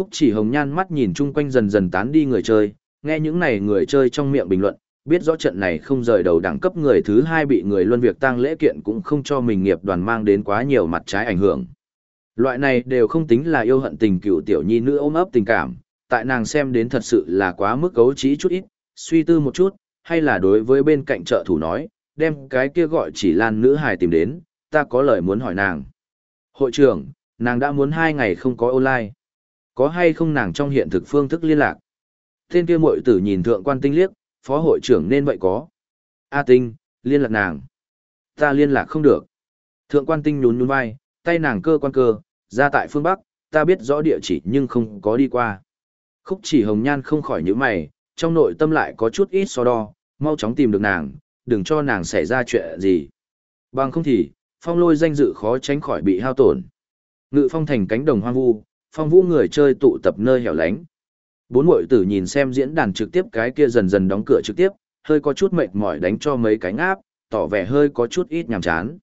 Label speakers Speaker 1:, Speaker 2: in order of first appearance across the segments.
Speaker 1: Khúc chỉ hồng nhan mắt nhìn chung quanh dần dần tán đi người chơi, nghe những này người chơi trong miệng bình luận, biết rõ trận này không rời đầu đẳng cấp người thứ hai bị người luân việc tăng lễ kiện cũng không cho mình nghiệp đoàn mang đến quá nhiều mặt trái ảnh hưởng. Loại này đều không tính là yêu hận tình cựu tiểu nhi nữ ôm ấp tình cảm, tại nàng xem đến thật sự là quá mức cấu trí chút ít, suy tư một chút, hay là đối với bên cạnh trợ thủ nói, đem cái kia gọi chỉ lan nữ hài tìm đến, ta có lời muốn hỏi nàng. Hội trưởng, nàng đã muốn hai ngày không có online. Có hay không nàng trong hiện thực phương thức liên lạc? Tên kia muội tử nhìn thượng quan tinh liếc, phó hội trưởng nên vậy có. A tinh, liên lạc nàng. Ta liên lạc không được. Thượng quan tinh nhún nhún vai, tay nàng cơ quan cơ, ra tại phương Bắc, ta biết rõ địa chỉ nhưng không có đi qua. Khúc chỉ hồng nhan không khỏi những mày, trong nội tâm lại có chút ít so đo, mau chóng tìm được nàng, đừng cho nàng xảy ra chuyện gì. Bằng không thì, phong lôi danh dự khó tránh khỏi bị hao tổn. Ngự phong thành cánh đồng hoang vu, phong vũ người chơi tụ tập nơi hẻo lánh. Bốn muội tử nhìn xem diễn đàn trực tiếp cái kia dần dần đóng cửa trực tiếp, hơi có chút mệt mỏi đánh cho mấy cánh áp, tỏ vẻ hơi có chút ít nhàm chán.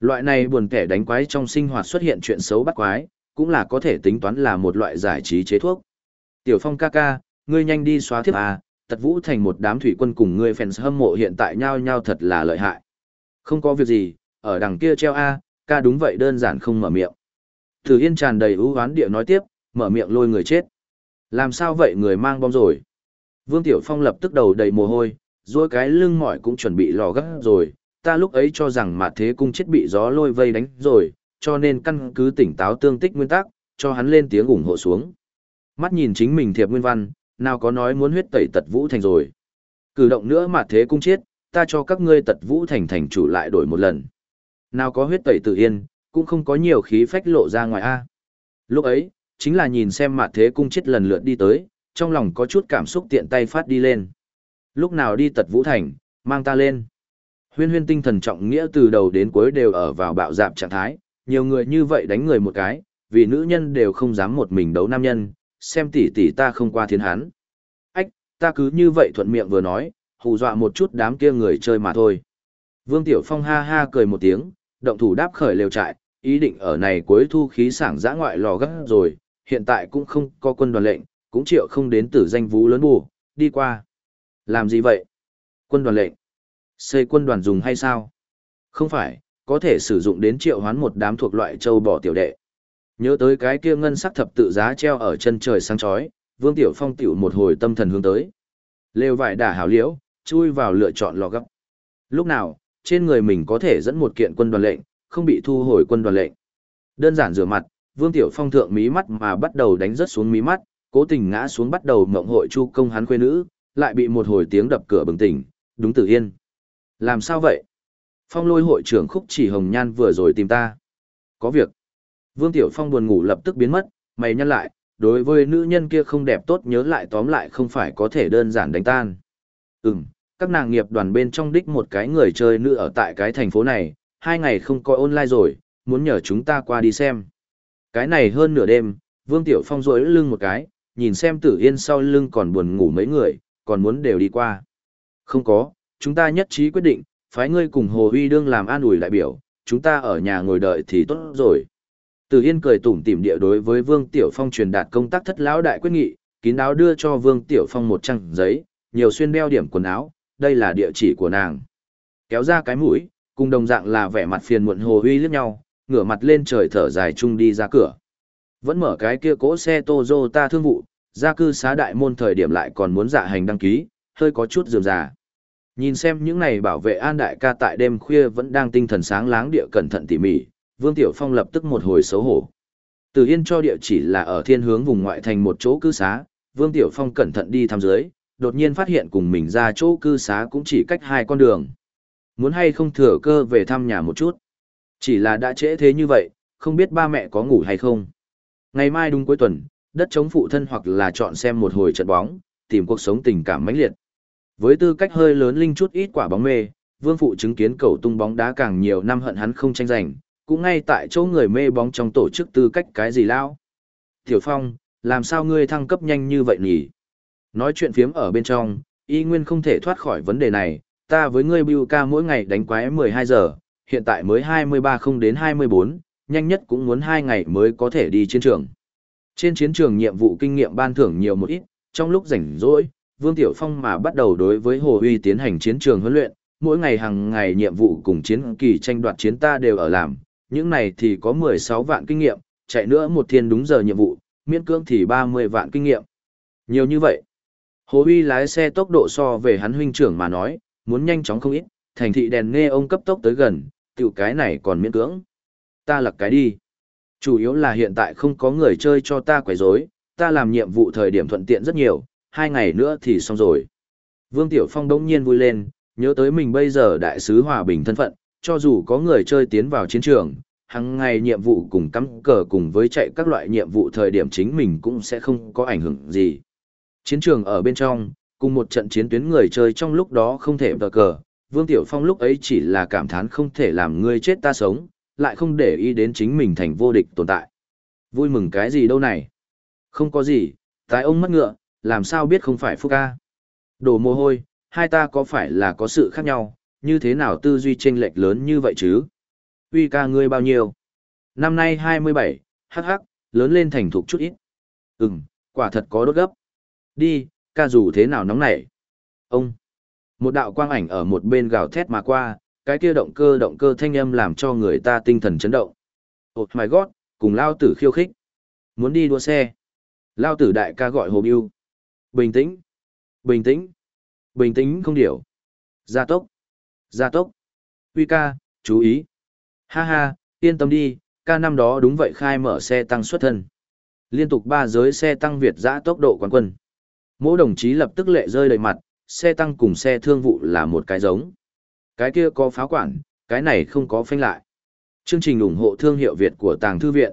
Speaker 1: Loại này buồn kẻ đánh quái trong sinh hoạt xuất hiện chuyện xấu bắt quái, cũng là có thể tính toán là một loại giải trí chế thuốc. Tiểu Phong ca ca, ngươi nhanh đi xóa thiếp à, tật vũ thành một đám thủy quân cùng ngươi fans hâm mộ hiện tại nhau nhau thật là lợi hại. Không có việc gì, ở đằng kia treo A, ca đúng vậy đơn giản không mở miệng. Tử Yên tràn đầy ưu hoán địa nói tiếp, mở miệng lôi người chết. Làm sao vậy người mang bom rồi? Vương Tiểu Phong lập tức đầu đầy mồ hôi, dối cái lưng mỏi cũng chuẩn bị lò gấp rồi, ta lúc ấy cho rằng mà thế cung chết bị gió lôi vây đánh rồi, cho nên căn cứ tỉnh táo tương tích nguyên tắc, cho hắn lên tiếng ủng hộ xuống. Mắt nhìn chính mình thiệp nguyên văn, nào có nói muốn huyết tẩy tật vũ thành rồi. Cử động nữa mà thế cung chết, ta cho các ngươi tật vũ thành thành chủ lại đổi một lần. Nào có huyết tẩy tự yên, cũng không có nhiều khí phách lộ ra ngoài A. Lúc ấy, chính là nhìn xem mặt thế cung chết lần lượt đi tới, trong lòng có chút cảm xúc tiện tay phát đi lên. Lúc nào đi tật vũ thành, mang ta lên. Huyên huyên tinh thần trọng nghĩa từ đầu đến cuối đều ở vào bạo dạp trạng thái, nhiều người như vậy đánh người một cái, vì nữ nhân đều không dám một mình đấu nam nhân, xem tỷ tỷ ta không qua thiên hán. Ách, ta cứ như vậy thuận miệng vừa nói, hù dọa một chút đám kia người chơi mà thôi. Vương Tiểu Phong ha ha cười một tiếng, động thủ đáp khởi lều trại, ý định ở này cuối thu khí sảng giã ngoại lò gấp rồi, hiện tại cũng không có quân đoàn lệnh, cũng chịu không đến tử danh vũ lớn bù, đi qua. Làm gì vậy? Quân đoàn lệnh. Xây quân đoàn dùng hay sao? Không phải, có thể sử dụng đến triệu hoán một đám thuộc loại châu bò tiểu đệ. Nhớ tới cái kia ngân sắc thập tự giá treo ở chân trời sáng chói, Vương Tiểu Phong tiểu một hồi tâm thần hướng tới. Lêu vải đả hảo liễu, chui vào lựa chọn lò gấp. Lúc nào, trên người mình có thể dẫn một kiện quân đoàn lệnh, không bị thu hồi quân đoàn lệnh. Đơn giản rửa mặt, Vương Tiểu Phong thượng mí mắt mà bắt đầu đánh rất xuống mí mắt, cố tình ngã xuống bắt đầu mộng hội chu công hắn khuê nữ, lại bị một hồi tiếng đập cửa bừng tỉnh, đúng tử yên. Làm sao vậy? Phong lôi hội trưởng khúc chỉ hồng nhan vừa rồi tìm ta. Có việc. Vương Tiểu Phong buồn ngủ lập tức biến mất, mày nhăn lại, đối với nữ nhân kia không đẹp tốt nhớ lại tóm lại không phải có thể đơn giản đánh tan. Ừm, các nàng nghiệp đoàn bên trong đích một cái người chơi nữ ở tại cái thành phố này, hai ngày không coi online rồi, muốn nhờ chúng ta qua đi xem. Cái này hơn nửa đêm, Vương Tiểu Phong rối lưng một cái, nhìn xem tử yên sau lưng còn buồn ngủ mấy người, còn muốn đều đi qua. Không có, chúng ta nhất trí quyết định, phái ngươi cùng Hồ Huy Đương làm an ủi đại biểu, chúng ta ở nhà ngồi đợi thì tốt rồi. Tử Yên cười tủm tỉm địa đối với Vương Tiểu Phong truyền đạt công tác thất lão đại quyết nghị, kín đáo đưa cho Vương Tiểu Phong một trang giấy, nhiều xuyên đeo điểm quần áo, đây là địa chỉ của nàng. Kéo ra cái mũi, cùng đồng dạng là vẻ mặt phiền muộn Hồ Huy liếc nhau, ngửa mặt lên trời thở dài chung đi ra cửa. Vẫn mở cái kia cỗ xe Toyota thương vụ, gia cư xá đại môn thời điểm lại còn muốn dạ hành đăng ký, hơi có chút dườm già. Nhìn xem những này bảo vệ an đại ca tại đêm khuya vẫn đang tinh thần sáng láng địa cẩn thận tỉ mỉ, Vương Tiểu Phong lập tức một hồi xấu hổ. Từ Yên cho địa chỉ là ở thiên hướng vùng ngoại thành một chỗ cư xá, Vương Tiểu Phong cẩn thận đi thăm dưới, đột nhiên phát hiện cùng mình ra chỗ cư xá cũng chỉ cách hai con đường. Muốn hay không thừa cơ về thăm nhà một chút. Chỉ là đã trễ thế như vậy, không biết ba mẹ có ngủ hay không. Ngày mai đúng cuối tuần, đất chống phụ thân hoặc là chọn xem một hồi trận bóng, tìm cuộc sống tình cảm mãnh liệt. Với tư cách hơi lớn linh chút ít quả bóng mê, Vương phụ chứng kiến cầu tung bóng đá càng nhiều năm hận hắn không tranh giành, cũng ngay tại chỗ người mê bóng trong tổ chức tư cách cái gì lao. Tiểu Phong, làm sao ngươi thăng cấp nhanh như vậy nhỉ? Nói chuyện phiếm ở bên trong, y nguyên không thể thoát khỏi vấn đề này, ta với ngươi bưu ca mỗi ngày đánh quái 12 giờ, hiện tại mới 23 không đến 24, nhanh nhất cũng muốn 2 ngày mới có thể đi chiến trường. Trên chiến trường nhiệm vụ kinh nghiệm ban thưởng nhiều một ít, trong lúc rảnh rỗi, Vương Tiểu Phong mà bắt đầu đối với Hồ Uy tiến hành chiến trường huấn luyện, mỗi ngày hàng ngày nhiệm vụ cùng chiến kỳ tranh đoạt chiến ta đều ở làm, những này thì có 16 vạn kinh nghiệm, chạy nữa một thiên đúng giờ nhiệm vụ, miễn cưỡng thì 30 vạn kinh nghiệm. Nhiều như vậy. Hồ Uy lái xe tốc độ so về hắn huynh trưởng mà nói, muốn nhanh chóng không ít, thành thị đèn nghe ông cấp tốc tới gần, tiểu cái này còn miễn cưỡng. Ta lật cái đi. Chủ yếu là hiện tại không có người chơi cho ta quấy rối, ta làm nhiệm vụ thời điểm thuận tiện rất nhiều, hai ngày nữa thì xong rồi. Vương Tiểu Phong đông nhiên vui lên, nhớ tới mình bây giờ đại sứ hòa bình thân phận, cho dù có người chơi tiến vào chiến trường, hàng ngày nhiệm vụ cùng cắm cờ cùng với chạy các loại nhiệm vụ thời điểm chính mình cũng sẽ không có ảnh hưởng gì. Chiến trường ở bên trong, cùng một trận chiến tuyến người chơi trong lúc đó không thể vờ cờ, Vương Tiểu Phong lúc ấy chỉ là cảm thán không thể làm người chết ta sống, lại không để ý đến chính mình thành vô địch tồn tại. Vui mừng cái gì đâu này? Không có gì, tại ông mất ngựa, làm sao biết không phải Phúc ca? Đổ mồ hôi, hai ta có phải là có sự khác nhau, như thế nào tư duy chênh lệch lớn như vậy chứ? Uy ca ngươi bao nhiêu? Năm nay 27, hắc hắc, lớn lên thành thục chút ít. Ừm, quả thật có đốt gấp. Đi, ca dù thế nào nóng nảy. Ông. Một đạo quang ảnh ở một bên gào thét mà qua, cái kia động cơ động cơ thanh âm làm cho người ta tinh thần chấn động. Oh my god, cùng lao tử khiêu khích. Muốn đi đua xe. Lao tử đại ca gọi hồ biêu. Bình tĩnh. Bình tĩnh. Bình tĩnh không điểu. Gia tốc. Gia tốc. Huy ca, chú ý. Ha ha, yên tâm đi, ca năm đó đúng vậy khai mở xe tăng xuất thân. Liên tục ba giới xe tăng Việt giã tốc độ quán quân. Mỗi đồng chí lập tức lệ rơi đầy mặt, xe tăng cùng xe thương vụ là một cái giống. Cái kia có pháo quản, cái này không có phanh lại. Chương trình ủng hộ thương hiệu Việt của Tàng Thư Viện.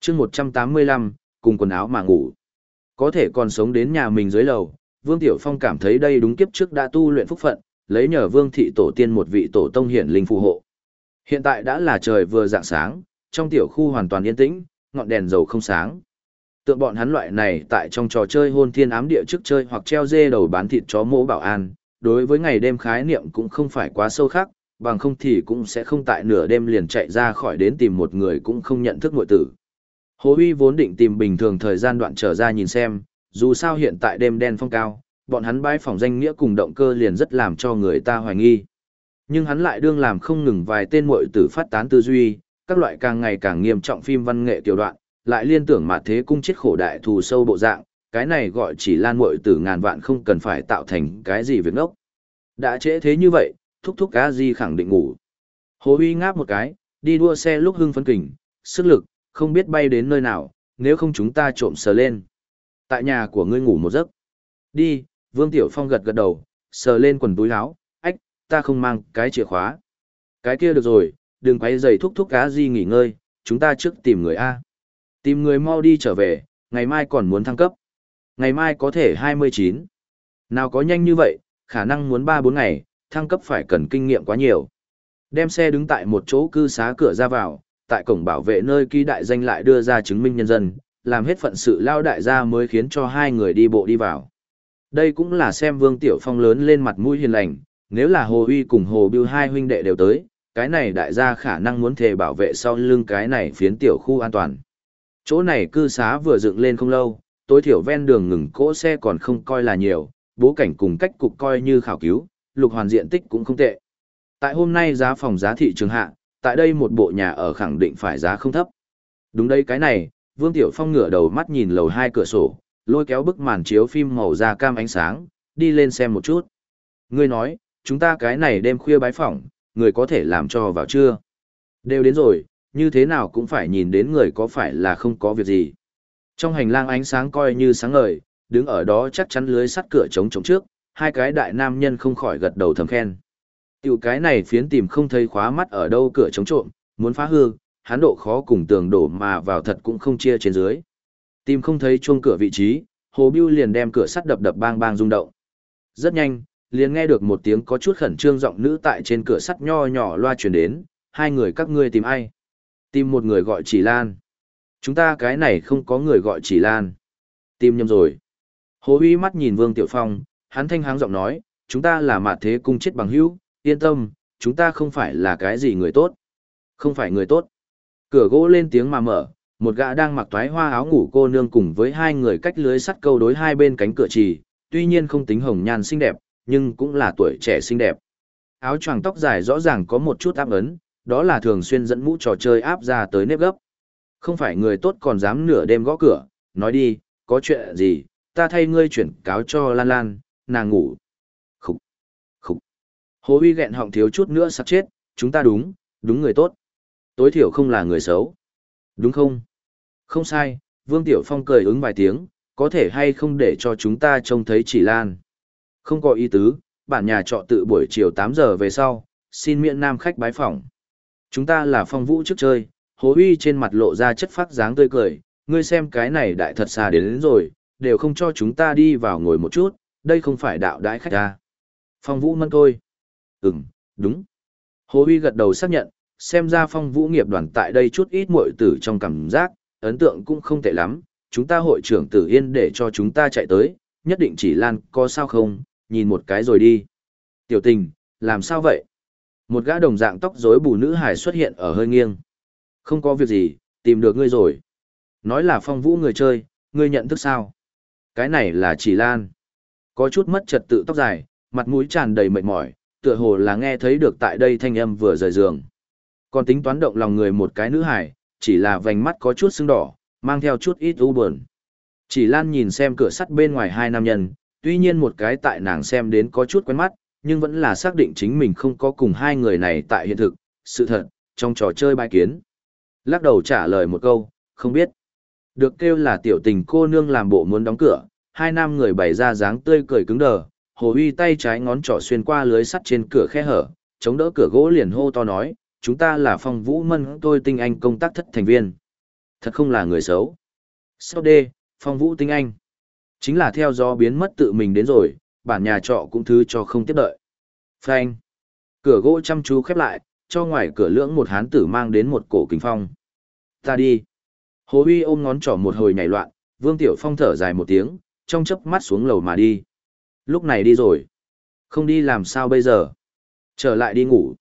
Speaker 1: Chương 185, cùng quần áo mà ngủ. Có thể còn sống đến nhà mình dưới lầu, Vương Tiểu Phong cảm thấy đây đúng kiếp trước đã tu luyện phúc phận, lấy nhờ Vương thị tổ tiên một vị tổ tông hiển linh phù hộ. Hiện tại đã là trời vừa dạng sáng, trong tiểu khu hoàn toàn yên tĩnh, ngọn đèn dầu không sáng. Tượng bọn hắn loại này tại trong trò chơi hôn thiên ám địa trước chơi hoặc treo dê đầu bán thịt chó mỗ bảo an, đối với ngày đêm khái niệm cũng không phải quá sâu khác, bằng không thì cũng sẽ không tại nửa đêm liền chạy ra khỏi đến tìm một người cũng không nhận thức nội tử. Hồ uy vốn định tìm bình thường thời gian đoạn trở ra nhìn xem, dù sao hiện tại đêm đen phong cao, bọn hắn bãi phòng danh nghĩa cùng động cơ liền rất làm cho người ta hoài nghi. Nhưng hắn lại đương làm không ngừng vài tên muội tử phát tán tư duy, các loại càng ngày càng nghiêm trọng phim văn nghệ tiểu đoạn, lại liên tưởng mà thế cung chết khổ đại thù sâu bộ dạng, cái này gọi chỉ lan muội tử ngàn vạn không cần phải tạo thành cái gì việc ngốc. Đã trễ thế như vậy, thúc thúc cá di khẳng định ngủ. Hồ Huy ngáp một cái, đi đua xe lúc hưng phấn kình, sức lực, không biết bay đến nơi nào, nếu không chúng ta trộm sờ lên. Tại nhà của ngươi ngủ một giấc. Đi, Vương Tiểu Phong gật gật đầu, sờ lên quần túi áo, ách, ta không mang cái chìa khóa. Cái kia được rồi, đừng quay giày thúc thúc cá di nghỉ ngơi, chúng ta trước tìm người A. Tìm người mau đi trở về, ngày mai còn muốn thăng cấp. Ngày mai có thể 29. Nào có nhanh như vậy, khả năng muốn 3-4 ngày, thăng cấp phải cần kinh nghiệm quá nhiều. Đem xe đứng tại một chỗ cư xá cửa ra vào, tại cổng bảo vệ nơi ký đại danh lại đưa ra chứng minh nhân dân, làm hết phận sự lao đại gia mới khiến cho hai người đi bộ đi vào. Đây cũng là xem Vương Tiểu Phong lớn lên mặt mũi hiền lành, nếu là Hồ Uy cùng Hồ Biêu hai huynh đệ đều tới, cái này đại gia khả năng muốn thề bảo vệ sau lưng cái này phiến tiểu khu an toàn. Chỗ này cư xá vừa dựng lên không lâu, tối thiểu ven đường ngừng cỗ xe còn không coi là nhiều, bố cảnh cùng cách cục coi như khảo cứu, lục hoàn diện tích cũng không tệ. Tại hôm nay giá phòng giá thị trường hạ, tại đây một bộ nhà ở khẳng định phải giá không thấp. Đúng đây cái này, Vương Tiểu Phong ngửa đầu mắt nhìn lầu hai cửa sổ, lôi kéo bức màn chiếu phim màu da cam ánh sáng, đi lên xem một chút. Ngươi nói, chúng ta cái này đêm khuya bái phỏng, người có thể làm cho vào chưa? Đều đến rồi, như thế nào cũng phải nhìn đến người có phải là không có việc gì. Trong hành lang ánh sáng coi như sáng ngời, đứng ở đó chắc chắn lưới sắt cửa chống chống trước, hai cái đại nam nhân không khỏi gật đầu thầm khen. Tiểu cái này phiến tìm không thấy khóa mắt ở đâu cửa chống trộm, muốn phá hư, hắn độ khó cùng tường đổ mà vào thật cũng không chia trên dưới. Tìm không thấy chuông cửa vị trí, Hồ Bưu liền đem cửa sắt đập đập bang bang rung động. Rất nhanh, liền nghe được một tiếng có chút khẩn trương giọng nữ tại trên cửa sắt nho nhỏ loa truyền đến, hai người các ngươi tìm ai? Tìm một người gọi chỉ Lan. Chúng ta cái này không có người gọi chỉ Lan. Tìm nhầm rồi. Hồ Huy mắt nhìn Vương Tiểu Phong, hắn thanh háng giọng nói, chúng ta là mạt thế cung chết bằng hữu, yên tâm, chúng ta không phải là cái gì người tốt. Không phải người tốt. Cửa gỗ lên tiếng mà mở, Một gã đang mặc toái hoa áo ngủ cô nương cùng với hai người cách lưới sắt câu đối hai bên cánh cửa trì, tuy nhiên không tính hồng nhan xinh đẹp, nhưng cũng là tuổi trẻ xinh đẹp. Áo choàng tóc dài rõ ràng có một chút áp ấn, đó là thường xuyên dẫn mũ trò chơi áp ra tới nếp gấp. Không phải người tốt còn dám nửa đêm gõ cửa, nói đi, có chuyện gì, ta thay ngươi chuyển cáo cho Lan Lan, nàng ngủ. Khúc, khúc. Hồ uy gẹn họng thiếu chút nữa sắp chết, chúng ta đúng, đúng người tốt. Tối thiểu không là người xấu. Đúng không? Không sai, Vương Tiểu Phong cười ứng vài tiếng, có thể hay không để cho chúng ta trông thấy chỉ Lan. Không có ý tứ, bản nhà trọ tự buổi chiều 8 giờ về sau, xin miễn nam khách bái phỏng. Chúng ta là phong vũ trước chơi, hố uy trên mặt lộ ra chất phát dáng tươi cười, ngươi xem cái này đại thật xa đến, đến rồi, đều không cho chúng ta đi vào ngồi một chút, đây không phải đạo đãi khách ta. Phong vũ mân tôi. Ừm, đúng. Hố uy gật đầu xác nhận, xem ra phong vũ nghiệp đoàn tại đây chút ít muội tử trong cảm giác, ấn tượng cũng không tệ lắm, chúng ta hội trưởng tử yên để cho chúng ta chạy tới, nhất định chỉ lan có sao không, nhìn một cái rồi đi. Tiểu tình, làm sao vậy? Một gã đồng dạng tóc rối bù nữ hài xuất hiện ở hơi nghiêng. Không có việc gì, tìm được ngươi rồi. Nói là phong vũ người chơi, ngươi nhận thức sao? Cái này là chỉ lan. Có chút mất trật tự tóc dài, mặt mũi tràn đầy mệt mỏi, tựa hồ là nghe thấy được tại đây thanh âm vừa rời giường. Còn tính toán động lòng người một cái nữ hài, chỉ là vành mắt có chút sưng đỏ, mang theo chút ít u buồn. Chỉ Lan nhìn xem cửa sắt bên ngoài hai nam nhân, tuy nhiên một cái tại nàng xem đến có chút quen mắt, nhưng vẫn là xác định chính mình không có cùng hai người này tại hiện thực, sự thật, trong trò chơi bài kiến. Lắc đầu trả lời một câu, không biết. Được kêu là tiểu tình cô nương làm bộ muốn đóng cửa, hai nam người bày ra dáng tươi cười cứng đờ, hồ uy tay trái ngón trỏ xuyên qua lưới sắt trên cửa khe hở, chống đỡ cửa gỗ liền hô to nói, chúng ta là phong vũ mân tôi tinh anh công tác thất thành viên. Thật không là người xấu. Sau đê, phong vũ tinh anh. Chính là theo gió biến mất tự mình đến rồi, bản nhà trọ cũng thứ cho không tiếp đợi. Phanh. Cửa gỗ chăm chú khép lại, cho ngoài cửa lưỡng một hán tử mang đến một cổ kính phong. Ta đi. Hồ Huy ôm ngón trỏ một hồi nhảy loạn, Vương Tiểu Phong thở dài một tiếng, trong chớp mắt xuống lầu mà đi. Lúc này đi rồi. Không đi làm sao bây giờ? Trở lại đi ngủ.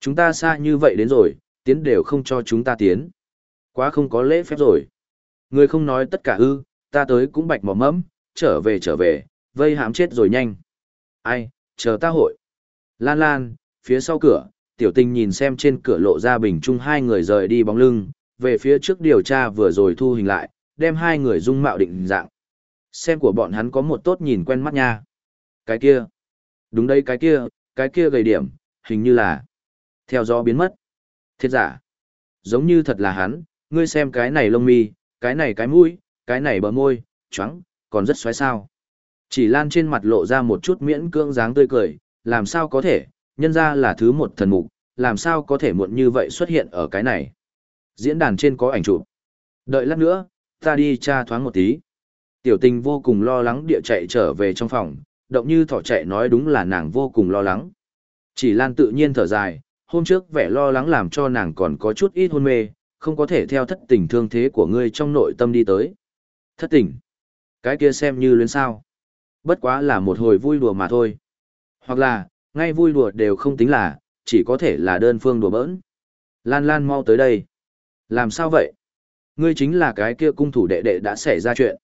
Speaker 1: Chúng ta xa như vậy đến rồi, tiến đều không cho chúng ta tiến. Quá không có lễ phép rồi. Người không nói tất cả ư, ta tới cũng bạch mỏ mẫm, trở về trở về, vây hãm chết rồi nhanh. Ai, chờ ta hội. Lan lan, phía sau cửa, tiểu tình nhìn xem trên cửa lộ ra bình chung hai người rời đi bóng lưng, về phía trước điều tra vừa rồi thu hình lại, đem hai người dung mạo định dạng. Xem của bọn hắn có một tốt nhìn quen mắt nha. Cái kia. Đúng đây cái kia, cái kia gầy điểm, hình như là. Theo gió biến mất. thiệt giả. Giống như thật là hắn, ngươi xem cái này lông mi, cái này cái mũi, cái này bờ môi, trắng, còn rất xoáy sao. Chỉ lan trên mặt lộ ra một chút miễn cưỡng dáng tươi cười, làm sao có thể, nhân ra là thứ một thần mục, làm sao có thể muộn như vậy xuất hiện ở cái này. Diễn đàn trên có ảnh chụp. Đợi lát nữa, ta đi tra thoáng một tí. Tiểu tình vô cùng lo lắng địa chạy trở về trong phòng, động như thỏ chạy nói đúng là nàng vô cùng lo lắng. Chỉ Lan tự nhiên thở dài, hôm trước vẻ lo lắng làm cho nàng còn có chút ít hôn mê, không có thể theo thất tình thương thế của ngươi trong nội tâm đi tới. Thất tình? Cái kia xem như luyến sao. Bất quá là một hồi vui đùa mà thôi. Hoặc là, ngay vui đùa đều không tính là, chỉ có thể là đơn phương đùa bỡn. Lan Lan mau tới đây. Làm sao vậy? Ngươi chính là cái kia cung thủ đệ đệ đã xảy ra chuyện.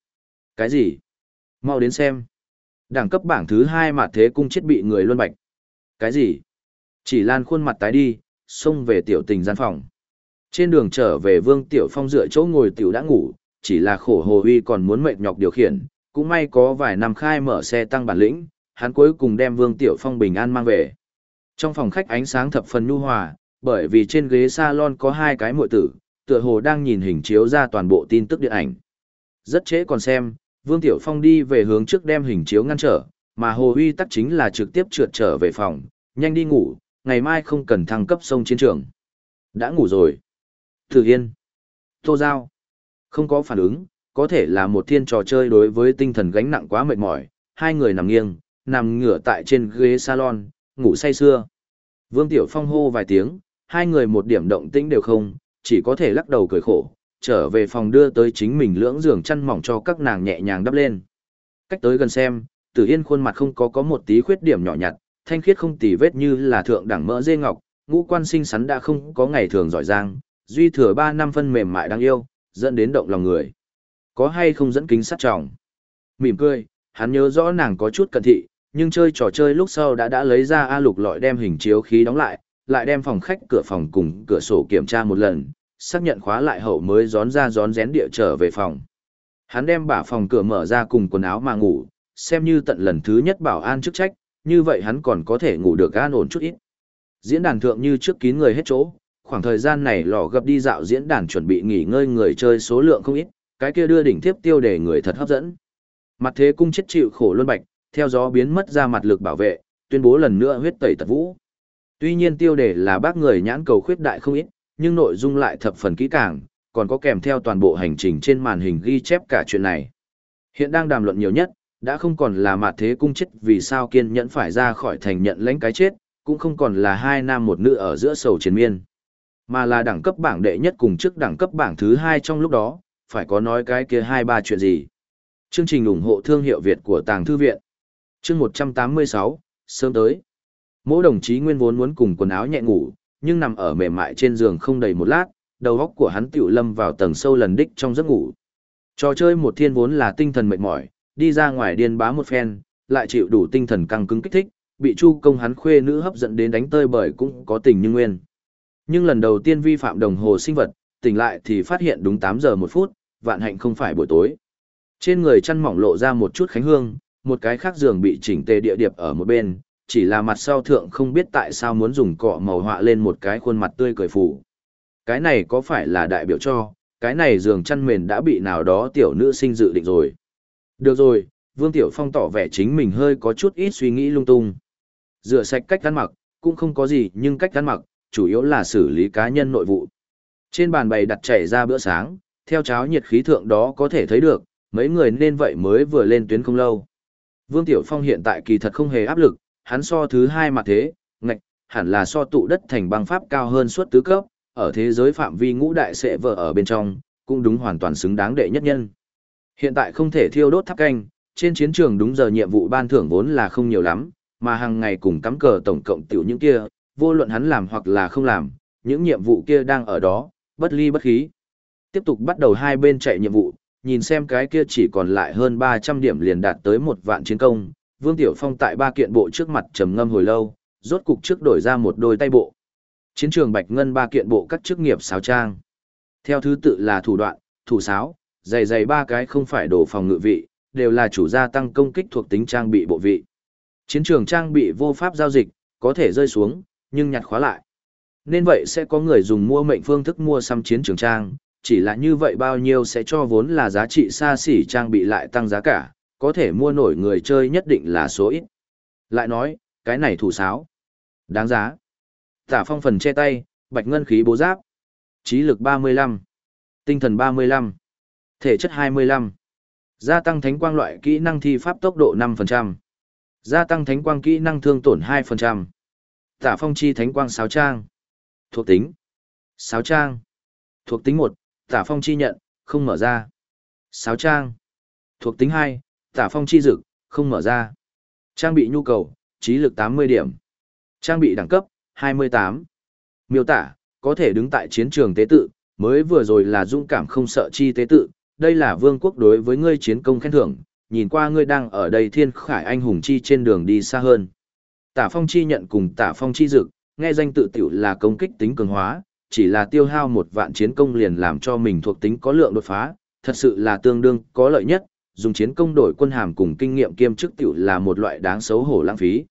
Speaker 1: Cái gì? Mau đến xem. Đẳng cấp bảng thứ hai mà thế cung chết bị người luân bạch. Cái gì? Chỉ Lan khuôn mặt tái đi, xông về tiểu tình gian phòng. Trên đường trở về Vương Tiểu Phong dựa chỗ ngồi tiểu đã ngủ, chỉ là khổ hồ huy còn muốn mệt nhọc điều khiển, cũng may có vài năm khai mở xe tăng bản lĩnh, hắn cuối cùng đem Vương Tiểu Phong bình an mang về. Trong phòng khách ánh sáng thập phần nhu hòa, bởi vì trên ghế salon có hai cái muội tử, tựa hồ đang nhìn hình chiếu ra toàn bộ tin tức điện ảnh. Rất trễ còn xem, Vương Tiểu Phong đi về hướng trước đem hình chiếu ngăn trở, mà Hồ Huy tắc chính là trực tiếp trượt trở về phòng, nhanh đi ngủ, ngày mai không cần thăng cấp sông chiến trường. Đã ngủ rồi. Thử Yên. Tô Giao. Không có phản ứng, có thể là một thiên trò chơi đối với tinh thần gánh nặng quá mệt mỏi, hai người nằm nghiêng, nằm ngửa tại trên ghế salon, ngủ say sưa. Vương Tiểu Phong hô vài tiếng, hai người một điểm động tĩnh đều không, chỉ có thể lắc đầu cười khổ, trở về phòng đưa tới chính mình lưỡng giường chăn mỏng cho các nàng nhẹ nhàng đắp lên. Cách tới gần xem, Tử Yên khuôn mặt không có có một tí khuyết điểm nhỏ nhặt, thanh khiết không tì vết như là thượng đẳng mỡ dê ngọc, ngũ quan sinh sắn đã không có ngày thường giỏi giang, duy thừa ba năm phân mềm mại đáng yêu, dẫn đến động lòng người. Có hay không dẫn kính sát trọng? Mỉm cười, hắn nhớ rõ nàng có chút cẩn thị, nhưng chơi trò chơi lúc sau đã đã lấy ra A lục lọi đem hình chiếu khí đóng lại, lại đem phòng khách cửa phòng cùng cửa sổ kiểm tra một lần, xác nhận khóa lại hậu mới gión ra gión rén địa trở về phòng. Hắn đem bả phòng cửa mở ra cùng quần áo mà ngủ, xem như tận lần thứ nhất bảo an chức trách, như vậy hắn còn có thể ngủ được an ổn chút ít. Diễn đàn thượng như trước kín người hết chỗ, khoảng thời gian này lò gặp đi dạo diễn đàn chuẩn bị nghỉ ngơi người chơi số lượng không ít, cái kia đưa đỉnh thiếp tiêu để người thật hấp dẫn. Mặt thế cung chết chịu khổ luân bạch, theo gió biến mất ra mặt lực bảo vệ, tuyên bố lần nữa huyết tẩy tật vũ. Tuy nhiên tiêu đề là bác người nhãn cầu khuyết đại không ít, nhưng nội dung lại thập phần kỹ càng, còn có kèm theo toàn bộ hành trình trên màn hình ghi chép cả chuyện này. Hiện đang đàm luận nhiều nhất, đã không còn là mặt thế cung chết vì sao kiên nhẫn phải ra khỏi thành nhận lãnh cái chết, cũng không còn là hai nam một nữ ở giữa sầu chiến miên, mà là đẳng cấp bảng đệ nhất cùng trước đẳng cấp bảng thứ hai trong lúc đó, phải có nói cái kia hai ba chuyện gì. Chương trình ủng hộ thương hiệu Việt của Tàng Thư Viện Chương 186, sớm tới. Mỗi đồng chí nguyên vốn muốn cùng quần áo nhẹ ngủ, nhưng nằm ở mềm mại trên giường không đầy một lát, đầu óc của hắn tiểu lâm vào tầng sâu lần đích trong giấc ngủ. Trò chơi một thiên vốn là tinh thần mệt mỏi, đi ra ngoài điên bá một phen, lại chịu đủ tinh thần căng cứng kích thích, bị chu công hắn khuê nữ hấp dẫn đến đánh tơi bởi cũng có tình như nguyên. Nhưng lần đầu tiên vi phạm đồng hồ sinh vật, tỉnh lại thì phát hiện đúng 8 giờ một phút, vạn hạnh không phải buổi tối. Trên người chăn mỏng lộ ra một chút khánh hương, một cái khác giường bị chỉnh tề địa điệp ở một bên, chỉ là mặt sau thượng không biết tại sao muốn dùng cọ màu họa lên một cái khuôn mặt tươi cười phủ. Cái này có phải là đại biểu cho, cái này giường chăn mền đã bị nào đó tiểu nữ sinh dự định rồi. Được rồi, Vương Tiểu Phong tỏ vẻ chính mình hơi có chút ít suy nghĩ lung tung. Rửa sạch cách ăn mặc, cũng không có gì nhưng cách ăn mặc, chủ yếu là xử lý cá nhân nội vụ. Trên bàn bày đặt chảy ra bữa sáng, theo cháo nhiệt khí thượng đó có thể thấy được, mấy người nên vậy mới vừa lên tuyến không lâu. Vương Tiểu Phong hiện tại kỳ thật không hề áp lực, hắn so thứ hai mà thế, ngạch, hẳn là so tụ đất thành băng pháp cao hơn suốt tứ cấp, ở thế giới phạm vi ngũ đại sẽ vợ ở bên trong, cũng đúng hoàn toàn xứng đáng đệ nhất nhân. Hiện tại không thể thiêu đốt tháp canh, trên chiến trường đúng giờ nhiệm vụ ban thưởng vốn là không nhiều lắm, mà hàng ngày cùng cắm cờ tổng cộng tiểu những kia, vô luận hắn làm hoặc là không làm, những nhiệm vụ kia đang ở đó, bất ly bất khí. Tiếp tục bắt đầu hai bên chạy nhiệm vụ, nhìn xem cái kia chỉ còn lại hơn 300 điểm liền đạt tới một vạn chiến công, Vương Tiểu Phong tại ba kiện bộ trước mặt trầm ngâm hồi lâu, rốt cục trước đổi ra một đôi tay bộ. Chiến trường Bạch Ngân ba kiện bộ các chức nghiệp sáo trang. Theo thứ tự là thủ đoạn, thủ sáo, dày dày ba cái không phải đồ phòng ngự vị, đều là chủ gia tăng công kích thuộc tính trang bị bộ vị. Chiến trường trang bị vô pháp giao dịch, có thể rơi xuống, nhưng nhặt khóa lại. Nên vậy sẽ có người dùng mua mệnh phương thức mua xăm chiến trường trang, chỉ là như vậy bao nhiêu sẽ cho vốn là giá trị xa xỉ trang bị lại tăng giá cả, có thể mua nổi người chơi nhất định là số ít. Lại nói, cái này thủ sáo. Đáng giá. Tả phong phần che tay, bạch ngân khí bố giáp. Trí lực 35. Tinh thần 35. Thể chất 25. Gia tăng thánh quang loại kỹ năng thi pháp tốc độ 5%. Gia tăng thánh quang kỹ năng thương tổn 2%. Tả phong chi thánh quang sáo trang. Thuộc tính. Sáo trang. Thuộc tính 1, tả phong chi nhận, không mở ra. Sáo trang. Thuộc tính 2, tả phong chi dực, không mở ra. Trang bị nhu cầu, trí lực 80 điểm. Trang bị đẳng cấp, 28. Miêu tả, có thể đứng tại chiến trường tế tự, mới vừa rồi là dũng cảm không sợ chi tế tự, đây là vương quốc đối với ngươi chiến công khen thưởng, nhìn qua ngươi đang ở đây thiên khải anh hùng chi trên đường đi xa hơn. Tả phong chi nhận cùng tả phong chi dực, nghe danh tự tiểu là công kích tính cường hóa, chỉ là tiêu hao một vạn chiến công liền làm cho mình thuộc tính có lượng đột phá, thật sự là tương đương có lợi nhất, dùng chiến công đổi quân hàm cùng kinh nghiệm kiêm chức tiểu là một loại đáng xấu hổ lãng phí.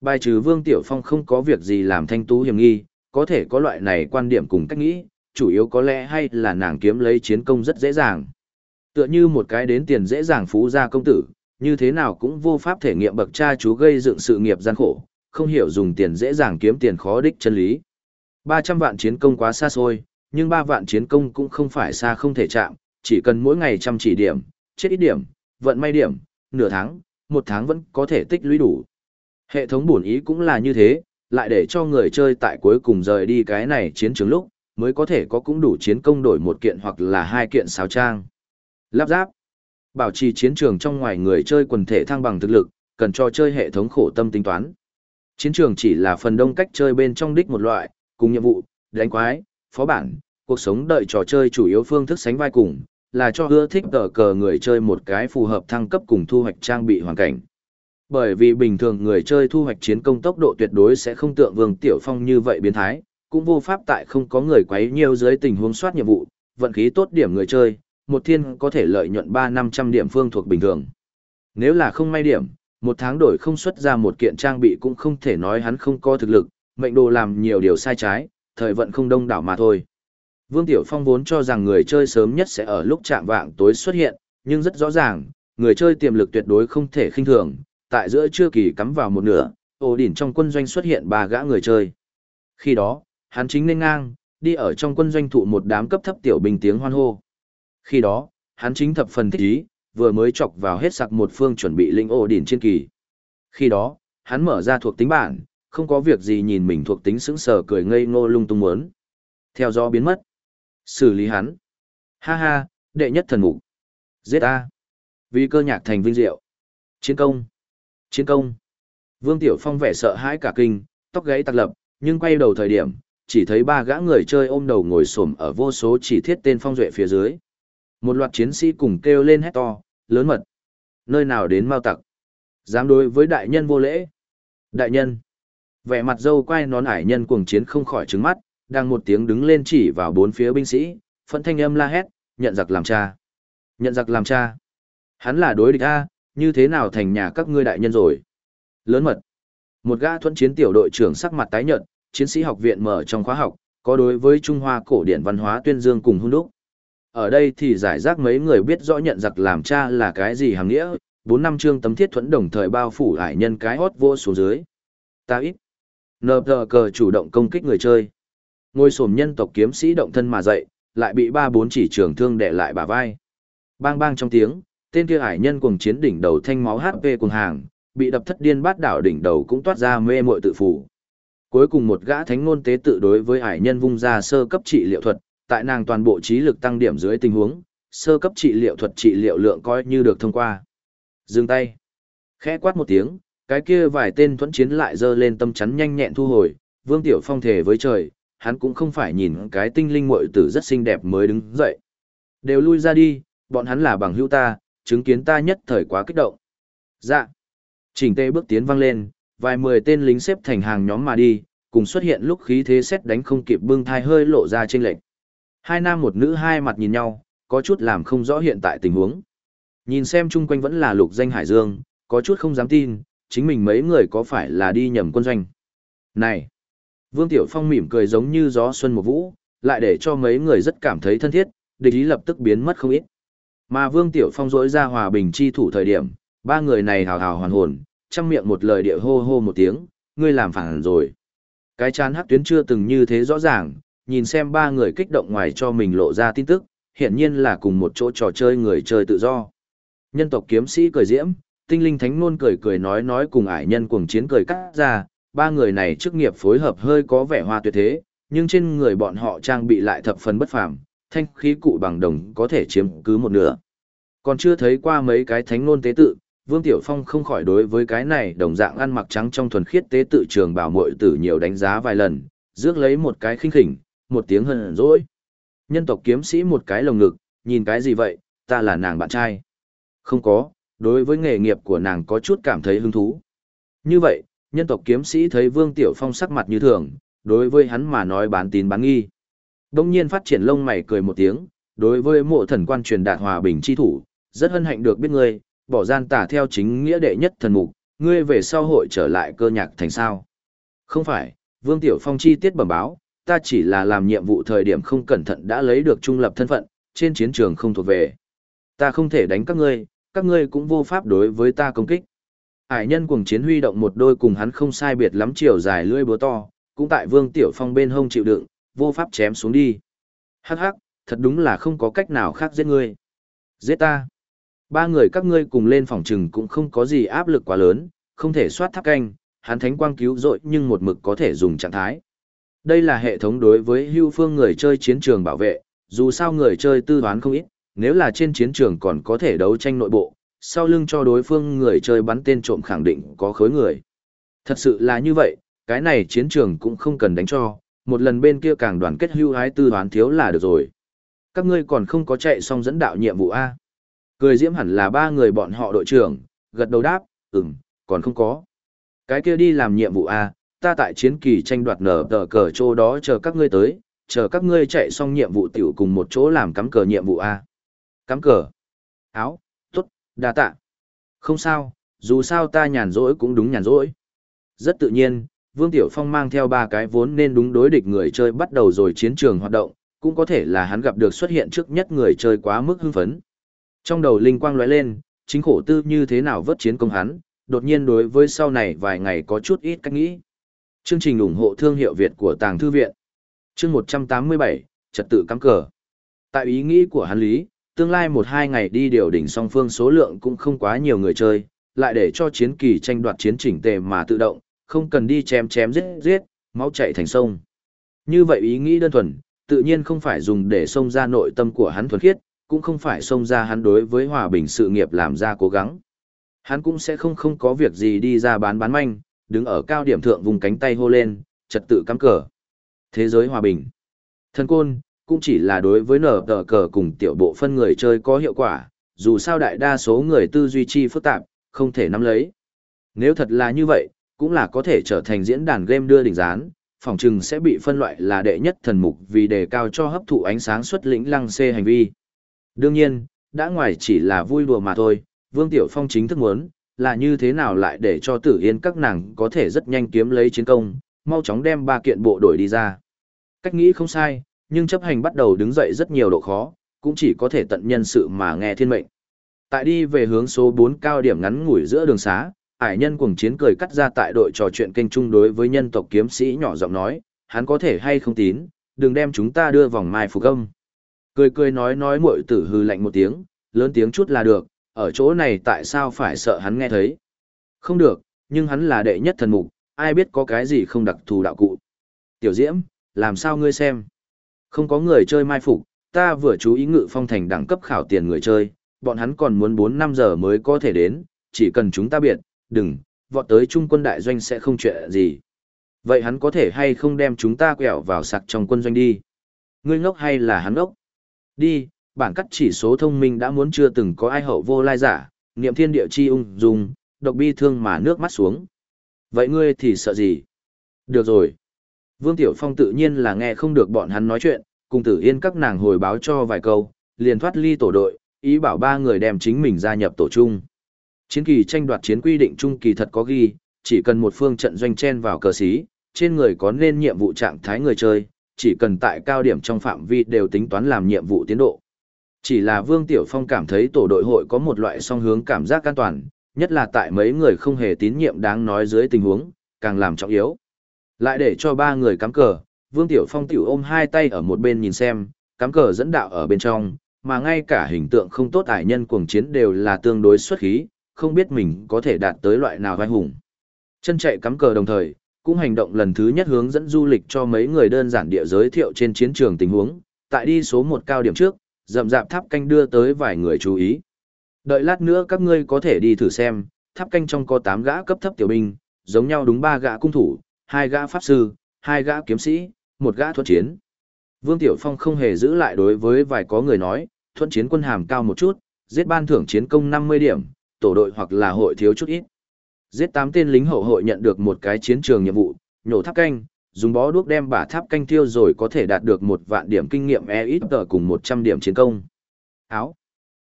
Speaker 1: Bài trừ Vương Tiểu Phong không có việc gì làm thanh tú hiểm nghi, có thể có loại này quan điểm cùng cách nghĩ, chủ yếu có lẽ hay là nàng kiếm lấy chiến công rất dễ dàng. Tựa như một cái đến tiền dễ dàng phú gia công tử, như thế nào cũng vô pháp thể nghiệm bậc cha chú gây dựng sự nghiệp gian khổ, không hiểu dùng tiền dễ dàng kiếm tiền khó đích chân lý. 300 vạn chiến công quá xa xôi, nhưng 3 vạn chiến công cũng không phải xa không thể chạm, chỉ cần mỗi ngày chăm chỉ điểm, chết ít điểm, vận may điểm, nửa tháng, một tháng vẫn có thể tích lũy đủ. Hệ thống bổn ý cũng là như thế, lại để cho người chơi tại cuối cùng rời đi cái này chiến trường lúc, mới có thể có cũng đủ chiến công đổi một kiện hoặc là hai kiện sáo trang. Lắp ráp Bảo trì chiến trường trong ngoài người chơi quần thể thăng bằng thực lực, cần cho chơi hệ thống khổ tâm tính toán. Chiến trường chỉ là phần đông cách chơi bên trong đích một loại, cùng nhiệm vụ, đánh quái, phó bản, cuộc sống đợi trò chơi chủ yếu phương thức sánh vai cùng, là cho ưa thích tờ cờ người chơi một cái phù hợp thăng cấp cùng thu hoạch trang bị hoàn cảnh. Bởi vì bình thường người chơi thu hoạch chiến công tốc độ tuyệt đối sẽ không tượng Vương Tiểu Phong như vậy biến thái, cũng vô pháp tại không có người quấy nhiều dưới tình huống soát nhiệm vụ, vận khí tốt điểm người chơi, một thiên có thể lợi nhuận 3-500 điểm phương thuộc bình thường. Nếu là không may điểm, một tháng đổi không xuất ra một kiện trang bị cũng không thể nói hắn không có thực lực, mệnh đồ làm nhiều điều sai trái, thời vận không đông đảo mà thôi. Vương Tiểu Phong vốn cho rằng người chơi sớm nhất sẽ ở lúc chạm vạng tối xuất hiện, nhưng rất rõ ràng, người chơi tiềm lực tuyệt đối không thể khinh thường, tại giữa trưa kỳ cắm vào một nửa, ổ đỉnh trong quân doanh xuất hiện ba gã người chơi. Khi đó, hắn chính nên ngang, đi ở trong quân doanh thụ một đám cấp thấp tiểu binh tiếng hoan hô. Khi đó, hắn chính thập phần thích ý, vừa mới chọc vào hết sặc một phương chuẩn bị linh ổ đỉnh trên kỳ. Khi đó, hắn mở ra thuộc tính bản, không có việc gì nhìn mình thuộc tính sững sờ cười ngây ngô lung tung muốn. Theo gió biến mất. Xử lý hắn. Ha ha, đệ nhất thần mục. Giết A. Vì cơ nhạc thành vinh diệu. Chiến công. Chiến công. Vương Tiểu Phong vẻ sợ hãi cả kinh, tóc gáy tạc lập, nhưng quay đầu thời điểm, chỉ thấy ba gã người chơi ôm đầu ngồi xổm ở vô số chỉ thiết tên phong duệ phía dưới. Một loạt chiến sĩ cùng kêu lên hét to, lớn mật. Nơi nào đến mau tặc. Dám đối với đại nhân vô lễ. Đại nhân. Vẻ mặt dâu quay nón ải nhân cuồng chiến không khỏi trứng mắt, đang một tiếng đứng lên chỉ vào bốn phía binh sĩ, phẫn thanh âm la hét, nhận giặc làm cha. Nhận giặc làm cha. Hắn là đối địch A, như thế nào thành nhà các ngươi đại nhân rồi. Lớn mật. Một gã thuẫn chiến tiểu đội trưởng sắc mặt tái nhợt, chiến sĩ học viện mở trong khóa học, có đối với Trung Hoa cổ điển văn hóa tuyên dương cùng hung đúc. Ở đây thì giải rác mấy người biết rõ nhận giặc làm cha là cái gì hàng nghĩa, bốn năm chương tấm thiết thuẫn đồng thời bao phủ hải nhân cái hót vô xuống dưới. Ta ít. Nờ tờ cờ chủ động công kích người chơi. Ngôi sổm nhân tộc kiếm sĩ động thân mà dậy, lại bị ba bốn chỉ trường thương để lại bả vai. Bang bang trong tiếng, tên kia hải nhân cuồng chiến đỉnh đầu thanh máu HP cuồng hàng, bị đập thất điên bát đảo đỉnh đầu cũng toát ra mê muội tự phủ. Cuối cùng một gã thánh ngôn tế tự đối với hải nhân vung ra sơ cấp trị liệu thuật, tại nàng toàn bộ trí lực tăng điểm dưới tình huống, sơ cấp trị liệu thuật trị liệu lượng coi như được thông qua. Dừng tay. Khẽ quát một tiếng, cái kia vài tên thuẫn chiến lại dơ lên tâm chắn nhanh nhẹn thu hồi, Vương Tiểu Phong thể với trời, hắn cũng không phải nhìn cái tinh linh muội tử rất xinh đẹp mới đứng dậy. Đều lui ra đi, bọn hắn là bằng hữu ta, chứng kiến ta nhất thời quá kích động. Dạ. Chỉnh tê bước tiến văng lên, vài mười tên lính xếp thành hàng nhóm mà đi, cùng xuất hiện lúc khí thế xét đánh không kịp bưng thai hơi lộ ra trên lệnh. Hai nam một nữ hai mặt nhìn nhau, có chút làm không rõ hiện tại tình huống. Nhìn xem chung quanh vẫn là lục danh Hải Dương, có chút không dám tin, chính mình mấy người có phải là đi nhầm quân doanh. Này! Vương Tiểu Phong mỉm cười giống như gió xuân một vũ, lại để cho mấy người rất cảm thấy thân thiết, địch ý lập tức biến mất không ít. Mà Vương Tiểu Phong rỗi ra hòa bình chi thủ thời điểm, ba người này hào hào hoàn hồn, chăm miệng một lời địa hô hô một tiếng, ngươi làm phản rồi. Cái chán hắc tuyến chưa từng như thế rõ ràng, nhìn xem ba người kích động ngoài cho mình lộ ra tin tức, hiện nhiên là cùng một chỗ trò chơi người chơi tự do. Nhân tộc kiếm sĩ cười diễm, tinh linh thánh nôn cười cười nói nói cùng ải nhân cuồng chiến cười cắt ra, ba người này chức nghiệp phối hợp hơi có vẻ hoa tuyệt thế, nhưng trên người bọn họ trang bị lại thập phần bất phàm, thanh khí cụ bằng đồng có thể chiếm cứ một nửa. Còn chưa thấy qua mấy cái thánh nôn tế tự, Vương Tiểu Phong không khỏi đối với cái này đồng dạng ăn mặc trắng trong thuần khiết tế tự trường bảo muội tử nhiều đánh giá vài lần, rước lấy một cái khinh khỉnh, một tiếng hờn dỗi. Nhân tộc kiếm sĩ một cái lồng ngực, nhìn cái gì vậy, ta là nàng bạn trai. Không có, đối với nghề nghiệp của nàng có chút cảm thấy hứng thú. Như vậy, nhân tộc kiếm sĩ thấy Vương Tiểu Phong sắc mặt như thường, đối với hắn mà nói bán tín bán nghi. Đông nhiên phát triển lông mày cười một tiếng, đối với mộ thần quan truyền đạt hòa bình chi thủ, rất hân hạnh được biết ngươi, bỏ gian tả theo chính nghĩa đệ nhất thần mục, ngươi về sau hội trở lại cơ nhạc thành sao. Không phải, Vương Tiểu Phong chi tiết bẩm báo, ta chỉ là làm nhiệm vụ thời điểm không cẩn thận đã lấy được trung lập thân phận, trên chiến trường không thuộc về. Ta không thể đánh các ngươi, các ngươi cũng vô pháp đối với ta công kích. Hải nhân cuồng chiến huy động một đôi cùng hắn không sai biệt lắm chiều dài lưỡi búa to, cũng tại Vương Tiểu Phong bên hông chịu đựng, vô pháp chém xuống đi. Hắc hắc, thật đúng là không có cách nào khác giết ngươi. Giết ta. Ba người các ngươi cùng lên phòng trừng cũng không có gì áp lực quá lớn, không thể soát tháp canh, hắn thánh quang cứu rỗi nhưng một mực có thể dùng trạng thái. Đây là hệ thống đối với hưu phương người chơi chiến trường bảo vệ, dù sao người chơi tư toán không ít, nếu là trên chiến trường còn có thể đấu tranh nội bộ, sau lưng cho đối phương người chơi bắn tên trộm khẳng định có khối người. Thật sự là như vậy, cái này chiến trường cũng không cần đánh cho, một lần bên kia càng đoàn kết hưu hái tư đoán thiếu là được rồi. Các ngươi còn không có chạy xong dẫn đạo nhiệm vụ A. Cười diễm hẳn là ba người bọn họ đội trưởng, gật đầu đáp, ừm, còn không có. Cái kia đi làm nhiệm vụ A, ta tại chiến kỳ tranh đoạt nở tờ cờ chỗ đó chờ các ngươi tới, chờ các ngươi chạy xong nhiệm vụ tiểu cùng một chỗ làm cắm cờ nhiệm vụ A. Cắm cờ. Áo, tốt, đa tạ. Không sao, dù sao ta nhàn rỗi cũng đúng nhàn rỗi. Rất tự nhiên, Vương Tiểu Phong mang theo ba cái vốn nên đúng đối địch người chơi bắt đầu rồi chiến trường hoạt động, cũng có thể là hắn gặp được xuất hiện trước nhất người chơi quá mức hưng phấn. Trong đầu linh quang lóe lên, chính khổ tư như thế nào vớt chiến công hắn, đột nhiên đối với sau này vài ngày có chút ít cách nghĩ. Chương trình ủng hộ thương hiệu Việt của Tàng Thư Viện Chương 187, Trật tự cắm cờ Tại ý nghĩ của hắn lý, tương lai một hai ngày đi điều đỉnh song phương số lượng cũng không quá nhiều người chơi, lại để cho chiến kỳ tranh đoạt chiến chỉnh tề mà tự động, không cần đi chém chém giết giết, máu chạy thành sông. Như vậy ý nghĩ đơn thuần, tự nhiên không phải dùng để xông ra nội tâm của hắn thuần khiết, cũng không phải xông ra hắn đối với hòa bình sự nghiệp làm ra cố gắng. Hắn cũng sẽ không không có việc gì đi ra bán bán manh, đứng ở cao điểm thượng vùng cánh tay hô lên, trật tự cắm cờ. Thế giới hòa bình. Thần côn, cũng chỉ là đối với nở tờ cờ cùng tiểu bộ phân người chơi có hiệu quả, dù sao đại đa số người tư duy chi phức tạp, không thể nắm lấy. Nếu thật là như vậy, cũng là có thể trở thành diễn đàn game đưa đỉnh gián, phòng trừng sẽ bị phân loại là đệ nhất thần mục vì đề cao cho hấp thụ ánh sáng xuất lĩnh lăng xê hành vi. Đương nhiên, đã ngoài chỉ là vui đùa mà thôi, Vương Tiểu Phong chính thức muốn, là như thế nào lại để cho tử yên các nàng có thể rất nhanh kiếm lấy chiến công, mau chóng đem ba kiện bộ đội đi ra. Cách nghĩ không sai, nhưng chấp hành bắt đầu đứng dậy rất nhiều độ khó, cũng chỉ có thể tận nhân sự mà nghe thiên mệnh. Tại đi về hướng số 4 cao điểm ngắn ngủi giữa đường xá, ải nhân cuồng chiến cười cắt ra tại đội trò chuyện kênh chung đối với nhân tộc kiếm sĩ nhỏ giọng nói, hắn có thể hay không tín, đừng đem chúng ta đưa vòng mai phục âm. Cười cười nói nói muội tử hư lạnh một tiếng, lớn tiếng chút là được, ở chỗ này tại sao phải sợ hắn nghe thấy. Không được, nhưng hắn là đệ nhất thần mục, ai biết có cái gì không đặc thù đạo cụ. Tiểu Diễm, làm sao ngươi xem? Không có người chơi mai phục, ta vừa chú ý ngự phong thành đẳng cấp khảo tiền người chơi, bọn hắn còn muốn 4-5 giờ mới có thể đến, chỉ cần chúng ta biệt, đừng, vọt tới trung quân đại doanh sẽ không chuyện gì. Vậy hắn có thể hay không đem chúng ta quẹo vào sặc trong quân doanh đi? Ngươi ngốc hay là hắn ngốc? Đi, bản cắt chỉ số thông minh đã muốn chưa từng có ai hậu vô lai giả, niệm thiên địa chi ung dung, độc bi thương mà nước mắt xuống. Vậy ngươi thì sợ gì? Được rồi. Vương Tiểu Phong tự nhiên là nghe không được bọn hắn nói chuyện, cùng tử yên các nàng hồi báo cho vài câu, liền thoát ly tổ đội, ý bảo ba người đem chính mình gia nhập tổ chung. Chiến kỳ tranh đoạt chiến quy định trung kỳ thật có ghi, chỉ cần một phương trận doanh chen vào cờ xí, trên người có nên nhiệm vụ trạng thái người chơi, chỉ cần tại cao điểm trong phạm vi đều tính toán làm nhiệm vụ tiến độ. Chỉ là Vương Tiểu Phong cảm thấy tổ đội hội có một loại song hướng cảm giác an toàn, nhất là tại mấy người không hề tín nhiệm đáng nói dưới tình huống, càng làm trọng yếu. Lại để cho ba người cắm cờ, Vương Tiểu Phong tiểu ôm hai tay ở một bên nhìn xem, cắm cờ dẫn đạo ở bên trong, mà ngay cả hình tượng không tốt ải nhân cuồng chiến đều là tương đối xuất khí, không biết mình có thể đạt tới loại nào vai hùng. Chân chạy cắm cờ đồng thời, cũng hành động lần thứ nhất hướng dẫn du lịch cho mấy người đơn giản địa giới thiệu trên chiến trường tình huống, tại đi số một cao điểm trước, rậm rạp tháp canh đưa tới vài người chú ý. Đợi lát nữa các ngươi có thể đi thử xem, tháp canh trong có 8 gã cấp thấp tiểu binh, giống nhau đúng 3 gã cung thủ, hai gã pháp sư, hai gã kiếm sĩ, một gã thuận chiến. Vương Tiểu Phong không hề giữ lại đối với vài có người nói, thuận chiến quân hàm cao một chút, giết ban thưởng chiến công 50 điểm, tổ đội hoặc là hội thiếu chút ít. Giết 8 tên lính hậu hội nhận được một cái chiến trường nhiệm vụ, nhổ tháp canh, dùng bó đuốc đem bả tháp canh tiêu rồi có thể đạt được một vạn điểm kinh nghiệm e ít tờ cùng 100 điểm chiến công. Áo.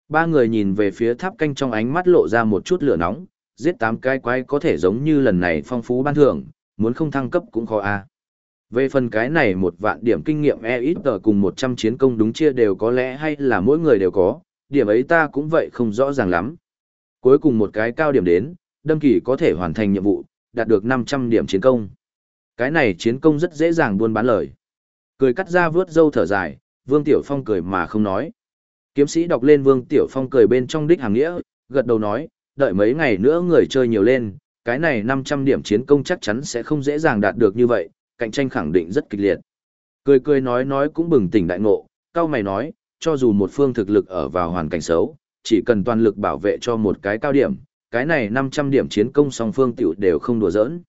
Speaker 1: Ba người nhìn về phía tháp canh trong ánh mắt lộ ra một chút lửa nóng, giết 8 cái quái có thể giống như lần này phong phú ban thưởng, muốn không thăng cấp cũng khó a. Về phần cái này một vạn điểm kinh nghiệm e ít tờ cùng 100 chiến công đúng chia đều có lẽ hay là mỗi người đều có, điểm ấy ta cũng vậy không rõ ràng lắm. Cuối cùng một cái cao điểm đến, đâm kỳ có thể hoàn thành nhiệm vụ, đạt được 500 điểm chiến công. Cái này chiến công rất dễ dàng buôn bán lời. Cười cắt ra vướt dâu thở dài, Vương Tiểu Phong cười mà không nói. Kiếm sĩ đọc lên Vương Tiểu Phong cười bên trong đích hàng nghĩa, gật đầu nói, đợi mấy ngày nữa người chơi nhiều lên, cái này 500 điểm chiến công chắc chắn sẽ không dễ dàng đạt được như vậy, cạnh tranh khẳng định rất kịch liệt. Cười cười nói nói cũng bừng tỉnh đại ngộ, cao mày nói, cho dù một phương thực lực ở vào hoàn cảnh xấu, chỉ cần toàn lực bảo vệ cho một cái cao điểm, cái này 500 điểm chiến công song phương tiểu đều không đùa giỡn.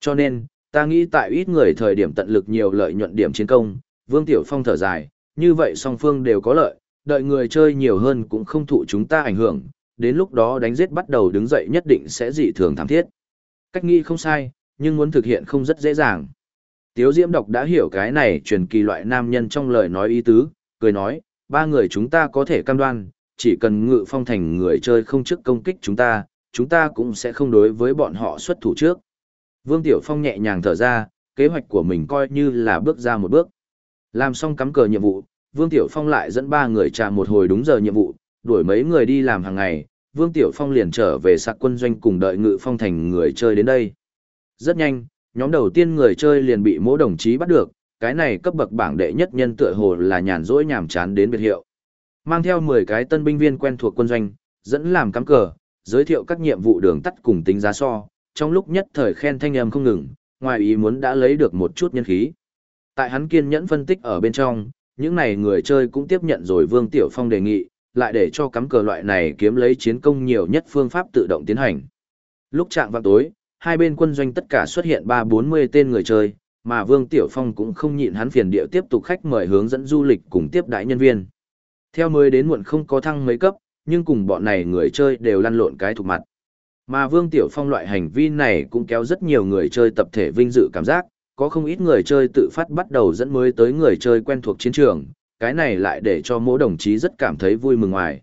Speaker 1: Cho nên, ta nghĩ tại ít người thời điểm tận lực nhiều lợi nhuận điểm chiến công, Vương Tiểu Phong thở dài, như vậy song phương đều có lợi, đợi người chơi nhiều hơn cũng không thụ chúng ta ảnh hưởng, đến lúc đó đánh giết bắt đầu đứng dậy nhất định sẽ dị thường thảm thiết. Cách nghĩ không sai, nhưng muốn thực hiện không rất dễ dàng. Tiếu Diễm đọc đã hiểu cái này truyền kỳ loại nam nhân trong lời nói ý tứ, cười nói, ba người chúng ta có thể cam đoan, chỉ cần ngự phong thành người chơi không trước công kích chúng ta, chúng ta cũng sẽ không đối với bọn họ xuất thủ trước. Vương Tiểu Phong nhẹ nhàng thở ra, kế hoạch của mình coi như là bước ra một bước. Làm xong cắm cờ nhiệm vụ, Vương Tiểu Phong lại dẫn ba người trà một hồi đúng giờ nhiệm vụ, đuổi mấy người đi làm hàng ngày, Vương Tiểu Phong liền trở về sạc quân doanh cùng đợi ngự phong thành người chơi đến đây. Rất nhanh, nhóm đầu tiên người chơi liền bị mỗi đồng chí bắt được, cái này cấp bậc bảng đệ nhất nhân tựa hồ là nhàn rỗi nhàm chán đến biệt hiệu. Mang theo 10 cái tân binh viên quen thuộc quân doanh, dẫn làm cắm cờ, giới thiệu các nhiệm vụ đường tắt cùng tính giá so, trong lúc nhất thời khen thanh âm không ngừng, ngoài ý muốn đã lấy được một chút nhân khí. Tại hắn kiên nhẫn phân tích ở bên trong, những này người chơi cũng tiếp nhận rồi Vương Tiểu Phong đề nghị, lại để cho cắm cờ loại này kiếm lấy chiến công nhiều nhất phương pháp tự động tiến hành. Lúc trạng vào tối, hai bên quân doanh tất cả xuất hiện ba bốn mươi tên người chơi, mà Vương Tiểu Phong cũng không nhịn hắn phiền điệu tiếp tục khách mời hướng dẫn du lịch cùng tiếp đại nhân viên. Theo mới đến muộn không có thăng mấy cấp, nhưng cùng bọn này người chơi đều lăn lộn cái thuộc mặt. Mà Vương Tiểu Phong loại hành vi này cũng kéo rất nhiều người chơi tập thể vinh dự cảm giác, có không ít người chơi tự phát bắt đầu dẫn mới tới người chơi quen thuộc chiến trường, cái này lại để cho mỗi đồng chí rất cảm thấy vui mừng ngoài.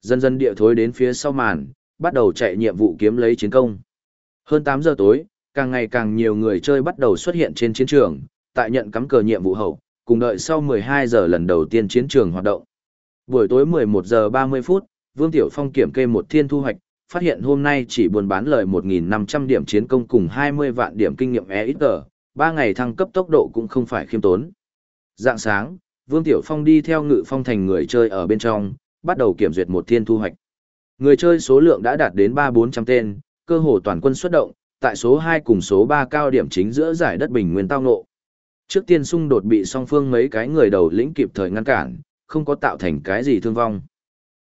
Speaker 1: Dần dần địa thối đến phía sau màn, bắt đầu chạy nhiệm vụ kiếm lấy chiến công. Hơn 8 giờ tối, càng ngày càng nhiều người chơi bắt đầu xuất hiện trên chiến trường, tại nhận cắm cờ nhiệm vụ hậu, cùng đợi sau 12 giờ lần đầu tiên chiến trường hoạt động. Buổi tối 11 giờ 30 phút, Vương Tiểu Phong kiểm kê một thiên thu hoạch, phát hiện hôm nay chỉ buôn bán lời 1.500 điểm chiến công cùng 20 vạn điểm kinh nghiệm EXG, 3 ngày thăng cấp tốc độ cũng không phải khiêm tốn. Dạng sáng, Vương Tiểu Phong đi theo ngự phong thành người chơi ở bên trong, bắt đầu kiểm duyệt một thiên thu hoạch. Người chơi số lượng đã đạt đến 3-400 tên, cơ hồ toàn quân xuất động, tại số 2 cùng số 3 cao điểm chính giữa giải đất bình nguyên tao ngộ. Trước tiên xung đột bị song phương mấy cái người đầu lĩnh kịp thời ngăn cản, không có tạo thành cái gì thương vong.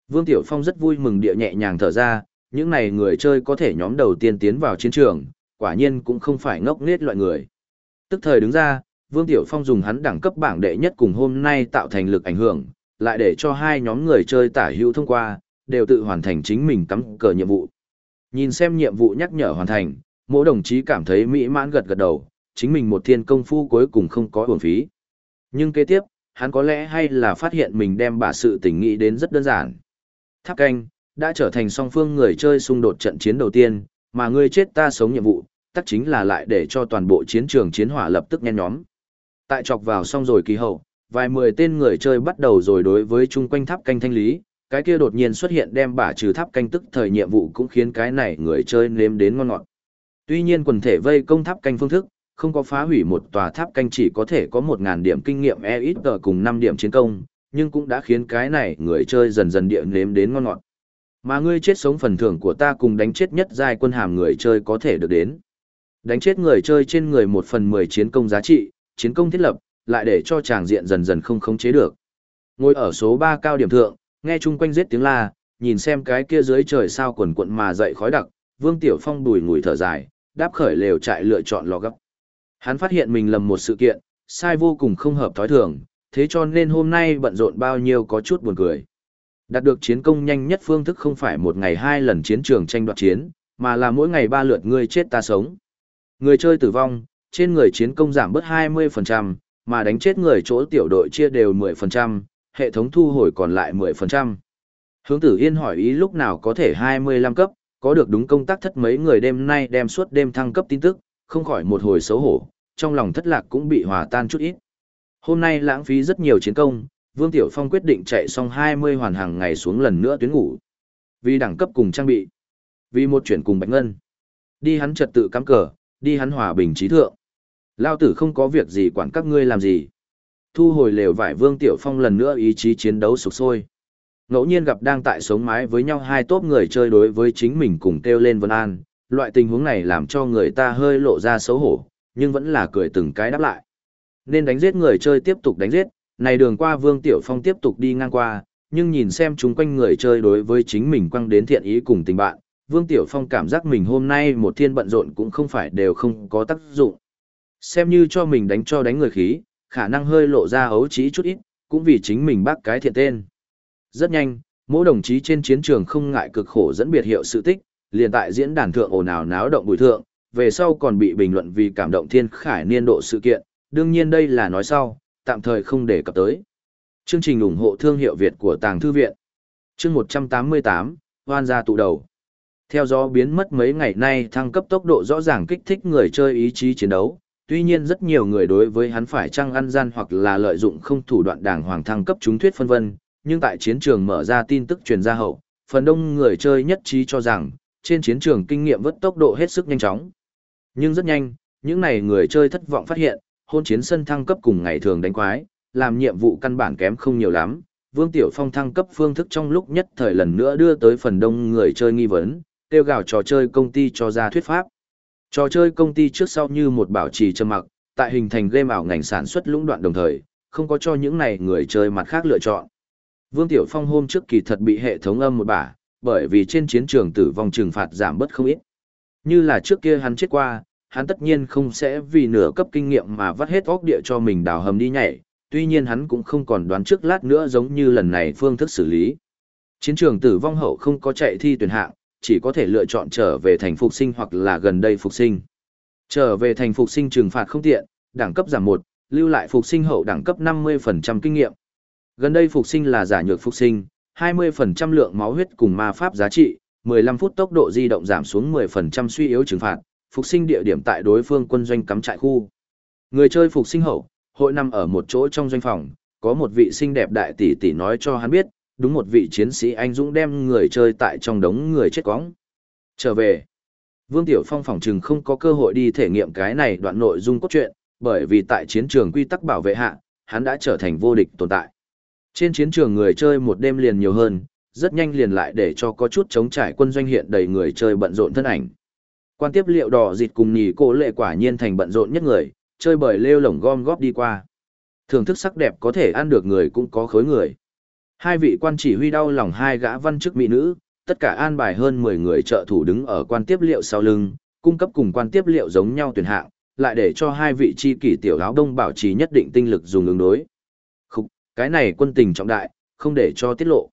Speaker 1: Vương Tiểu Phong rất vui mừng địa nhẹ nhàng thở ra, những này người chơi có thể nhóm đầu tiên tiến vào chiến trường, quả nhiên cũng không phải ngốc nghếch loại người. Tức thời đứng ra, Vương Tiểu Phong dùng hắn đẳng cấp bảng đệ nhất cùng hôm nay tạo thành lực ảnh hưởng, lại để cho hai nhóm người chơi tả hữu thông qua, đều tự hoàn thành chính mình cắm cờ nhiệm vụ. Nhìn xem nhiệm vụ nhắc nhở hoàn thành, mỗi đồng chí cảm thấy mỹ mãn gật gật đầu, chính mình một thiên công phu cuối cùng không có uổng phí. Nhưng kế tiếp, hắn có lẽ hay là phát hiện mình đem bà sự tình nghĩ đến rất đơn giản. Tháp canh, đã trở thành song phương người chơi xung đột trận chiến đầu tiên, mà ngươi chết ta sống nhiệm vụ, tất chính là lại để cho toàn bộ chiến trường chiến hỏa lập tức nhen nhóm. Tại chọc vào xong rồi kỳ hậu, vài mười tên người chơi bắt đầu rồi đối với chung quanh tháp canh thanh lý, cái kia đột nhiên xuất hiện đem bả trừ tháp canh tức thời nhiệm vụ cũng khiến cái này người chơi nếm đến ngon ngọt. Tuy nhiên quần thể vây công tháp canh phương thức, không có phá hủy một tòa tháp canh chỉ có thể có một ngàn điểm kinh nghiệm e ít cùng năm điểm chiến công, nhưng cũng đã khiến cái này người chơi dần dần địa nếm đến ngon ngọt. Mà ngươi chết sống phần thưởng của ta cùng đánh chết nhất giai quân hàm người chơi có thể được đến. Đánh chết người chơi trên người một phần 10 chiến công giá trị, chiến công thiết lập, lại để cho chàng diện dần dần không khống chế được. Ngồi ở số 3 cao điểm thượng, nghe chung quanh giết tiếng la, nhìn xem cái kia dưới trời sao quần quận mà dậy khói đặc, Vương Tiểu Phong bùi ngùi thở dài, đáp khởi lều trại lựa chọn lò gấp. Hắn phát hiện mình lầm một sự kiện, sai vô cùng không hợp thói thường, thế cho nên hôm nay bận rộn bao nhiêu có chút buồn cười. Đạt được chiến công nhanh nhất phương thức không phải một ngày hai lần chiến trường tranh đoạt chiến, mà là mỗi ngày ba lượt người chết ta sống. Người chơi tử vong, trên người chiến công giảm bớt 20%, mà đánh chết người chỗ tiểu đội chia đều 10%, hệ thống thu hồi còn lại 10%. Hướng tử yên hỏi ý lúc nào có thể 25 cấp, có được đúng công tác thất mấy người đêm nay đem suốt đêm thăng cấp tin tức, không khỏi một hồi xấu hổ, trong lòng thất lạc cũng bị hòa tan chút ít. Hôm nay lãng phí rất nhiều chiến công, Vương Tiểu Phong quyết định chạy xong 20 hoàn hàng ngày xuống lần nữa tuyến ngủ. Vì đẳng cấp cùng trang bị, vì một chuyển cùng Bạch Ngân. Đi hắn trật tự cắm cờ, đi hắn hòa bình trí thượng. Lao tử không có việc gì quản các ngươi làm gì. Thu hồi lều vải Vương Tiểu Phong lần nữa ý chí chiến đấu sục sôi. Ngẫu nhiên gặp đang tại sống mái với nhau hai tốp người chơi đối với chính mình cùng kêu lên vân an, loại tình huống này làm cho người ta hơi lộ ra xấu hổ, nhưng vẫn là cười từng cái đáp lại. Nên đánh giết người chơi tiếp tục đánh giết, này đường qua Vương Tiểu Phong tiếp tục đi ngang qua, nhưng nhìn xem chúng quanh người chơi đối với chính mình quăng đến thiện ý cùng tình bạn, Vương Tiểu Phong cảm giác mình hôm nay một thiên bận rộn cũng không phải đều không có tác dụng. Xem như cho mình đánh cho đánh người khí, khả năng hơi lộ ra ấu trí chút ít, cũng vì chính mình bác cái thiện tên. Rất nhanh, mỗi đồng chí trên chiến trường không ngại cực khổ dẫn biệt hiệu sự tích, liền tại diễn đàn thượng ồn ào náo động bùi thượng, về sau còn bị bình luận vì cảm động thiên khải niên độ sự kiện, đương nhiên đây là nói sau, tạm thời không để cập tới. Chương trình ủng hộ thương hiệu Việt của Tàng Thư Viện Chương 188, Hoan gia tụ đầu Theo gió biến mất mấy ngày nay thăng cấp tốc độ rõ ràng kích thích người chơi ý chí chiến đấu, tuy nhiên rất nhiều người đối với hắn phải trăng ăn gian hoặc là lợi dụng không thủ đoạn đảng hoàng thăng cấp chúng thuyết phân vân, nhưng tại chiến trường mở ra tin tức truyền ra hậu, phần đông người chơi nhất trí cho rằng, trên chiến trường kinh nghiệm vớt tốc độ hết sức nhanh chóng. Nhưng rất nhanh, những này người chơi thất vọng phát hiện, hôn chiến sân thăng cấp cùng ngày thường đánh quái, làm nhiệm vụ căn bản kém không nhiều lắm. Vương Tiểu Phong thăng cấp phương thức trong lúc nhất thời lần nữa đưa tới phần đông người chơi nghi vấn, tiêu gào trò chơi công ty cho ra thuyết pháp. Trò chơi công ty trước sau như một bảo trì trầm mặc, tại hình thành game ảo ngành sản xuất lũng đoạn đồng thời, không có cho những này người chơi mặt khác lựa chọn. Vương Tiểu Phong hôm trước kỳ thật bị hệ thống âm một bả, bởi vì trên chiến trường tử vong trừng phạt giảm bớt không ít. Như là trước kia hắn chết qua, hắn tất nhiên không sẽ vì nửa cấp kinh nghiệm mà vắt hết óc địa cho mình đào hầm đi nhảy, tuy nhiên hắn cũng không còn đoán trước lát nữa giống như lần này phương thức xử lý. Chiến trường tử vong hậu không có chạy thi tuyển hạng, chỉ có thể lựa chọn trở về thành phục sinh hoặc là gần đây phục sinh. Trở về thành phục sinh trừng phạt không tiện, đẳng cấp giảm 1, lưu lại phục sinh hậu đẳng cấp 50% kinh nghiệm. Gần đây phục sinh là giả nhược phục sinh, 20% lượng máu huyết cùng ma pháp giá trị, 15 phút tốc độ di động giảm xuống 10% suy yếu trừng phạt, phục sinh địa điểm tại đối phương quân doanh cắm trại khu. Người chơi phục sinh hậu, hội nằm ở một chỗ trong doanh phòng, có một vị xinh đẹp đại tỷ tỷ nói cho hắn biết, đúng một vị chiến sĩ anh dũng đem người chơi tại trong đống người chết quóng. Trở về, Vương Tiểu Phong phòng trừng không có cơ hội đi thể nghiệm cái này đoạn nội dung cốt truyện, bởi vì tại chiến trường quy tắc bảo vệ hạ, hắn đã trở thành vô địch tồn tại. Trên chiến trường người chơi một đêm liền nhiều hơn, rất nhanh liền lại để cho có chút chống trải quân doanh hiện đầy người chơi bận rộn thân ảnh. Quan tiếp liệu đỏ dịt cùng nhì cô lệ quả nhiên thành bận rộn nhất người, chơi bởi lêu lổng gom góp đi qua. Thưởng thức sắc đẹp có thể ăn được người cũng có khối người. Hai vị quan chỉ huy đau lòng hai gã văn chức mỹ nữ, tất cả an bài hơn 10 người trợ thủ đứng ở quan tiếp liệu sau lưng, cung cấp cùng quan tiếp liệu giống nhau tuyển hạng, lại để cho hai vị chi kỷ tiểu áo đông bảo trì nhất định tinh lực dùng ứng đối. Khúc, cái này quân tình trọng đại, không để cho tiết lộ.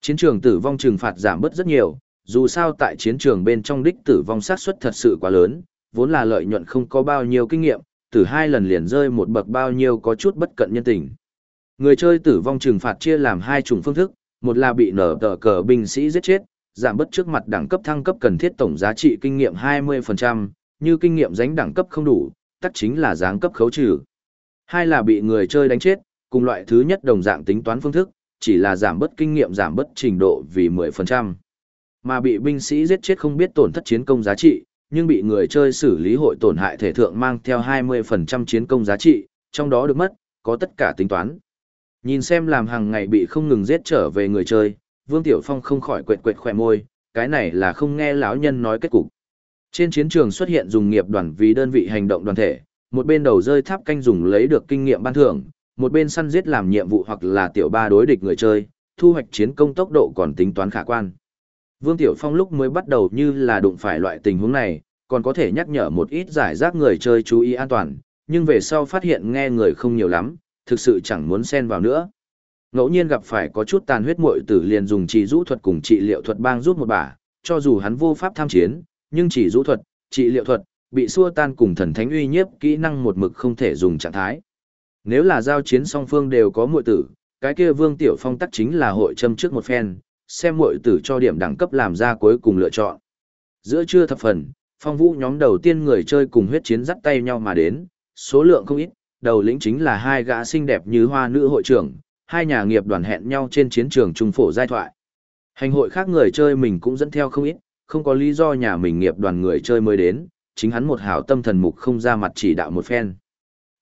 Speaker 1: Chiến trường tử vong trừng phạt giảm bớt rất nhiều, dù sao tại chiến trường bên trong đích tử vong sát suất thật sự quá lớn, vốn là lợi nhuận không có bao nhiêu kinh nghiệm, từ hai lần liền rơi một bậc bao nhiêu có chút bất cận nhân tình. Người chơi tử vong trừng phạt chia làm hai chủng phương thức, một là bị nở tờ cờ binh sĩ giết chết, giảm bất trước mặt đẳng cấp thăng cấp cần thiết tổng giá trị kinh nghiệm 20%, như kinh nghiệm dánh đẳng cấp không đủ, tắc chính là giáng cấp khấu trừ. Hai là bị người chơi đánh chết, cùng loại thứ nhất đồng dạng tính toán phương thức, chỉ là giảm bất kinh nghiệm giảm bất trình độ vì 10%. Mà bị binh sĩ giết chết không biết tổn thất chiến công giá trị, nhưng bị người chơi xử lý hội tổn hại thể thượng mang theo 20% chiến công giá trị, trong đó được mất, có tất cả tính toán. Nhìn xem làm hàng ngày bị không ngừng giết trở về người chơi, Vương Tiểu Phong không khỏi quệt quệt khỏe môi, cái này là không nghe lão nhân nói kết cục. Trên chiến trường xuất hiện dùng nghiệp đoàn vì đơn vị hành động đoàn thể, một bên đầu rơi tháp canh dùng lấy được kinh nghiệm ban thưởng, một bên săn giết làm nhiệm vụ hoặc là tiểu ba đối địch người chơi, thu hoạch chiến công tốc độ còn tính toán khả quan. Vương Tiểu Phong lúc mới bắt đầu như là đụng phải loại tình huống này, còn có thể nhắc nhở một ít giải rác người chơi chú ý an toàn, nhưng về sau phát hiện nghe người không nhiều lắm, thực sự chẳng muốn xen vào nữa. Ngẫu nhiên gặp phải có chút tàn huyết muội tử liền dùng trị rũ thuật cùng trị liệu thuật bang rút một bà. cho dù hắn vô pháp tham chiến, nhưng chỉ rũ thuật, trị liệu thuật, bị xua tan cùng thần thánh uy nhiếp kỹ năng một mực không thể dùng trạng thái. Nếu là giao chiến song phương đều có muội tử, cái kia Vương Tiểu Phong tắc chính là hội châm trước một phen, xem muội tử cho điểm đẳng cấp làm ra cuối cùng lựa chọn. Giữa trưa thập phần, phong vũ nhóm đầu tiên người chơi cùng huyết chiến dắt tay nhau mà đến, số lượng không ít, đầu lĩnh chính là hai gã xinh đẹp như hoa nữ hội trưởng, hai nhà nghiệp đoàn hẹn nhau trên chiến trường trung phổ giai thoại. Hành hội khác người chơi mình cũng dẫn theo không ít, không có lý do nhà mình nghiệp đoàn người chơi mới đến, chính hắn một hảo tâm thần mục không ra mặt chỉ đạo một phen.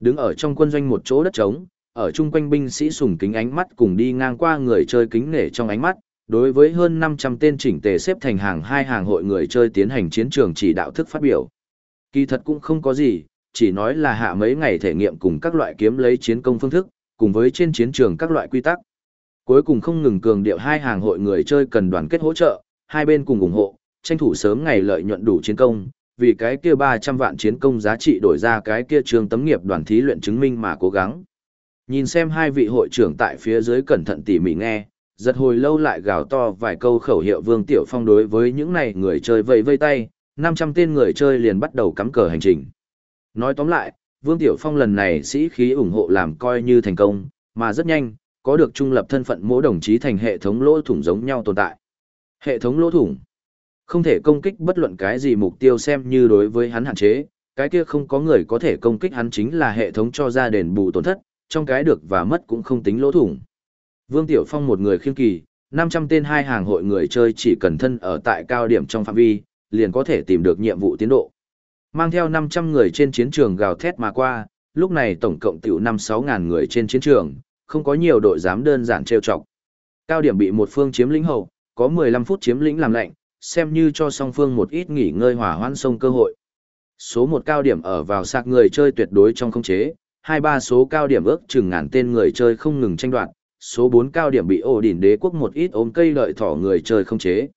Speaker 1: Đứng ở trong quân doanh một chỗ đất trống, ở chung quanh binh sĩ sùng kính ánh mắt cùng đi ngang qua người chơi kính nể trong ánh mắt, đối với hơn 500 tên chỉnh tề xếp thành hàng hai hàng hội người chơi tiến hành chiến trường chỉ đạo thức phát biểu. Kỳ thật cũng không có gì, chỉ nói là hạ mấy ngày thể nghiệm cùng các loại kiếm lấy chiến công phương thức, cùng với trên chiến trường các loại quy tắc. Cuối cùng không ngừng cường điệu hai hàng hội người chơi cần đoàn kết hỗ trợ, hai bên cùng ủng hộ, tranh thủ sớm ngày lợi nhuận đủ chiến công, vì cái kia 300 vạn chiến công giá trị đổi ra cái kia trường tấm nghiệp đoàn thí luyện chứng minh mà cố gắng. Nhìn xem hai vị hội trưởng tại phía dưới cẩn thận tỉ mỉ nghe, giật hồi lâu lại gào to vài câu khẩu hiệu Vương Tiểu Phong đối với những này người chơi vây vây tay, 500 tên người chơi liền bắt đầu cắm cờ hành trình. Nói tóm lại, Vương Tiểu Phong lần này sĩ khí ủng hộ làm coi như thành công, mà rất nhanh, có được trung lập thân phận mỗi đồng chí thành hệ thống lỗ thủng giống nhau tồn tại. Hệ thống lỗ thủng không thể công kích bất luận cái gì mục tiêu xem như đối với hắn hạn chế, cái kia không có người có thể công kích hắn chính là hệ thống cho ra đền bù tổn thất, trong cái được và mất cũng không tính lỗ thủng. Vương Tiểu Phong một người khiên kỳ, 500 tên hai hàng hội người chơi chỉ cần thân ở tại cao điểm trong phạm vi, liền có thể tìm được nhiệm vụ tiến độ. Mang theo 500 người trên chiến trường gào thét mà qua, lúc này tổng cộng tiểu 5-6 ngàn người trên chiến trường, không có nhiều đội dám đơn giản trêu chọc. Cao điểm bị một phương chiếm lĩnh hậu, có 15 phút chiếm lĩnh làm lệnh, xem như cho song phương một ít nghỉ ngơi hỏa hoãn sông cơ hội. Số một cao điểm ở vào sạc người chơi tuyệt đối trong không chế, hai ba số cao điểm ước chừng ngàn tên người chơi không ngừng tranh đoạt, số 4 cao điểm bị ổ đỉnh đế quốc một ít ôm cây lợi thỏ người chơi không chế.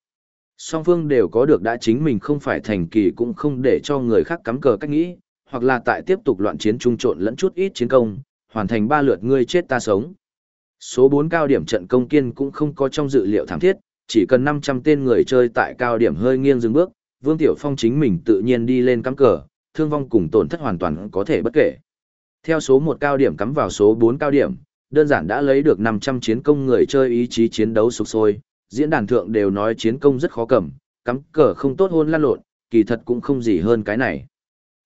Speaker 1: Song phương đều có được đã chính mình không phải thành kỳ cũng không để cho người khác cắm cờ cách nghĩ, hoặc là tại tiếp tục loạn chiến trung trộn lẫn chút ít chiến công, hoàn thành ba lượt ngươi chết ta sống. Số 4 cao điểm trận công kiên cũng không có trong dự liệu thảm thiết, chỉ cần 500 tên người chơi tại cao điểm hơi nghiêng dừng bước, Vương Tiểu Phong chính mình tự nhiên đi lên cắm cờ, thương vong cùng tổn thất hoàn toàn có thể bất kể. Theo số 1 cao điểm cắm vào số 4 cao điểm, đơn giản đã lấy được 500 chiến công người chơi ý chí chiến đấu sục sôi, diễn đàn thượng đều nói chiến công rất khó cầm, cắm cờ không tốt hôn lan lộn, kỳ thật cũng không gì hơn cái này.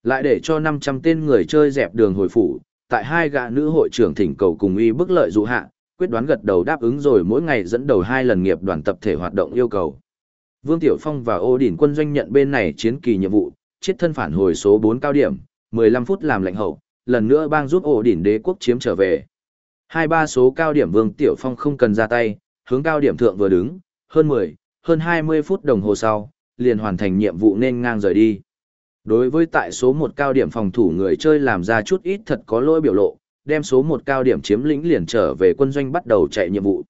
Speaker 1: Lại để cho 500 tên người chơi dẹp đường hồi phủ, tại hai gã nữ hội trưởng thỉnh cầu cùng y bức lợi dụ hạ, quyết đoán gật đầu đáp ứng rồi mỗi ngày dẫn đầu hai lần nghiệp đoàn tập thể hoạt động yêu cầu. Vương Tiểu Phong và Ô Đỉnh quân doanh nhận bên này chiến kỳ nhiệm vụ, chiết thân phản hồi số 4 cao điểm, 15 phút làm lệnh hậu, lần nữa bang giúp Ô Đỉnh đế quốc chiếm trở về. Hai ba số cao điểm Vương Tiểu Phong không cần ra tay, hướng cao điểm thượng vừa đứng, hơn 10, hơn 20 phút đồng hồ sau, liền hoàn thành nhiệm vụ nên ngang rời đi. Đối với tại số 1 cao điểm phòng thủ người chơi làm ra chút ít thật có lỗi biểu lộ, đem số 1 cao điểm chiếm lĩnh liền trở về quân doanh bắt đầu chạy nhiệm vụ.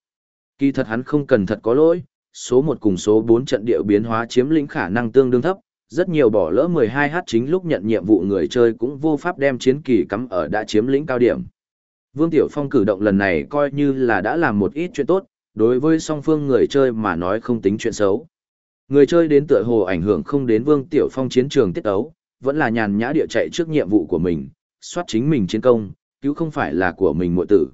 Speaker 1: Kỳ thật hắn không cần thật có lỗi, số 1 cùng số 4 trận địa biến hóa chiếm lĩnh khả năng tương đương thấp, rất nhiều bỏ lỡ 12h chính lúc nhận nhiệm vụ người chơi cũng vô pháp đem chiến kỳ cắm ở đã chiếm lĩnh cao điểm. Vương Tiểu Phong cử động lần này coi như là đã làm một ít chuyện tốt, đối với song phương người chơi mà nói không tính chuyện xấu. Người chơi đến tựa hồ ảnh hưởng không đến Vương Tiểu Phong chiến trường tiết ấu, vẫn là nhàn nhã địa chạy trước nhiệm vụ của mình, soát chính mình chiến công, cứu không phải là của mình muội tử.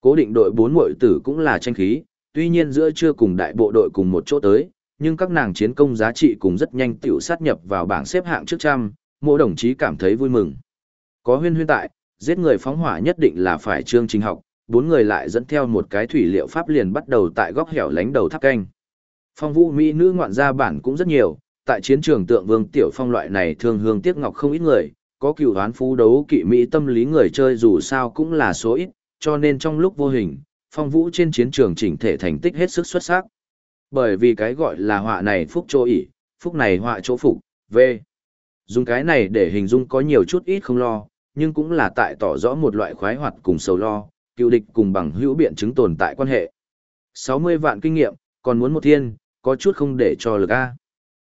Speaker 1: Cố định đội bốn muội tử cũng là tranh khí, tuy nhiên giữa chưa cùng đại bộ đội cùng một chỗ tới, nhưng các nàng chiến công giá trị cùng rất nhanh tiểu sát nhập vào bảng xếp hạng trước trăm, mỗi đồng chí cảm thấy vui mừng. Có huyên huyên tại, giết người phóng hỏa nhất định là phải chương trình học, bốn người lại dẫn theo một cái thủy liệu pháp liền bắt đầu tại góc hẻo lánh đầu tháp canh. Phong vũ mỹ nữ ngoạn gia bản cũng rất nhiều, tại chiến trường tượng vương tiểu phong loại này thường hương tiếc ngọc không ít người, có cựu đoán phú đấu kỵ mỹ tâm lý người chơi dù sao cũng là số ít, cho nên trong lúc vô hình, phong vũ trên chiến trường chỉnh thể thành tích hết sức xuất sắc. Bởi vì cái gọi là họa này phúc chỗ ỉ, phúc này họa chỗ phục, v. Dùng cái này để hình dung có nhiều chút ít không lo, nhưng cũng là tại tỏ rõ một loại khoái hoạt cùng sầu lo, cựu địch cùng bằng hữu biện chứng tồn tại quan hệ. 60 vạn kinh nghiệm, còn muốn một thiên, có chút không để cho lực A.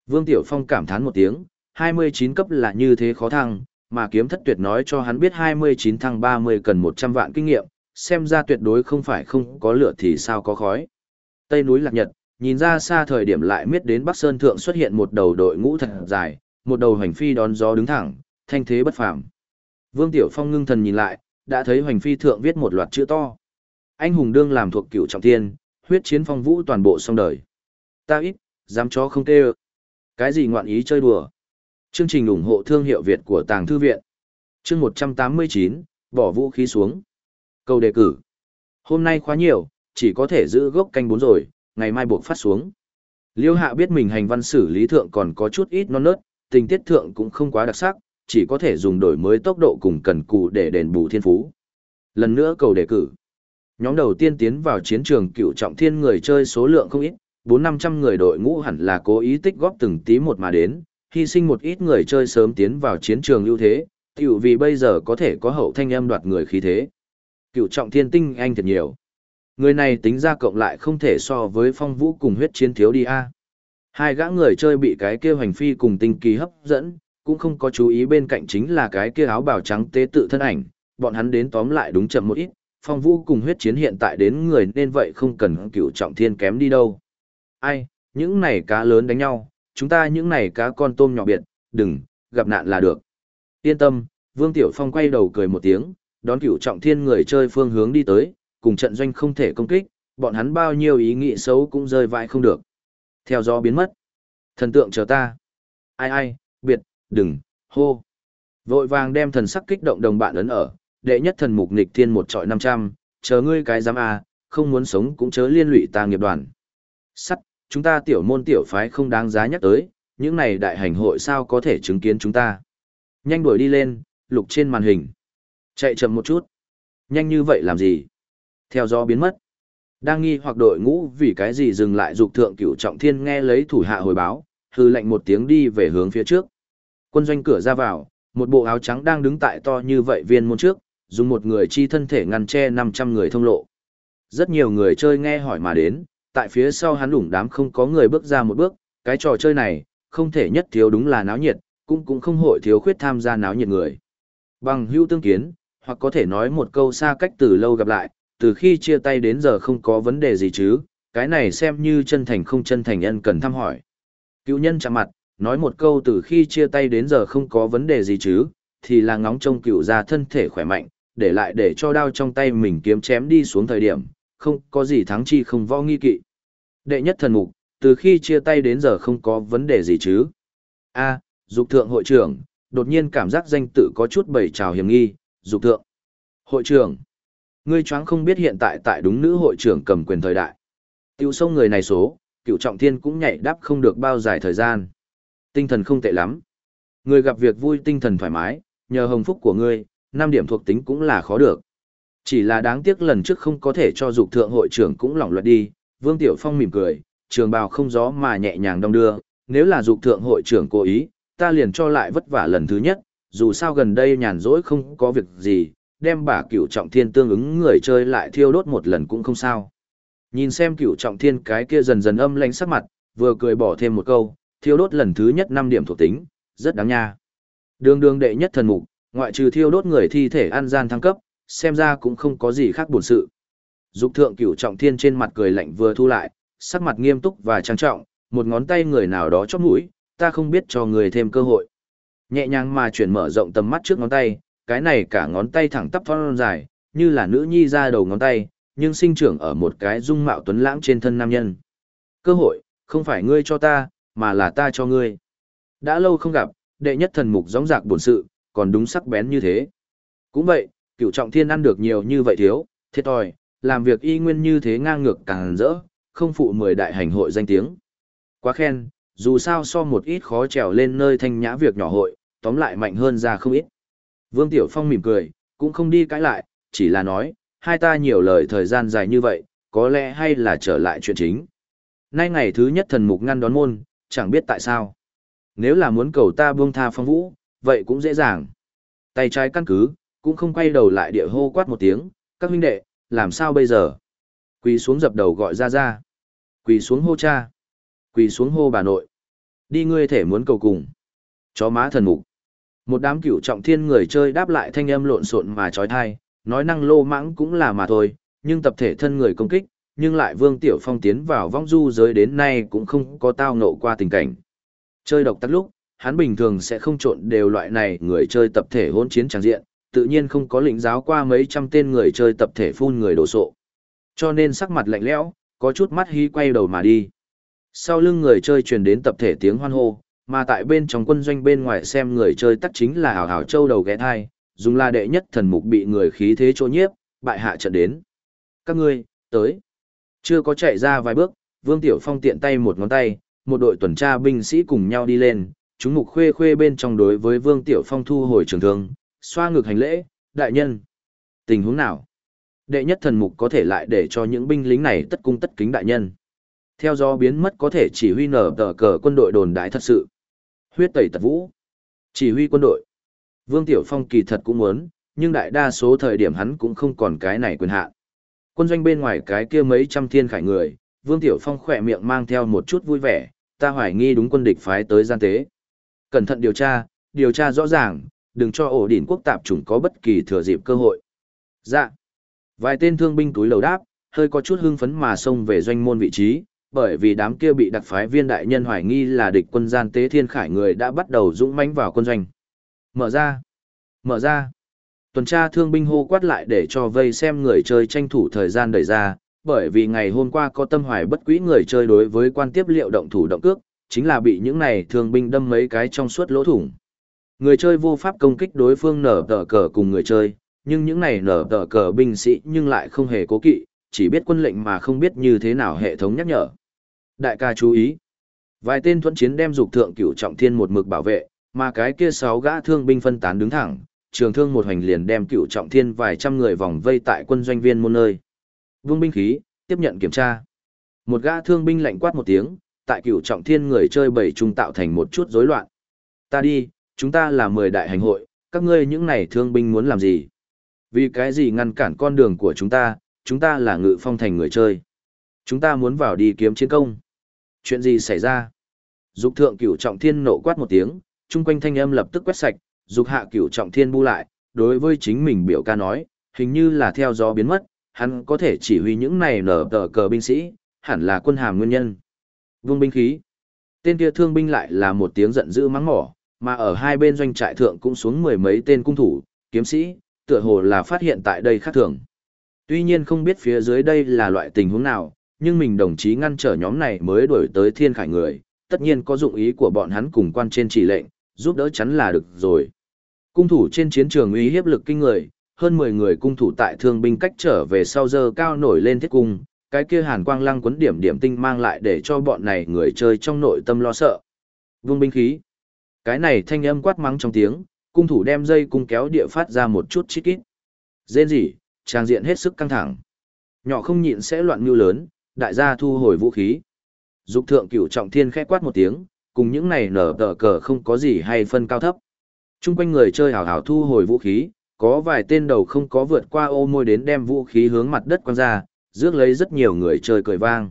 Speaker 1: Vương Tiểu Phong cảm thán một tiếng, 29 cấp là như thế khó thăng, mà kiếm thất tuyệt nói cho hắn biết 29 thăng 30 cần 100 vạn kinh nghiệm, xem ra tuyệt đối không phải không có lửa thì sao có khói. Tây núi Lạc Nhật, nhìn ra xa thời điểm lại miết đến Bắc Sơn Thượng xuất hiện một đầu đội ngũ thật dài, một đầu hành phi đón gió đứng thẳng, thanh thế bất phàm. Vương Tiểu Phong ngưng thần nhìn lại, đã thấy hoành phi thượng viết một loạt chữ to. Anh hùng đương làm thuộc cựu trọng thiên, huyết chiến phong vũ toàn bộ xong đời. Ta ít, dám chó không tê Cái gì ngoạn ý chơi đùa. Chương trình ủng hộ thương hiệu Việt của Tàng Thư Viện. Chương 189, bỏ vũ khí xuống. Câu đề cử. Hôm nay khóa nhiều, chỉ có thể giữ gốc canh bốn rồi, ngày mai buộc phát xuống. Liêu hạ biết mình hành văn xử lý thượng còn có chút ít non nớt, tình tiết thượng cũng không quá đặc sắc, chỉ có thể dùng đổi mới tốc độ cùng cần cù để đền bù thiên phú. Lần nữa cầu đề cử. Nhóm đầu tiên tiến vào chiến trường cựu trọng thiên người chơi số lượng không ít, 4-500 người đội ngũ hẳn là cố ý tích góp từng tí một mà đến, hy sinh một ít người chơi sớm tiến vào chiến trường ưu thế, tiểu vì bây giờ có thể có hậu thanh âm đoạt người khí thế. Cựu trọng thiên tinh anh thật nhiều. Người này tính ra cộng lại không thể so với phong vũ cùng huyết chiến thiếu đi a. Hai gã người chơi bị cái kêu hành phi cùng tinh kỳ hấp dẫn, cũng không có chú ý bên cạnh chính là cái kia áo bào trắng tế tự thân ảnh, bọn hắn đến tóm lại đúng chậm một ít, phong vũ cùng huyết chiến hiện tại đến người nên vậy không cần cựu trọng thiên kém đi đâu. Ai, những này cá lớn đánh nhau, chúng ta những này cá con tôm nhỏ biệt, đừng, gặp nạn là được. Yên tâm, Vương Tiểu Phong quay đầu cười một tiếng, đón cựu trọng thiên người chơi phương hướng đi tới, cùng trận doanh không thể công kích, bọn hắn bao nhiêu ý nghĩ xấu cũng rơi vãi không được. Theo gió biến mất. Thần tượng chờ ta. Ai ai, biệt, đừng, hô. Vội vàng đem thần sắc kích động đồng bạn ấn ở, đệ nhất thần mục nghịch thiên một trọi 500, chờ ngươi cái giám a, không muốn sống cũng chớ liên lụy ta nghiệp đoàn. Sắt, chúng ta tiểu môn tiểu phái không đáng giá nhắc tới, những này đại hành hội sao có thể chứng kiến chúng ta. Nhanh đuổi đi lên, lục trên màn hình. Chạy chậm một chút. Nhanh như vậy làm gì? Theo gió biến mất. Đang nghi hoặc đội ngũ vì cái gì dừng lại dục thượng cửu trọng thiên nghe lấy thủ hạ hồi báo, hư lệnh một tiếng đi về hướng phía trước. Quân doanh cửa ra vào, một bộ áo trắng đang đứng tại to như vậy viên môn trước, dùng một người chi thân thể ngăn che 500 người thông lộ. Rất nhiều người chơi nghe hỏi mà đến, tại phía sau hắn lủng đám không có người bước ra một bước, cái trò chơi này, không thể nhất thiếu đúng là náo nhiệt, cũng cũng không hội thiếu khuyết tham gia náo nhiệt người. Bằng hữu tương kiến, hoặc có thể nói một câu xa cách từ lâu gặp lại, từ khi chia tay đến giờ không có vấn đề gì chứ, cái này xem như chân thành không chân thành nhân cần thăm hỏi. Cựu nhân chạm mặt, nói một câu từ khi chia tay đến giờ không có vấn đề gì chứ, thì là ngóng trông cựu ra thân thể khỏe mạnh, để lại để cho đao trong tay mình kiếm chém đi xuống thời điểm, không có gì thắng chi không võ nghi kỵ. Đệ nhất thần mục, từ khi chia tay đến giờ không có vấn đề gì chứ. A, dục thượng hội trưởng, đột nhiên cảm giác danh tự có chút bầy trào hiểm nghi, dục thượng. Hội trưởng, ngươi choáng không biết hiện tại tại đúng nữ hội trưởng cầm quyền thời đại. Tiêu sông người này số, cựu trọng thiên cũng nhảy đáp không được bao dài thời gian. Tinh thần không tệ lắm. Người gặp việc vui tinh thần thoải mái, nhờ hồng phúc của ngươi, năm điểm thuộc tính cũng là khó được. Chỉ là đáng tiếc lần trước không có thể cho dục thượng hội trưởng cũng lỏng luật đi, Vương Tiểu Phong mỉm cười, trường bào không gió mà nhẹ nhàng đong đưa, nếu là dục thượng hội trưởng cố ý, ta liền cho lại vất vả lần thứ nhất, dù sao gần đây nhàn rỗi không có việc gì, đem bà cửu trọng thiên tương ứng người chơi lại thiêu đốt một lần cũng không sao. Nhìn xem cửu trọng thiên cái kia dần dần âm lãnh sắc mặt, vừa cười bỏ thêm một câu, thiêu đốt lần thứ nhất 5 điểm thuộc tính, rất đáng nha. Đường đường đệ nhất thần mục, ngoại trừ thiêu đốt người thi thể ăn gian thăng cấp, xem ra cũng không có gì khác buồn sự. Dục thượng cửu trọng thiên trên mặt cười lạnh vừa thu lại, sắc mặt nghiêm túc và trang trọng, một ngón tay người nào đó chóp mũi, ta không biết cho người thêm cơ hội. Nhẹ nhàng mà chuyển mở rộng tầm mắt trước ngón tay, cái này cả ngón tay thẳng tắp thon dài, như là nữ nhi ra đầu ngón tay, nhưng sinh trưởng ở một cái dung mạo tuấn lãng trên thân nam nhân. Cơ hội, không phải ngươi cho ta, mà là ta cho ngươi. Đã lâu không gặp, đệ nhất thần mục gióng giạc buồn sự, còn đúng sắc bén như thế. Cũng vậy, cựu trọng thiên ăn được nhiều như vậy thiếu, thiệt thòi, làm việc y nguyên như thế ngang ngược càng rỡ, không phụ mười đại hành hội danh tiếng. Quá khen, dù sao so một ít khó trèo lên nơi thanh nhã việc nhỏ hội, tóm lại mạnh hơn ra không ít. Vương Tiểu Phong mỉm cười, cũng không đi cãi lại, chỉ là nói, hai ta nhiều lời thời gian dài như vậy, có lẽ hay là trở lại chuyện chính. Nay ngày thứ nhất thần mục ngăn đón môn, chẳng biết tại sao. Nếu là muốn cầu ta buông tha phong vũ, vậy cũng dễ dàng. Tay trái căn cứ, cũng không quay đầu lại địa hô quát một tiếng, các huynh đệ, làm sao bây giờ? Quỳ xuống dập đầu gọi ra ra. Quỳ xuống hô cha. Quỳ xuống hô bà nội. Đi ngươi thể muốn cầu cùng. Chó má thần mục. Một đám cửu trọng thiên người chơi đáp lại thanh âm lộn xộn mà trói thai, nói năng lô mãng cũng là mà thôi, nhưng tập thể thân người công kích, nhưng lại Vương Tiểu Phong tiến vào vong du giới đến nay cũng không có tao nộ qua tình cảnh. Chơi độc tắc lúc, hắn bình thường sẽ không trộn đều loại này người chơi tập thể hỗn chiến tràng diện, tự nhiên không có lĩnh giáo qua mấy trăm tên người chơi tập thể phun người đổ sộ. Cho nên sắc mặt lạnh lẽo, có chút mắt hí quay đầu mà đi. Sau lưng người chơi truyền đến tập thể tiếng hoan hô, mà tại bên trong quân doanh bên ngoài xem người chơi tắc chính là hào hào châu đầu ghé thai, dùng la đệ nhất thần mục bị người khí thế chỗ nhiếp, bại hạ trận đến. Các ngươi, tới. Chưa có chạy ra vài bước, Vương Tiểu Phong tiện tay một ngón tay, một đội tuần tra binh sĩ cùng nhau đi lên, chúng mục khuê khuê bên trong đối với Vương Tiểu Phong thu hồi trường thương, xoa ngực hành lễ, đại nhân. Tình huống nào? Đệ nhất thần mục có thể lại để cho những binh lính này tất cung tất kính đại nhân. Theo do biến mất có thể chỉ huy nở tờ cờ quân đội đồn đại thật sự. Huyết tẩy tật vũ. Chỉ huy quân đội. Vương Tiểu Phong kỳ thật cũng muốn, nhưng đại đa số thời điểm hắn cũng không còn cái này quyền hạn. Quân doanh bên ngoài cái kia mấy trăm thiên khải người, Vương Tiểu Phong khỏe miệng mang theo một chút vui vẻ, ta hoài nghi đúng quân địch phái tới gian tế. Cẩn thận điều tra, điều tra rõ ràng, đừng cho ổ đỉnh quốc tạp chủng có bất kỳ thừa dịp cơ hội. Dạ. Vài tên thương binh túi lầu đáp, hơi có chút hưng phấn mà xông về doanh môn vị trí, bởi vì đám kia bị đặc phái viên đại nhân hoài nghi là địch quân gian tế thiên khải người đã bắt đầu dũng mãnh vào quân doanh. Mở ra! Mở ra! Tuần tra thương binh hô quát lại để cho vây xem người chơi tranh thủ thời gian đẩy ra, bởi vì ngày hôm qua có tâm hoài bất quỹ người chơi đối với quan tiếp liệu động thủ động cước, chính là bị những này thương binh đâm mấy cái trong suốt lỗ thủng. Người chơi vô pháp công kích đối phương nở tờ cờ cùng người chơi, nhưng những này nở tờ cờ binh sĩ nhưng lại không hề cố kỵ, chỉ biết quân lệnh mà không biết như thế nào hệ thống nhắc nhở. Đại ca chú ý. Vài tên thuẫn chiến đem dục thượng cửu trọng thiên một mực bảo vệ, mà cái kia sáu gã thương binh phân tán đứng thẳng, trường thương một hành liền đem cửu trọng thiên vài trăm người vòng vây tại quân doanh viên môn nơi. Vương binh khí, tiếp nhận kiểm tra. Một gã thương binh lạnh quát một tiếng, tại cửu trọng thiên người chơi bảy trung tạo thành một chút rối loạn. Ta đi, chúng ta là mười đại hành hội, các ngươi những này thương binh muốn làm gì? Vì cái gì ngăn cản con đường của chúng ta, chúng ta là ngự phong thành người chơi. Chúng ta muốn vào đi kiếm chiến công. Chuyện gì xảy ra? Dục thượng cửu trọng thiên nộ quát một tiếng, chung quanh thanh âm lập tức quét sạch, dục hạ cửu trọng thiên bu lại, đối với chính mình biểu ca nói, hình như là theo gió biến mất, hắn có thể chỉ huy những này nở tờ cờ binh sĩ, hẳn là quân hàm nguyên nhân. Vương binh khí. Tên kia thương binh lại là một tiếng giận dữ mắng mỏ, mà ở hai bên doanh trại thượng cũng xuống mười mấy tên cung thủ, kiếm sĩ, tựa hồ là phát hiện tại đây khác thường. Tuy nhiên không biết phía dưới đây là loại tình huống nào, nhưng mình đồng chí ngăn trở nhóm này mới đuổi tới thiên khải người, tất nhiên có dụng ý của bọn hắn cùng quan trên chỉ lệnh, giúp đỡ chắn là được rồi. Cung thủ trên chiến trường uy hiếp lực kinh người, hơn 10 người cung thủ tại thương binh cách trở về sau giờ cao nổi lên thiết cung, cái kia hàn quang lăng quấn điểm điểm tinh mang lại để cho bọn này người chơi trong nội tâm lo sợ. Vương binh khí. Cái này thanh âm quát mắng trong tiếng, cung thủ đem dây cung kéo địa phát ra một chút chít kít. Dên gì, trang diện hết sức căng thẳng. Nhỏ không nhịn sẽ loạn như lớn, đại gia thu hồi vũ khí. Dục thượng cửu trọng thiên khẽ quát một tiếng, cùng những này nở tờ cờ không có gì hay phân cao thấp. Trung quanh người chơi hào hào thu hồi vũ khí, có vài tên đầu không có vượt qua ô môi đến đem vũ khí hướng mặt đất quăng ra, rước lấy rất nhiều người chơi cười vang.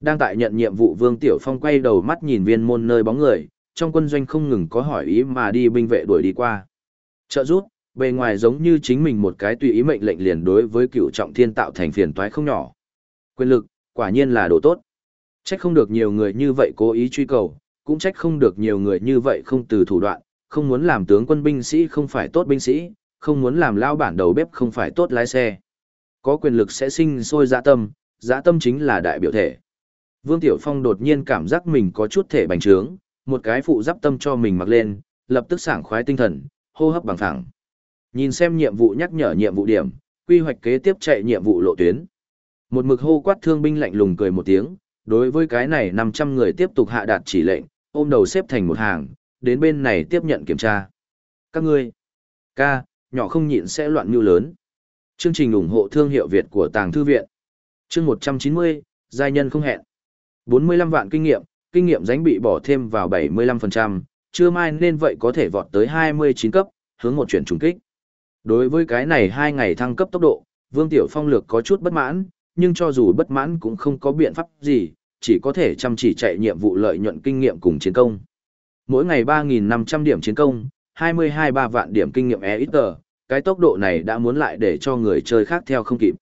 Speaker 1: Đang tại nhận nhiệm vụ Vương Tiểu Phong quay đầu mắt nhìn viên môn nơi bóng người, trong quân doanh không ngừng có hỏi ý mà đi binh vệ đuổi đi qua. Trợ rút, bề ngoài giống như chính mình một cái tùy ý mệnh lệnh liền đối với cựu trọng thiên tạo thành phiền toái không nhỏ. Quyền lực, quả nhiên là đồ tốt. Trách không được nhiều người như vậy cố ý truy cầu, cũng trách không được nhiều người như vậy không từ thủ đoạn, không muốn làm tướng quân binh sĩ không phải tốt binh sĩ, không muốn làm lao bản đầu bếp không phải tốt lái xe. Có quyền lực sẽ sinh sôi dã tâm, dã tâm chính là đại biểu thể. Vương Tiểu Phong đột nhiên cảm giác mình có chút thể bành trướng, một cái phụ giáp tâm cho mình mặc lên, lập tức sảng khoái tinh thần, hô hấp bằng thẳng. Nhìn xem nhiệm vụ nhắc nhở nhiệm vụ điểm, quy hoạch kế tiếp chạy nhiệm vụ lộ tuyến. Một mực hô quát thương binh lạnh lùng cười một tiếng, đối với cái này 500 người tiếp tục hạ đạt chỉ lệnh, ôm đầu xếp thành một hàng, đến bên này tiếp nhận kiểm tra. Các ngươi, ca, nhỏ không nhịn sẽ loạn như lớn. Chương trình ủng hộ thương hiệu Việt của Tàng Thư Viện. Chương 190, giai nhân không hẹn. 45 vạn kinh nghiệm, kinh nghiệm dánh bị bỏ thêm vào 75%, chưa mai nên vậy có thể vọt tới 29 cấp, hướng một chuyển trùng kích. Đối với cái này hai ngày thăng cấp tốc độ, Vương Tiểu Phong lược có chút bất mãn, nhưng cho dù bất mãn cũng không có biện pháp gì, chỉ có thể chăm chỉ chạy nhiệm vụ lợi nhuận kinh nghiệm cùng chiến công. Mỗi ngày 3.500 điểm chiến công, 22-3 vạn điểm kinh nghiệm EXP, cái tốc độ này đã muốn lại để cho người chơi khác theo không kịp.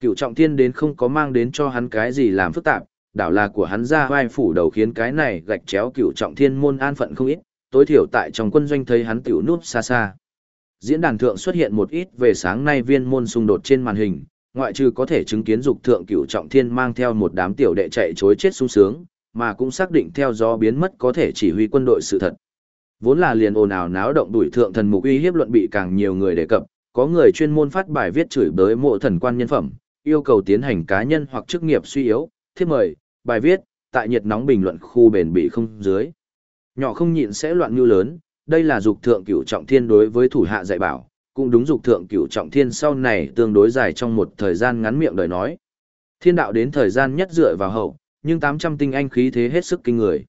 Speaker 1: Cựu trọng thiên đến không có mang đến cho hắn cái gì làm phức tạp, đảo là của hắn ra vai phủ đầu khiến cái này gạch chéo cựu trọng thiên môn an phận không ít, tối thiểu tại trong quân doanh thấy hắn tiểu núp xa xa. Diễn đàn thượng xuất hiện một ít về sáng nay viên môn xung đột trên màn hình, ngoại trừ có thể chứng kiến dục thượng cựu trọng thiên mang theo một đám tiểu đệ chạy chối chết sung sướng, mà cũng xác định theo gió biến mất có thể chỉ huy quân đội sự thật. Vốn là liền ồn ào náo động đuổi thượng thần mục uy hiếp luận bị càng nhiều người đề cập, có người chuyên môn phát bài viết chửi bới mộ thần quan nhân phẩm, yêu cầu tiến hành cá nhân hoặc chức nghiệp suy yếu, thiết mời, bài viết, tại nhiệt nóng bình luận khu bền bị không dưới. Nhỏ không nhịn sẽ loạn như lớn, đây là dục thượng cửu trọng thiên đối với thủ hạ dạy bảo, cũng đúng dục thượng cửu trọng thiên sau này tương đối dài trong một thời gian ngắn miệng đời nói. Thiên đạo đến thời gian nhất dựa vào hậu, nhưng 800 tinh anh khí thế hết sức kinh người.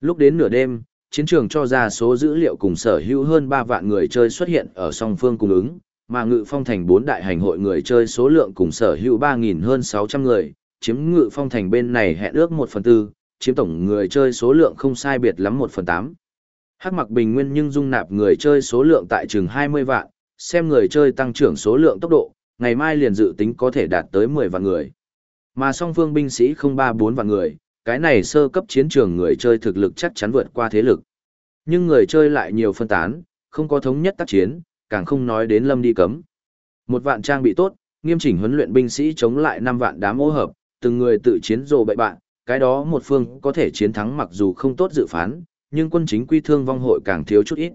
Speaker 1: Lúc đến nửa đêm, chiến trường cho ra số dữ liệu cùng sở hữu hơn 3 vạn người chơi xuất hiện ở song phương cung ứng, mà ngự phong thành 4 đại hành hội người chơi số lượng cùng sở hữu 3.000 hơn 600 người, chiếm ngự phong thành bên này hẹn ước 1 phần 4, chiếm tổng người chơi số lượng không sai biệt lắm 1 phần 8. Hắc mặc bình nguyên nhưng dung nạp người chơi số lượng tại trường 20 vạn, xem người chơi tăng trưởng số lượng tốc độ, ngày mai liền dự tính có thể đạt tới 10 vạn người. Mà song phương binh sĩ không ba bốn vạn người, cái này sơ cấp chiến trường người chơi thực lực chắc chắn vượt qua thế lực. Nhưng người chơi lại nhiều phân tán, không có thống nhất tác chiến, càng không nói đến lâm đi cấm. Một vạn trang bị tốt, nghiêm chỉnh huấn luyện binh sĩ chống lại năm vạn đám ô hợp, từng người tự chiến rồ bậy bạn, cái đó một phương có thể chiến thắng mặc dù không tốt dự phán, nhưng quân chính quy thương vong hội càng thiếu chút ít.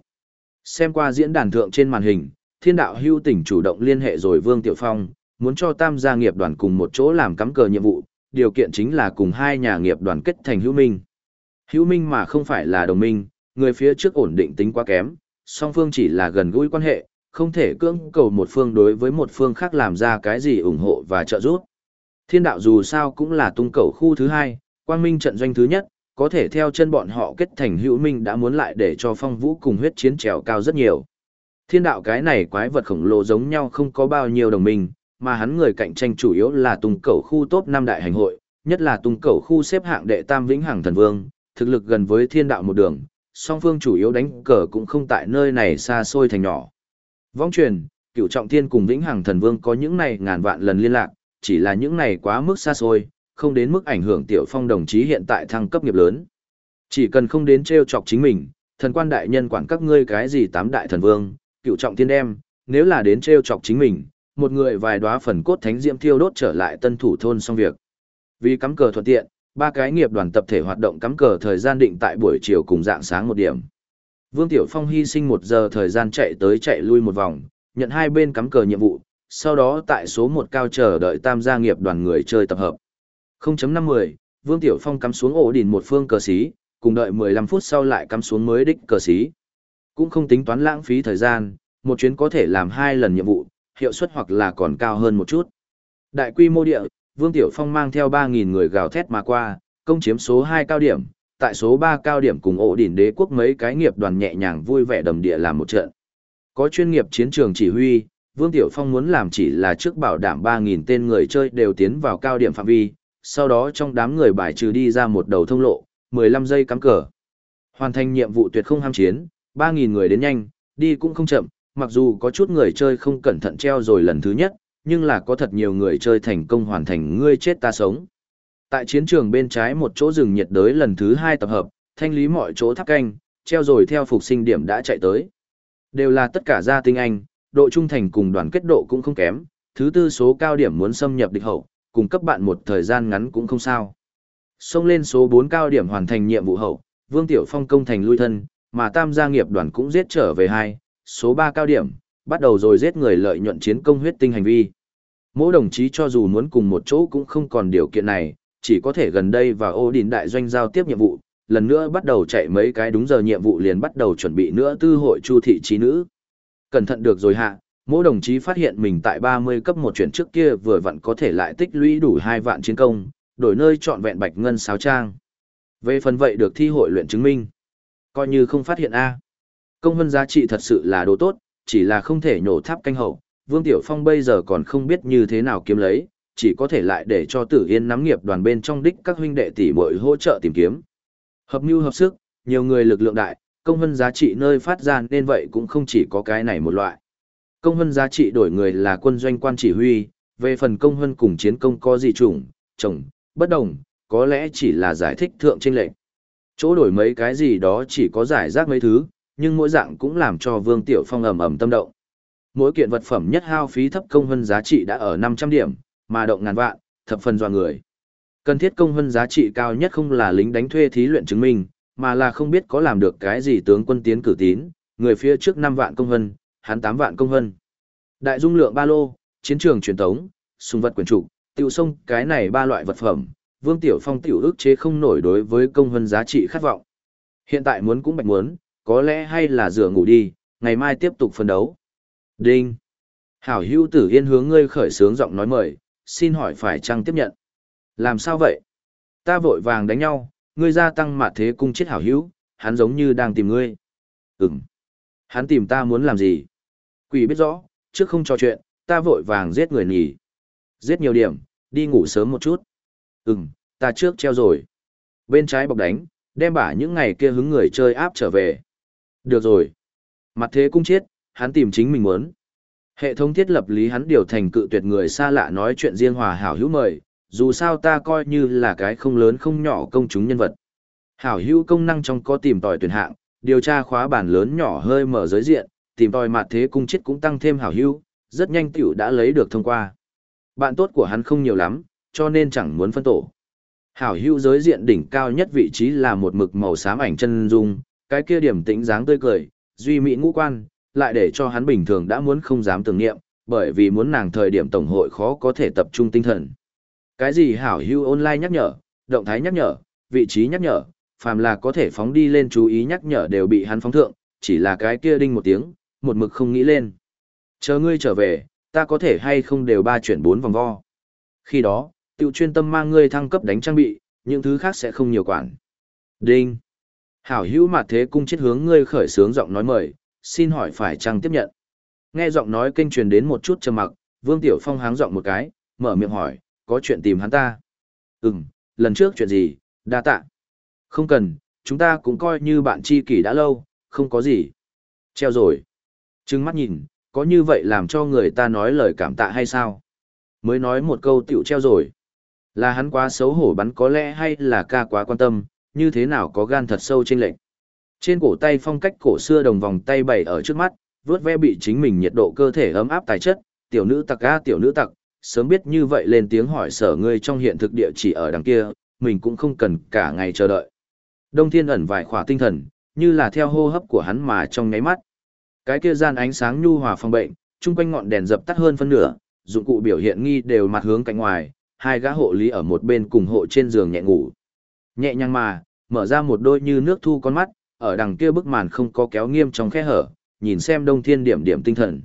Speaker 1: Xem qua diễn đàn thượng trên màn hình, thiên đạo hưu tỉnh chủ động liên hệ rồi Vương Tiểu Phong, muốn cho tam gia nghiệp đoàn cùng một chỗ làm cắm cờ nhiệm vụ, điều kiện chính là cùng hai nhà nghiệp đoàn kết thành hữu minh. Hữu minh mà không phải là đồng minh, người phía trước ổn định tính quá kém, song phương chỉ là gần gũi quan hệ, không thể cưỡng cầu một phương đối với một phương khác làm ra cái gì ủng hộ và trợ giúp. Thiên đạo dù sao cũng là tung cầu khu thứ hai, quang minh trận doanh thứ nhất, có thể theo chân bọn họ kết thành hữu minh đã muốn lại để cho phong vũ cùng huyết chiến trèo cao rất nhiều. Thiên đạo cái này quái vật khổng lồ giống nhau không có bao nhiêu đồng minh, mà hắn người cạnh tranh chủ yếu là tung cầu khu top 5 đại hành hội, nhất là tung cầu khu xếp hạng đệ tam vĩnh hằng thần vương, thực lực gần với thiên đạo một đường, song phương chủ yếu đánh cờ cũng không tại nơi này xa xôi thành nhỏ. Vong truyền, cựu trọng thiên cùng vĩnh hằng thần vương có những này ngàn vạn lần liên lạc, chỉ là những này quá mức xa xôi, không đến mức ảnh hưởng tiểu phong đồng chí hiện tại thăng cấp nghiệp lớn. Chỉ cần không đến treo chọc chính mình, thần quan đại nhân quản các ngươi cái gì tám đại thần vương, cựu trọng thiên đem, nếu là đến treo chọc chính mình, một người vài đóa phần cốt thánh diễm thiêu đốt trở lại tân thủ thôn xong việc. Vì cắm cờ thuận tiện, ba cái nghiệp đoàn tập thể hoạt động cắm cờ thời gian định tại buổi chiều cùng dạng sáng một điểm. Vương Tiểu Phong hy sinh một giờ thời gian chạy tới chạy lui một vòng, nhận hai bên cắm cờ nhiệm vụ, sau đó tại số một cao chờ đợi tam gia nghiệp đoàn người chơi tập hợp. 0.50, Vương Tiểu Phong cắm xuống ổ đỉnh một phương cờ xí, cùng đợi 15 phút sau lại cắm xuống mới đích cờ xí. Cũng không tính toán lãng phí thời gian, một chuyến có thể làm hai lần nhiệm vụ, hiệu suất hoặc là còn cao hơn một chút. Đại quy mô địa, Vương Tiểu Phong mang theo 3.000 người gào thét mà qua, công chiếm số 2 cao điểm, tại số 3 cao điểm cùng ổ đỉnh đế quốc mấy cái nghiệp đoàn nhẹ nhàng vui vẻ đầm địa làm một trận. Có chuyên nghiệp chiến trường chỉ huy, Vương Tiểu Phong muốn làm chỉ là trước bảo đảm 3.000 tên người chơi đều tiến vào cao điểm phạm vi, sau đó trong đám người bài trừ đi ra một đầu thông lộ, 15 giây cắm cờ. Hoàn thành nhiệm vụ tuyệt không ham chiến, 3.000 người đến nhanh, đi cũng không chậm, mặc dù có chút người chơi không cẩn thận treo rồi lần thứ nhất, nhưng là có thật nhiều người chơi thành công hoàn thành ngươi chết ta sống. Tại chiến trường bên trái một chỗ rừng nhiệt đới lần thứ hai tập hợp, thanh lý mọi chỗ tháp canh, treo rồi theo phục sinh điểm đã chạy tới. Đều là tất cả gia tinh anh, độ trung thành cùng đoàn kết độ cũng không kém, thứ tư số cao điểm muốn xâm nhập địch hậu, cùng cấp bạn một thời gian ngắn cũng không sao. Xông lên số 4 cao điểm hoàn thành nhiệm vụ hậu, Vương Tiểu Phong công thành lui thân, mà tam gia nghiệp đoàn cũng giết trở về hai, số 3 cao điểm, bắt đầu rồi giết người lợi nhuận chiến công huyết tinh hành vi. Mỗi đồng chí cho dù muốn cùng một chỗ cũng không còn điều kiện này, chỉ có thể gần đây và ô đình đại doanh giao tiếp nhiệm vụ, lần nữa bắt đầu chạy mấy cái đúng giờ nhiệm vụ liền bắt đầu chuẩn bị nữa tư hội chu thị trí nữ. Cẩn thận được rồi hạ, mỗi đồng chí phát hiện mình tại 30 cấp một chuyển trước kia vừa vặn có thể lại tích lũy đủ hai vạn chiến công, đổi nơi chọn vẹn bạch ngân sáo trang. Về phần vậy được thi hội luyện chứng minh. Coi như không phát hiện A. Công hơn giá trị thật sự là đồ tốt, chỉ là không thể nhổ tháp canh hậu. Vương Tiểu Phong bây giờ còn không biết như thế nào kiếm lấy, chỉ có thể lại để cho Tử Yên nắm nghiệp đoàn bên trong đích các huynh đệ tỷ muội hỗ trợ tìm kiếm. Hợp mưu hợp sức, nhiều người lực lượng đại, công hơn giá trị nơi phát ra nên vậy cũng không chỉ có cái này một loại. Công hơn giá trị đổi người là quân doanh quan chỉ huy, về phần công hơn cùng chiến công có gì chủng, chồng, bất đồng, có lẽ chỉ là giải thích thượng trên lệnh. Chỗ đổi mấy cái gì đó chỉ có giải rác mấy thứ, nhưng mỗi dạng cũng làm cho Vương Tiểu Phong ầm ầm tâm động. Mỗi kiện vật phẩm nhất hao phí thấp công hơn giá trị đã ở 500 điểm, mà động ngàn vạn, thập phần dọa người. Cần thiết công hơn giá trị cao nhất không là lính đánh thuê thí luyện chứng minh, mà là không biết có làm được cái gì tướng quân tiến cử tín, người phía trước 5 vạn công hơn hắn 8 vạn công hơn Đại dung lượng ba lô, chiến trường truyền tống, súng vật quyền trụ, tiểu sông, cái này ba loại vật phẩm, Vương Tiểu Phong tiểu ước chế không nổi đối với công hơn giá trị khát vọng. Hiện tại muốn cũng bạch muốn, có lẽ hay là rửa ngủ đi, ngày mai tiếp tục phân đấu. Đinh. Hảo hữu tử yên hướng ngươi khởi sướng giọng nói mời, xin hỏi phải chăng tiếp nhận. Làm sao vậy? Ta vội vàng đánh nhau, ngươi gia tăng mặt thế cung chết hảo hữu, hắn giống như đang tìm ngươi. Ừm. Hắn tìm ta muốn làm gì? Quỷ biết rõ, trước không trò chuyện, ta vội vàng giết người nhỉ. Giết nhiều điểm, đi ngủ sớm một chút. Ừm, ta trước treo rồi. Bên trái bọc đánh, đem bả những ngày kia hứng người chơi áp trở về. Được rồi. Mặt thế cung chết, hắn tìm chính mình muốn. Hệ thống thiết lập lý hắn điều thành cự tuyệt người xa lạ nói chuyện riêng hòa hảo hữu mời, dù sao ta coi như là cái không lớn không nhỏ công chúng nhân vật. Hảo hữu công năng trong có tìm tòi tuyển hạng, điều tra khóa bản lớn nhỏ hơi mở giới diện, tìm tòi mặt thế cung chết cũng tăng thêm hảo hữu, rất nhanh tiểu đã lấy được thông qua. Bạn tốt của hắn không nhiều lắm, cho nên chẳng muốn phân tổ. Hảo hữu giới diện đỉnh cao nhất vị trí là một mực màu xám ảnh chân dung, cái kia điểm tĩnh dáng tươi cười, duy mỹ ngũ quan, lại để cho hắn bình thường đã muốn không dám tưởng niệm, bởi vì muốn nàng thời điểm tổng hội khó có thể tập trung tinh thần. Cái gì hảo hưu online nhắc nhở, động thái nhắc nhở, vị trí nhắc nhở, phàm là có thể phóng đi lên chú ý nhắc nhở đều bị hắn phóng thượng, chỉ là cái kia đinh một tiếng, một mực không nghĩ lên. Chờ ngươi trở về, ta có thể hay không đều ba chuyển bốn vòng vo. Khi đó, tiêu chuyên tâm mang ngươi thăng cấp đánh trang bị, những thứ khác sẽ không nhiều quản. Đinh. Hảo hữu mặt thế cung chết hướng ngươi khởi sướng giọng nói mời, xin hỏi phải chăng tiếp nhận. Nghe giọng nói kênh truyền đến một chút trầm mặc, Vương Tiểu Phong háng giọng một cái, mở miệng hỏi, có chuyện tìm hắn ta. Ừm, lần trước chuyện gì, đa tạ. Không cần, chúng ta cũng coi như bạn tri kỷ đã lâu, không có gì. Treo rồi. Trừng mắt nhìn, có như vậy làm cho người ta nói lời cảm tạ hay sao? Mới nói một câu tiểu treo rồi. Là hắn quá xấu hổ bắn có lẽ hay là ca quá quan tâm, như thế nào có gan thật sâu trên lệnh. Trên cổ tay phong cách cổ xưa đồng vòng tay bày ở trước mắt, vướt ve bị chính mình nhiệt độ cơ thể ấm áp tài chất, tiểu nữ tặc a tiểu nữ tặc, sớm biết như vậy lên tiếng hỏi sở ngươi trong hiện thực địa chỉ ở đằng kia, mình cũng không cần cả ngày chờ đợi. Đông thiên ẩn vài khỏa tinh thần, như là theo hô hấp của hắn mà trong nháy mắt. Cái kia gian ánh sáng nhu hòa phòng bệnh, chung quanh ngọn đèn dập tắt hơn phân nửa, dụng cụ biểu hiện nghi đều mặt hướng cạnh ngoài, hai gã hộ lý ở một bên cùng hộ trên giường nhẹ ngủ. Nhẹ nhàng mà, mở ra một đôi như nước thu con mắt, ở đằng kia bức màn không có kéo nghiêm trong khe hở, nhìn xem đông thiên điểm điểm tinh thần.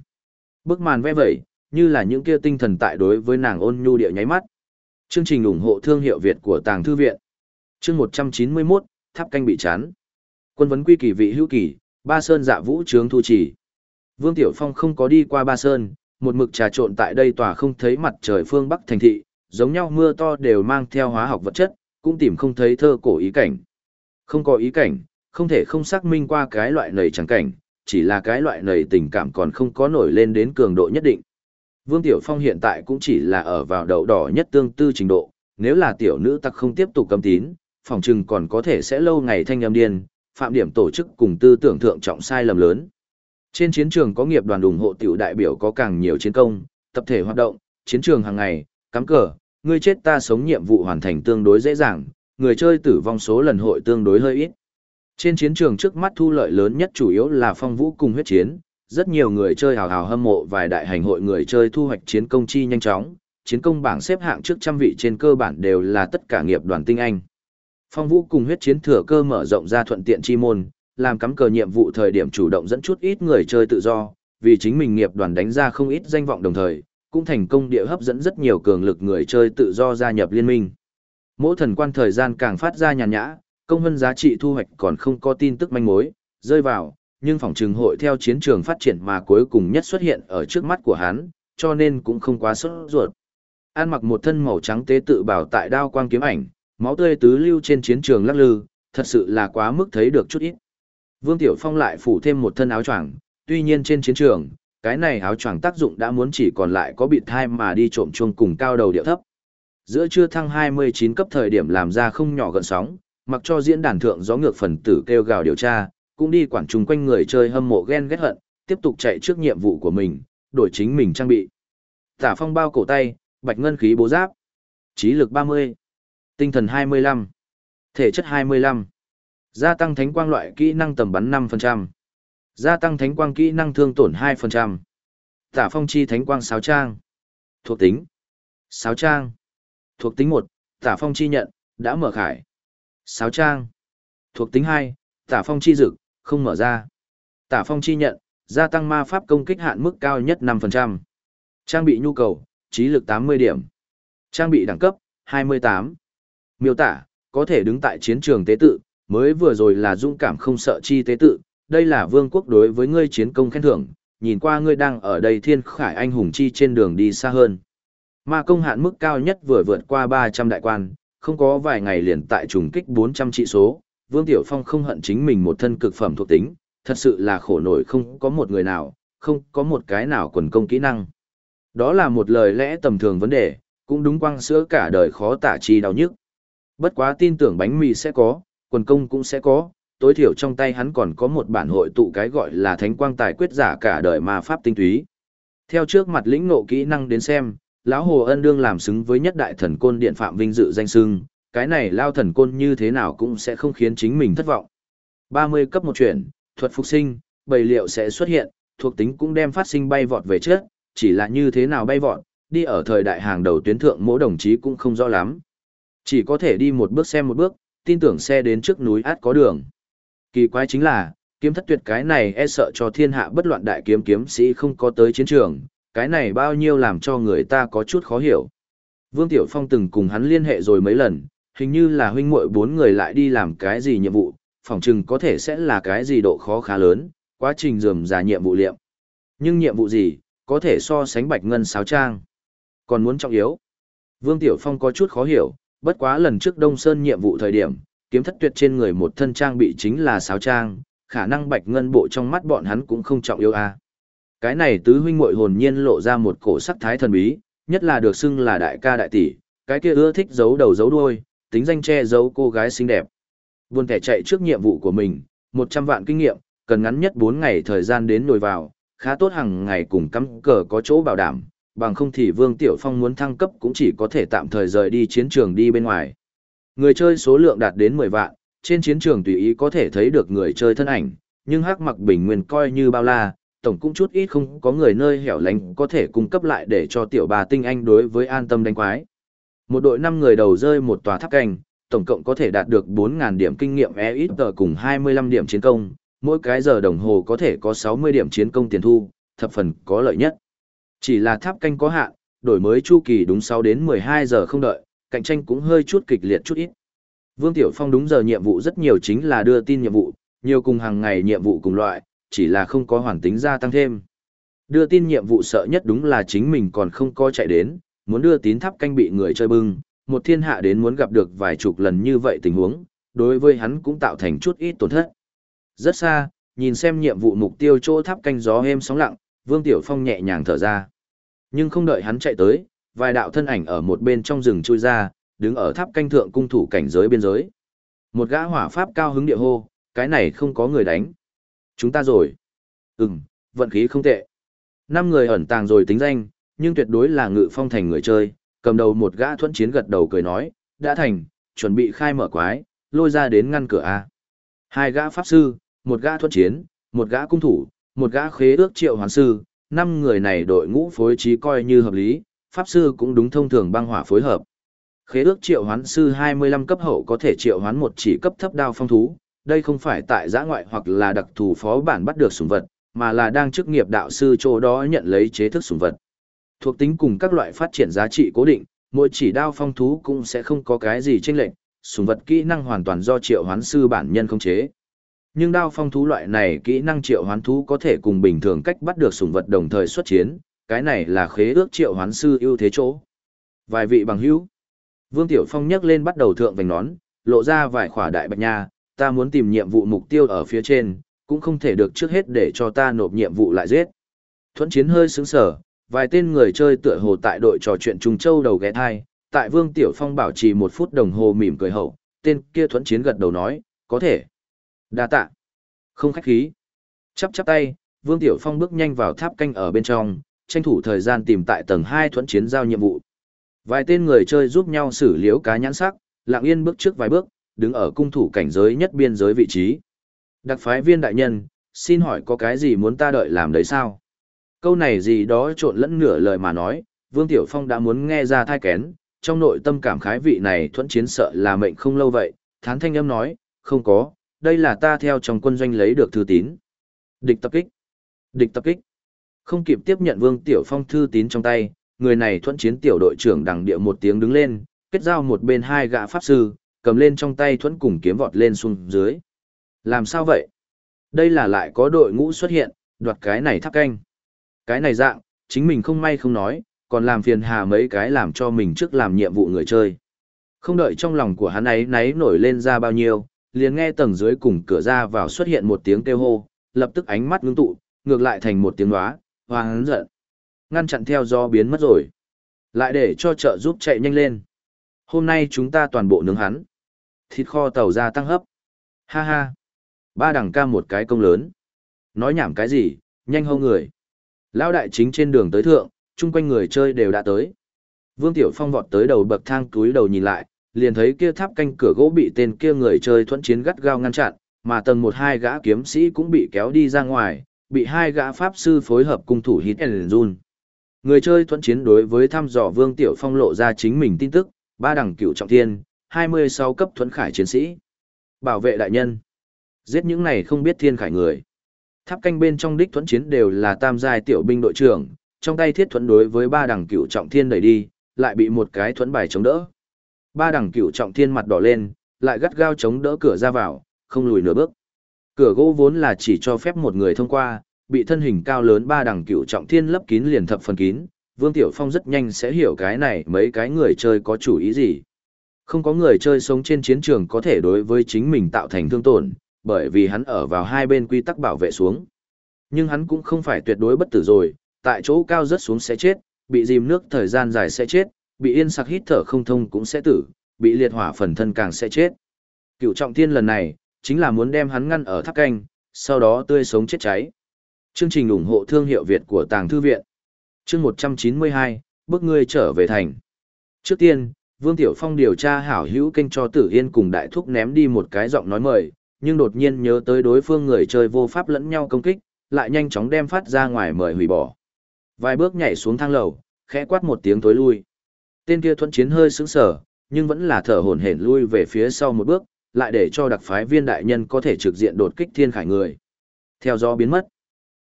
Speaker 1: Bức màn vẽ vẩy, như là những kia tinh thần tại đối với nàng ôn nhu địa nháy mắt. Chương trình ủng hộ thương hiệu Việt của Tàng Thư Viện. Chương 191, tháp canh bị chán. Quân vấn quy kỳ vị hữu kỳ, ba sơn dạ vũ trướng thu chỉ. Vương Tiểu Phong không có đi qua ba sơn, một mực trà trộn tại đây tòa không thấy mặt trời phương Bắc thành thị, giống nhau mưa to đều mang theo hóa học vật chất, cũng tìm không thấy thơ cổ ý cảnh. Không có ý cảnh, không thể không xác minh qua cái loại nầy chẳng cảnh, chỉ là cái loại nầy tình cảm còn không có nổi lên đến cường độ nhất định. Vương Tiểu Phong hiện tại cũng chỉ là ở vào đậu đỏ nhất tương tư trình độ, nếu là tiểu nữ tặc không tiếp tục cầm tín, phòng trừng còn có thể sẽ lâu ngày thanh âm điên, phạm điểm tổ chức cùng tư tưởng thượng trọng sai lầm lớn. Trên chiến trường có nghiệp đoàn ủng hộ tiểu đại biểu có càng nhiều chiến công, tập thể hoạt động, chiến trường hàng ngày, cắm cờ, người chết ta sống nhiệm vụ hoàn thành tương đối dễ dàng, người chơi tử vong số lần hội tương đối hơi ít. Trên chiến trường trước mắt thu lợi lớn nhất chủ yếu là phong vũ cùng huyết chiến, rất nhiều người chơi hào hào hâm mộ vài đại hành hội người chơi thu hoạch chiến công chi nhanh chóng, chiến công bảng xếp hạng trước trăm vị trên cơ bản đều là tất cả nghiệp đoàn tinh anh. Phong vũ cùng huyết chiến thừa cơ mở rộng ra thuận tiện chi môn, làm cắm cờ nhiệm vụ thời điểm chủ động dẫn chút ít người chơi tự do, vì chính mình nghiệp đoàn đánh ra không ít danh vọng đồng thời, cũng thành công địa hấp dẫn rất nhiều cường lực người chơi tự do gia nhập liên minh. Mỗi thần quan thời gian càng phát ra nhàn nhã, công hơn giá trị thu hoạch còn không có tin tức manh mối, rơi vào, nhưng phòng trường hội theo chiến trường phát triển mà cuối cùng nhất xuất hiện ở trước mắt của hắn, cho nên cũng không quá sốt ruột. An mặc một thân màu trắng tế tự bảo tại đao quang kiếm ảnh, máu tươi tứ lưu trên chiến trường lắc lư, thật sự là quá mức thấy được chút ít. Vương Tiểu Phong lại phủ thêm một thân áo choàng, tuy nhiên trên chiến trường, cái này áo choàng tác dụng đã muốn chỉ còn lại có bịt thai mà đi trộm chuông cùng cao đầu điệu thấp. Giữa trưa thăng 29 cấp thời điểm làm ra không nhỏ gần sóng, mặc cho diễn đàn thượng gió ngược phần tử kêu gào điều tra, cũng đi quản chung quanh người chơi hâm mộ ghen ghét hận, tiếp tục chạy trước nhiệm vụ của mình, đổi chính mình trang bị. Tả phong bao cổ tay, bạch ngân khí bố giáp, trí lực 30, tinh thần 25, thể chất 25, gia tăng thánh quang loại kỹ năng tầm bắn 5%, gia tăng thánh quang kỹ năng thương tổn 2%, tả phong chi thánh quang sáo trang, thuộc tính, sáo trang, thuộc tính 1, tả phong chi nhận, đã mở khải, sáo trang, thuộc tính 2, tả phong chi dực, không mở ra. Tả phong chi nhận, gia tăng ma pháp công kích hạn mức cao nhất 5%. Trang bị nhu cầu, trí lực 80 điểm. Trang bị đẳng cấp, 28. Miêu tả, có thể đứng tại chiến trường tế tự, mới vừa rồi là dũng cảm không sợ chi tế tự, đây là vương quốc đối với ngươi chiến công khen thưởng, nhìn qua ngươi đang ở đây thiên khải anh hùng chi trên đường đi xa hơn. Ma công hạn mức cao nhất vừa vượt qua 300 đại quan, không có vài ngày liền tại trùng kích 400 trị số, Vương Tiểu Phong không hận chính mình một thân cực phẩm thuộc tính, thật sự là khổ nổi không có một người nào, không có một cái nào quần công kỹ năng. Đó là một lời lẽ tầm thường vấn đề, cũng đúng quăng sữa cả đời khó tả chi đau nhức. Bất quá tin tưởng bánh mì sẽ có, quần công cũng sẽ có, tối thiểu trong tay hắn còn có một bản hội tụ cái gọi là thánh quang tài quyết giả cả đời ma pháp tinh túy. Theo trước mặt lĩnh ngộ kỹ năng đến xem, lão hồ ân đương làm xứng với nhất đại thần côn điện phạm vinh dự danh sưng, cái này lao thần côn như thế nào cũng sẽ không khiến chính mình thất vọng. 30 cấp một chuyển, thuật phục sinh, bầy liệu sẽ xuất hiện, thuộc tính cũng đem phát sinh bay vọt về trước, chỉ là như thế nào bay vọt, đi ở thời đại hàng đầu tuyến thượng mỗi đồng chí cũng không rõ lắm. Chỉ có thể đi một bước xem một bước, tin tưởng xe đến trước núi át có đường. Kỳ quái chính là, kiếm thất tuyệt cái này e sợ cho thiên hạ bất loạn đại kiếm kiếm sĩ không có tới chiến trường, cái này bao nhiêu làm cho người ta có chút khó hiểu. Vương Tiểu Phong từng cùng hắn liên hệ rồi mấy lần, hình như là huynh muội bốn người lại đi làm cái gì nhiệm vụ, phỏng chừng có thể sẽ là cái gì độ khó khá lớn, quá trình dườm giả nhiệm vụ liệm. Nhưng nhiệm vụ gì, có thể so sánh bạch ngân sáo trang. Còn muốn trọng yếu. Vương Tiểu Phong có chút khó hiểu, bất quá lần trước Đông Sơn nhiệm vụ thời điểm, kiếm thất tuyệt trên người một thân trang bị chính là sáo trang, khả năng bạch ngân bộ trong mắt bọn hắn cũng không trọng yếu a. À. Cái này tứ huynh muội hồn nhiên lộ ra một cổ sắc thái thần bí, nhất là được xưng là đại ca đại tỷ, cái kia ưa thích giấu đầu giấu đuôi, tính danh che giấu cô gái xinh đẹp. Buồn kẻ chạy trước nhiệm vụ của mình, 100 vạn kinh nghiệm, cần ngắn nhất 4 ngày thời gian đến nổi vào, khá tốt hàng ngày cùng cắm cờ có chỗ bảo đảm, bằng không thì Vương Tiểu Phong muốn thăng cấp cũng chỉ có thể tạm thời rời đi chiến trường đi bên ngoài. Người chơi số lượng đạt đến 10 vạn, trên chiến trường tùy ý có thể thấy được người chơi thân ảnh, nhưng hắc mặc bình nguyên coi như bao la, tổng cũng chút ít không có người nơi hẻo lánh có thể cung cấp lại để cho tiểu bà tinh anh đối với an tâm đánh quái. Một đội 5 người đầu rơi một tòa tháp canh, tổng cộng có thể đạt được 4.000 điểm kinh nghiệm e cùng 25 điểm chiến công, mỗi cái giờ đồng hồ có thể có 60 điểm chiến công tiền thu, thập phần có lợi nhất. Chỉ là tháp canh có hạn, đổi mới chu kỳ đúng 6 đến 12 giờ không đợi, cạnh tranh cũng hơi chút kịch liệt chút ít. Vương Tiểu Phong đúng giờ nhiệm vụ rất nhiều chính là đưa tin nhiệm vụ, nhiều cùng hàng ngày nhiệm vụ cùng loại, chỉ là không có hoàn tính gia tăng thêm. Đưa tin nhiệm vụ sợ nhất đúng là chính mình còn không có chạy đến, muốn đưa tín tháp canh bị người chơi bưng, một thiên hạ đến muốn gặp được vài chục lần như vậy tình huống, đối với hắn cũng tạo thành chút ít tổn thất. Rất xa, nhìn xem nhiệm vụ mục tiêu chỗ tháp canh gió êm sóng lặng, Vương Tiểu Phong nhẹ nhàng thở ra. Nhưng không đợi hắn chạy tới, vài đạo thân ảnh ở một bên trong rừng chui ra, đứng ở tháp canh thượng cung thủ cảnh giới biên giới. Một gã hỏa pháp cao hứng địa hô, cái này không có người đánh. Chúng ta rồi. Ừm, vận khí không tệ. Năm người ẩn tàng rồi tính danh, nhưng tuyệt đối là ngự phong thành người chơi, cầm đầu một gã thuẫn chiến gật đầu cười nói, đã thành, chuẩn bị khai mở quái, lôi ra đến ngăn cửa A. Hai gã pháp sư, một gã thuẫn chiến, một gã cung thủ, một gã khế ước triệu hoàn sư, năm người này đội ngũ phối trí coi như hợp lý, pháp sư cũng đúng thông thường băng hỏa phối hợp. Khế ước triệu hoán sư 25 cấp hậu có thể triệu hoán một chỉ cấp thấp đao phong thú, đây không phải tại giã ngoại hoặc là đặc thù phó bản bắt được sủng vật, mà là đang chức nghiệp đạo sư chỗ đó nhận lấy chế thức sủng vật. Thuộc tính cùng các loại phát triển giá trị cố định, mỗi chỉ đao phong thú cũng sẽ không có cái gì chênh lệch, sủng vật kỹ năng hoàn toàn do triệu hoán sư bản nhân không chế. Nhưng đao phong thú loại này kỹ năng triệu hoán thú có thể cùng bình thường cách bắt được sủng vật đồng thời xuất chiến, cái này là khế ước triệu hoán sư ưu thế chỗ. Vài vị bằng hữu. Vương Tiểu Phong nhấc lên bắt đầu thượng vành nón, lộ ra vài khỏa đại bạch nha, ta muốn tìm nhiệm vụ mục tiêu ở phía trên, cũng không thể được trước hết để cho ta nộp nhiệm vụ lại giết. Thuẫn chiến hơi sướng sở, vài tên người chơi tựa hồ tại đội trò chuyện Trung Châu đầu ghé thai, tại Vương Tiểu Phong bảo trì một phút đồng hồ mỉm cười hậu, tên kia thuẫn chiến gật đầu nói, có thể. đa tạ. Không khách khí. Chắp chắp tay, Vương Tiểu Phong bước nhanh vào tháp canh ở bên trong, tranh thủ thời gian tìm tại tầng 2 thuẫn chiến giao nhiệm vụ. Vài tên người chơi giúp nhau xử liếu cá nhãn sắc, lặng yên bước trước vài bước, đứng ở cung thủ cảnh giới nhất biên giới vị trí. Đặc phái viên đại nhân, xin hỏi có cái gì muốn ta đợi làm đấy sao? Câu này gì đó trộn lẫn nửa lời mà nói, Vương Tiểu Phong đã muốn nghe ra thai kén, trong nội tâm cảm khái vị này thuẫn chiến sợ là mệnh không lâu vậy, thán thanh âm nói, không có, đây là ta theo trong quân doanh lấy được thư tín. Địch tập kích. Địch tập kích. Không kịp tiếp nhận Vương Tiểu Phong thư tín trong tay, người này thuẫn chiến tiểu đội trưởng đằng địa một tiếng đứng lên, kết giao một bên hai gã pháp sư, cầm lên trong tay thuẫn cùng kiếm vọt lên xuống dưới. Làm sao vậy? Đây là lại có đội ngũ xuất hiện, đoạt cái này thắp canh. Cái này dạng, chính mình không may không nói, còn làm phiền hà mấy cái làm cho mình trước làm nhiệm vụ người chơi. Không đợi trong lòng của hắn ấy náy nổi lên ra bao nhiêu, liền nghe tầng dưới cùng cửa ra vào xuất hiện một tiếng kêu hô, lập tức ánh mắt ngưng tụ, ngược lại thành một tiếng hóa và hắn giận. Ngăn chặn theo do biến mất rồi. Lại để cho trợ giúp chạy nhanh lên. Hôm nay chúng ta toàn bộ nướng hắn. Thịt kho tàu ra tăng hấp. Ha ha. Ba đẳng ca một cái công lớn. Nói nhảm cái gì, nhanh hâu người. Lão đại chính trên đường tới thượng, chung quanh người chơi đều đã tới. Vương Tiểu Phong vọt tới đầu bậc thang túi đầu nhìn lại, liền thấy kia tháp canh cửa gỗ bị tên kia người chơi thuẫn chiến gắt gao ngăn chặn, mà tầng một hai gã kiếm sĩ cũng bị kéo đi ra ngoài, bị hai gã pháp sư phối hợp cung thủ hít run. Người chơi thuẫn chiến đối với thăm dò Vương Tiểu Phong lộ ra chính mình tin tức, ba đẳng cửu trọng thiên, 26 cấp thuẫn khải chiến sĩ. Bảo vệ đại nhân. Giết những này không biết thiên khải người. Tháp canh bên trong đích thuẫn chiến đều là tam giai tiểu binh đội trưởng, trong tay thiết thuẫn đối với ba đẳng cửu trọng thiên đẩy đi, lại bị một cái thuẫn bài chống đỡ. Ba đẳng cửu trọng thiên mặt đỏ lên, lại gắt gao chống đỡ cửa ra vào, không lùi nửa bước. Cửa gỗ vốn là chỉ cho phép một người thông qua, bị thân hình cao lớn ba đẳng cửu trọng thiên lấp kín liền thập phần kín, Vương Tiểu Phong rất nhanh sẽ hiểu cái này mấy cái người chơi có chủ ý gì. Không có người chơi sống trên chiến trường có thể đối với chính mình tạo thành thương tổn, bởi vì hắn ở vào hai bên quy tắc bảo vệ xuống. Nhưng hắn cũng không phải tuyệt đối bất tử rồi, tại chỗ cao rất xuống sẽ chết, bị dìm nước thời gian dài sẽ chết, bị yên sặc hít thở không thông cũng sẽ tử, bị liệt hỏa phần thân càng sẽ chết. Cựu trọng thiên lần này, chính là muốn đem hắn ngăn ở tháp canh, sau đó tươi sống chết cháy. Chương trình ủng hộ thương hiệu Việt của Tàng Thư Viện. Chương 192, bước ngươi trở về thành. Trước tiên, Vương Tiểu Phong điều tra hảo hữu kênh cho Tử Yên cùng Đại Thúc ném đi một cái giọng nói mời, nhưng đột nhiên nhớ tới đối phương người chơi vô pháp lẫn nhau công kích, lại nhanh chóng đem phát ra ngoài mời hủy bỏ. Vài bước nhảy xuống thang lầu, khẽ quát một tiếng tối lui. Tên kia thuận chiến hơi sững sờ, nhưng vẫn là thở hổn hển lui về phía sau một bước, lại để cho đặc phái viên đại nhân có thể trực diện đột kích thiên khải người. Theo gió biến mất.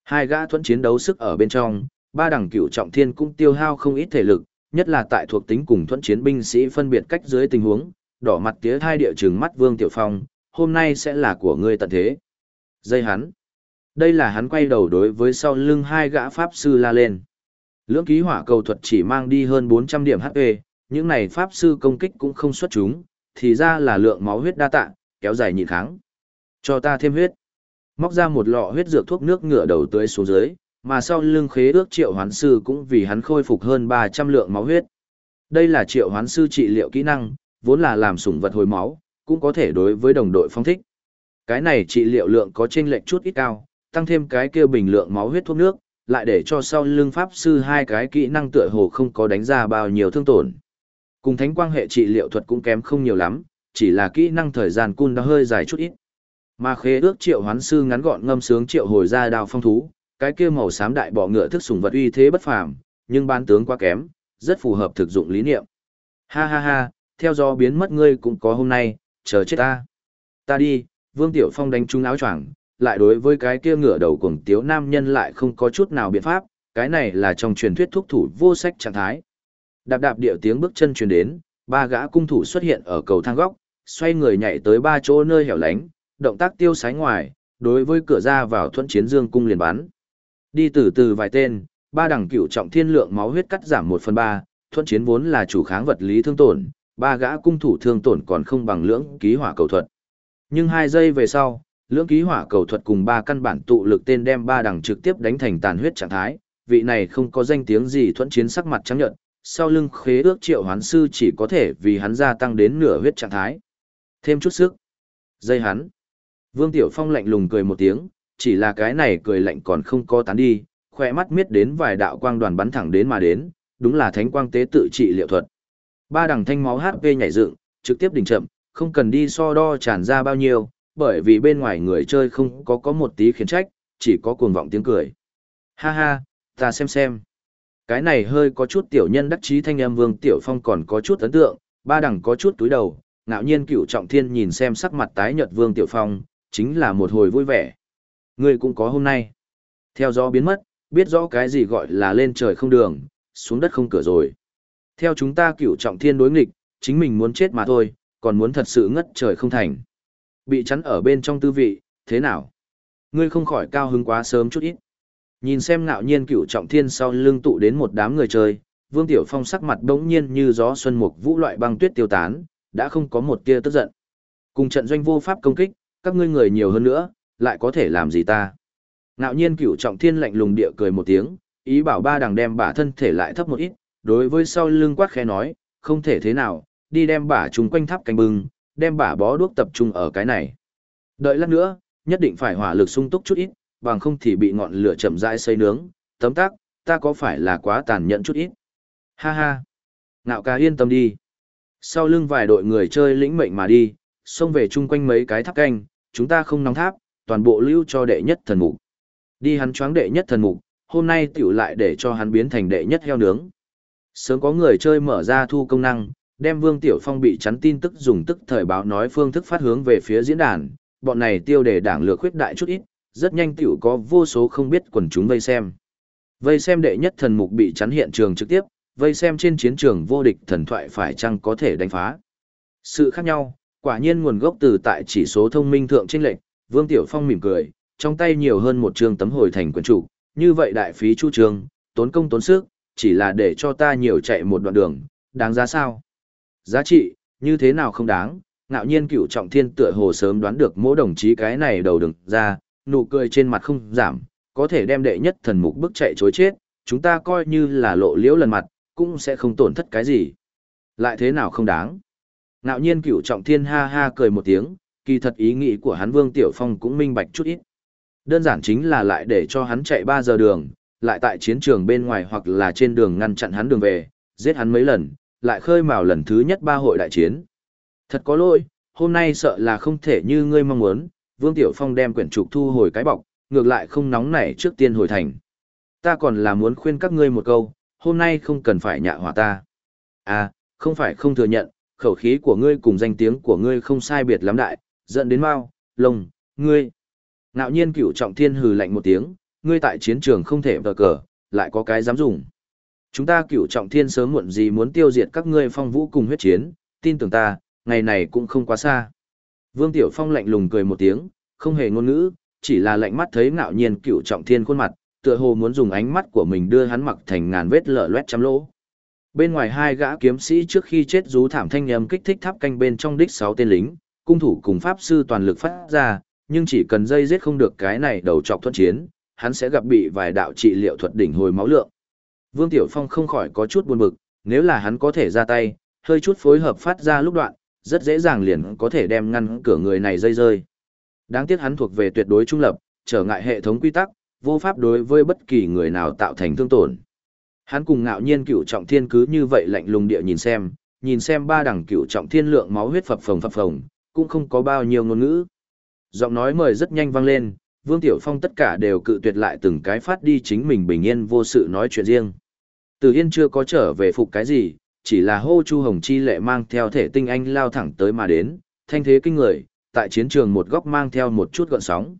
Speaker 1: Hai gã thuận chiến đấu sức ở bên trong, ba đẳng cửu trọng thiên cũng tiêu hao không ít thể lực, nhất là tại thuộc tính cùng thuận chiến binh sĩ phân biệt cách dưới tình huống, đỏ mặt tía thai địa trừng mắt Vương Tiểu Phong, hôm nay sẽ là của ngươi tận thế. Dây hắn. Đây là hắn quay đầu đối với sau lưng hai gã pháp sư la lên. Lưỡng ký hỏa cầu thuật chỉ mang đi hơn 400 điểm HP, những này pháp sư công kích cũng không xuất chúng, thì ra là lượng máu huyết đa tạ, kéo dài nhịn kháng. Cho ta thêm huyết. Móc ra một lọ huyết dược thuốc nước ngựa đầu tưới xuống dưới, mà sau lưng khế ước triệu hoán sư cũng vì hắn khôi phục hơn 300 lượng máu huyết. Đây là triệu hoán sư trị liệu kỹ năng, vốn là làm sủng vật hồi máu, cũng có thể đối với đồng đội phong thích. Cái này trị liệu lượng có chênh lệch chút ít cao, tăng thêm cái kia bình lượng máu huyết thuốc nước, lại để cho sau lưng pháp sư hai cái kỹ năng tựa hồ không có đánh ra bao nhiêu thương tổn. Cùng thánh quang hệ trị liệu thuật cũng kém không nhiều lắm, chỉ là kỹ năng thời gian cun đã hơi dài chút ít. Mà khế ước triệu hoán sư ngắn gọn ngâm sướng triệu hồi ra đào phong thú, cái kia màu xám đại bọ ngựa thức sùng vật uy thế bất phàm, nhưng ban tướng quá kém, rất phù hợp thực dụng lý niệm. Ha ha ha, theo do biến mất ngươi cũng có hôm nay, chờ chết ta. Ta đi, Vương Tiểu Phong đánh trúng áo choàng, lại đối với cái kia ngựa đầu cuồng tiếu nam nhân lại không có chút nào biện pháp, cái này là trong truyền thuyết thúc thủ vô sách trạng thái. Đạp đạp điệu tiếng bước chân truyền đến, ba gã cung thủ xuất hiện ở cầu thang góc, xoay người nhảy tới ba chỗ nơi hẻo lánh, động tác tiêu sái ngoài, đối với cửa ra vào thuận chiến dương cung liền bắn. Đi từ từ vài tên, ba đẳng cửu trọng thiên lượng máu huyết cắt giảm 1 phần 3, thuận chiến vốn là chủ kháng vật lý thương tổn, ba gã cung thủ thương tổn còn không bằng lưỡng ký hỏa cầu thuật. Nhưng hai giây về sau, lưỡng ký hỏa cầu thuật cùng ba căn bản tụ lực tên đem ba đẳng trực tiếp đánh thành tàn huyết trạng thái, vị này không có danh tiếng gì thuận chiến sắc mặt trắng nhợt sau lưng khế ước triệu hoán sư chỉ có thể vì hắn gia tăng đến nửa huyết trạng thái. Thêm chút sức. Dây hắn. Vương Tiểu Phong lạnh lùng cười một tiếng, chỉ là cái này cười lạnh còn không có tán đi, khỏe mắt miết đến vài đạo quang đoàn bắn thẳng đến mà đến, đúng là thánh quang tế tự trị liệu thuật. Ba đằng thanh máu HP nhảy dựng, trực tiếp đình chậm, không cần đi so đo tràn ra bao nhiêu, bởi vì bên ngoài người chơi không có có một tí khiển trách, chỉ có cuồng vọng tiếng cười. Ha ha, ta xem xem. Cái này hơi có chút tiểu nhân đắc chí thanh âm Vương Tiểu Phong còn có chút ấn tượng, ba đằng có chút túi đầu, ngạo nhiên cựu trọng thiên nhìn xem sắc mặt tái nhợt Vương Tiểu Phong, chính là một hồi vui vẻ. Ngươi cũng có hôm nay. Theo gió biến mất, biết rõ cái gì gọi là lên trời không đường, xuống đất không cửa rồi. Theo chúng ta cửu trọng thiên đối nghịch, chính mình muốn chết mà thôi, còn muốn thật sự ngất trời không thành. Bị chắn ở bên trong tư vị, thế nào? Ngươi không khỏi cao hứng quá sớm chút ít. Nhìn xem ngạo nhiên cửu trọng thiên sau lưng tụ đến một đám người chơi, Vương Tiểu Phong sắc mặt bỗng nhiên như gió xuân mục vũ loại băng tuyết tiêu tán, đã không có một tia tức giận. Cùng trận doanh vô pháp công kích, các ngươi người nhiều hơn nữa, lại có thể làm gì ta? Ngạo nhiên cửu trọng thiên lạnh lùng địa cười một tiếng, ý bảo ba đằng đem bả thân thể lại thấp một ít, đối với sau lưng quát khẽ nói, không thể thế nào, đi đem bả chung quanh tháp canh bưng, đem bả bó đuốc tập trung ở cái này. Đợi lát nữa, nhất định phải hỏa lực sung túc chút ít, bằng không thì bị ngọn lửa chậm rãi xây nướng, tấm tắc, ta có phải là quá tàn nhẫn chút ít. Ha ha. Ngạo ca yên tâm đi. Sau lưng vài đội người chơi lĩnh mệnh mà đi, xông về chung quanh mấy cái tháp canh, chúng ta không nóng tháp, toàn bộ lưu cho đệ nhất thần mục. Đi hắn choáng đệ nhất thần mục, hôm nay tiểu lại để cho hắn biến thành đệ nhất heo nướng. Sớm có người chơi mở ra thu công năng, đem Vương Tiểu Phong bị chắn tin tức dùng tức thời báo nói phương thức phát hướng về phía diễn đàn, bọn này tiêu đề đảng lược khuyết đại chút ít, rất nhanh tiểu có vô số không biết quần chúng vây xem. Vây xem đệ nhất thần mục bị chắn hiện trường trực tiếp, vây xem trên chiến trường vô địch thần thoại phải chăng có thể đánh phá. Sự khác nhau, quả nhiên nguồn gốc từ tại chỉ số thông minh thượng trên lệnh, Vương Tiểu Phong mỉm cười, trong tay nhiều hơn một trường tấm hồi thành quyển chủ, như vậy đại phí chu trường, tốn công tốn sức, chỉ là để cho ta nhiều chạy một đoạn đường, đáng giá sao? Giá trị, như thế nào không đáng, ngạo nhiên cửu trọng thiên tựa hồ sớm đoán được mỗi đồng chí cái này đầu đừng ra, nụ cười trên mặt không giảm, có thể đem đệ nhất thần mục bức chạy chối chết, chúng ta coi như là lộ liễu lần mặt, cũng sẽ không tổn thất cái gì. Lại thế nào không đáng. Ngạo nhiên cửu trọng thiên ha ha cười một tiếng, kỳ thật ý nghĩ của hắn Vương Tiểu Phong cũng minh bạch chút ít. Đơn giản chính là lại để cho hắn chạy 3 giờ đường, lại tại chiến trường bên ngoài hoặc là trên đường ngăn chặn hắn đường về, giết hắn mấy lần, lại khơi mào lần thứ nhất ba hội đại chiến. Thật có lỗi, hôm nay sợ là không thể như ngươi mong muốn, Vương Tiểu Phong đem quyển trục thu hồi cái bọc, ngược lại không nóng nảy trước tiên hồi thành. Ta còn là muốn khuyên các ngươi một câu, hôm nay không cần phải nhạ hỏa ta. À, không phải không thừa nhận, khẩu khí của ngươi cùng danh tiếng của ngươi không sai biệt lắm đại, dẫn đến mau, lông, ngươi. ngạo nhiên cửu trọng thiên hừ lạnh một tiếng, ngươi tại chiến trường không thể vờ cờ, lại có cái dám dùng. Chúng ta cửu trọng thiên sớm muộn gì muốn tiêu diệt các ngươi phong vũ cùng huyết chiến, tin tưởng ta, ngày này cũng không quá xa. Vương Tiểu Phong lạnh lùng cười một tiếng, không hề ngôn ngữ, chỉ là lạnh mắt thấy ngạo nhiên cửu trọng thiên khuôn mặt, tựa hồ muốn dùng ánh mắt của mình đưa hắn mặc thành ngàn vết lở loét trăm lỗ. Bên ngoài hai gã kiếm sĩ trước khi chết rú thảm thanh âm kích thích tháp canh bên trong đích sáu tên lính, cung thủ cùng pháp sư toàn lực phát ra, nhưng chỉ cần dây giết không được cái này đầu trọc thuận chiến, hắn sẽ gặp bị vài đạo trị liệu thuật đỉnh hồi máu lượng. Vương Tiểu Phong không khỏi có chút buồn bực, nếu là hắn có thể ra tay, hơi chút phối hợp phát ra lúc đoạn, rất dễ dàng liền có thể đem ngăn cửa người này dây rơi. Đáng tiếc hắn thuộc về tuyệt đối trung lập, trở ngại hệ thống quy tắc, vô pháp đối với bất kỳ người nào tạo thành thương tổn. Hắn cùng ngạo nhiên cựu trọng thiên cứ như vậy lạnh lùng địa nhìn xem, nhìn xem ba đẳng cựu trọng thiên lượng máu huyết phập phồng phập phồng, cũng không có bao nhiêu ngôn ngữ. Giọng nói mời rất nhanh vang lên, Vương Tiểu Phong tất cả đều cự tuyệt lại từng cái phát đi chính mình bình yên vô sự nói chuyện riêng. Từ Yên chưa có trở về phục cái gì, chỉ là hô Chu Hồng Chi lệ mang theo thể tinh anh lao thẳng tới mà đến, thanh thế kinh người, tại chiến trường một góc mang theo một chút gọn sóng.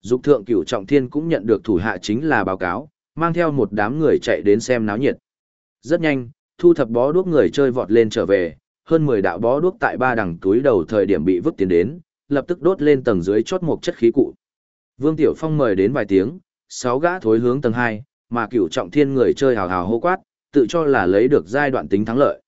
Speaker 1: Dục thượng cửu trọng thiên cũng nhận được thủ hạ chính là báo cáo, mang theo một đám người chạy đến xem náo nhiệt. Rất nhanh, thu thập bó đuốc người chơi vọt lên trở về, hơn 10 đạo bó đuốc tại ba đằng túi đầu thời điểm bị vứt tiến đến, lập tức đốt lên tầng dưới chót một chất khí cụ. Vương Tiểu Phong mời đến vài tiếng, sáu gã thối hướng tầng 2, mà cửu trọng thiên người chơi hào hào hô quát, tự cho là lấy được giai đoạn tính thắng lợi.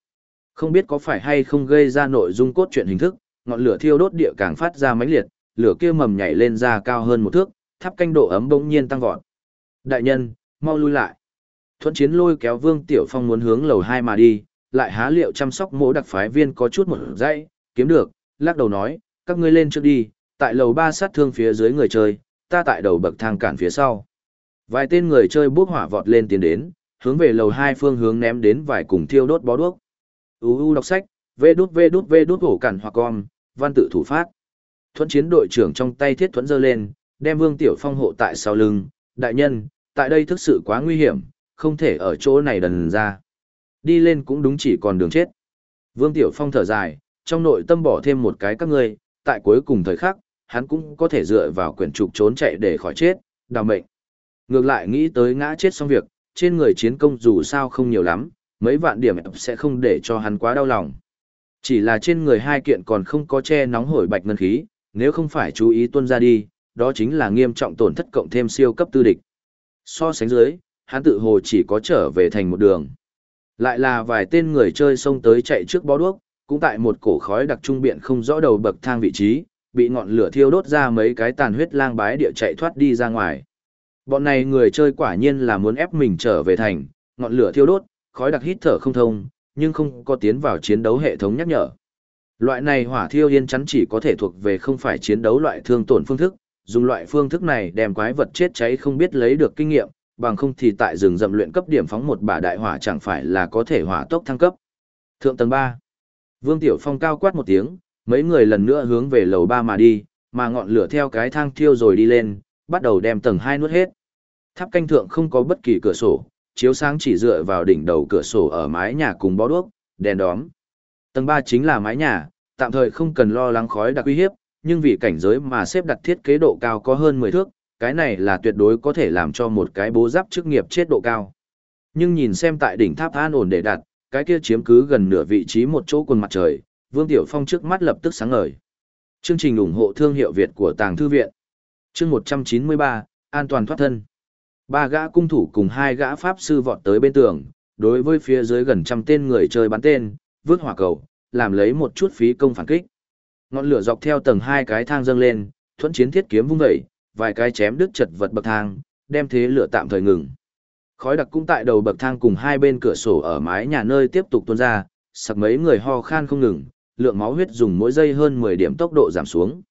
Speaker 1: Không biết có phải hay không gây ra nội dung cốt truyện hình thức, ngọn lửa thiêu đốt địa càng phát ra mãnh liệt, lửa kia mầm nhảy lên ra cao hơn một thước, tháp canh độ ấm bỗng nhiên tăng vọt. Đại nhân, mau lui lại. Thuận chiến lôi kéo Vương Tiểu Phong muốn hướng lầu 2 mà đi, lại há liệu chăm sóc mỗi đặc phái viên có chút một dãy, kiếm được, lắc đầu nói, các ngươi lên trước đi, tại lầu ba sát thương phía dưới người chơi, ta tại đầu bậc thang cản phía sau. Vài tên người chơi bước hỏa vọt lên tiến đến, hướng về lầu hai phương hướng ném đến vài cùng thiêu đốt bó đuốc. UU đọc sách, vê đút vê đút vê đút hổ cản hoặc con, văn tự thủ phát. Thuẫn chiến đội trưởng trong tay thiết thuẫn giơ lên, đem Vương Tiểu Phong hộ tại sau lưng, đại nhân, tại đây thực sự quá nguy hiểm, không thể ở chỗ này đần ra. Đi lên cũng đúng chỉ còn đường chết. Vương Tiểu Phong thở dài, trong nội tâm bỏ thêm một cái các ngươi, tại cuối cùng thời khắc, hắn cũng có thể dựa vào quyển trục trốn chạy để khỏi chết, đào mệnh. Ngược lại nghĩ tới ngã chết xong việc, trên người chiến công dù sao không nhiều lắm, mấy vạn điểm sẽ không để cho hắn quá đau lòng. Chỉ là trên người hai kiện còn không có che nóng hổi bạch ngân khí, nếu không phải chú ý tuân ra đi, đó chính là nghiêm trọng tổn thất cộng thêm siêu cấp tư địch. So sánh dưới, hắn tự hồ chỉ có trở về thành một đường. Lại là vài tên người chơi xông tới chạy trước bó đuốc, cũng tại một cổ khói đặc trung biện không rõ đầu bậc thang vị trí, bị ngọn lửa thiêu đốt ra mấy cái tàn huyết lang bái địa chạy thoát đi ra ngoài. Bọn này người chơi quả nhiên là muốn ép mình trở về thành, ngọn lửa thiêu đốt, khói đặc hít thở không thông, nhưng không có tiến vào chiến đấu hệ thống nhắc nhở. Loại này hỏa thiêu yên chắn chỉ có thể thuộc về không phải chiến đấu loại thương tổn phương thức, dùng loại phương thức này đem quái vật chết cháy không biết lấy được kinh nghiệm, bằng không thì tại rừng rậm luyện cấp điểm phóng một bả đại hỏa chẳng phải là có thể hỏa tốc thăng cấp. Thượng tầng 3. Vương Tiểu Phong cao quát một tiếng, mấy người lần nữa hướng về lầu 3 mà đi, mà ngọn lửa theo cái thang thiêu rồi đi lên, bắt đầu đem tầng 2 nuốt hết. Tháp canh thượng không có bất kỳ cửa sổ, chiếu sáng chỉ dựa vào đỉnh đầu cửa sổ ở mái nhà cùng bó đuốc, đèn đóm. Tầng 3 chính là mái nhà, tạm thời không cần lo lắng khói đặc uy hiếp, nhưng vì cảnh giới mà xếp đặt thiết kế độ cao có hơn 10 thước, cái này là tuyệt đối có thể làm cho một cái bố giáp chức nghiệp chết độ cao. Nhưng nhìn xem tại đỉnh tháp an ổn để đặt, cái kia chiếm cứ gần nửa vị trí một chỗ quần mặt trời, Vương Tiểu Phong trước mắt lập tức sáng ngời. Chương trình ủng hộ thương hiệu Việt của Tàng Thư Viện. Chương 193, An toàn thoát thân. Ba gã cung thủ cùng hai gã pháp sư vọt tới bên tường, đối với phía dưới gần trăm tên người chơi bắn tên, vứt hỏa cầu, làm lấy một chút phí công phản kích. Ngọn lửa dọc theo tầng hai cái thang dâng lên, thuẫn chiến thiết kiếm vung dậy, vài cái chém đứt chật vật bậc thang, đem thế lửa tạm thời ngừng. Khói đặc cũng tại đầu bậc thang cùng hai bên cửa sổ ở mái nhà nơi tiếp tục tuôn ra, sặc mấy người ho khan không ngừng, lượng máu huyết dùng mỗi giây hơn 10 điểm tốc độ giảm xuống.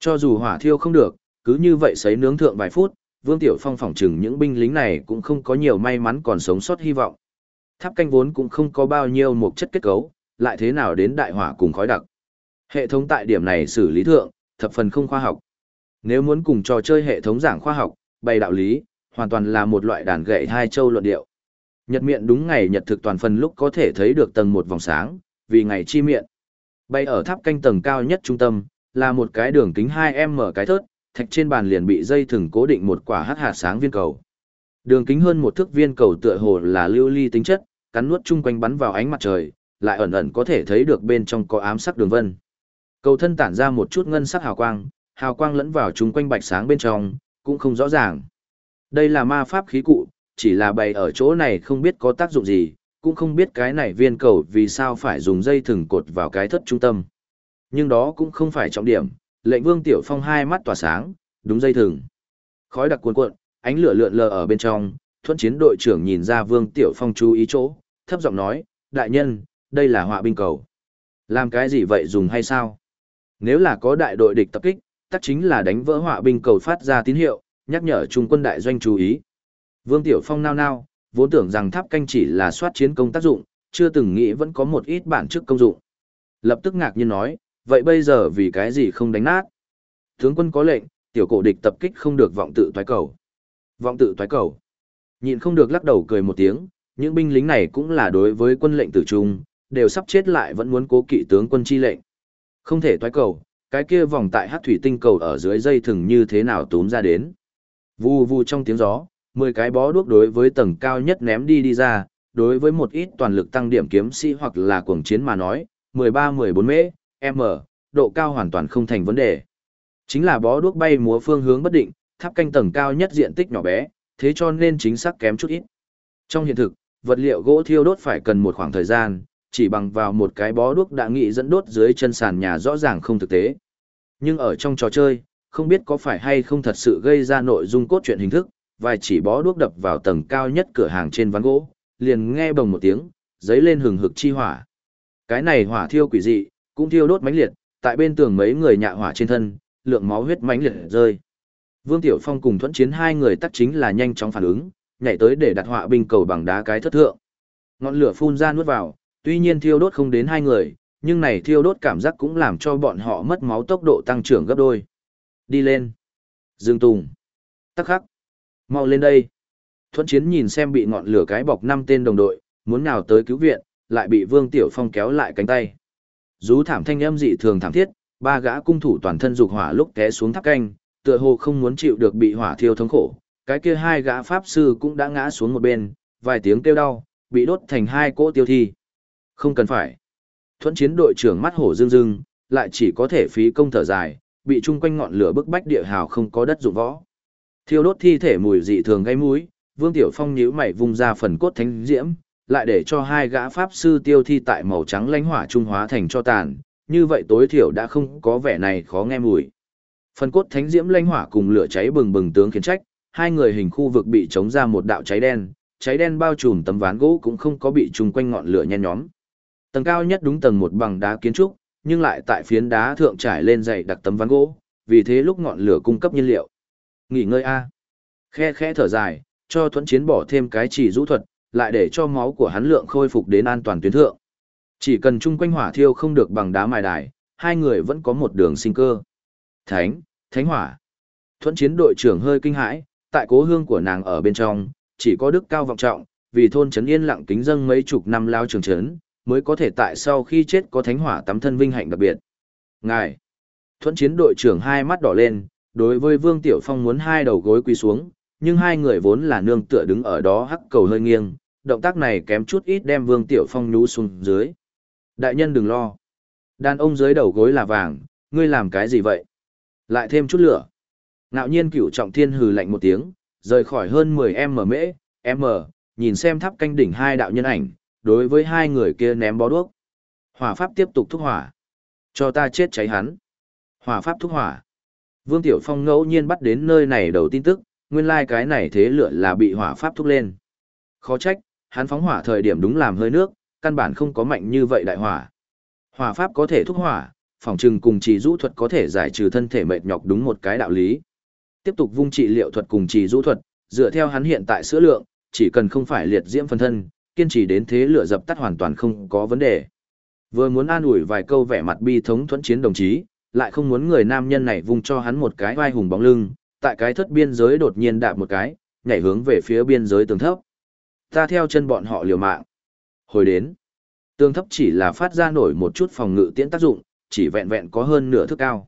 Speaker 1: Cho dù hỏa thiêu không được, cứ như vậy sấy nướng thượng vài phút, Vương Tiểu Phong phỏng chừng những binh lính này cũng không có nhiều may mắn còn sống sót hy vọng. Tháp canh vốn cũng không có bao nhiêu một chất kết cấu, lại thế nào đến đại hỏa cùng khói đặc. Hệ thống tại điểm này xử lý thượng, thập phần không khoa học. Nếu muốn cùng trò chơi hệ thống giảng khoa học, bày đạo lý, hoàn toàn là một loại đàn gậy hai châu luận điệu. Nhật miệng đúng ngày nhật thực toàn phần lúc có thể thấy được tầng một vòng sáng, vì ngày chi miệng. Bay ở tháp canh tầng cao nhất trung tâm, là một cái đường kính 2m cái thớt, thạch trên bàn liền bị dây thừng cố định một quả hắc hạt sáng viên cầu. Đường kính hơn một thước viên cầu tựa hồ là lưu ly tính chất, cắn nuốt chung quanh bắn vào ánh mặt trời, lại ẩn ẩn có thể thấy được bên trong có ám sắc đường vân. Cầu thân tản ra một chút ngân sắc hào quang, hào quang lẫn vào chúng quanh bạch sáng bên trong, cũng không rõ ràng. Đây là ma pháp khí cụ, chỉ là bày ở chỗ này không biết có tác dụng gì, cũng không biết cái này viên cầu vì sao phải dùng dây thừng cột vào cái thất trung tâm. Nhưng đó cũng không phải trọng điểm, lệnh vương tiểu phong hai mắt tỏa sáng, đúng dây thừng. Khói đặc cuồn cuộn, ánh lửa lượn lờ ở bên trong, thuận chiến đội trưởng nhìn ra vương tiểu phong chú ý chỗ, thấp giọng nói, đại nhân, đây là họa binh cầu. Làm cái gì vậy dùng hay sao? Nếu là có đại đội địch tập kích, tất chính là đánh vỡ họa binh cầu phát ra tín hiệu, nhắc nhở trung quân đại doanh chú ý. Vương Tiểu Phong nao nao, vốn tưởng rằng tháp canh chỉ là soát chiến công tác dụng, chưa từng nghĩ vẫn có một ít bản chức công dụng. Lập tức ngạc nhiên nói, vậy bây giờ vì cái gì không đánh nát? Tướng quân có lệnh, tiểu cổ địch tập kích không được vọng tự toái cầu. Vọng tự toái cầu. Nhịn không được lắc đầu cười một tiếng, những binh lính này cũng là đối với quân lệnh tử trung, đều sắp chết lại vẫn muốn cố kỵ tướng quân chi lệnh. Không thể toái cầu, cái kia vòng tại hát thủy tinh cầu ở dưới dây thừng như thế nào túm ra đến. Vù vù trong tiếng gió, 10 cái bó đuốc đối với tầng cao nhất ném đi đi ra, đối với một ít toàn lực tăng điểm kiếm sĩ hoặc là cuồng chiến mà nói, 13-14 mễ, m, độ cao hoàn toàn không thành vấn đề. Chính là bó đuốc bay múa phương hướng bất định, tháp canh tầng cao nhất diện tích nhỏ bé, thế cho nên chính xác kém chút ít. Trong hiện thực, vật liệu gỗ thiêu đốt phải cần một khoảng thời gian, chỉ bằng vào một cái bó đuốc đã nghị dẫn đốt dưới chân sàn nhà rõ ràng không thực tế. Nhưng ở trong trò chơi, không biết có phải hay không thật sự gây ra nội dung cốt truyện hình thức, vài chỉ bó đuốc đập vào tầng cao nhất cửa hàng trên ván gỗ, liền nghe bồng một tiếng, giấy lên hừng hực chi hỏa. Cái này hỏa thiêu quỷ dị, cũng thiêu đốt mãnh liệt, tại bên tường mấy người nhạ hỏa trên thân, lượng máu huyết mãnh liệt rơi. Vương Tiểu Phong cùng thuẫn chiến hai người tắc chính là nhanh chóng phản ứng, nhảy tới để đặt họa binh cầu bằng đá cái thất thượng. Ngọn lửa phun ra nuốt vào, tuy nhiên thiêu đốt không đến hai người, nhưng này thiêu đốt cảm giác cũng làm cho bọn họ mất máu tốc độ tăng trưởng gấp đôi. Đi lên. Dương Tùng. Tắc khắc. Mau lên đây. Thuận chiến nhìn xem bị ngọn lửa cái bọc năm tên đồng đội, muốn nào tới cứu viện, lại bị Vương Tiểu Phong kéo lại cánh tay. Rú thảm thanh âm dị thường thảm thiết, ba gã cung thủ toàn thân dục hỏa lúc té xuống tháp canh, tựa hồ không muốn chịu được bị hỏa thiêu thống khổ. Cái kia hai gã pháp sư cũng đã ngã xuống một bên, vài tiếng kêu đau, bị đốt thành hai cỗ tiêu thi. Không cần phải. Thuận chiến đội trưởng mắt hổ dương dương, lại chỉ có thể phí công thở dài, bị chung quanh ngọn lửa bức bách địa hào không có đất dụng võ. Thiêu đốt thi thể mùi dị thường gây mũi, Vương Tiểu Phong nhíu mày vung ra phần cốt thánh diễm, lại để cho hai gã pháp sư tiêu thi tại màu trắng lãnh hỏa trung hóa thành cho tàn, như vậy tối thiểu đã không có vẻ này khó nghe mùi. Phần cốt thánh diễm lãnh hỏa cùng lửa cháy bừng bừng tướng khiến trách, hai người hình khu vực bị chống ra một đạo cháy đen, cháy đen bao trùm tấm ván gỗ cũng không có bị trùng quanh ngọn lửa nhen nhóm. Tầng cao nhất đúng tầng một bằng đá kiến trúc, nhưng lại tại phiến đá thượng trải lên dày đặc tấm ván gỗ, vì thế lúc ngọn lửa cung cấp nhiên liệu. Nghỉ ngơi a. Khe khẽ thở dài, cho Thuẫn Chiến bỏ thêm cái chỉ rũ thuật, lại để cho máu của hắn lượng khôi phục đến an toàn tuyến thượng. Chỉ cần chung quanh hỏa thiêu không được bằng đá mài đài, hai người vẫn có một đường sinh cơ. Thánh, Thánh hỏa. Thuẫn Chiến đội trưởng hơi kinh hãi, tại cố hương của nàng ở bên trong, chỉ có đức cao vọng trọng, vì thôn trấn yên lặng kính dâng mấy chục năm lao trường trấn, mới có thể tại sau khi chết có thánh hỏa tắm thân vinh hạnh đặc biệt. Ngài, thuẫn chiến đội trưởng hai mắt đỏ lên, đối với Vương Tiểu Phong muốn hai đầu gối quỳ xuống, nhưng hai người vốn là nương tựa đứng ở đó hắc cầu hơi nghiêng, động tác này kém chút ít đem Vương Tiểu Phong nhú xuống dưới. Đại nhân đừng lo. Đàn ông dưới đầu gối là vàng, ngươi làm cái gì vậy? Lại thêm chút lửa. Ngạo nhiên cửu trọng thiên hừ lạnh một tiếng, rời khỏi hơn 10 mở mễ, m, nhìn xem tháp canh đỉnh hai đạo nhân ảnh, đối với hai người kia ném bó đuốc. Hỏa pháp tiếp tục thúc hỏa. Cho ta chết cháy hắn. Hỏa pháp thúc hỏa. Vương Tiểu Phong ngẫu nhiên bắt đến nơi này đầu tin tức, nguyên lai like cái này thế lửa là bị hỏa pháp thúc lên. Khó trách, hắn phóng hỏa thời điểm đúng làm hơi nước, căn bản không có mạnh như vậy đại hỏa. Hỏa pháp có thể thúc hỏa, phòng trừng cùng chỉ rũ thuật có thể giải trừ thân thể mệt nhọc đúng một cái đạo lý. Tiếp tục vung trị liệu thuật cùng chỉ rũ thuật, dựa theo hắn hiện tại sữa lượng, chỉ cần không phải liệt diễm phân thân, kiên trì đến thế lửa dập tắt hoàn toàn không có vấn đề. Vừa muốn an ủi vài câu vẻ mặt bi thống thuẫn chiến đồng chí, lại không muốn người nam nhân này vung cho hắn một cái vai hùng bóng lưng, tại cái thất biên giới đột nhiên đạp một cái, nhảy hướng về phía biên giới tường thấp. Ta theo chân bọn họ liều mạng. Hồi đến, tường thấp chỉ là phát ra nổi một chút phòng ngự tiễn tác dụng, chỉ vẹn vẹn có hơn nửa thước cao.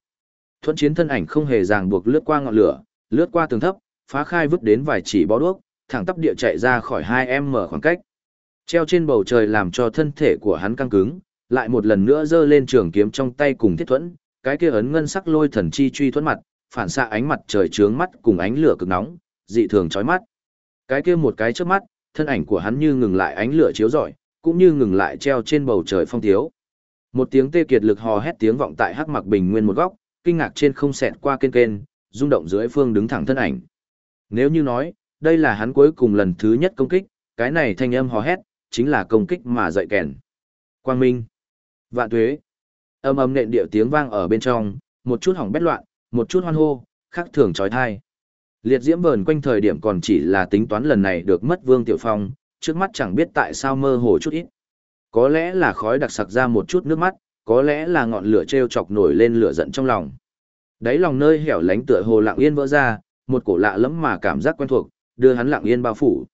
Speaker 1: Thuẫn chiến thân ảnh không hề ràng buộc lướt qua ngọn lửa, lướt qua tường thấp, phá khai vứt đến vài chỉ bó đuốc, thẳng tắp địa chạy ra khỏi hai em mở khoảng cách. Treo trên bầu trời làm cho thân thể của hắn căng cứng, lại một lần nữa giơ lên trường kiếm trong tay cùng thiết thuẫn, cái kia ấn ngân sắc lôi thần chi truy thuẫn mặt, phản xạ ánh mặt trời trướng mắt cùng ánh lửa cực nóng, dị thường chói mắt. Cái kia một cái chớp mắt, thân ảnh của hắn như ngừng lại ánh lửa chiếu rọi, cũng như ngừng lại treo trên bầu trời phong thiếu. Một tiếng tê kiệt lực hò hét tiếng vọng tại hắc mặc bình nguyên một góc, kinh ngạc trên không xẹt qua kênh kênh, rung động dưới phương đứng thẳng thân ảnh. Nếu như nói, đây là hắn cuối cùng lần thứ nhất công kích, cái này thanh âm hò hét, chính là công kích mà dậy kèn. Quang Minh, Vạn Tuế, âm âm nện điệu tiếng vang ở bên trong, một chút hỏng bét loạn, một chút hoan hô, khác thường trói thai. Liệt diễm vờn quanh thời điểm còn chỉ là tính toán lần này được mất Vương Tiểu Phong, trước mắt chẳng biết tại sao mơ hồ chút ít. Có lẽ là khói đặc sặc ra một chút nước mắt, có lẽ là ngọn lửa treo chọc nổi lên lửa giận trong lòng. Đáy lòng nơi hẻo lánh tựa hồ lặng yên vỡ ra, một cổ lạ lẫm mà cảm giác quen thuộc, đưa hắn lặng yên bao phủ.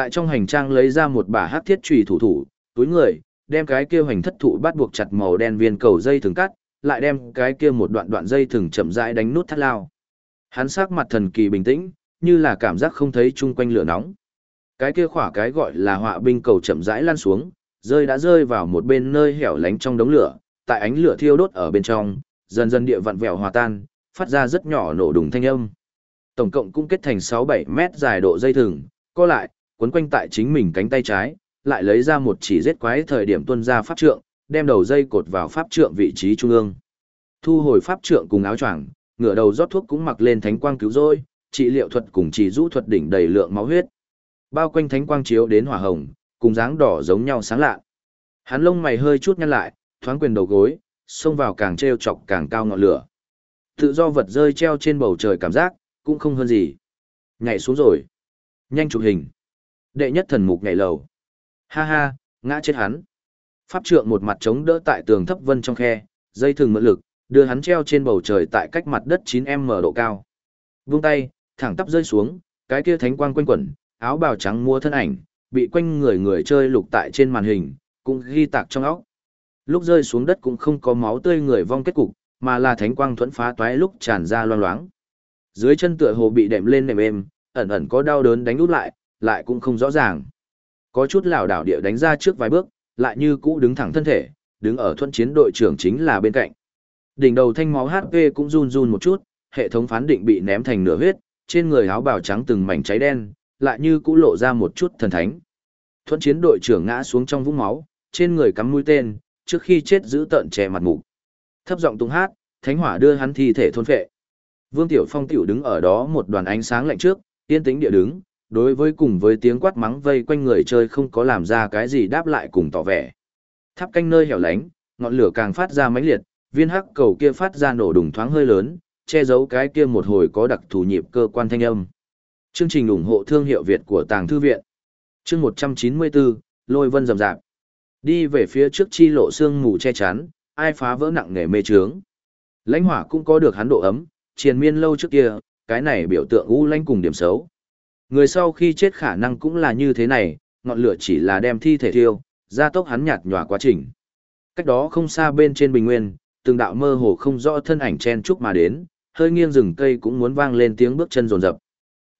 Speaker 1: Tại trong hành trang lấy ra một bả hắc thiết chùy thủ thủ, túi người, đem cái kia hành thất thụ bắt buộc chặt màu đen viên cầu dây thường cắt, lại đem cái kia một đoạn đoạn dây thường chậm rãi đánh nút thắt lao. Hắn sắc mặt thần kỳ bình tĩnh, như là cảm giác không thấy chung quanh lửa nóng. Cái kia khỏa cái gọi là họa binh cầu chậm rãi lan xuống, rơi đã rơi vào một bên nơi hẻo lánh trong đống lửa, tại ánh lửa thiêu đốt ở bên trong, dần dần địa vặn vẹo hòa tan, phát ra rất nhỏ nổ đùng thanh âm. Tổng cộng cũng kết thành 6-7 mét dài độ dây thừng, co lại, quấn quanh tại chính mình cánh tay trái, lại lấy ra một chỉ giết quái thời điểm tuân ra pháp trượng, đem đầu dây cột vào pháp trượng vị trí trung ương. Thu hồi pháp trượng cùng áo choàng, ngửa đầu rót thuốc cũng mặc lên thánh quang cứu rồi, trị liệu thuật cùng chỉ rũ thuật đỉnh đầy lượng máu huyết. Bao quanh thánh quang chiếu đến hỏa hồng, cùng dáng đỏ giống nhau sáng lạ. Hắn lông mày hơi chút nhăn lại, thoáng quyền đầu gối, xông vào càng treo chọc càng cao ngọn lửa. Tự do vật rơi treo trên bầu trời cảm giác, cũng không hơn gì. Nhảy xuống rồi. Nhanh chụp hình. Đệ nhất thần mục nhảy lầu. Ha ha, ngã chết hắn. Pháp trượng một mặt chống đỡ tại tường thấp vân trong khe, dây thừng mượn lực, đưa hắn treo trên bầu trời tại cách mặt đất 9m độ cao. Vung tay, thẳng tắp rơi xuống, cái kia thánh quang quanh quẩn, áo bào trắng mua thân ảnh, bị quanh người người chơi lục tại trên màn hình, cũng ghi tạc trong óc. Lúc rơi xuống đất cũng không có máu tươi người vong kết cục, mà là thánh quang thuẫn phá toái lúc tràn ra loang loáng. Dưới chân tựa hồ bị đệm lên nệm êm, ẩn ẩn có đau đớn đánh út lại, lại cũng không rõ ràng. Có chút lảo đảo địa đánh ra trước vài bước, lại như cũ đứng thẳng thân thể, đứng ở thuận chiến đội trưởng chính là bên cạnh. Đỉnh đầu thanh máu HP cũng run run một chút, hệ thống phán định bị ném thành nửa huyết, trên người áo bào trắng từng mảnh cháy đen, lại như cũ lộ ra một chút thần thánh. Thuận chiến đội trưởng ngã xuống trong vũng máu, trên người cắm mũi tên, trước khi chết giữ tận che mặt mục. Thấp giọng tung hát, thánh hỏa đưa hắn thi thể thôn phệ. Vương Tiểu Phong tiểu đứng ở đó một đoàn ánh sáng lạnh trước, Yên tĩnh địa đứng, đối với cùng với tiếng quát mắng vây quanh người chơi không có làm ra cái gì đáp lại cùng tỏ vẻ. Tháp canh nơi hẻo lánh, ngọn lửa càng phát ra mãnh liệt, viên hắc cầu kia phát ra nổ đùng thoáng hơi lớn, che giấu cái kia một hồi có đặc thù nhịp cơ quan thanh âm. Chương trình ủng hộ thương hiệu Việt của Tàng Thư Viện. Chương 194, Lôi Vân rầm rạp. Đi về phía trước chi lộ xương mù che chắn, ai phá vỡ nặng nề mê trướng. Lãnh hỏa cũng có được hắn độ ấm, triền miên lâu trước kia, cái này biểu tượng u lãnh cùng điểm xấu. Người sau khi chết khả năng cũng là như thế này, ngọn lửa chỉ là đem thi thể thiêu, gia tốc hắn nhạt nhòa quá trình. Cách đó không xa bên trên bình nguyên, từng đạo mơ hồ không rõ thân ảnh chen chúc mà đến, hơi nghiêng rừng cây cũng muốn vang lên tiếng bước chân rồn rập.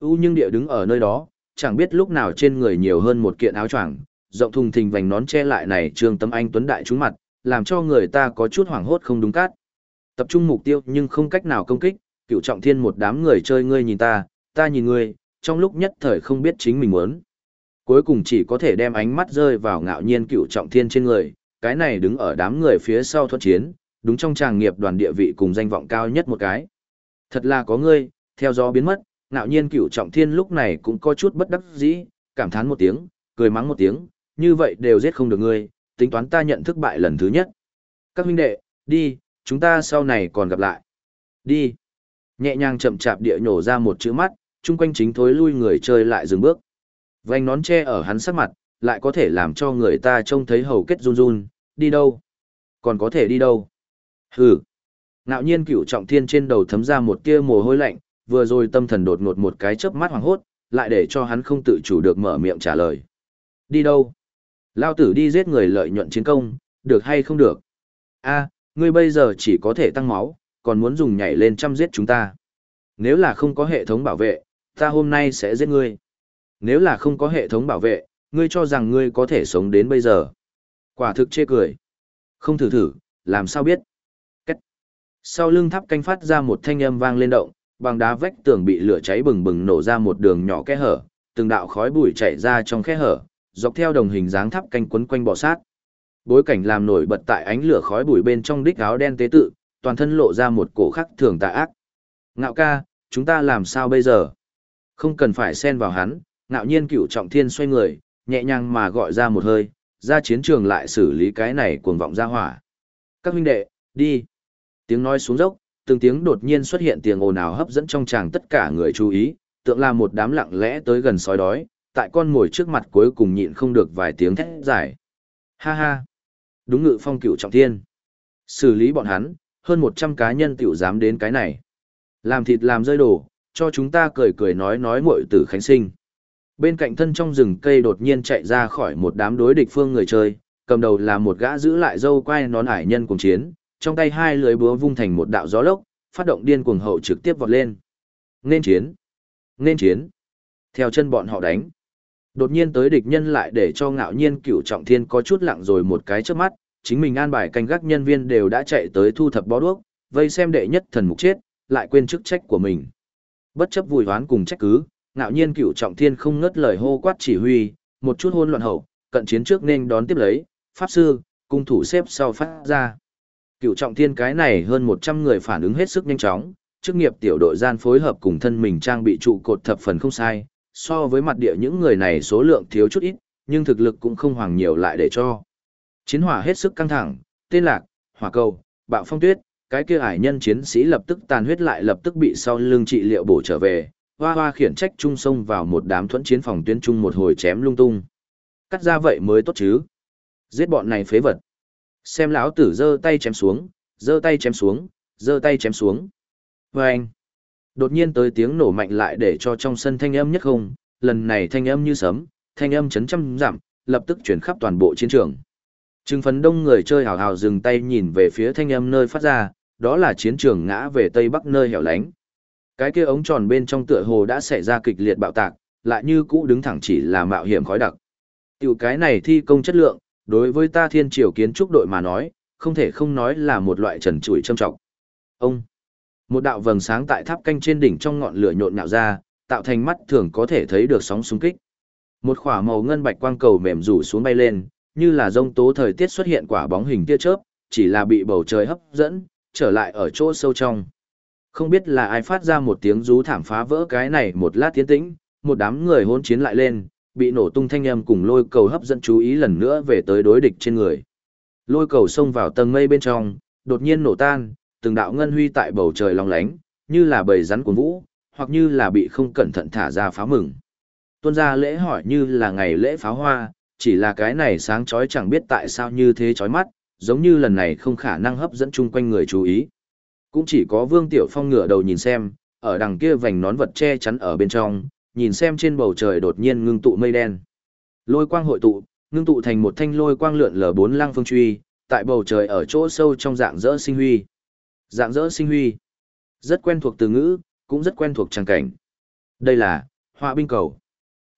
Speaker 1: U nhưng địa đứng ở nơi đó, chẳng biết lúc nào trên người nhiều hơn một kiện áo choàng, rộng thùng thình vành nón che lại này trương tấm anh tuấn đại trúng mặt, làm cho người ta có chút hoảng hốt không đúng cát. Tập trung mục tiêu nhưng không cách nào công kích, cựu trọng thiên một đám người chơi ngươi nhìn ta, ta nhìn ngươi, trong lúc nhất thời không biết chính mình muốn. Cuối cùng chỉ có thể đem ánh mắt rơi vào ngạo nhiên cựu trọng thiên trên người, cái này đứng ở đám người phía sau thuật chiến, đúng trong tràng nghiệp đoàn địa vị cùng danh vọng cao nhất một cái. Thật là có ngươi, theo gió biến mất, ngạo nhiên cửu trọng thiên lúc này cũng có chút bất đắc dĩ, cảm thán một tiếng, cười mắng một tiếng, như vậy đều giết không được ngươi, tính toán ta nhận thức bại lần thứ nhất. Các huynh đệ, đi, chúng ta sau này còn gặp lại. Đi. Nhẹ nhàng chậm chạp địa nhổ ra một chữ mắt, chung quanh chính thối lui người chơi lại dừng bước. Vành nón che ở hắn sắc mặt, lại có thể làm cho người ta trông thấy hầu kết run run, đi đâu? Còn có thể đi đâu? Hừ. Ngạo nhiên cửu trọng thiên trên đầu thấm ra một tia mồ hôi lạnh, vừa rồi tâm thần đột ngột một cái chớp mắt hoàng hốt, lại để cho hắn không tự chủ được mở miệng trả lời. Đi đâu? Lao tử đi giết người lợi nhuận chiến công, được hay không được? a ngươi bây giờ chỉ có thể tăng máu, còn muốn dùng nhảy lên chăm giết chúng ta. Nếu là không có hệ thống bảo vệ, ta hôm nay sẽ giết ngươi. Nếu là không có hệ thống bảo vệ, ngươi cho rằng ngươi có thể sống đến bây giờ. Quả thực chê cười. Không thử thử, làm sao biết? Cách. Sau lưng tháp canh phát ra một thanh âm vang lên động, bằng đá vách tường bị lửa cháy bừng bừng nổ ra một đường nhỏ kẽ hở, từng đạo khói bụi chảy ra trong kẽ hở, dọc theo đồng hình dáng tháp canh quấn quanh bò sát. Bối cảnh làm nổi bật tại ánh lửa khói bụi bên trong đích áo đen tế tự, toàn thân lộ ra một cổ khắc thường tà ác. Ngạo ca, chúng ta làm sao bây giờ? Không cần phải xen vào hắn, ngạo nhiên cửu trọng thiên xoay người, nhẹ nhàng mà gọi ra một hơi, ra chiến trường lại xử lý cái này cuồng vọng ra hỏa. Các huynh đệ, đi. Tiếng nói xuống dốc, từng tiếng đột nhiên xuất hiện tiếng ồn ào hấp dẫn trong chàng tất cả người chú ý, tượng là một đám lặng lẽ tới gần sói đói, tại con ngồi trước mặt cuối cùng nhịn không được vài tiếng thét giải. Ha ha. Đúng ngự phong cửu trọng thiên. Xử lý bọn hắn, hơn 100 cá nhân tiểu dám đến cái này. Làm thịt làm rơi đồ, cho chúng ta cười cười nói nói muội tử khánh sinh. Bên cạnh thân trong rừng cây đột nhiên chạy ra khỏi một đám đối địch phương người chơi, cầm đầu là một gã giữ lại dâu quai nón ải nhân cùng chiến, trong tay hai lưới búa vung thành một đạo gió lốc, phát động điên cuồng hậu trực tiếp vọt lên. Nên chiến! Nên chiến! Theo chân bọn họ đánh. Đột nhiên tới địch nhân lại để cho ngạo nhiên cửu trọng thiên có chút lặng rồi một cái trước mắt, chính mình an bài canh gác nhân viên đều đã chạy tới thu thập bó đuốc, vây xem đệ nhất thần mục chết, lại quên chức trách của mình. Bất chấp vùi hoán cùng trách cứ, ngạo nhiên cửu trọng thiên không ngớt lời hô quát chỉ huy, một chút hôn loạn hậu, cận chiến trước nên đón tiếp lấy, pháp sư, cung thủ xếp sau phát ra. Cựu trọng thiên cái này hơn 100 người phản ứng hết sức nhanh chóng, chức nghiệp tiểu đội gian phối hợp cùng thân mình trang bị trụ cột thập phần không sai, so với mặt địa những người này số lượng thiếu chút ít, nhưng thực lực cũng không hoàng nhiều lại để cho. Chiến hỏa hết sức căng thẳng, tên lạc, hỏa cầu, bạo phong tuyết, cái kia ải nhân chiến sĩ lập tức tàn huyết lại lập tức bị sau lưng trị liệu bổ trở về, hoa hoa khiển trách trung sông vào một đám thuẫn chiến phòng tuyến trung một hồi chém lung tung. Cắt ra vậy mới tốt chứ. Giết bọn này phế vật. Xem lão tử giơ tay chém xuống, giơ tay chém xuống, giơ tay chém xuống. Và anh, đột nhiên tới tiếng nổ mạnh lại để cho trong sân thanh âm nhất không, lần này thanh âm như sấm, thanh âm chấn trăm giảm, lập tức chuyển khắp toàn bộ chiến trường. Trừng phấn đông người chơi hào hào dừng tay nhìn về phía thanh âm nơi phát ra, đó là chiến trường ngã về tây bắc nơi hẻo lánh. Cái kia ống tròn bên trong tựa hồ đã xảy ra kịch liệt bạo tạc, lại như cũ đứng thẳng chỉ là mạo hiểm khói đặc. Tiểu cái này thi công chất lượng, đối với ta thiên triều kiến trúc đội mà nói, không thể không nói là một loại trần trụi trâm trọng. Ông, một đạo vầng sáng tại tháp canh trên đỉnh trong ngọn lửa nhộn nhạo ra, tạo thành mắt thường có thể thấy được sóng xung kích. Một khỏa màu ngân bạch quang cầu mềm rủ xuống bay lên, như là rông tố thời tiết xuất hiện quả bóng hình tia chớp, chỉ là bị bầu trời hấp dẫn, trở lại ở chỗ sâu trong. Không biết là ai phát ra một tiếng rú thảm phá vỡ cái này một lát tiến tĩnh, một đám người hỗn chiến lại lên, bị nổ tung thanh âm cùng lôi cầu hấp dẫn chú ý lần nữa về tới đối địch trên người. Lôi cầu xông vào tầng mây bên trong, đột nhiên nổ tan, từng đạo ngân huy tại bầu trời long lánh, như là bầy rắn cuồng vũ, hoặc như là bị không cẩn thận thả ra phá mừng. Tuân ra lễ hỏi như là ngày lễ pháo hoa, chỉ là cái này sáng chói chẳng biết tại sao như thế chói mắt, giống như lần này không khả năng hấp dẫn chung quanh người chú ý. Cũng chỉ có Vương Tiểu Phong ngửa đầu nhìn xem, ở đằng kia vành nón vật che chắn ở bên trong, nhìn xem trên bầu trời đột nhiên ngưng tụ mây đen. Lôi quang hội tụ, ngưng tụ thành một thanh lôi quang lượn lờ bốn lăng phương truy, tại bầu trời ở chỗ sâu trong dạng dỡ sinh huy. Dạng dỡ sinh huy. Rất quen thuộc từ ngữ, cũng rất quen thuộc trang cảnh. Đây là, họa binh cầu.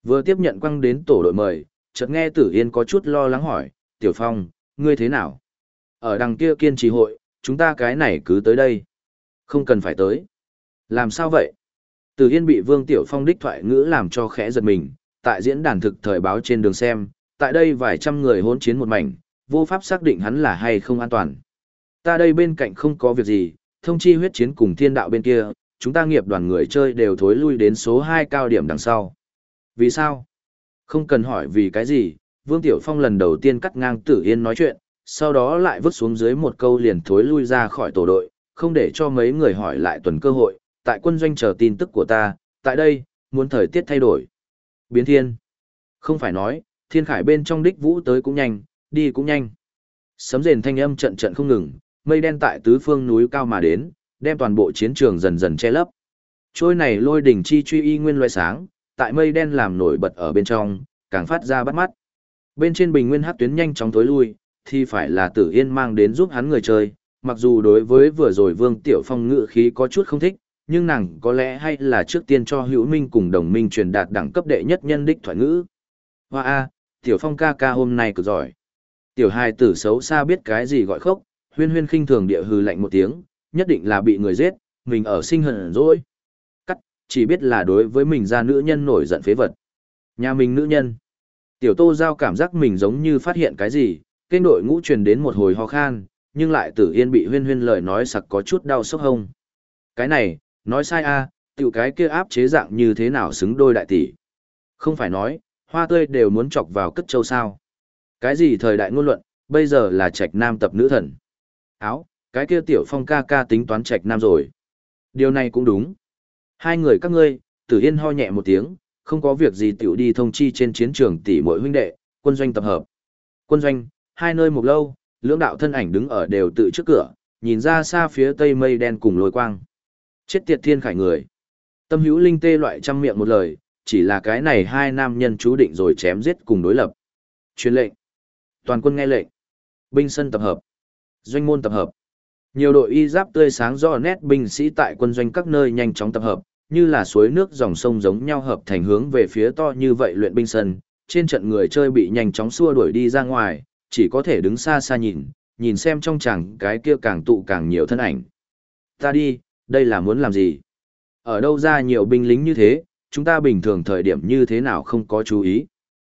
Speaker 1: Vừa tiếp nhận quăng đến tổ đội mời, chợt nghe Tử Yên có chút lo lắng hỏi, Tiểu Phong, ngươi thế nào? Ở đằng kia kiên trì hội, chúng ta cái này cứ tới đây. Không cần phải tới. Làm sao vậy? từ Yên bị Vương Tiểu Phong đích thoại ngữ làm cho khẽ giật mình, tại diễn đàn thực thời báo trên đường xem, tại đây vài trăm người hỗn chiến một mảnh, vô pháp xác định hắn là hay không an toàn. Ta đây bên cạnh không có việc gì, thông chi huyết chiến cùng thiên đạo bên kia, chúng ta nghiệp đoàn người chơi đều thối lui đến số 2 cao điểm đằng sau. Vì sao? Không cần hỏi vì cái gì, Vương Tiểu Phong lần đầu tiên cắt ngang Tử Yên nói chuyện, sau đó lại vứt xuống dưới một câu liền thối lui ra khỏi tổ đội, không để cho mấy người hỏi lại tuần cơ hội, tại quân doanh chờ tin tức của ta, tại đây, muốn thời tiết thay đổi. Biến thiên. Không phải nói, thiên khải bên trong đích vũ tới cũng nhanh, đi cũng nhanh. Sấm rền thanh âm trận trận không ngừng, mây đen tại tứ phương núi cao mà đến, đem toàn bộ chiến trường dần dần che lấp. Trôi này lôi đỉnh chi truy y nguyên loại sáng, tại mây đen làm nổi bật ở bên trong, càng phát ra bắt mắt. Bên trên bình nguyên hắc tuyến nhanh chóng tối lui, thì phải là Tử Yên mang đến giúp hắn người chơi, mặc dù đối với vừa rồi Vương Tiểu Phong ngự khí có chút không thích, nhưng nàng có lẽ hay là trước tiên cho Hữu Minh cùng đồng minh truyền đạt đẳng cấp đệ nhất nhân đích thoại ngữ. Hoa a, Tiểu Phong ca ca hôm nay cực giỏi. Tiểu hài tử xấu xa biết cái gì gọi khốc, huyên huyên khinh thường địa hừ lạnh một tiếng, nhất định là bị người giết, mình ở sinh hận rồi. Cắt, chỉ biết là đối với mình ra nữ nhân nổi giận phế vật. Nhà mình nữ nhân. Tiểu tô giao cảm giác mình giống như phát hiện cái gì, kênh đội ngũ truyền đến một hồi ho khan, nhưng lại tử yên bị huyên huyên lời nói sặc có chút đau sốc hông. Cái này, nói sai a, tiểu cái kia áp chế dạng như thế nào xứng đôi đại tỷ. Không phải nói, hoa tươi đều muốn chọc vào cất châu sao. Cái gì thời đại ngôn luận, bây giờ là trạch nam tập nữ thần. Áo, cái kia tiểu phong ca ca tính toán trạch nam rồi. Điều này cũng đúng. Hai người các ngươi, tử yên ho nhẹ một tiếng, không có việc gì tiểu đi thông chi trên chiến trường tỷ mỗi huynh đệ, quân doanh tập hợp. Quân doanh, hai nơi một lâu, lưỡng đạo thân ảnh đứng ở đều tự trước cửa, nhìn ra xa phía tây mây đen cùng lôi quang. Chết tiệt thiên khải người. Tâm hữu linh tê loại trăm miệng một lời, chỉ là cái này hai nam nhân chú định rồi chém giết cùng đối lập. Truyền lệnh. Toàn quân nghe lệnh. Binh sân tập hợp. Doanh môn tập hợp. Nhiều đội y giáp tươi sáng do nét binh sĩ tại quân doanh các nơi nhanh chóng tập hợp, như là suối nước dòng sông giống nhau hợp thành hướng về phía to như vậy luyện binh sân. Trên trận người chơi bị nhanh chóng xua đuổi đi ra ngoài, chỉ có thể đứng xa xa nhìn, nhìn xem trong chẳng cái kia càng tụ càng nhiều thân ảnh. Ta đi, đây là muốn làm gì? Ở đâu ra nhiều binh lính như thế, chúng ta bình thường thời điểm như thế nào không có chú ý?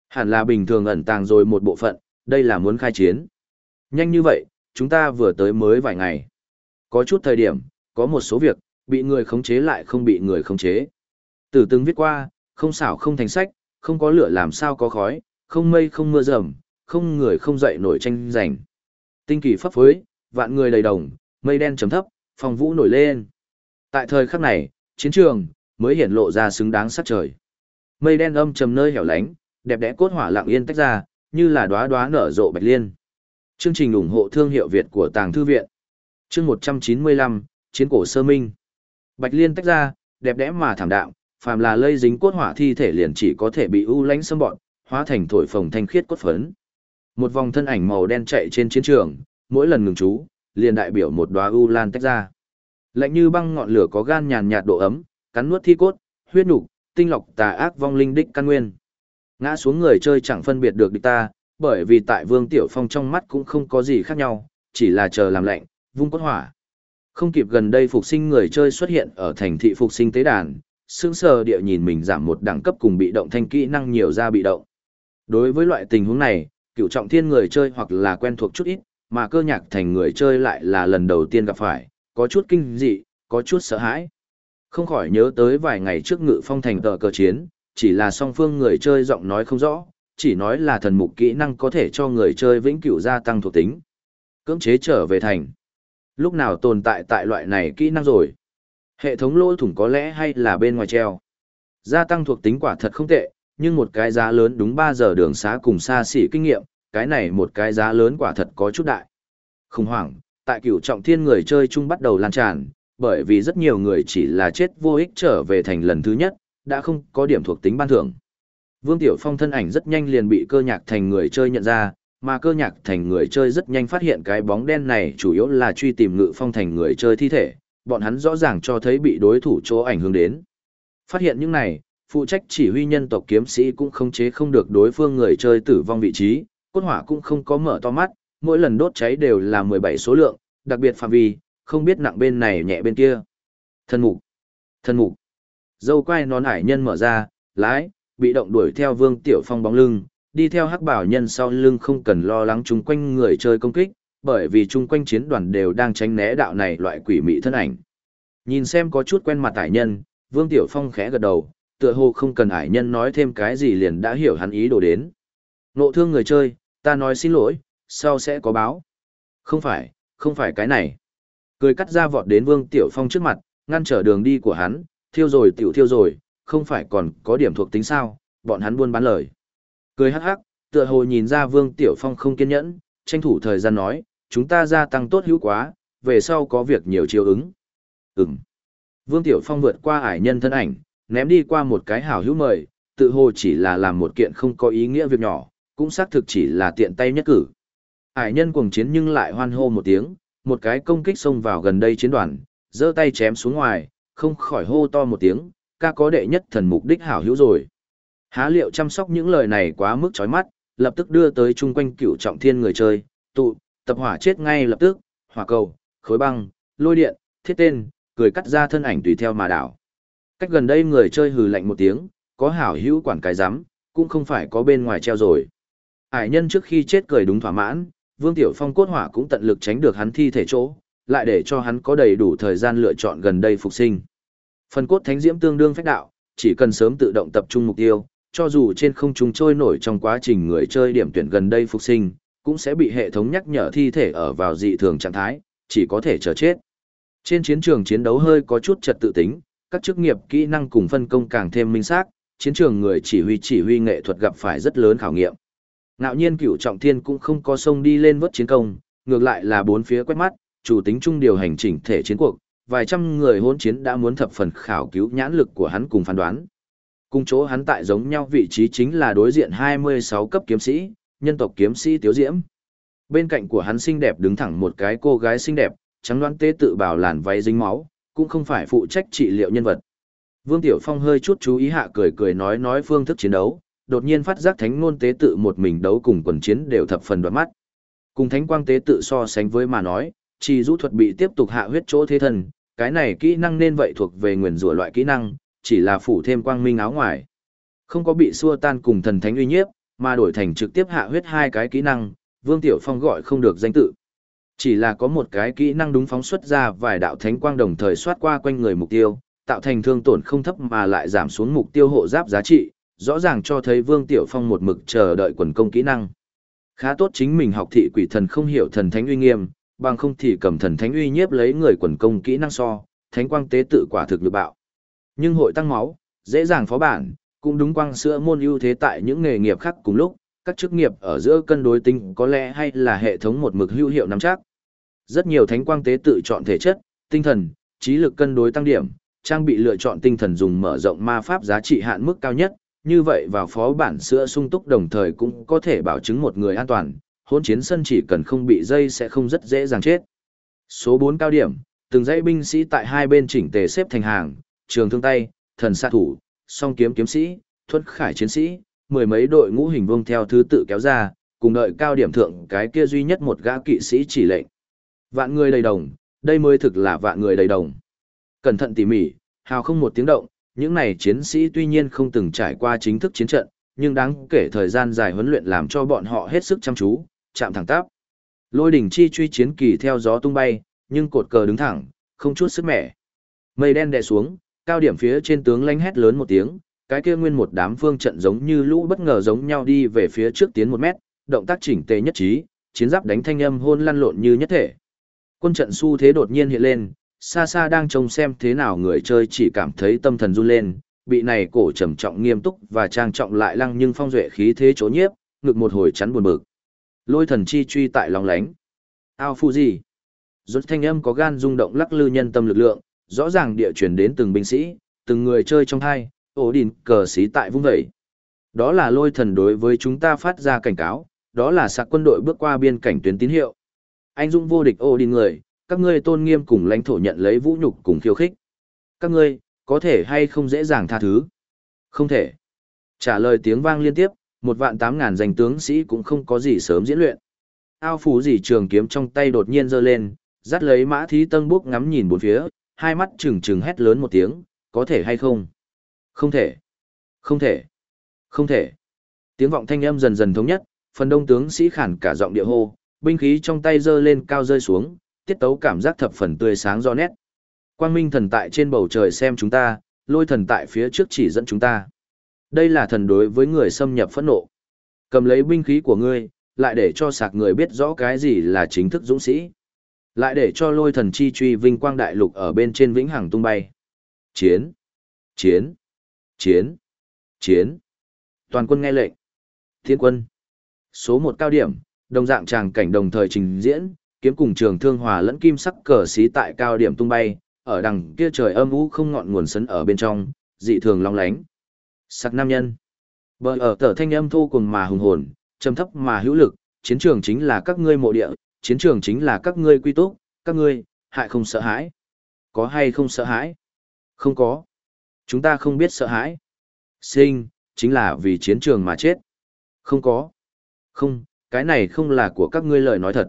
Speaker 1: Hẳn là bình thường ẩn tàng rồi một bộ phận, đây là muốn khai chiến. Nhanh như vậy, chúng ta vừa tới mới vài ngày. Có chút thời điểm, có một số việc, bị người khống chế lại không bị người khống chế. Tử từng viết qua, không xảo không thành sách, không có lửa làm sao có khói, không mây không mưa rầm, không người không dậy nổi tranh giành. Tinh kỳ pháp phối, vạn người đầy đồng, mây đen chấm thấp, phòng vũ nổi lên. Tại thời khắc này, chiến trường mới hiển lộ ra xứng đáng sát trời. Mây đen âm trầm nơi hẻo lánh, đẹp đẽ cốt hỏa lặng yên tách ra, như là đóa đóa nở rộ bạch liên. Chương trình ủng hộ thương hiệu Việt của Tàng thư viện. Chương 195, Chiến cổ sơ minh. Bạch liên tách ra, đẹp đẽ mà thảm đạm, phàm là lây dính cốt hỏa thi thể liền chỉ có thể bị u lãnh xâm bọn, hóa thành thổi phồng thanh khiết cốt phấn. Một vòng thân ảnh màu đen chạy trên chiến trường, mỗi lần ngừng trú, liền đại biểu một đóa u lan tách ra. Lạnh như băng ngọn lửa có gan nhàn nhạt độ ấm, cắn nuốt thi cốt, huyết nục, tinh lọc tà ác vong linh đích căn nguyên. Ngã xuống người chơi chẳng phân biệt được địch ta, bởi vì tại Vương Tiểu Phong trong mắt cũng không có gì khác nhau, chỉ là chờ làm lạnh, vung cốt hỏa. Không kịp gần đây phục sinh người chơi xuất hiện ở thành thị phục sinh tế đàn, sững sờ địa nhìn mình giảm một đẳng cấp cùng bị động thanh kỹ năng nhiều ra bị động. Đối với loại tình huống này, cựu trọng thiên người chơi hoặc là quen thuộc chút ít, mà cơ nhạc thành người chơi lại là lần đầu tiên gặp phải, có chút kinh dị, có chút sợ hãi. Không khỏi nhớ tới vài ngày trước ngự phong thành tờ cờ chiến, chỉ là song phương người chơi giọng nói không rõ, chỉ nói là thần mục kỹ năng có thể cho người chơi vĩnh cửu gia tăng thuộc tính. Cưỡng chế trở về thành. Lúc nào tồn tại tại loại này kỹ năng rồi? Hệ thống lỗ thủng có lẽ hay là bên ngoài treo. Gia tăng thuộc tính quả thật không tệ, nhưng một cái giá lớn đúng 3 giờ đường xá cùng xa xỉ kinh nghiệm, cái này một cái giá lớn quả thật có chút đại. không hoảng, tại cửu trọng thiên người chơi chung bắt đầu lan tràn, bởi vì rất nhiều người chỉ là chết vô ích trở về thành lần thứ nhất, đã không có điểm thuộc tính ban thưởng. Vương Tiểu Phong thân ảnh rất nhanh liền bị cơ nhạc thành người chơi nhận ra, mà cơ nhạc thành người chơi rất nhanh phát hiện cái bóng đen này chủ yếu là truy tìm ngự phong thành người chơi thi thể, bọn hắn rõ ràng cho thấy bị đối thủ chỗ ảnh hưởng đến. Phát hiện những này, phụ trách chỉ huy nhân tộc kiếm sĩ cũng không chế không được đối phương người chơi tử vong vị trí, cốt hỏa cũng không có mở to mắt, mỗi lần đốt cháy đều là 17 số lượng, đặc biệt phạm vi, không biết nặng bên này nhẹ bên kia. Thân mục, thân mục, dâu quai nón hải nhân mở ra, lái, bị động đuổi theo vương tiểu phong bóng lưng, đi theo hắc bảo nhân sau lưng không cần lo lắng chung quanh người chơi công kích, bởi vì chung quanh chiến đoàn đều đang tránh né đạo này loại quỷ mị thân ảnh. Nhìn xem có chút quen mặt hải nhân, vương tiểu phong khẽ gật đầu, tựa hồ không cần hải nhân nói thêm cái gì liền đã hiểu hắn ý đồ đến. Nộ thương người chơi, ta nói xin lỗi, sau sẽ có báo. Không phải, không phải cái này. Cười cắt ra vọt đến Vương Tiểu Phong trước mặt, ngăn trở đường đi của hắn, thiêu rồi tiểu thiêu rồi, không phải còn có điểm thuộc tính sao, bọn hắn buôn bán lời. Cười hắc hắc, tựa hồ nhìn ra Vương Tiểu Phong không kiên nhẫn, tranh thủ thời gian nói, chúng ta gia tăng tốt hữu quá, về sau có việc nhiều chiều ứng. Ừm. Vương Tiểu Phong vượt qua ải nhân thân ảnh, ném đi qua một cái hảo hữu mời, tự hồ chỉ là làm một kiện không có ý nghĩa việc nhỏ, cũng xác thực chỉ là tiện tay nhất cử. Hải nhân cuồng chiến nhưng lại hoan hô một tiếng, một cái công kích xông vào gần đây chiến đoàn, giơ tay chém xuống ngoài, không khỏi hô to một tiếng, ca có đệ nhất thần mục đích hảo hữu rồi. Há liệu chăm sóc những lời này quá mức chói mắt, lập tức đưa tới chung quanh cửu trọng thiên người chơi, tụ, tập hỏa chết ngay lập tức, hỏa cầu, khối băng, lôi điện, thiết tên, cười cắt ra thân ảnh tùy theo mà đảo. Cách gần đây người chơi hừ lạnh một tiếng, có hảo hữu quản cái rắm cũng không phải có bên ngoài treo rồi. Ải nhân trước khi chết cười đúng thỏa mãn, Vương Tiểu Phong cốt hỏa cũng tận lực tránh được hắn thi thể chỗ, lại để cho hắn có đầy đủ thời gian lựa chọn gần đây phục sinh. Phần cốt thánh diễm tương đương phách đạo, chỉ cần sớm tự động tập trung mục tiêu, cho dù trên không trung trôi nổi trong quá trình người chơi điểm tuyển gần đây phục sinh, cũng sẽ bị hệ thống nhắc nhở thi thể ở vào dị thường trạng thái, chỉ có thể chờ chết. Trên chiến trường chiến đấu hơi có chút trật tự tính, các chức nghiệp kỹ năng cùng phân công càng thêm minh xác, chiến trường người chỉ huy chỉ huy nghệ thuật gặp phải rất lớn khảo nghiệm. Ngạo nhiên cửu trọng thiên cũng không có sông đi lên vớt chiến công, ngược lại là bốn phía quét mắt, chủ tính chung điều hành chỉnh thể chiến cuộc, vài trăm người hỗn chiến đã muốn thập phần khảo cứu nhãn lực của hắn cùng phán đoán. Cùng chỗ hắn tại giống nhau vị trí chính là đối diện 26 cấp kiếm sĩ, nhân tộc kiếm sĩ Tiếu Diễm. Bên cạnh của hắn xinh đẹp đứng thẳng một cái cô gái xinh đẹp, trắng đoán tế tự bảo làn váy dính máu, cũng không phải phụ trách trị liệu nhân vật. Vương Tiểu Phong hơi chút chú ý hạ cười cười nói nói phương thức chiến đấu, đột nhiên phát giác thánh ngôn tế tự một mình đấu cùng quần chiến đều thập phần đoạt mắt. Cùng thánh quang tế tự so sánh với mà nói, chỉ rũ thuật bị tiếp tục hạ huyết chỗ thế thần, cái này kỹ năng nên vậy thuộc về nguyền rủa loại kỹ năng, chỉ là phủ thêm quang minh áo ngoài. Không có bị xua tan cùng thần thánh uy nhiếp, mà đổi thành trực tiếp hạ huyết hai cái kỹ năng, Vương Tiểu Phong gọi không được danh tự. Chỉ là có một cái kỹ năng đúng phóng xuất ra vài đạo thánh quang đồng thời xoát qua quanh người mục tiêu, tạo thành thương tổn không thấp mà lại giảm xuống mục tiêu hộ giáp giá trị, rõ ràng cho thấy Vương Tiểu Phong một mực chờ đợi quần công kỹ năng. Khá tốt chính mình học thị quỷ thần không hiểu thần thánh uy nghiêm, bằng không thì cầm thần thánh uy nhiếp lấy người quần công kỹ năng so, thánh quang tế tự quả thực lực bạo. Nhưng hội tăng máu, dễ dàng phó bản, cũng đúng quang sữa môn ưu thế tại những nghề nghiệp khác cùng lúc, các chức nghiệp ở giữa cân đối tinh có lẽ hay là hệ thống một mực hữu hiệu nắm chắc. Rất nhiều thánh quang tế tự chọn thể chất, tinh thần, trí lực cân đối tăng điểm, trang bị lựa chọn tinh thần dùng mở rộng ma pháp giá trị hạn mức cao nhất, như vậy vào phó bản sữa sung túc đồng thời cũng có thể bảo chứng một người an toàn, hôn chiến sân chỉ cần không bị dây sẽ không rất dễ dàng chết. Số 4 cao điểm, từng dãy binh sĩ tại hai bên chỉnh tề xếp thành hàng, trường thương tay, thần xạ thủ, song kiếm kiếm sĩ, thuất khải chiến sĩ, mười mấy đội ngũ hình vuông theo thứ tự kéo ra, cùng đợi cao điểm thượng cái kia duy nhất một gã kỵ sĩ chỉ lệnh. Vạn người đầy đồng, đây mới thực là vạn người đầy đồng. Cẩn thận tỉ mỉ, hào không một tiếng động, những này chiến sĩ tuy nhiên không từng trải qua chính thức chiến trận, nhưng đáng kể thời gian dài huấn luyện làm cho bọn họ hết sức chăm chú, chạm thẳng tắp. Lôi đỉnh chi truy chiến kỳ theo gió tung bay, nhưng cột cờ đứng thẳng, không chút sức mẻ. Mây đen đè xuống, cao điểm phía trên tướng lanh hét lớn một tiếng, cái kia nguyên một đám phương trận giống như lũ bất ngờ giống nhau đi về phía trước tiến một mét, động tác chỉnh tề nhất trí, chiến giáp đánh thanh âm hôn lăn lộn như nhất thể. Quân trận xu thế đột nhiên hiện lên, xa xa đang trông xem thế nào người chơi chỉ cảm thấy tâm thần run lên, bị này cổ trầm trọng nghiêm túc và trang trọng lại lăng nhưng phong duệ khí thế chỗ nhiếp, ngực một hồi chắn buồn bực. Lôi thần chi truy tại lòng lánh. Ao phu gì? Rốt thanh âm có gan rung động lắc lư nhân tâm lực lượng, rõ ràng địa truyền đến từng binh sĩ, từng người chơi trong hai, ổ đỉnh cờ xí tại vung vẩy. Đó là lôi thần đối với chúng ta phát ra cảnh cáo, đó là sạc quân đội bước qua biên cảnh tuyến tín hiệu. Anh dũng vô địch ô đi người, các ngươi tôn nghiêm cùng lãnh thổ nhận lấy vũ nhục cùng khiêu khích. Các ngươi, có thể hay không dễ dàng tha thứ? Không thể. Trả lời tiếng vang liên tiếp, một vạn tám ngàn danh tướng sĩ cũng không có gì sớm diễn luyện. Ao phú dì trường kiếm trong tay đột nhiên giơ lên, dắt lấy mã thí tân bốc ngắm nhìn bốn phía, hai mắt trừng trừng hét lớn một tiếng, có thể hay không? Không thể. Không thể. Không thể. Tiếng vọng thanh âm dần dần thống nhất, phần đông tướng sĩ khản cả giọng địa hô, binh khí trong tay giơ lên cao rơi xuống, tiết tấu cảm giác thập phần tươi sáng rõ nét. Quang minh thần tại trên bầu trời xem chúng ta, lôi thần tại phía trước chỉ dẫn chúng ta. Đây là thần đối với người xâm nhập phẫn nộ. Cầm lấy binh khí của ngươi, lại để cho sạc người biết rõ cái gì là chính thức dũng sĩ. Lại để cho lôi thần chi truy vinh quang đại lục ở bên trên vĩnh hằng tung bay. Chiến! Chiến! Chiến! Chiến! Toàn quân nghe lệnh. Thiên quân! Số một cao điểm, đồng dạng tràng cảnh đồng thời trình diễn, kiếm cùng trường thương hòa lẫn kim sắc cờ xí tại cao điểm tung bay, ở đằng kia trời âm u không ngọn nguồn sấn ở bên trong, dị thường long lánh. Sắc nam nhân. Bờ ở tờ thanh âm thu cùng mà hùng hồn, trầm thấp mà hữu lực, chiến trường chính là các ngươi mộ địa, chiến trường chính là các ngươi quy túc, các ngươi, hại không sợ hãi. Có hay không sợ hãi? Không có. Chúng ta không biết sợ hãi. Sinh, chính là vì chiến trường mà chết. Không có. Không, cái này không là của các ngươi lời nói thật.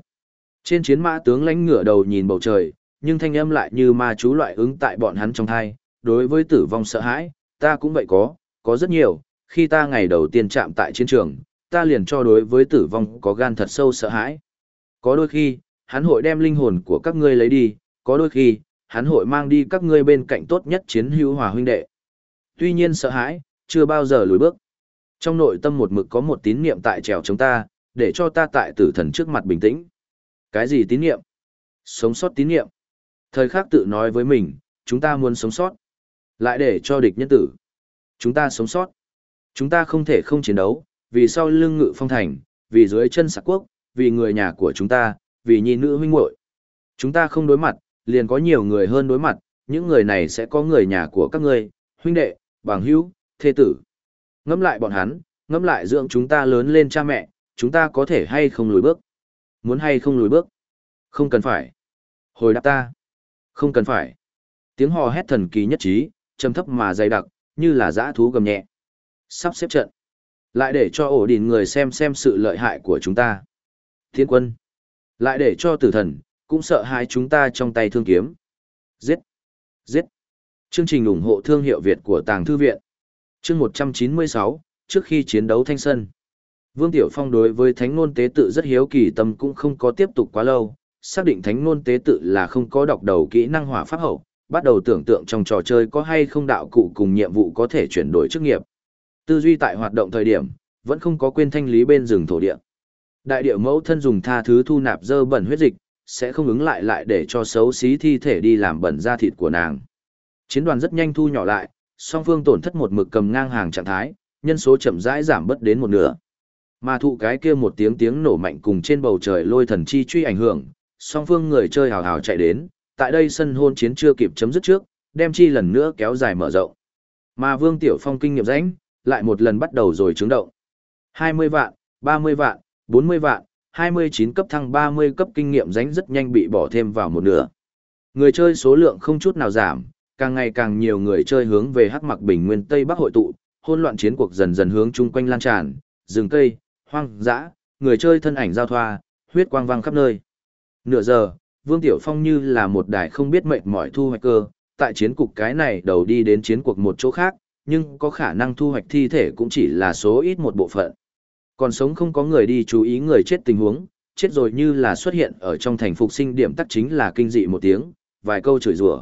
Speaker 1: Trên chiến mã tướng lãnh ngửa đầu nhìn bầu trời, nhưng thanh âm lại như ma chú loại ứng tại bọn hắn trong thai. Đối với tử vong sợ hãi, ta cũng vậy có, có rất nhiều. Khi ta ngày đầu tiên chạm tại chiến trường, ta liền cho đối với tử vong có gan thật sâu sợ hãi. Có đôi khi, hắn hội đem linh hồn của các ngươi lấy đi, có đôi khi, hắn hội mang đi các ngươi bên cạnh tốt nhất chiến hữu hòa huynh đệ. Tuy nhiên sợ hãi, chưa bao giờ lùi bước. Trong nội tâm một mực có một tín niệm tại trèo chúng ta, để cho ta tại tử thần trước mặt bình tĩnh. Cái gì tín niệm? Sống sót tín niệm. Thời khắc tự nói với mình, chúng ta muốn sống sót. Lại để cho địch nhân tử. Chúng ta sống sót. Chúng ta không thể không chiến đấu, vì sau lưng ngự phong thành, vì dưới chân sạc quốc, vì người nhà của chúng ta, vì nhi nữ huynh muội. Chúng ta không đối mặt, liền có nhiều người hơn đối mặt, những người này sẽ có người nhà của các ngươi, huynh đệ, bằng hữu, thê tử. Ngẫm lại bọn hắn, ngẫm lại dưỡng chúng ta lớn lên cha mẹ, chúng ta có thể hay không lùi bước. Muốn hay không lùi bước? Không cần phải. Hồi đáp ta. Không cần phải. Tiếng hò hét thần kỳ nhất trí, trầm thấp mà dày đặc, như là dã thú gầm nhẹ. Sắp xếp trận. Lại để cho ổ đỉnh người xem xem sự lợi hại của chúng ta. Thiên quân. Lại để cho tử thần, cũng sợ hãi chúng ta trong tay thương kiếm. Giết. Giết. Chương trình ủng hộ thương hiệu Việt của Tàng Thư Viện. Chương 196, trước khi chiến đấu thanh sân. Vương Tiểu Phong đối với thánh ngôn tế tự rất hiếu kỳ tâm cũng không có tiếp tục quá lâu, xác định thánh ngôn tế tự là không có đọc đầu kỹ năng hỏa pháp hậu, bắt đầu tưởng tượng trong trò chơi có hay không đạo cụ cùng nhiệm vụ có thể chuyển đổi chức nghiệp. Tư duy tại hoạt động thời điểm, vẫn không có quên thanh lý bên rừng thổ địa. Đại địa mẫu thân dùng tha thứ thu nạp dơ bẩn huyết dịch, sẽ không ứng lại lại để cho xấu xí thi thể đi làm bẩn da thịt của nàng. Chiến đoàn rất nhanh thu nhỏ lại, song phương tổn thất một mực cầm ngang hàng trạng thái, nhân số chậm rãi giảm bớt đến một nửa. Mà thụ cái kia một tiếng tiếng nổ mạnh cùng trên bầu trời lôi thần chi truy ảnh hưởng, song phương người chơi hào hào chạy đến, tại đây sân hôn chiến chưa kịp chấm dứt trước, đem chi lần nữa kéo dài mở rộng. Mà Vương Tiểu Phong kinh nghiệm rãnh, lại một lần bắt đầu rồi chứng động. 20 vạn, 30 vạn, 40 vạn, 29 cấp thăng 30 cấp kinh nghiệm rãnh rất nhanh bị bỏ thêm vào một nửa. Người chơi số lượng không chút nào giảm, càng ngày càng nhiều người chơi hướng về hắc mặc bình nguyên Tây Bắc hội tụ, hỗn loạn chiến cuộc dần dần hướng chung quanh lan tràn, rừng cây, hoang dã, người chơi thân ảnh giao thoa, huyết quang vang khắp nơi. Nửa giờ, Vương Tiểu Phong như là một đài không biết mệt mỏi thu hoạch cơ, tại chiến cục cái này đầu đi đến chiến cuộc một chỗ khác, nhưng có khả năng thu hoạch thi thể cũng chỉ là số ít một bộ phận. Còn sống không có người đi chú ý người chết tình huống, chết rồi như là xuất hiện ở trong thành phục sinh điểm tắc chính là kinh dị một tiếng, vài câu chửi rủa.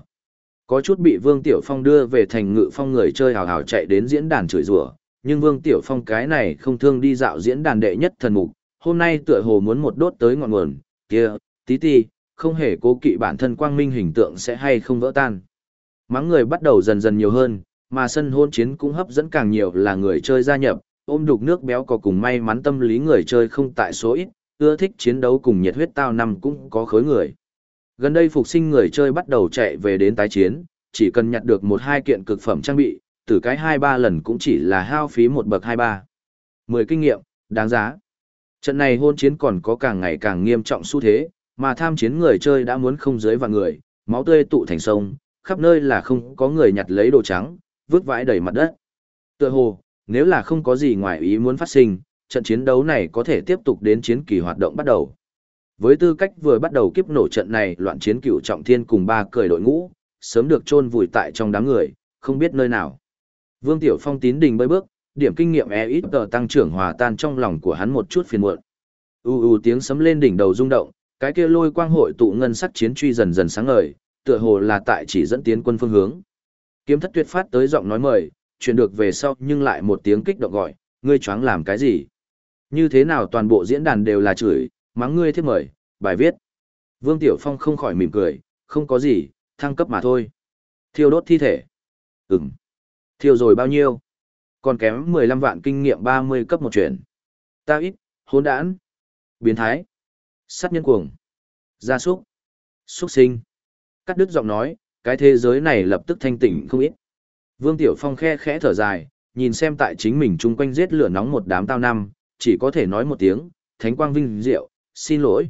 Speaker 1: Có chút bị Vương Tiểu Phong đưa về thành ngự phong người chơi hào hào chạy đến diễn đàn chửi rủa, nhưng Vương Tiểu Phong cái này không thương đi dạo diễn đàn đệ nhất thần mục, hôm nay tựa hồ muốn một đốt tới ngọn nguồn, kia, tí tí, không hề cố kỵ bản thân quang minh hình tượng sẽ hay không vỡ tan. Mắng người bắt đầu dần dần nhiều hơn, mà sân hôn chiến cũng hấp dẫn càng nhiều là người chơi gia nhập, ôm đục nước béo có cùng may mắn tâm lý người chơi không tại số ít, ưa thích chiến đấu cùng nhiệt huyết tao năm cũng có khối người. Gần đây phục sinh người chơi bắt đầu chạy về đến tái chiến, chỉ cần nhặt được một hai kiện cực phẩm trang bị, từ cái hai ba lần cũng chỉ là hao phí một bậc hai ba. Mười kinh nghiệm, đáng giá. Trận này hôn chiến còn có càng ngày càng nghiêm trọng xu thế, mà tham chiến người chơi đã muốn không dưới và người, máu tươi tụ thành sông, khắp nơi là không có người nhặt lấy đồ trắng, vứt vãi đầy mặt đất. Tựa hồ, nếu là không có gì ngoài ý muốn phát sinh, trận chiến đấu này có thể tiếp tục đến chiến kỳ hoạt động bắt đầu. Với tư cách vừa bắt đầu kiếp nổ trận này loạn chiến cửu trọng thiên cùng ba cười đội ngũ, sớm được chôn vùi tại trong đám người, không biết nơi nào. Vương Tiểu Phong tín đình bơi bước, điểm kinh nghiệm e ít tờ tăng trưởng hòa tan trong lòng của hắn một chút phiền muộn. U u tiếng sấm lên đỉnh đầu rung động, cái kia lôi quang hội tụ ngân sắc chiến truy dần dần sáng ngời, tựa hồ là tại chỉ dẫn tiến quân phương hướng. Kiếm thất tuyệt phát tới giọng nói mời, chuyển được về sau nhưng lại một tiếng kích động gọi, ngươi choáng làm cái gì? Như thế nào toàn bộ diễn đàn đều là chửi, mắng ngươi thiết mời, bài viết. Vương Tiểu Phong không khỏi mỉm cười, không có gì, thăng cấp mà thôi. Thiêu đốt thi thể. Ừm. Thiêu rồi bao nhiêu? Còn kém 15 vạn kinh nghiệm 30 cấp một chuyển. Ta ít, hỗn đản. Biến thái. Sát nhân cuồng. Gia súc. Súc sinh. Cắt đứt giọng nói, cái thế giới này lập tức thanh tỉnh không ít. Vương Tiểu Phong khe khẽ thở dài, nhìn xem tại chính mình chung quanh giết lửa nóng một đám tao năm, chỉ có thể nói một tiếng, thánh quang vinh diệu, xin lỗi.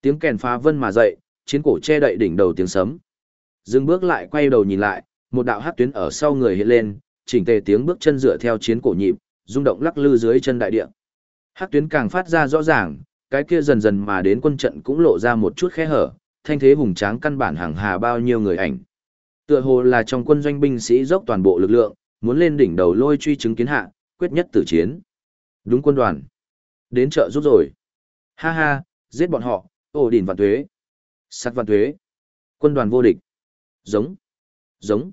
Speaker 1: Tiếng kèn phá vân mà dậy, chiến cổ che đậy đỉnh đầu tiếng sấm. Dừng bước lại quay đầu nhìn lại, một đạo hát tuyến ở sau người hiện lên, chỉnh tề tiếng bước chân dựa theo chiến cổ nhịp, rung động lắc lư dưới chân đại địa. Hát tuyến càng phát ra rõ ràng, cái kia dần dần mà đến quân trận cũng lộ ra một chút khe hở, thanh thế hùng tráng căn bản hàng hà bao nhiêu người ảnh. Tựa hồ là trong quân doanh binh sĩ dốc toàn bộ lực lượng, muốn lên đỉnh đầu lôi truy chứng kiến hạ, quyết nhất tử chiến. Đúng quân đoàn. Đến chợ giúp rồi. Ha ha, giết bọn họ, ổ đỉnh vạn tuế. Sát vạn tuế. Quân đoàn vô địch. Giống. Giống.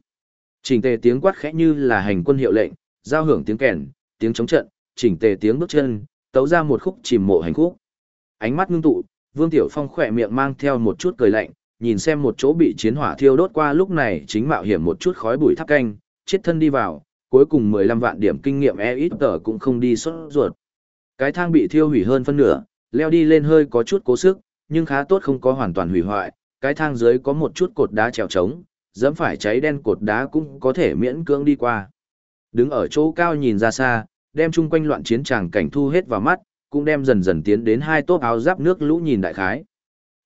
Speaker 1: Chỉnh tề tiếng quát khẽ như là hành quân hiệu lệnh, giao hưởng tiếng kèn, tiếng chống trận, chỉnh tề tiếng bước chân, tấu ra một khúc chìm mộ hành khúc. Ánh mắt ngưng tụ, Vương Tiểu Phong khỏe miệng mang theo một chút cười lạnh, nhìn xem một chỗ bị chiến hỏa thiêu đốt qua lúc này chính mạo hiểm một chút khói bụi thắp canh, chết thân đi vào, cuối cùng 15 vạn điểm kinh nghiệm e ít tờ cũng không đi sốt ruột. Cái thang bị thiêu hủy hơn phân nửa, leo đi lên hơi có chút cố sức, nhưng khá tốt không có hoàn toàn hủy hoại, cái thang dưới có một chút cột đá trèo trống, dẫm phải cháy đen cột đá cũng có thể miễn cưỡng đi qua. Đứng ở chỗ cao nhìn ra xa, đem chung quanh loạn chiến tràng cảnh thu hết vào mắt, cũng đem dần dần tiến đến hai tốp áo giáp nước lũ nhìn đại khái.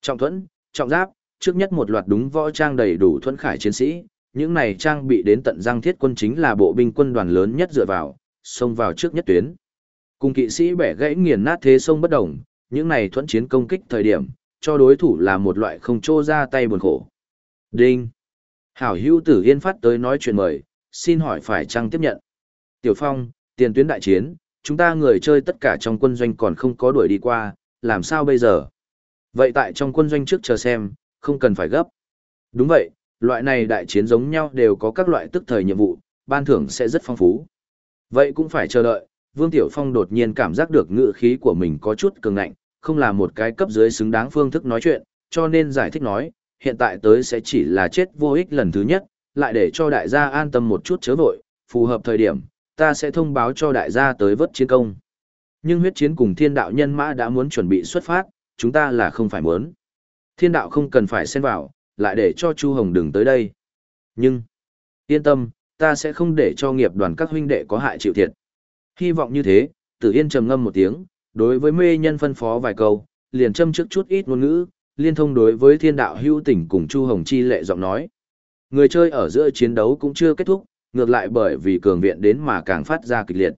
Speaker 1: Trọng thuẫn, trọng giáp, trước nhất một loạt đúng võ trang đầy đủ thuẫn khải chiến sĩ, những này trang bị đến tận răng thiết quân chính là bộ binh quân đoàn lớn nhất dựa vào, xông vào trước nhất tuyến. Cùng kỵ sĩ bẻ gãy nghiền nát thế sông bất động, những này thuẫn chiến công kích thời điểm, cho đối thủ là một loại không trô ra tay buồn khổ. Đinh! Hảo hữu tử yên phát tới nói chuyện mời, xin hỏi phải chăng tiếp nhận. Tiểu Phong, tiền tuyến đại chiến, chúng ta người chơi tất cả trong quân doanh còn không có đuổi đi qua, làm sao bây giờ? Vậy tại trong quân doanh trước chờ xem, không cần phải gấp. Đúng vậy, loại này đại chiến giống nhau đều có các loại tức thời nhiệm vụ, ban thưởng sẽ rất phong phú. Vậy cũng phải chờ đợi, Vương Tiểu Phong đột nhiên cảm giác được ngựa khí của mình có chút cường ngạnh, không là một cái cấp dưới xứng đáng phương thức nói chuyện, cho nên giải thích nói, hiện tại tới sẽ chỉ là chết vô ích lần thứ nhất, lại để cho đại gia an tâm một chút chớ vội, phù hợp thời điểm, ta sẽ thông báo cho đại gia tới vớt chiến công. Nhưng huyết chiến cùng thiên đạo nhân mã đã muốn chuẩn bị xuất phát, chúng ta là không phải muốn. Thiên đạo không cần phải xen vào, lại để cho Chu Hồng đừng tới đây. Nhưng, yên tâm, ta sẽ không để cho nghiệp đoàn các huynh đệ có hại chịu thiệt. Hy vọng như thế, Tử Yên trầm ngâm một tiếng, đối với mê nhân phân phó vài câu, liền châm trước chút ít ngôn ngữ, liên thông đối với thiên đạo hữu tỉnh cùng Chu Hồng Chi lệ giọng nói. Người chơi ở giữa chiến đấu cũng chưa kết thúc, ngược lại bởi vì cường viện đến mà càng phát ra kịch liệt.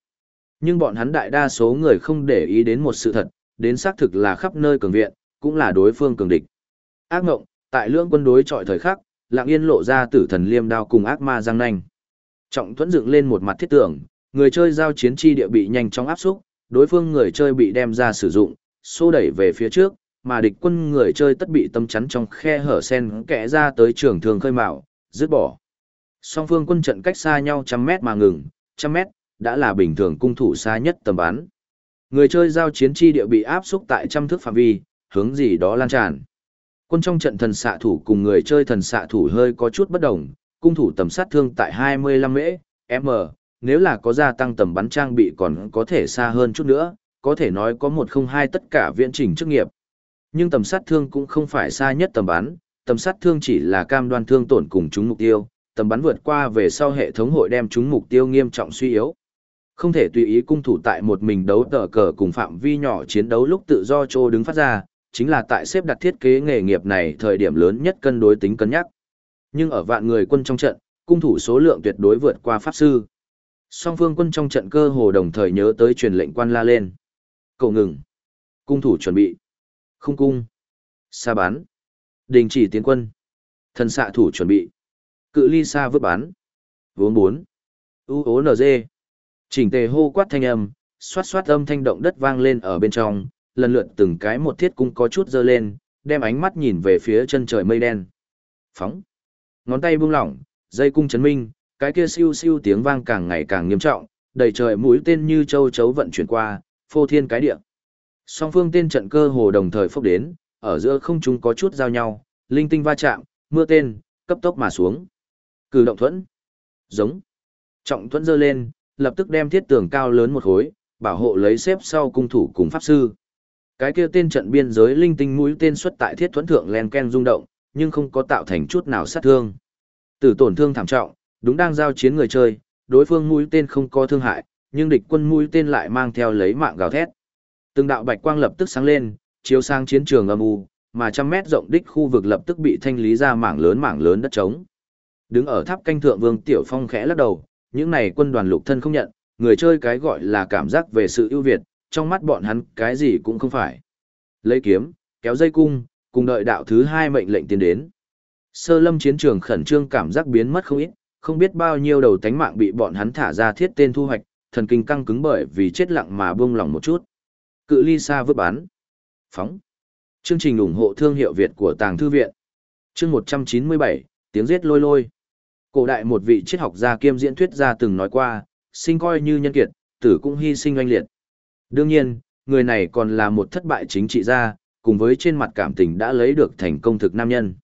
Speaker 1: Nhưng bọn hắn đại đa số người không để ý đến một sự thật, đến xác thực là khắp nơi cường viện, cũng là đối phương cường địch. Ác ngộng, tại lưỡng quân đối trọi thời khắc, lặng yên lộ ra tử thần liêm đao cùng ác ma giang nanh. Trọng thuẫn dựng lên một mặt thiết tưởng, người chơi giao chiến chi địa bị nhanh chóng áp xúc, đối phương người chơi bị đem ra sử dụng, xô đẩy về phía trước, mà địch quân người chơi tất bị tâm chắn trong khe hở sen kẽ ra tới trường thường khơi mạo, dứt bỏ. Song phương quân trận cách xa nhau trăm mét mà ngừng, trăm mét, đã là bình thường cung thủ xa nhất tầm bắn. Người chơi giao chiến chi địa bị áp xúc tại trăm thước phạm vi, hướng gì đó lan tràn. Quân trong trận thần xạ thủ cùng người chơi thần xạ thủ hơi có chút bất đồng, cung thủ tầm sát thương tại 25 mễ, m, nếu là có gia tăng tầm bắn trang bị còn có thể xa hơn chút nữa, có thể nói có một không hai tất cả viễn trình chức nghiệp. Nhưng tầm sát thương cũng không phải xa nhất tầm bắn, tầm sát thương chỉ là cam đoan thương tổn cùng chúng mục tiêu, tầm bắn vượt qua về sau hệ thống hội đem chúng mục tiêu nghiêm trọng suy yếu. Không thể tùy ý cung thủ tại một mình đấu tờ cờ cùng phạm vi nhỏ chiến đấu lúc tự do trô đứng phát ra, chính là tại xếp đặt thiết kế nghề nghiệp này thời điểm lớn nhất cân đối tính cân nhắc. Nhưng ở vạn người quân trong trận, cung thủ số lượng tuyệt đối vượt qua pháp sư. Song phương quân trong trận cơ hồ đồng thời nhớ tới truyền lệnh quan la lên. Cậu ngừng. Cung thủ chuẩn bị. Không cung. Xa bắn. Đình chỉ tiến quân. Thần xạ thủ chuẩn bị. Cự ly xa vứt bắn. Vốn 4. U ố NG. Chỉnh tề hô quát thanh âm, xoát xoát âm thanh động đất vang lên ở bên trong, lần lượt từng cái một thiết cung có chút dơ lên, đem ánh mắt nhìn về phía chân trời mây đen. Phóng. Ngón tay buông lỏng, dây cung chấn minh, cái kia siêu siêu tiếng vang càng ngày càng nghiêm trọng, đầy trời mũi tên như châu chấu vận chuyển qua, phô thiên cái địa. Song phương tên trận cơ hồ đồng thời phốc đến, ở giữa không trung có chút giao nhau, linh tinh va chạm, mưa tên, cấp tốc mà xuống. Cử động thuẫn. Giống. Trọng thuẫn dơ lên, lập tức đem thiết tường cao lớn một khối, bảo hộ lấy xếp sau cung thủ cùng pháp sư. Cái kia tên trận biên giới linh tinh mũi tên xuất tại thiết thuẫn thượng len ken rung động, nhưng không có tạo thành chút nào sát thương. Tử tổn thương thảm trọng, đúng đang giao chiến người chơi, đối phương mũi tên không có thương hại, nhưng địch quân mũi tên lại mang theo lấy mạng gào thét. Từng đạo bạch quang lập tức sáng lên, chiếu sang chiến trường âm u, mà trăm mét rộng đích khu vực lập tức bị thanh lý ra mảng lớn mảng lớn đất trống. Đứng ở tháp canh thượng Vương Tiểu Phong khẽ lắc đầu, những này quân đoàn lục thân không nhận, người chơi cái gọi là cảm giác về sự ưu việt, trong mắt bọn hắn cái gì cũng không phải. Lấy kiếm, kéo dây cung, cùng đợi đạo thứ hai mệnh lệnh tiến đến. Sơ lâm chiến trường khẩn trương cảm giác biến mất không ít, không biết bao nhiêu đầu tánh mạng bị bọn hắn thả ra thiết tên thu hoạch, thần kinh căng cứng bởi vì chết lặng mà buông lỏng một chút. Cự ly xa vứt bán. Phóng. Chương trình ủng hộ thương hiệu Việt của Tàng Thư Viện. Chương 197, tiếng giết lôi lôi. Cổ đại một vị triết học gia kiêm diễn thuyết gia từng nói qua, sinh coi như nhân kiệt, tử cũng hy sinh oanh liệt. Đương nhiên, người này còn là một thất bại chính trị gia, cùng với trên mặt cảm tình đã lấy được thành công thực nam nhân.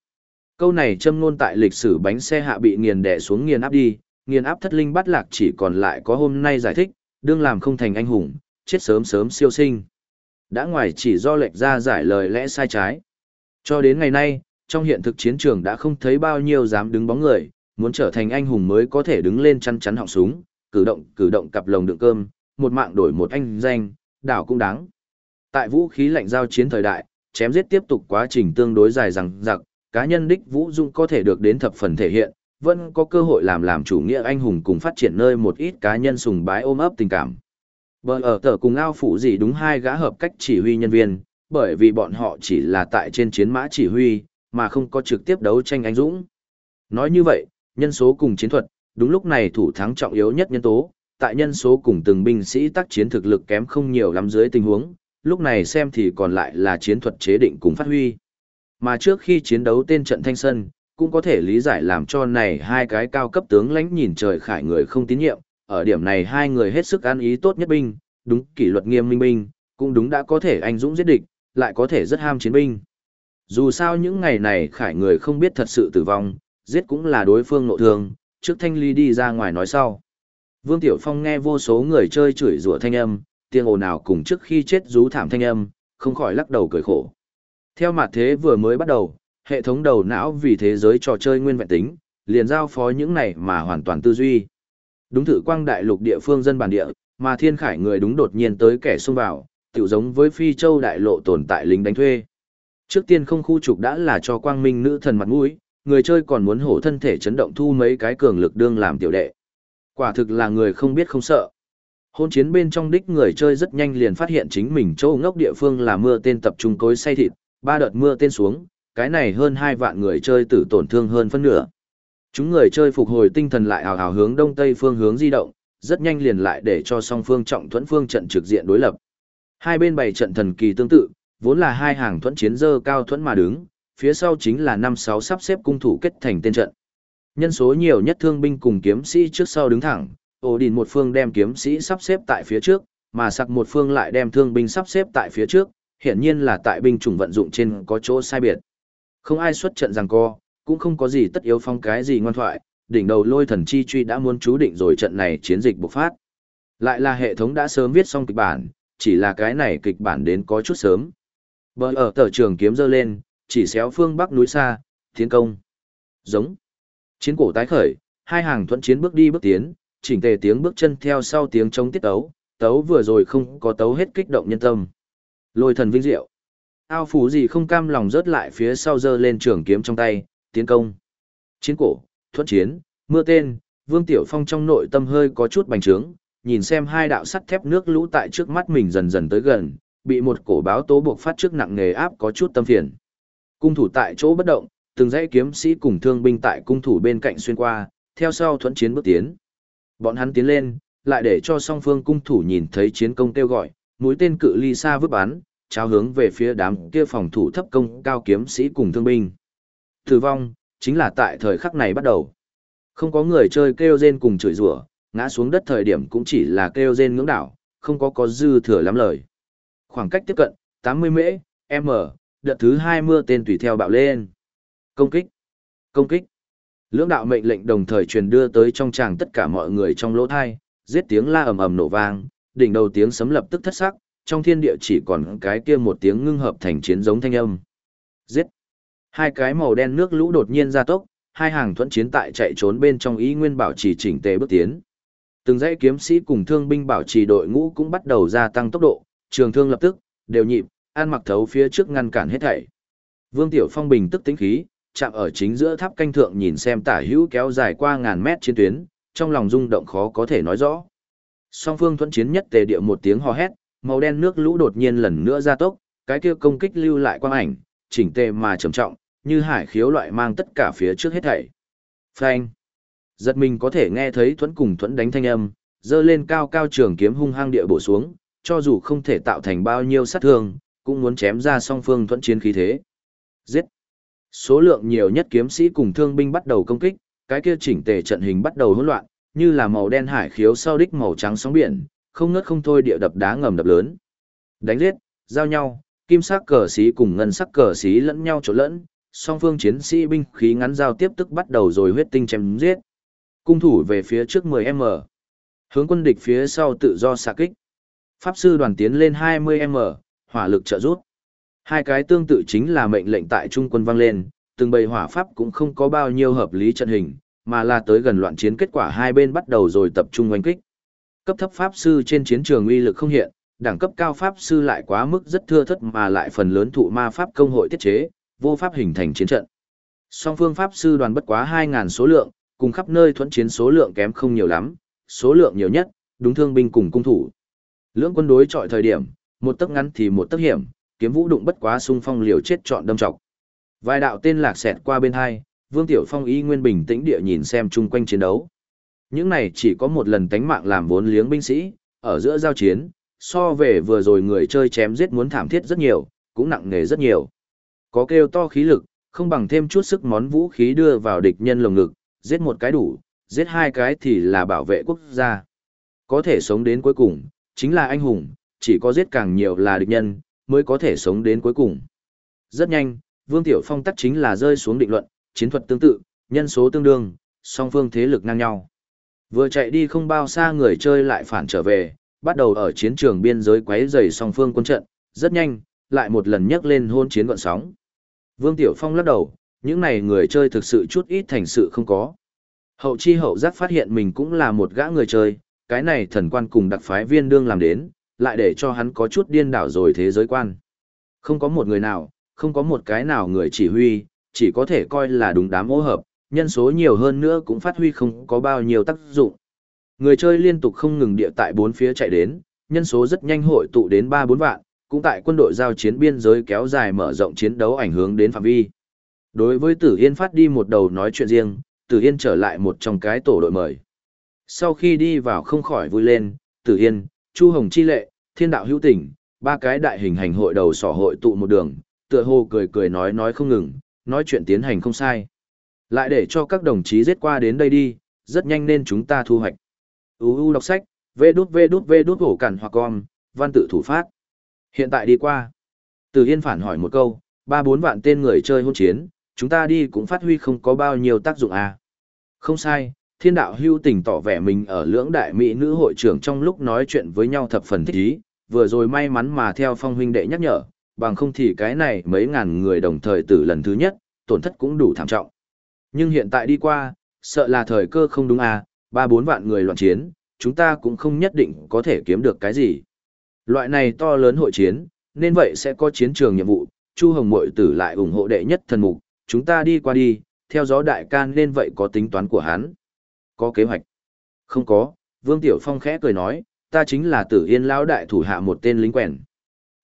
Speaker 1: Câu này châm ngôn tại lịch sử bánh xe hạ bị nghiền đè xuống nghiền áp đi, nghiền áp thất linh bắt lạc chỉ còn lại có hôm nay giải thích, đương làm không thành anh hùng, chết sớm sớm siêu sinh. Đã ngoài chỉ do lệch ra giải lời lẽ sai trái. Cho đến ngày nay, trong hiện thực chiến trường đã không thấy bao nhiêu dám đứng bóng người, muốn trở thành anh hùng mới có thể đứng lên chăn chắn họng súng, cử động cử động cặp lồng đựng cơm, một mạng đổi một anh danh, đảo cũng đáng. Tại vũ khí lạnh giao chiến thời đại, chém giết tiếp tục quá trình tương đối dài rằng giặc, cá nhân đích vũ dung có thể được đến thập phần thể hiện, vẫn có cơ hội làm làm chủ nghĩa anh hùng cùng phát triển nơi một ít cá nhân sùng bái ôm ấp tình cảm. Bờ ở tờ cùng ao phụ gì đúng hai gã hợp cách chỉ huy nhân viên, bởi vì bọn họ chỉ là tại trên chiến mã chỉ huy, mà không có trực tiếp đấu tranh anh dũng. Nói như vậy, nhân số cùng chiến thuật, đúng lúc này thủ thắng trọng yếu nhất nhân tố, tại nhân số cùng từng binh sĩ tác chiến thực lực kém không nhiều lắm dưới tình huống, lúc này xem thì còn lại là chiến thuật chế định cùng phát huy. Mà trước khi chiến đấu tên trận thanh sân, cũng có thể lý giải làm cho này hai cái cao cấp tướng lãnh nhìn trời khải người không tín nhiệm, ở điểm này hai người hết sức ăn ý tốt nhất binh, đúng kỷ luật nghiêm minh binh, cũng đúng đã có thể anh dũng giết địch, lại có thể rất ham chiến binh. Dù sao những ngày này khải người không biết thật sự tử vong, giết cũng là đối phương nội thương, trước thanh ly đi ra ngoài nói sau. Vương Tiểu Phong nghe vô số người chơi chửi rủa thanh âm, tiếng ồn nào cùng trước khi chết rú thảm thanh âm, không khỏi lắc đầu cười khổ. Theo mặt thế vừa mới bắt đầu, hệ thống đầu não vì thế giới trò chơi nguyên vẹn tính, liền giao phó những này mà hoàn toàn tư duy. Đúng thử quang đại lục địa phương dân bản địa, mà thiên khải người đúng đột nhiên tới kẻ xông vào, tự giống với phi châu đại lộ tồn tại lính đánh thuê. Trước tiên không khu trục đã là cho quang minh nữ thần mặt mũi, người chơi còn muốn hổ thân thể chấn động thu mấy cái cường lực đương làm tiểu đệ. Quả thực là người không biết không sợ. Hôn chiến bên trong đích người chơi rất nhanh liền phát hiện chính mình châu ngốc địa phương là mưa tên tập trung cối say thịt, ba đợt mưa tên xuống, cái này hơn hai vạn người chơi tử tổn thương hơn phân nửa. Chúng người chơi phục hồi tinh thần lại hào hào hướng đông tây phương hướng di động, rất nhanh liền lại để cho song phương trọng thuẫn phương trận trực diện đối lập. Hai bên bày trận thần kỳ tương tự, vốn là hai hàng thuẫn chiến dơ cao thuẫn mà đứng, phía sau chính là năm sáu sắp xếp cung thủ kết thành tên trận. Nhân số nhiều nhất thương binh cùng kiếm sĩ trước sau đứng thẳng, ổ đình một phương đem kiếm sĩ sắp xếp tại phía trước, mà sặc một phương lại đem thương binh sắp xếp tại phía trước, hiển nhiên là tại binh chủng vận dụng trên có chỗ sai biệt. Không ai xuất trận rằng co, cũng không có gì tất yếu phong cái gì ngoan thoại, đỉnh đầu lôi thần chi truy đã muốn chú định rồi trận này chiến dịch bộc phát. Lại là hệ thống đã sớm viết xong kịch bản, chỉ là cái này kịch bản đến có chút sớm. Bờ ở tờ trường kiếm dơ lên, chỉ xéo phương bắc núi xa, tiến công. Giống. Chiến cổ tái khởi, hai hàng thuận chiến bước đi bước tiến, chỉnh tề tiếng bước chân theo sau tiếng chống tiết tấu, tấu vừa rồi không có tấu hết kích động nhân tâm. Lôi thần vinh diệu. Ao phủ gì không cam lòng rớt lại phía sau dơ lên trường kiếm trong tay, tiến công. Chiến cổ, thuận chiến, mưa tên, Vương Tiểu Phong trong nội tâm hơi có chút bành trướng, nhìn xem hai đạo sắt thép nước lũ tại trước mắt mình dần dần tới gần, bị một cổ báo tố buộc phát trước nặng nghề áp có chút tâm phiền. Cung thủ tại chỗ bất động, từng dãy kiếm sĩ cùng thương binh tại cung thủ bên cạnh xuyên qua, theo sau thuận chiến bước tiến. Bọn hắn tiến lên, lại để cho song phương cung thủ nhìn thấy chiến công kêu gọi, mũi tên cự ly xa vứt bắn, trao hướng về phía đám kia phòng thủ thấp công cao kiếm sĩ cùng thương binh. Tử vong, chính là tại thời khắc này bắt đầu. Không có người chơi kêu rên cùng chửi rủa, ngã xuống đất thời điểm cũng chỉ là kêu rên ngưỡng đảo, không có có dư thừa lắm lời. Khoảng cách tiếp cận, 80 mễ, m, đợt thứ hai mưa tên tùy theo bạo lên. Công kích, công kích. Lưỡng đạo mệnh lệnh đồng thời truyền đưa tới trong tràng tất cả mọi người trong lỗ thai, giết tiếng la ầm ầm nổ vang, đỉnh đầu tiếng sấm lập tức thất sắc, trong thiên địa chỉ còn cái kia một tiếng ngưng hợp thành chiến giống thanh âm. Giết. Hai cái màu đen nước lũ đột nhiên ra tốc, hai hàng thuẫn chiến tại chạy trốn bên trong ý nguyên bảo trì chỉnh tề bước tiến. Từng dãy kiếm sĩ cùng thương binh bảo trì đội ngũ cũng bắt đầu gia tăng tốc độ, trường thương lập tức đều nhịp, an mặc thấu phía trước ngăn cản hết thảy. Vương Tiểu Phong bình tức tính khí, chạm ở chính giữa tháp canh thượng nhìn xem tả hữu kéo dài qua ngàn mét trên tuyến, trong lòng rung động khó có thể nói rõ. Song phương thuẫn chiến nhất tề địa một tiếng hò hét, màu đen nước lũ đột nhiên lần nữa ra tốc, cái kia công kích lưu lại quang ảnh, chỉnh tề mà trầm trọng, như hải khiếu loại mang tất cả phía trước hết thảy. Phanh. Giật mình có thể nghe thấy thuẫn cùng thuẫn đánh thanh âm, dơ lên cao cao trường kiếm hung hăng địa bổ xuống, cho dù không thể tạo thành bao nhiêu sát thương, cũng muốn chém ra song phương thuẫn chiến khí thế. Giết. Số lượng nhiều nhất kiếm sĩ cùng thương binh bắt đầu công kích, cái kia chỉnh tề trận hình bắt đầu hỗn loạn, như là màu đen hải khiếu sau đích màu trắng sóng biển, không ngớt không thôi địa đập đá ngầm đập lớn. Đánh giết, giao nhau, kim sắc cờ xí cùng ngân sắc cờ xí lẫn nhau trộn lẫn, song phương chiến sĩ binh khí ngắn giao tiếp tức bắt đầu rồi huyết tinh chém giết. Cung thủ về phía trước 10m. Hướng quân địch phía sau tự do xạ kích. Pháp sư đoàn tiến lên 20m, hỏa lực trợ rút. Hai cái tương tự chính là mệnh lệnh tại trung quân vang lên, từng bầy hỏa pháp cũng không có bao nhiêu hợp lý trận hình, mà là tới gần loạn chiến kết quả hai bên bắt đầu rồi tập trung oanh kích. Cấp thấp pháp sư trên chiến trường uy lực không hiện, đẳng cấp cao pháp sư lại quá mức rất thưa thất mà lại phần lớn thụ ma pháp công hội tiết chế, vô pháp hình thành chiến trận. Song phương pháp sư đoàn bất quá 2000 số lượng, cùng khắp nơi thuẫn chiến số lượng kém không nhiều lắm, số lượng nhiều nhất, đúng thương binh cùng cung thủ. Lưỡng quân đối chọi thời điểm, một tấc ngắn thì một tấc hiểm, kiếm vũ đụng bất quá xung phong liều chết chọn đâm trọc. Vài đạo tên lạc xẹt qua bên hai, Vương Tiểu Phong ý nguyên bình tĩnh địa nhìn xem chung quanh chiến đấu. Những này chỉ có một lần tánh mạng làm vốn liếng binh sĩ, ở giữa giao chiến, so về vừa rồi người chơi chém giết muốn thảm thiết rất nhiều, cũng nặng nề rất nhiều. Có kêu to khí lực, không bằng thêm chút sức món vũ khí đưa vào địch nhân lồng ngực, giết một cái đủ, giết hai cái thì là bảo vệ quốc gia. Có thể sống đến cuối cùng, chính là anh hùng, chỉ có giết càng nhiều là địch nhân, mới có thể sống đến cuối cùng. Rất nhanh, Vương Tiểu Phong tắc chính là rơi xuống định luận, chiến thuật tương tự, nhân số tương đương, song phương thế lực ngang nhau. Vừa chạy đi không bao xa người chơi lại phản trở về, bắt đầu ở chiến trường biên giới quấy rầy song phương quân trận, rất nhanh, lại một lần nhấc lên hôn chiến gọn sóng. Vương Tiểu Phong lắc đầu, những này người chơi thực sự chút ít thành sự không có. Hậu chi hậu giác phát hiện mình cũng là một gã người chơi, cái này thần quan cùng đặc phái viên đương làm đến, lại để cho hắn có chút điên đảo rồi thế giới quan. Không có một người nào, không có một cái nào người chỉ huy, chỉ có thể coi là đúng đám ô hợp, nhân số nhiều hơn nữa cũng phát huy không có bao nhiêu tác dụng. Người chơi liên tục không ngừng địa tại bốn phía chạy đến, nhân số rất nhanh hội tụ đến 3-4 vạn, cũng tại quân đội giao chiến biên giới kéo dài mở rộng chiến đấu ảnh hưởng đến phạm vi. Đối với Tử Yên phát đi một đầu nói chuyện riêng, Tử Yên trở lại một trong cái tổ đội mời. Sau khi đi vào không khỏi vui lên, Tử Yên, Chu Hồng Chi Lệ, Thiên Đạo Hữu Tỉnh, ba cái đại hình hành hội đầu sỏ hội tụ một đường, tựa hồ cười cười nói nói không ngừng, nói chuyện tiến hành không sai. Lại để cho các đồng chí giết qua đến đây đi, rất nhanh nên chúng ta thu hoạch. UU đọc sách, vê đút vê đút vê đút hổ cản hoặc con, văn tự thủ phát. Hiện tại đi qua. Từ Yên phản hỏi một câu, ba bốn vạn tên người chơi hôn chiến, chúng ta đi cũng phát huy không có bao nhiêu tác dụng à. Không sai, thiên đạo hưu tình tỏ vẻ mình ở lưỡng đại mỹ nữ hội trưởng trong lúc nói chuyện với nhau thập phần thích ý, vừa rồi may mắn mà theo phong huynh đệ nhắc nhở, bằng không thì cái này mấy ngàn người đồng thời tử lần thứ nhất, tổn thất cũng đủ thảm trọng. Nhưng hiện tại đi qua, sợ là thời cơ không đúng à, ba bốn vạn người loạn chiến, chúng ta cũng không nhất định có thể kiếm được cái gì. Loại này to lớn hội chiến, nên vậy sẽ có chiến trường nhiệm vụ, Chu Hồng Mội tử lại ủng hộ đệ nhất thần mục, chúng ta đi qua đi, theo gió đại can nên vậy có tính toán của hắn. Có kế hoạch? Không có, Vương Tiểu Phong khẽ cười nói, ta chính là tử yên lão đại thủ hạ một tên lính quèn.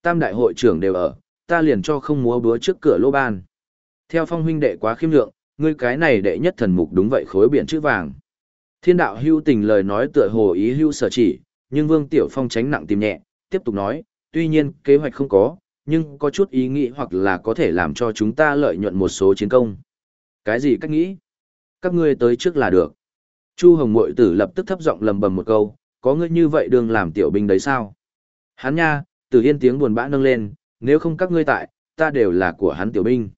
Speaker 1: Tam đại hội trưởng đều ở, ta liền cho không múa búa trước cửa lô ban. Theo phong huynh đệ quá khiêm lượng, ngươi cái này đệ nhất thần mục đúng vậy khối biển chữ vàng. Thiên đạo hưu tình lời nói tựa hồ ý hưu sở chỉ, nhưng Vương Tiểu Phong tránh nặng tìm nhẹ, tiếp tục nói, tuy nhiên kế hoạch không có, nhưng có chút ý nghĩ hoặc là có thể làm cho chúng ta lợi nhuận một số chiến công. Cái gì cách nghĩ? Các ngươi tới trước là được. Chu Hồng Mội Tử lập tức thấp giọng lầm bầm một câu, có ngươi như vậy đương làm tiểu binh đấy sao? Hắn nha, Tử Yên tiếng buồn bã nâng lên, nếu không các ngươi tại, ta đều là của hắn tiểu binh.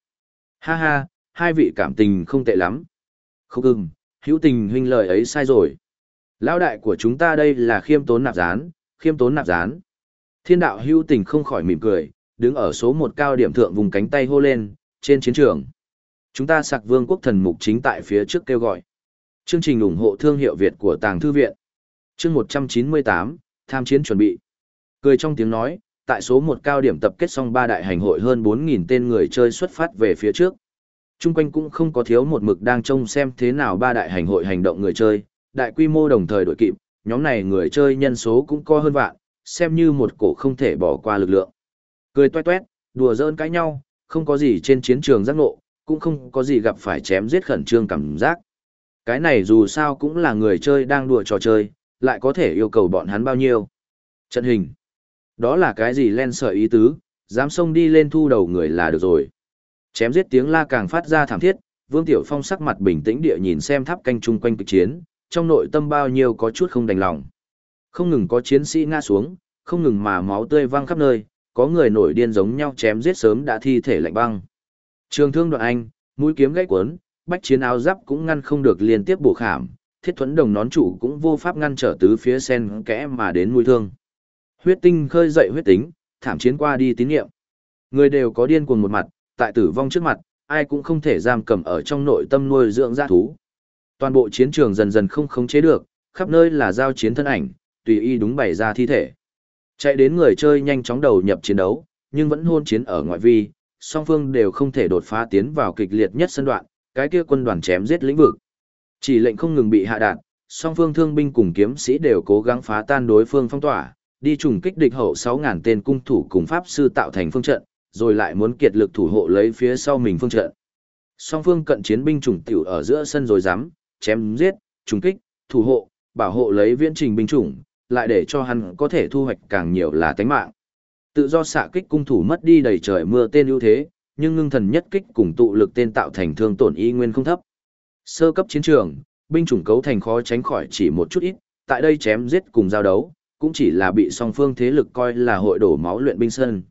Speaker 1: Ha ha, hai vị cảm tình không tệ lắm. Không ưng, hữu tình huynh lời ấy sai rồi. Lão đại của chúng ta đây là khiêm tốn nạp gián, khiêm tốn nạp gián. Thiên đạo hữu tình không khỏi mỉm cười, đứng ở số một cao điểm thượng vùng cánh tay hô lên, trên chiến trường. Chúng ta sạc vương quốc thần mục chính tại phía trước kêu gọi. Chương trình ủng hộ thương hiệu Việt của Tàng Thư Viện. Chương 198, tham chiến chuẩn bị. Cười trong tiếng nói, tại số một cao điểm tập kết xong ba đại hành hội hơn 4.000 tên người chơi xuất phát về phía trước. Trung quanh cũng không có thiếu một mực đang trông xem thế nào ba đại hành hội hành động người chơi, đại quy mô đồng thời đội kịp, nhóm này người chơi nhân số cũng có hơn vạn, xem như một cổ không thể bỏ qua lực lượng. Cười toét toét, đùa giỡn cãi nhau, không có gì trên chiến trường giác ngộ, cũng không có gì gặp phải chém giết khẩn trương cảm giác. Cái này dù sao cũng là người chơi đang đùa trò chơi, lại có thể yêu cầu bọn hắn bao nhiêu. Trận hình. Đó là cái gì len sợi ý tứ, dám xông đi lên thu đầu người là được rồi. Chém giết tiếng la càng phát ra thảm thiết, Vương Tiểu Phong sắc mặt bình tĩnh địa nhìn xem tháp canh chung quanh kịch chiến, trong nội tâm bao nhiêu có chút không đành lòng. Không ngừng có chiến sĩ ngã xuống, không ngừng mà máu tươi văng khắp nơi, có người nổi điên giống nhau chém giết sớm đã thi thể lạnh băng. Trường thương đoạn anh, mũi kiếm gãy quấn bách chiến áo giáp cũng ngăn không được liên tiếp bổ khảm, thiết thuẫn đồng nón chủ cũng vô pháp ngăn trở tứ phía sen kẽ mà đến mũi thương. Huyết tinh khơi dậy huyết tính, thảm chiến qua đi tín nhiệm. Người đều có điên cuồng một mặt, tại tử vong trước mặt, ai cũng không thể giam cầm ở trong nội tâm nuôi dưỡng giã thú. Toàn bộ chiến trường dần dần không khống chế được, khắp nơi là giao chiến thân ảnh, tùy y đúng bày ra thi thể. Chạy đến người chơi nhanh chóng đầu nhập chiến đấu, nhưng vẫn hôn chiến ở ngoại vi, song phương đều không thể đột phá tiến vào kịch liệt nhất sân đoạn, cái kia quân đoàn chém giết lĩnh vực. Chỉ lệnh không ngừng bị hạ đạn, song phương thương binh cùng kiếm sĩ đều cố gắng phá tan đối phương phong tỏa, đi trùng kích địch hậu 6000 tên cung thủ cùng pháp sư tạo thành phương trận, rồi lại muốn kiệt lực thủ hộ lấy phía sau mình phương trận. Song phương cận chiến binh chủng tiểu ở giữa sân rồi dám, chém giết, trùng kích, thủ hộ, bảo hộ lấy viễn trình binh chủng, lại để cho hắn có thể thu hoạch càng nhiều là tánh mạng. Tự do xạ kích cung thủ mất đi đầy trời mưa tên ưu thế, nhưng ngưng thần nhất kích cùng tụ lực tên tạo thành thương tổn y nguyên không thấp. Sơ cấp chiến trường, binh chủng cấu thành khó tránh khỏi chỉ một chút ít, tại đây chém giết cùng giao đấu, cũng chỉ là bị song phương thế lực coi là hội đổ máu luyện binh sơn.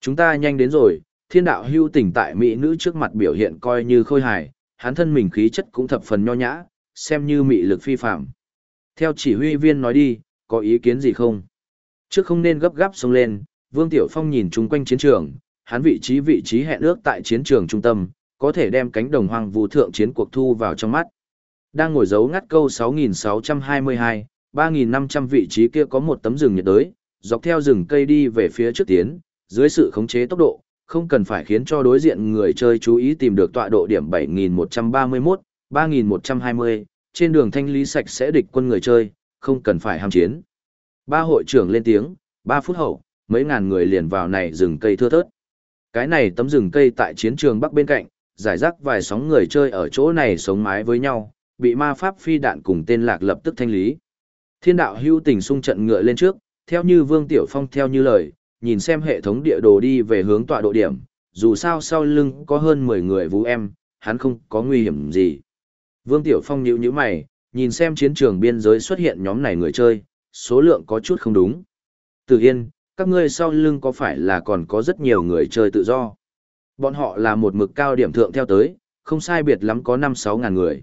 Speaker 1: Chúng ta nhanh đến rồi, thiên đạo hưu tỉnh tại mỹ nữ trước mặt biểu hiện coi như khôi hài, hắn thân mình khí chất cũng thập phần nho nhã, xem như mị lực phi phạm. Theo chỉ huy viên nói đi, có ý kiến gì không? Trước không nên gấp gáp xông lên, Vương Tiểu Phong nhìn chung quanh chiến trường, hắn vị trí vị trí hẹn ước tại chiến trường trung tâm, có thể đem cánh đồng hoang vu thượng chiến cuộc thu vào trong mắt. Đang ngồi giấu ngắt câu 6622, 3500 vị trí kia có một tấm rừng nhiệt đới, dọc theo rừng cây đi về phía trước tiến, dưới sự khống chế tốc độ, không cần phải khiến cho đối diện người chơi chú ý tìm được tọa độ điểm 7131, 3120, trên đường thanh lý sạch sẽ địch quân người chơi, không cần phải ham chiến. Ba hội trưởng lên tiếng, ba phút hậu, mấy ngàn người liền vào này rừng cây thưa thớt. Cái này tấm rừng cây tại chiến trường bắc bên cạnh, giải rác vài sóng người chơi ở chỗ này sống mái với nhau, bị ma pháp phi đạn cùng tên lạc lập tức thanh lý. Thiên đạo hưu tình sung trận ngựa lên trước, theo như Vương Tiểu Phong theo như lời, nhìn xem hệ thống địa đồ đi về hướng tọa độ điểm, dù sao sau lưng có hơn 10 người vũ em, hắn không có nguy hiểm gì. Vương Tiểu Phong nhíu nhíu mày, nhìn xem chiến trường biên giới xuất hiện nhóm này người chơi, số lượng có chút không đúng. Từ Yên, các ngươi sau lưng có phải là còn có rất nhiều người chơi tự do? Bọn họ là một mực cao điểm thượng theo tới, không sai biệt lắm có 5-6 ngàn người.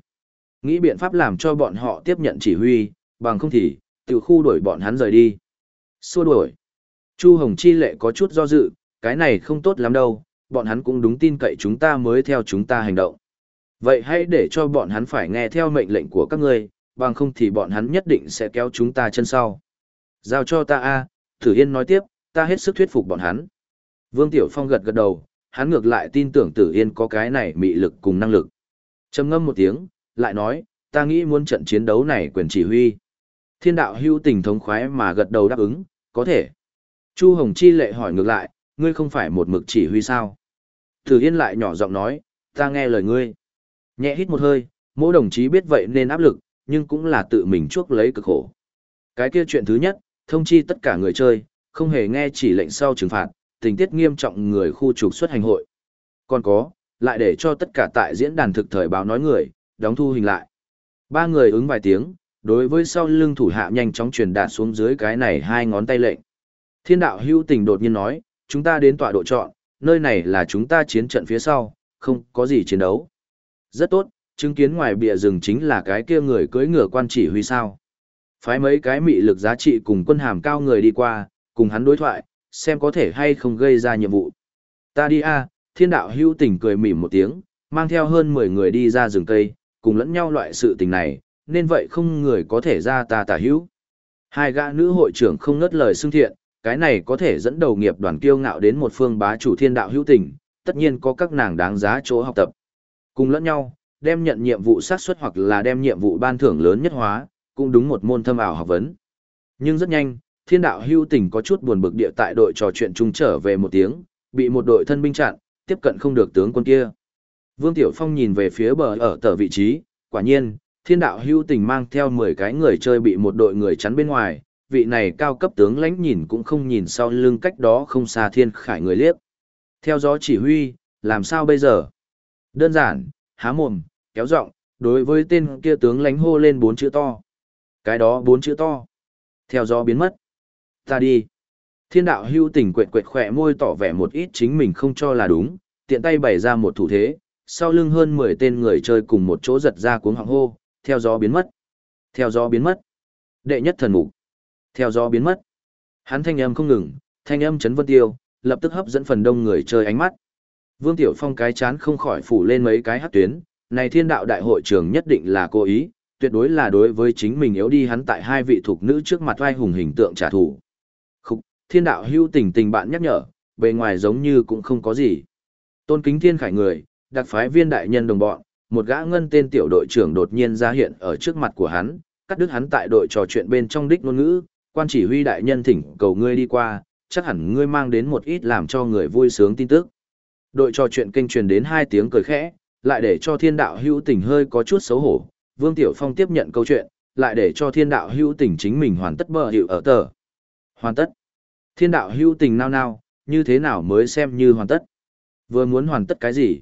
Speaker 1: Nghĩ biện pháp làm cho bọn họ tiếp nhận chỉ huy, bằng không thì, tiểu khu đuổi bọn hắn rời đi. Xua đuổi. Chu Hồng Chi lệ có chút do dự, cái này không tốt lắm đâu, bọn hắn cũng đúng tin cậy chúng ta mới theo chúng ta hành động. Vậy hãy để cho bọn hắn phải nghe theo mệnh lệnh của các ngươi, bằng không thì bọn hắn nhất định sẽ kéo chúng ta chân sau. Giao cho ta a, Tử Yên nói tiếp, ta hết sức thuyết phục bọn hắn. Vương Tiểu Phong gật gật đầu, hắn ngược lại tin tưởng Tử Yên có cái này mị lực cùng năng lực. Trầm ngâm một tiếng, lại nói, ta nghĩ muốn trận chiến đấu này quyền chỉ huy. Thiên đạo hưu tình thống khoái mà gật đầu đáp ứng, có thể. Chu Hồng Chi lệ hỏi ngược lại, ngươi không phải một mực chỉ huy sao? Thử Yên lại nhỏ giọng nói, ta nghe lời ngươi. Nhẹ hít một hơi, mỗi đồng chí biết vậy nên áp lực, nhưng cũng là tự mình chuốc lấy cực khổ. Cái kia chuyện thứ nhất, thông chi tất cả người chơi, không hề nghe chỉ lệnh sau trừng phạt, tình tiết nghiêm trọng người khu trục xuất hành hội. Còn có, lại để cho tất cả tại diễn đàn thực thời báo nói người, đóng thu hình lại. Ba người ứng vài tiếng, đối với sau lưng thủ hạ nhanh chóng truyền đạt xuống dưới cái này hai ngón tay lệnh. Thiên đạo hưu tình đột nhiên nói, chúng ta đến tọa độ chọn, nơi này là chúng ta chiến trận phía sau, không có gì chiến đấu. Rất tốt, chứng kiến ngoài bìa rừng chính là cái kia người cưỡi ngựa quan chỉ huy sao. Phái mấy cái mị lực giá trị cùng quân hàm cao người đi qua, cùng hắn đối thoại, xem có thể hay không gây ra nhiệm vụ. Ta đi a, thiên đạo hưu tình cười mỉm một tiếng, mang theo hơn 10 người đi ra rừng cây, cùng lẫn nhau loại sự tình này, nên vậy không người có thể ra ta tả hữu. Hai gã nữ hội trưởng không ngất lời xưng thiện, cái này có thể dẫn đầu nghiệp đoàn kiêu ngạo đến một phương bá chủ thiên đạo hữu tình, tất nhiên có các nàng đáng giá chỗ học tập. Cùng lẫn nhau, đem nhận nhiệm vụ sát xuất hoặc là đem nhiệm vụ ban thưởng lớn nhất hóa, cũng đúng một môn thâm ảo học vấn. Nhưng rất nhanh, thiên đạo hưu tình có chút buồn bực địa tại đội trò chuyện chung trở về một tiếng, bị một đội thân binh chặn, tiếp cận không được tướng quân kia. Vương Tiểu Phong nhìn về phía bờ ở tờ vị trí, quả nhiên, thiên đạo hưu tình mang theo 10 cái người chơi bị một đội người chắn bên ngoài, vị này cao cấp tướng lãnh nhìn cũng không nhìn sau lưng cách đó không xa thiên khải người liếc. Theo gió chỉ huy, làm sao bây giờ? Đơn giản, há mồm, kéo giọng, đối với tên kia tướng lãnh hô lên bốn chữ to. Cái đó bốn chữ to. Theo gió biến mất. Ta đi. Thiên đạo hưu tình quệt quệt khỏe môi tỏ vẻ một ít chính mình không cho là đúng, tiện tay bày ra một thủ thế, sau lưng hơn 10 tên người chơi cùng một chỗ giật ra cuống họng hô, theo gió biến mất. Theo gió biến mất. Đệ nhất thần mục. Theo gió biến mất. Hắn thanh âm không ngừng, thanh âm chấn vân tiêu, lập tức hấp dẫn phần đông người chơi ánh mắt. Vương Tiểu Phong cái chán không khỏi phủ lên mấy cái hát tuyến, này thiên đạo đại hội trường nhất định là cố ý, tuyệt đối là đối với chính mình yếu đi hắn tại hai vị thuộc nữ trước mặt vai hùng hình tượng trả thù. Khúc, thiên đạo hưu tình tình bạn nhắc nhở, bề ngoài giống như cũng không có gì. Tôn kính thiên khải người, đặc phái viên đại nhân đồng bọn, một gã ngân tên tiểu đội trưởng đột nhiên ra hiện ở trước mặt của hắn, cắt đứt hắn tại đội trò chuyện bên trong đích ngôn ngữ, quan chỉ huy đại nhân thỉnh cầu ngươi đi qua, chắc hẳn ngươi mang đến một ít làm cho người vui sướng tin tức. Đội trò chuyện kênh truyền đến hai tiếng cười khẽ, lại để cho thiên đạo hữu tình hơi có chút xấu hổ. Vương Tiểu Phong tiếp nhận câu chuyện, lại để cho thiên đạo hữu tình chính mình hoàn tất bờ hiệu ở tờ. Hoàn tất. Thiên đạo hữu tình nao nao, như thế nào mới xem như hoàn tất. Vừa muốn hoàn tất cái gì?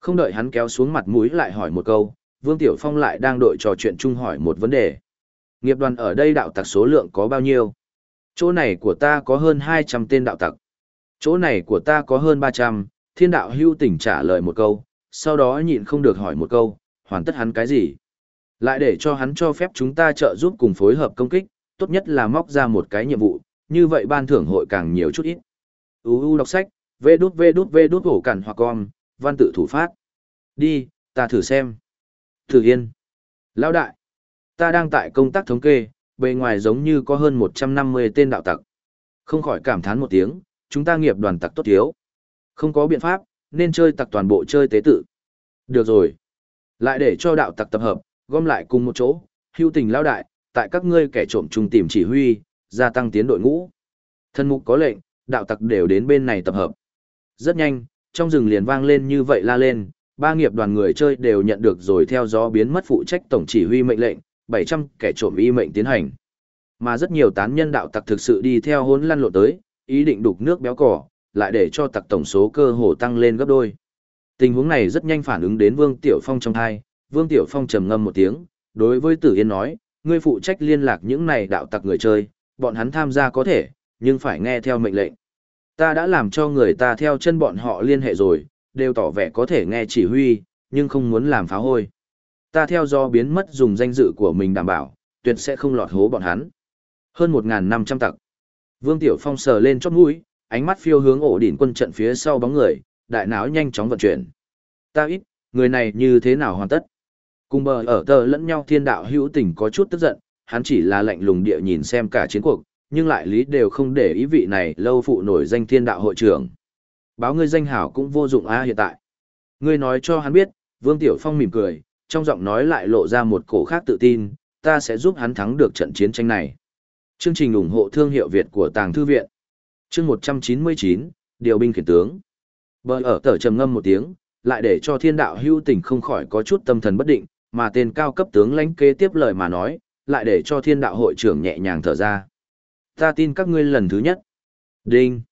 Speaker 1: Không đợi hắn kéo xuống mặt mũi lại hỏi một câu, Vương Tiểu Phong lại đang đội trò chuyện chung hỏi một vấn đề. Nghiệp đoàn ở đây đạo tặc số lượng có bao nhiêu? Chỗ này của ta có hơn 200 tên đạo tặc. Chỗ này của ta có hơn 300, thiên đạo hưu tỉnh trả lời một câu, sau đó nhịn không được hỏi một câu, hoàn tất hắn cái gì? Lại để cho hắn cho phép chúng ta trợ giúp cùng phối hợp công kích, tốt nhất là móc ra một cái nhiệm vụ, như vậy ban thưởng hội càng nhiều chút ít. UU đọc sách, vê đút vê đút vê đút hổ cản hoặc con, văn tự thủ phát. Đi, ta thử xem. Thử yên. Lão đại. Ta đang tại công tác thống kê, bề ngoài giống như có hơn 150 tên đạo tặc. Không khỏi cảm thán một tiếng, chúng ta nghiệp đoàn tặc tốt thiếu. Không có biện pháp, nên chơi tặc toàn bộ chơi tế tự. Được rồi. Lại để cho đạo tặc tập hợp, gom lại cùng một chỗ, hưu tình lao đại, tại các ngươi kẻ trộm trung tìm chỉ huy, gia tăng tiến đội ngũ. Thân mục có lệnh, đạo tặc đều đến bên này tập hợp. Rất nhanh, trong rừng liền vang lên như vậy la lên, ba nghiệp đoàn người chơi đều nhận được rồi theo gió biến mất phụ trách tổng chỉ huy mệnh lệnh, 700 kẻ trộm y mệnh tiến hành. Mà rất nhiều tán nhân đạo tặc thực sự đi theo hốn lăn lộn tới, ý định đục nước béo cỏ, lại để cho tặc tổng số cơ hồ tăng lên gấp đôi. Tình huống này rất nhanh phản ứng đến Vương Tiểu Phong trong thai, Vương Tiểu Phong trầm ngâm một tiếng, đối với Tử Yên nói, ngươi phụ trách liên lạc những này đạo tặc người chơi, bọn hắn tham gia có thể, nhưng phải nghe theo mệnh lệnh. Ta đã làm cho người ta theo chân bọn họ liên hệ rồi, đều tỏ vẻ có thể nghe chỉ huy, nhưng không muốn làm phá hôi. Ta theo do biến mất dùng danh dự của mình đảm bảo, tuyệt sẽ không lọt hố bọn hắn. Hơn 1.500 tặc. Vương Tiểu Phong sờ lên chót mũi, ánh mắt phiêu hướng ổ đỉnh quân trận phía sau bóng người, đại não nhanh chóng vận chuyển. Ta ít, người này như thế nào hoàn tất? Cùng bờ ở tờ lẫn nhau thiên đạo hữu tình có chút tức giận, hắn chỉ là lạnh lùng địa nhìn xem cả chiến cuộc, nhưng lại lý đều không để ý vị này lâu phụ nổi danh thiên đạo hội trưởng. Báo ngươi danh hảo cũng vô dụng a hiện tại. Ngươi nói cho hắn biết, Vương Tiểu Phong mỉm cười, trong giọng nói lại lộ ra một cổ khác tự tin, ta sẽ giúp hắn thắng được trận chiến tranh này. Chương trình ủng hộ thương hiệu Việt của Tàng Thư Viện. Chương 199, Điều binh khiển tướng. Bờ ở tờ trầm ngâm một tiếng, lại để cho thiên đạo hưu tình không khỏi có chút tâm thần bất định, mà tên cao cấp tướng lãnh kế tiếp lời mà nói, lại để cho thiên đạo hội trưởng nhẹ nhàng thở ra. Ta tin các ngươi lần thứ nhất. Đinh.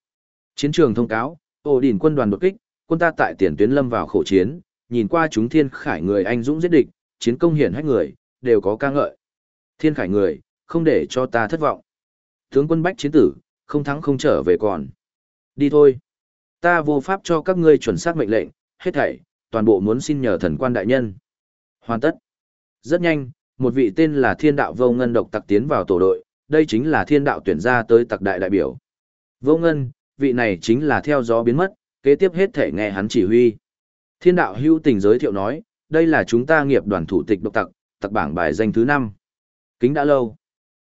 Speaker 1: Chiến trường thông cáo, ổ đỉnh quân đoàn đột kích, quân ta tại tiền tuyến lâm vào khổ chiến, nhìn qua chúng thiên khải người anh dũng giết địch, chiến công hiển hách người, đều có ca ngợi. Thiên khải người, không để cho ta thất vọng. Tướng quân bách chiến tử, không thắng không trở về còn. Đi thôi. Ta vô pháp cho các ngươi chuẩn xác mệnh lệnh, hết thảy, toàn bộ muốn xin nhờ thần quan đại nhân. Hoàn tất. Rất nhanh, một vị tên là thiên đạo vô ngân độc tặc tiến vào tổ đội, đây chính là thiên đạo tuyển ra tới tặc đại đại biểu. Vô ngân, vị này chính là theo gió biến mất, kế tiếp hết thể nghe hắn chỉ huy. Thiên đạo hưu tình giới thiệu nói, đây là chúng ta nghiệp đoàn thủ tịch độc tặc, tặc bảng bài danh thứ 5. Kính đã lâu.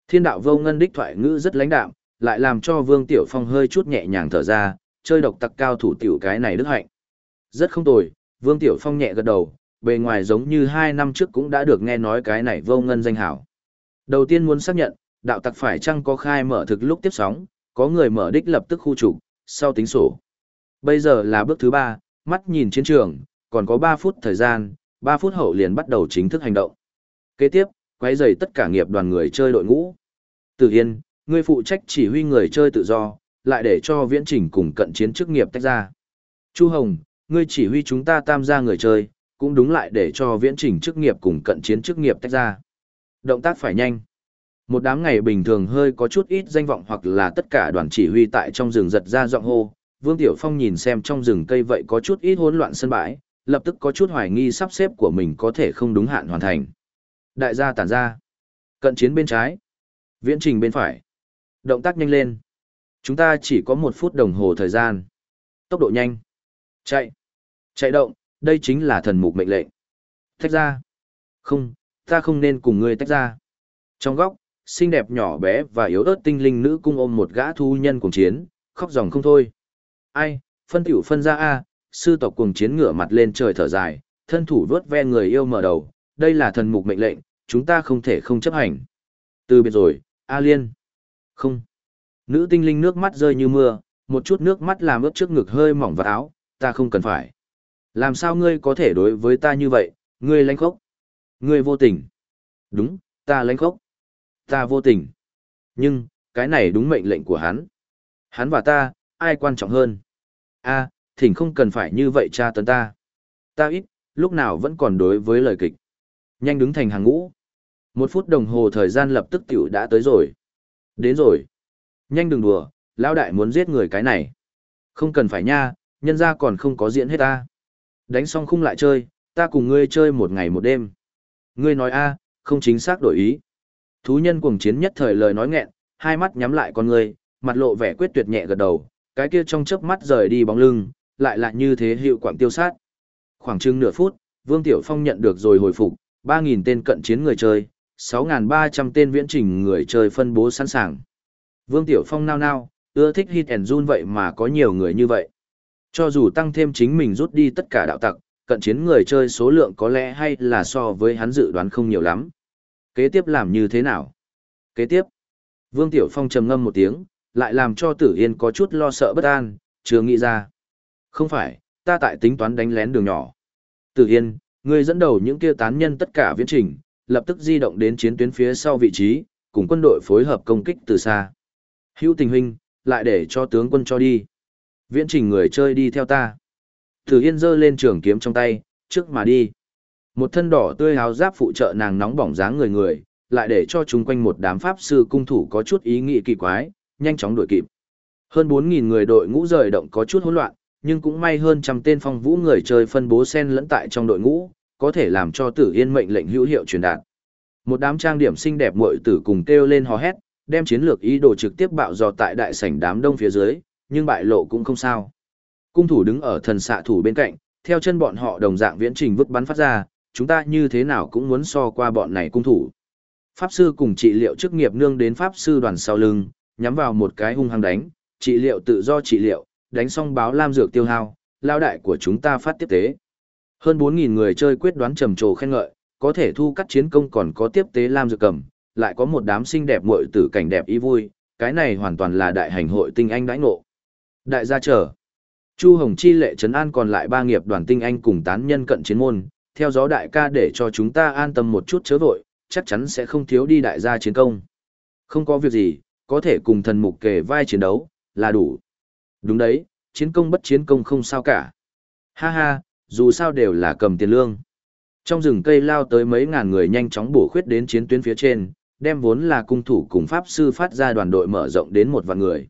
Speaker 1: Thiên đạo vô ngân đích thoại ngữ rất lãnh đạm, lại làm cho Vương Tiểu Phong hơi chút nhẹ nhàng thở ra, chơi độc tặc cao thủ tiểu cái này đức hạnh. Rất không tồi, Vương Tiểu Phong nhẹ gật đầu, bề ngoài giống như hai năm trước cũng đã được nghe nói cái này vô ngân danh hảo. Đầu tiên muốn xác nhận, đạo tặc phải chăng có khai mở thực lúc tiếp sóng, có người mở đích lập tức khu trục, sau tính sổ. Bây giờ là bước thứ ba, mắt nhìn chiến trường, còn có 3 phút thời gian, 3 phút hậu liền bắt đầu chính thức hành động. Kế tiếp, quay dày tất cả nghiệp đoàn người chơi đội ngũ. Tử Yên, ngươi phụ trách chỉ huy người chơi tự do, lại để cho viễn trình cùng cận chiến chức nghiệp tách ra. Chu Hồng, ngươi chỉ huy chúng ta tam gia người chơi, cũng đúng lại để cho viễn trình chức nghiệp cùng cận chiến chức nghiệp tách ra. Động tác phải nhanh. Một đám ngày bình thường hơi có chút ít danh vọng hoặc là tất cả đoàn chỉ huy tại trong rừng giật ra giọng hô. Vương Tiểu Phong nhìn xem trong rừng cây vậy có chút ít hỗn loạn sân bãi, lập tức có chút hoài nghi sắp xếp của mình có thể không đúng hạn hoàn thành. Đại gia tản ra. Cận chiến bên trái. Viễn trình bên phải. Động tác nhanh lên. Chúng ta chỉ có một phút đồng hồ thời gian. Tốc độ nhanh. Chạy. Chạy động, đây chính là thần mục mệnh lệnh. Tách ra. Không, ta không nên cùng ngươi tách ra. Trong góc, xinh đẹp nhỏ bé và yếu ớt tinh linh nữ cung ôm một gã thu nhân cùng chiến, khóc dòng không thôi. Ai, phân tiểu phân ra a, sư tộc cùng chiến ngửa mặt lên trời thở dài, thân thủ vớt ve người yêu mở đầu, đây là thần mục mệnh lệnh, chúng ta không thể không chấp hành. Từ biệt rồi, A Liên. Không. Nữ tinh linh nước mắt rơi như mưa, một chút nước mắt làm ướt trước ngực hơi mỏng và áo, ta không cần phải. Làm sao ngươi có thể đối với ta như vậy, ngươi lãnh khốc. Ngươi vô tình. Đúng, ta lãnh khốc. Ta vô tình. Nhưng, cái này đúng mệnh lệnh của hắn. Hắn và ta, ai quan trọng hơn? A thỉnh không cần phải như vậy cha tấn ta. Ta ít, lúc nào vẫn còn đối với lời kịch. Nhanh đứng thành hàng ngũ. Một phút đồng hồ thời gian lập tức tiểu đã tới rồi. Đến rồi. Nhanh đừng đùa, lão đại muốn giết người cái này. Không cần phải nha, nhân ra còn không có diễn hết ta. Đánh xong khung lại chơi, ta cùng ngươi chơi một ngày một đêm. Ngươi nói a, không chính xác đổi ý. Thú nhân cuồng chiến nhất thời lời nói nghẹn, hai mắt nhắm lại con ngươi, mặt lộ vẻ quyết tuyệt nhẹ gật đầu, cái kia trong chớp mắt rời đi bóng lưng, lại là như thế hiệu quảng tiêu sát. Khoảng chừng nửa phút, Vương Tiểu Phong nhận được rồi hồi phục, 3.000 tên cận chiến người chơi, 6.300 tên viễn trình người chơi phân bố sẵn sàng. Vương Tiểu Phong nao nao, ưa thích hit and run vậy mà có nhiều người như vậy. Cho dù tăng thêm chính mình rút đi tất cả đạo tặc, cận chiến người chơi số lượng có lẽ hay là so với hắn dự đoán không nhiều lắm. Kế tiếp làm như thế nào? Kế tiếp, Vương Tiểu Phong trầm ngâm một tiếng, lại làm cho Tử Yên có chút lo sợ bất an, chưa nghĩ ra. Không phải, ta tại tính toán đánh lén đường nhỏ. Tử Yên, ngươi dẫn đầu những kia tán nhân tất cả viễn trình, lập tức di động đến chiến tuyến phía sau vị trí, cùng quân đội phối hợp công kích từ xa. Hữu tình huynh, lại để cho tướng quân cho đi. Viễn trình người chơi đi theo ta. Tử Yên giơ lên trường kiếm trong tay, trước mà đi. Một thân đỏ tươi háo giáp phụ trợ nàng nóng bỏng dáng người người, lại để cho chúng quanh một đám pháp sư cung thủ có chút ý nghĩ kỳ quái, nhanh chóng đuổi kịp. Hơn 4.000 người đội ngũ rời động có chút hỗn loạn, nhưng cũng may hơn trăm tên phong vũ người chơi phân bố sen lẫn tại trong đội ngũ, có thể làm cho Tử Yên mệnh lệnh hữu hiệu truyền đạt. Một đám trang điểm xinh đẹp muội tử cùng kêu lên hò hét, đem chiến lược ý đồ trực tiếp bạo dò tại đại sảnh đám đông phía dưới, nhưng bại lộ cũng không sao. Cung thủ đứng ở thần xạ thủ bên cạnh, theo chân bọn họ đồng dạng viễn trình vứt bắn phát ra, chúng ta như thế nào cũng muốn so qua bọn này cung thủ. Pháp sư cùng trị liệu chức nghiệp nương đến pháp sư đoàn sau lưng, nhắm vào một cái hung hăng đánh, trị liệu tự do trị liệu, đánh xong báo lam dược tiêu hao, lao đại của chúng ta phát tiếp tế. Hơn 4.000 người chơi quyết đoán trầm trồ khen ngợi, có thể thu cắt chiến công còn có tiếp tế lam dược cầm, lại có một đám xinh đẹp muội tử cảnh đẹp ý vui, cái này hoàn toàn là đại hành hội tinh anh đãi ngộ. Đại gia chờ Chu Hồng Chi lệ trấn an còn lại ba nghiệp đoàn tinh anh cùng tán nhân cận chiến môn, theo gió đại ca để cho chúng ta an tâm một chút chớ vội, chắc chắn sẽ không thiếu đi đại gia chiến công. Không có việc gì, có thể cùng thần mục kề vai chiến đấu, là đủ. Đúng đấy, chiến công bất chiến công không sao cả. Ha ha, dù sao đều là cầm tiền lương. Trong rừng cây lao tới mấy ngàn người nhanh chóng bổ khuyết đến chiến tuyến phía trên, đem vốn là cung thủ cùng pháp sư phát ra đoàn đội mở rộng đến một vạn người.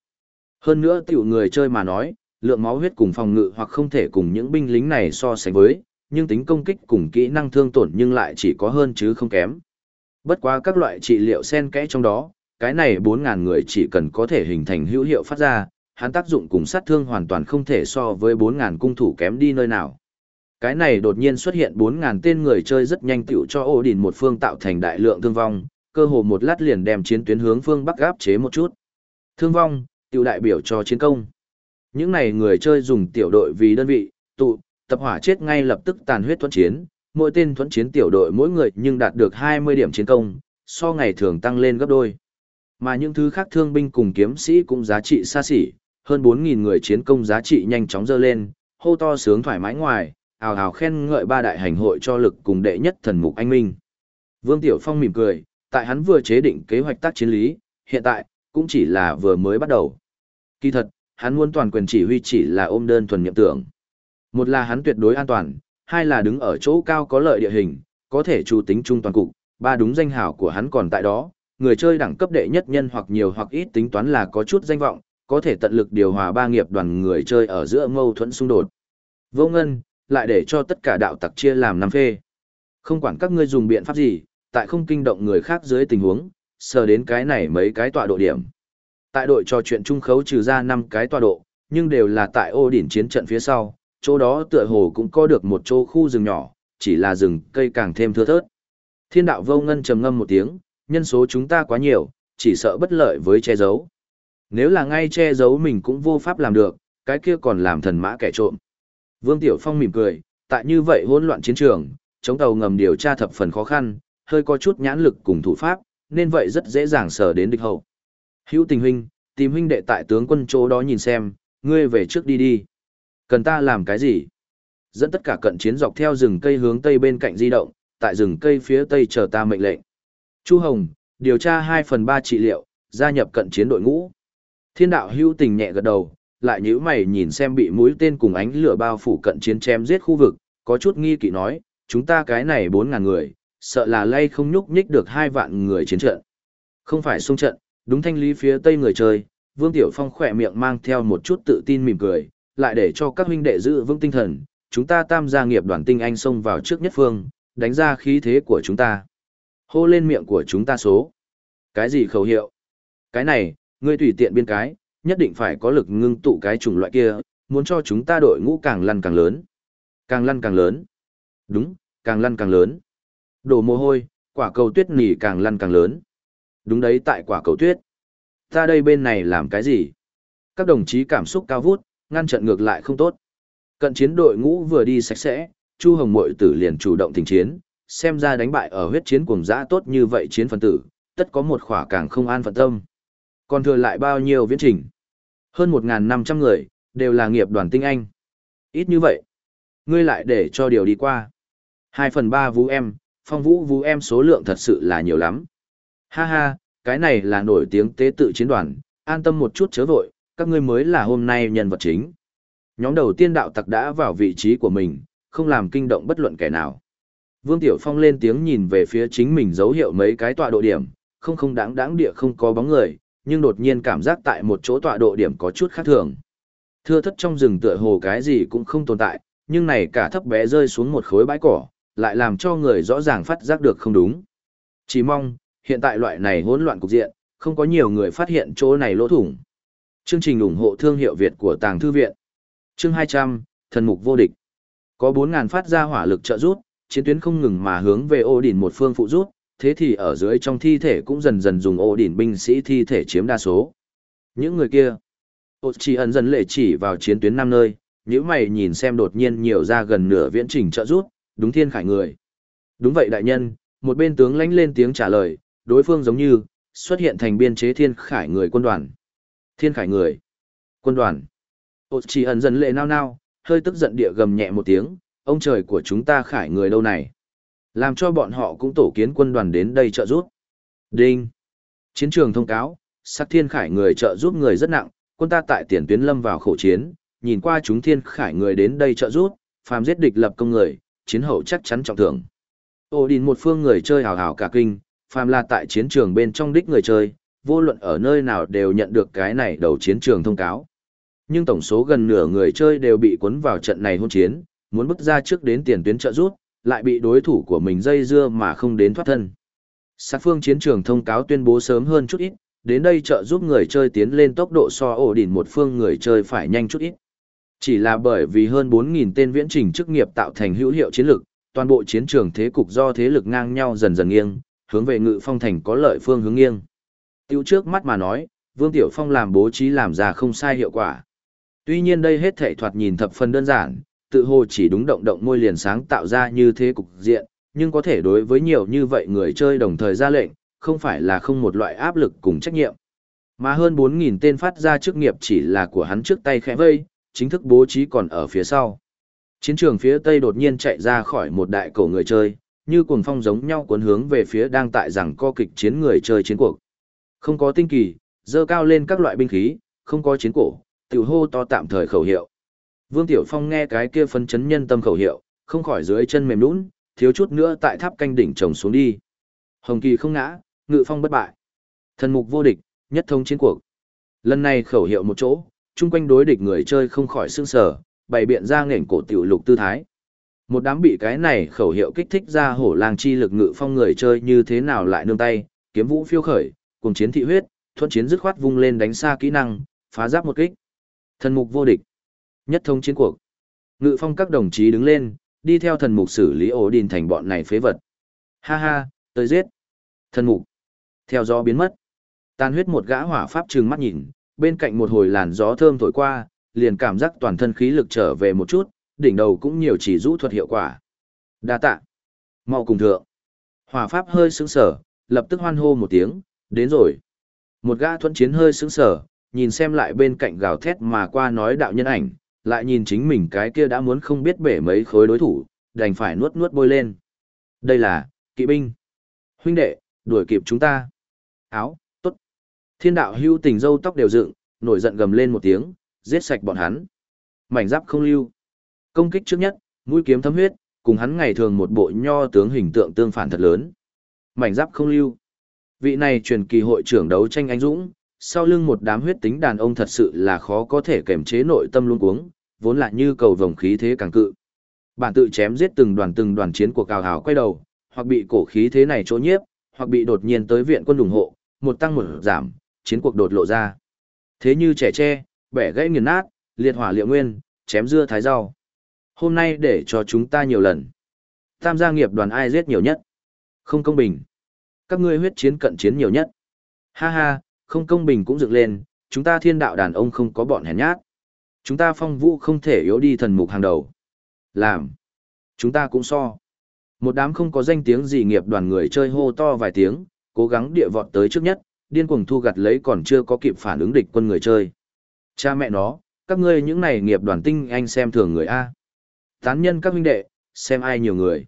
Speaker 1: Hơn nữa tiểu người chơi mà nói, lượng máu huyết cùng phòng ngự hoặc không thể cùng những binh lính này so sánh với, nhưng tính công kích cùng kỹ năng thương tổn nhưng lại chỉ có hơn chứ không kém. Bất quá các loại trị liệu xen kẽ trong đó, cái này 4.000 người chỉ cần có thể hình thành hữu hiệu phát ra, hắn tác dụng cùng sát thương hoàn toàn không thể so với 4.000 cung thủ kém đi nơi nào. Cái này đột nhiên xuất hiện 4.000 tên người chơi rất nhanh tiểu cho ổ đỉnh một phương tạo thành đại lượng thương vong, cơ hồ một lát liền đem chiến tuyến hướng phương bắc gáp chế một chút. Thương vong, tiểu đại biểu cho chiến công. Những này người chơi dùng tiểu đội vì đơn vị, tụ, tập hỏa chết ngay lập tức tàn huyết thuẫn chiến, mỗi tên thuẫn chiến tiểu đội mỗi người nhưng đạt được 20 điểm chiến công, so ngày thường tăng lên gấp đôi. Mà những thứ khác thương binh cùng kiếm sĩ cũng giá trị xa xỉ, hơn 4.000 người chiến công giá trị nhanh chóng dơ lên, hô to sướng thoải mái ngoài, ào ào khen ngợi ba đại hành hội cho lực cùng đệ nhất thần mục anh minh. Vương Tiểu Phong mỉm cười, tại hắn vừa chế định kế hoạch tác chiến lý, hiện tại, cũng chỉ là vừa mới bắt đầu. Kỳ thật, hắn muốn toàn quyền chỉ huy chỉ là ôm đơn thuần nhậm tưởng. Một là hắn tuyệt đối an toàn, hai là đứng ở chỗ cao có lợi địa hình, có thể chủ tính trung toàn cục, ba đúng danh hảo của hắn còn tại đó, người chơi đẳng cấp đệ nhất nhân hoặc nhiều hoặc ít tính toán là có chút danh vọng, có thể tận lực điều hòa ba nghiệp đoàn người chơi ở giữa mâu thuẫn xung đột. Vô ngân, lại để cho tất cả đạo tặc chia làm năm phê. Không quản các ngươi dùng biện pháp gì, tại không kinh động người khác dưới tình huống, sờ đến cái này mấy cái tọa độ điểm. Tại đội trò chuyện trung khấu trừ ra 5 cái tọa độ, nhưng đều là tại ô đỉnh chiến trận phía sau, chỗ đó tựa hồ cũng có được một chỗ khu rừng nhỏ, chỉ là rừng cây càng thêm thưa thớt. Thiên đạo vô ngân trầm ngâm một tiếng, nhân số chúng ta quá nhiều, chỉ sợ bất lợi với che giấu. Nếu là ngay che giấu mình cũng vô pháp làm được, cái kia còn làm thần mã kẻ trộm. Vương Tiểu Phong mỉm cười, tại như vậy hỗn loạn chiến trường, chống tàu ngầm điều tra thập phần khó khăn, hơi có chút nhãn lực cùng thủ pháp, nên vậy rất dễ dàng sở đến địch hậu. Hữu tình huynh, tìm huynh đệ tại tướng quân chỗ đó nhìn xem, ngươi về trước đi đi. Cần ta làm cái gì? Dẫn tất cả cận chiến dọc theo rừng cây hướng tây bên cạnh di động, tại rừng cây phía tây chờ ta mệnh lệnh. Chu Hồng, điều tra 2 phần 3 trị liệu, gia nhập cận chiến đội ngũ. Thiên đạo hưu tình nhẹ gật đầu, lại nhíu mày nhìn xem bị mũi tên cùng ánh lửa bao phủ cận chiến chém giết khu vực, có chút nghi kỵ nói, chúng ta cái này 4.000 người, sợ là lay không nhúc nhích được hai vạn người chiến trận. Không phải xung trận, đúng thanh lý phía tây người chơi, Vương Tiểu Phong khỏe miệng mang theo một chút tự tin mỉm cười, lại để cho các huynh đệ giữ vững tinh thần, chúng ta tam gia nghiệp đoàn tinh anh xông vào trước nhất phương, đánh ra khí thế của chúng ta. Hô lên miệng của chúng ta số. Cái gì khẩu hiệu? Cái này, ngươi tùy tiện biên cái, nhất định phải có lực ngưng tụ cái chủng loại kia, muốn cho chúng ta đội ngũ càng lăn càng lớn. Càng lăn càng lớn. Đúng, càng lăn càng lớn. Đổ mồ hôi, quả cầu tuyết nỉ càng lăn càng lớn. Đúng đấy tại quả cầu tuyết. Ta đây bên này làm cái gì? Các đồng chí cảm xúc cao vút, ngăn trận ngược lại không tốt. Cận chiến đội ngũ vừa đi sạch sẽ, Chu Hồng Mội tử liền chủ động tình chiến, xem ra đánh bại ở huyết chiến cuồng dã tốt như vậy chiến phần tử, tất có một khỏa càng không an phận tâm. Còn thừa lại bao nhiêu viễn trình? Hơn 1.500 người, đều là nghiệp đoàn tinh anh. Ít như vậy. Ngươi lại để cho điều đi qua. 2 phần 3 vũ em, phong vũ vũ em số lượng thật sự là nhiều lắm. Ha ha, cái này là nổi tiếng tế tự chiến đoàn, an tâm một chút chớ vội, các ngươi mới là hôm nay nhân vật chính. Nhóm đầu tiên đạo tặc đã vào vị trí của mình, không làm kinh động bất luận kẻ nào. Vương Tiểu Phong lên tiếng nhìn về phía chính mình dấu hiệu mấy cái tọa độ điểm, không không đáng đáng địa không có bóng người, nhưng đột nhiên cảm giác tại một chỗ tọa độ điểm có chút khác thường. Thưa thất trong rừng tựa hồ cái gì cũng không tồn tại, nhưng này cả thấp bé rơi xuống một khối bãi cỏ, lại làm cho người rõ ràng phát giác được không đúng. Chỉ mong, hiện tại loại này hỗn loạn cục diện, không có nhiều người phát hiện chỗ này lỗ thủng. Chương trình ủng hộ thương hiệu Việt của Tàng Thư Viện. Chương 200, Thần Mục Vô Địch. Có 4.000 phát ra hỏa lực trợ rút, chiến tuyến không ngừng mà hướng về ô đỉnh một phương phụ rút, thế thì ở dưới trong thi thể cũng dần dần dùng ô đỉnh binh sĩ thi thể chiếm đa số. Những người kia, ô chỉ ẩn dần lệ chỉ vào chiến tuyến năm nơi, nếu mày nhìn xem đột nhiên nhiều ra gần nửa viễn trình trợ rút, đúng thiên khải người. Đúng vậy đại nhân, một bên tướng lãnh lên tiếng trả lời, đối phương giống như, xuất hiện thành biên chế thiên khải người quân đoàn. Thiên khải người. Quân đoàn. Ô chỉ ẩn dần lệ nao nao, hơi tức giận địa gầm nhẹ một tiếng, ông trời của chúng ta khải người đâu này. Làm cho bọn họ cũng tổ kiến quân đoàn đến đây trợ giúp. Đinh. Chiến trường thông cáo, sắc thiên khải người trợ giúp người rất nặng, quân ta tại tiền tuyến lâm vào khổ chiến, nhìn qua chúng thiên khải người đến đây trợ giúp, phàm giết địch lập công người, chiến hậu chắc chắn trọng thưởng. Ô đình một phương người chơi hào hào cả kinh, phàm là tại chiến trường bên trong đích người chơi, vô luận ở nơi nào đều nhận được cái này đầu chiến trường thông cáo. Nhưng tổng số gần nửa người chơi đều bị cuốn vào trận này hôn chiến, muốn bước ra trước đến tiền tuyến trợ rút, lại bị đối thủ của mình dây dưa mà không đến thoát thân. Sát phương chiến trường thông cáo tuyên bố sớm hơn chút ít, đến đây trợ giúp người chơi tiến lên tốc độ so ổ đỉnh một phương người chơi phải nhanh chút ít. Chỉ là bởi vì hơn 4.000 tên viễn trình chức nghiệp tạo thành hữu hiệu chiến lực, toàn bộ chiến trường thế cục do thế lực ngang nhau dần dần nghiêng, hướng về ngự phong thành có lợi phương hướng nghiêng. Tiêu trước mắt mà nói, Vương Tiểu Phong làm bố trí làm ra không sai hiệu quả. Tuy nhiên đây hết thể thoạt nhìn thập phần đơn giản, tự hồ chỉ đúng động động môi liền sáng tạo ra như thế cục diện, nhưng có thể đối với nhiều như vậy người chơi đồng thời ra lệnh, không phải là không một loại áp lực cùng trách nhiệm. Mà hơn 4.000 tên phát ra chức nghiệp chỉ là của hắn trước tay khẽ vây, chính thức bố trí còn ở phía sau. Chiến trường phía tây đột nhiên chạy ra khỏi một đại cổ người chơi, như cuồng phong giống nhau cuốn hướng về phía đang tại rằng co kịch chiến người chơi chiến cuộc. Không có tinh kỳ, dơ cao lên các loại binh khí, không có chiến cổ, tiểu hô to tạm thời khẩu hiệu. Vương Tiểu Phong nghe cái kia phân chấn nhân tâm khẩu hiệu, không khỏi dưới chân mềm nhũn, thiếu chút nữa tại tháp canh đỉnh trồng xuống đi. Hồng Kỳ không ngã, Ngự Phong bất bại. Thần mục vô địch, nhất thông chiến cuộc. Lần này khẩu hiệu một chỗ, chung quanh đối địch người chơi không khỏi sương sở, bày biện ra nghển cổ tiểu lục tư thái. Một đám bị cái này khẩu hiệu kích thích ra hổ lang chi lực ngự phong người chơi như thế nào lại nương tay, kiếm vũ phiêu khởi, cùng chiến thị huyết, thuận chiến dứt khoát vung lên đánh xa kỹ năng, phá giáp một kích. Thần mục vô địch. Nhất thông chiến cuộc. Ngự phong các đồng chí đứng lên, đi theo thần mục xử lý ổ đình thành bọn này phế vật. Ha ha, tới giết. Thần mục. Theo gió biến mất. Tan huyết một gã hỏa pháp trừng mắt nhìn, bên cạnh một hồi làn gió thơm thổi qua, liền cảm giác toàn thân khí lực trở về một chút, đỉnh đầu cũng nhiều chỉ rũ thuật hiệu quả. Đa tạ. mau cùng thượng. Hỏa pháp hơi sững sở, lập tức hoan hô một tiếng, đến rồi. Một gã thuận chiến hơi sững sở, nhìn xem lại bên cạnh gào thét mà qua nói đạo nhân ảnh, lại nhìn chính mình cái kia đã muốn không biết bể mấy khối đối thủ, đành phải nuốt nuốt bôi lên. Đây là, kỵ binh. Huynh đệ, đuổi kịp chúng ta. Áo, tốt. Thiên đạo hưu tình dâu tóc đều dựng, nổi giận gầm lên một tiếng, giết sạch bọn hắn. Mảnh giáp không lưu. Công kích trước nhất, mũi kiếm thấm huyết, cùng hắn ngày thường một bộ nho tướng hình tượng tương phản thật lớn. Mảnh giáp không lưu. Vị này truyền kỳ hội trưởng đấu tranh anh dũng, sau lưng một đám huyết tính đàn ông thật sự là khó có thể kềm chế nội tâm luôn cuống, vốn là như cầu vồng khí thế càng cự. Bản tự chém giết từng đoàn từng đoàn chiến của cào hào quay đầu, hoặc bị cổ khí thế này chỗ nhiếp, hoặc bị đột nhiên tới viện quân ủng hộ, một tăng một giảm, chiến cuộc đột lộ ra. Thế như trẻ tre, bẻ gãy nghiền nát, liệt hỏa liệu nguyên, chém dưa thái rau. Hôm nay để cho chúng ta nhiều lần. Tam gia nghiệp đoàn ai giết nhiều nhất? Không công bình. Các ngươi huyết chiến cận chiến nhiều nhất. Ha ha, không công bình cũng dựng lên, chúng ta thiên đạo đàn ông không có bọn hèn nhát. Chúng ta phong vũ không thể yếu đi thần mục hàng đầu. Làm. Chúng ta cũng so. Một đám không có danh tiếng gì nghiệp đoàn người chơi hô to vài tiếng, cố gắng địa vọt tới trước nhất, điên cuồng thu gặt lấy còn chưa có kịp phản ứng địch quân người chơi. Cha mẹ nó, các ngươi những này nghiệp đoàn tinh anh xem thường người A. Tán nhân các huynh đệ, xem ai nhiều người.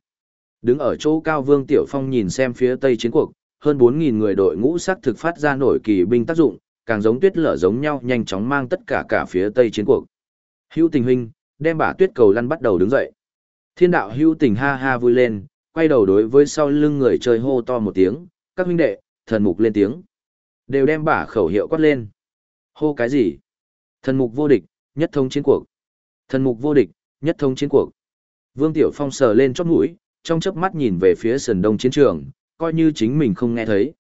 Speaker 1: Đứng ở chỗ cao Vương Tiểu Phong nhìn xem phía tây chiến cuộc, hơn 4.000 người đội ngũ sắc thực phát ra nổi kỳ binh tác dụng, càng giống tuyết lở giống nhau nhanh chóng mang tất cả cả phía tây chiến cuộc. Hữu tình huynh, đem bả tuyết cầu lăn bắt đầu đứng dậy. Thiên đạo hữu tình ha ha vui lên, quay đầu đối với sau lưng người chơi hô to một tiếng, các huynh đệ, thần mục lên tiếng. Đều đem bả khẩu hiệu quát lên. Hô cái gì? Thần mục vô địch, nhất thống chiến cuộc. Thần mục vô địch, nhất thống chiến cuộc. Vương Tiểu Phong sờ lên chóp mũi, trong chớp mắt nhìn về phía sườn đông chiến trường, coi như chính mình không nghe thấy.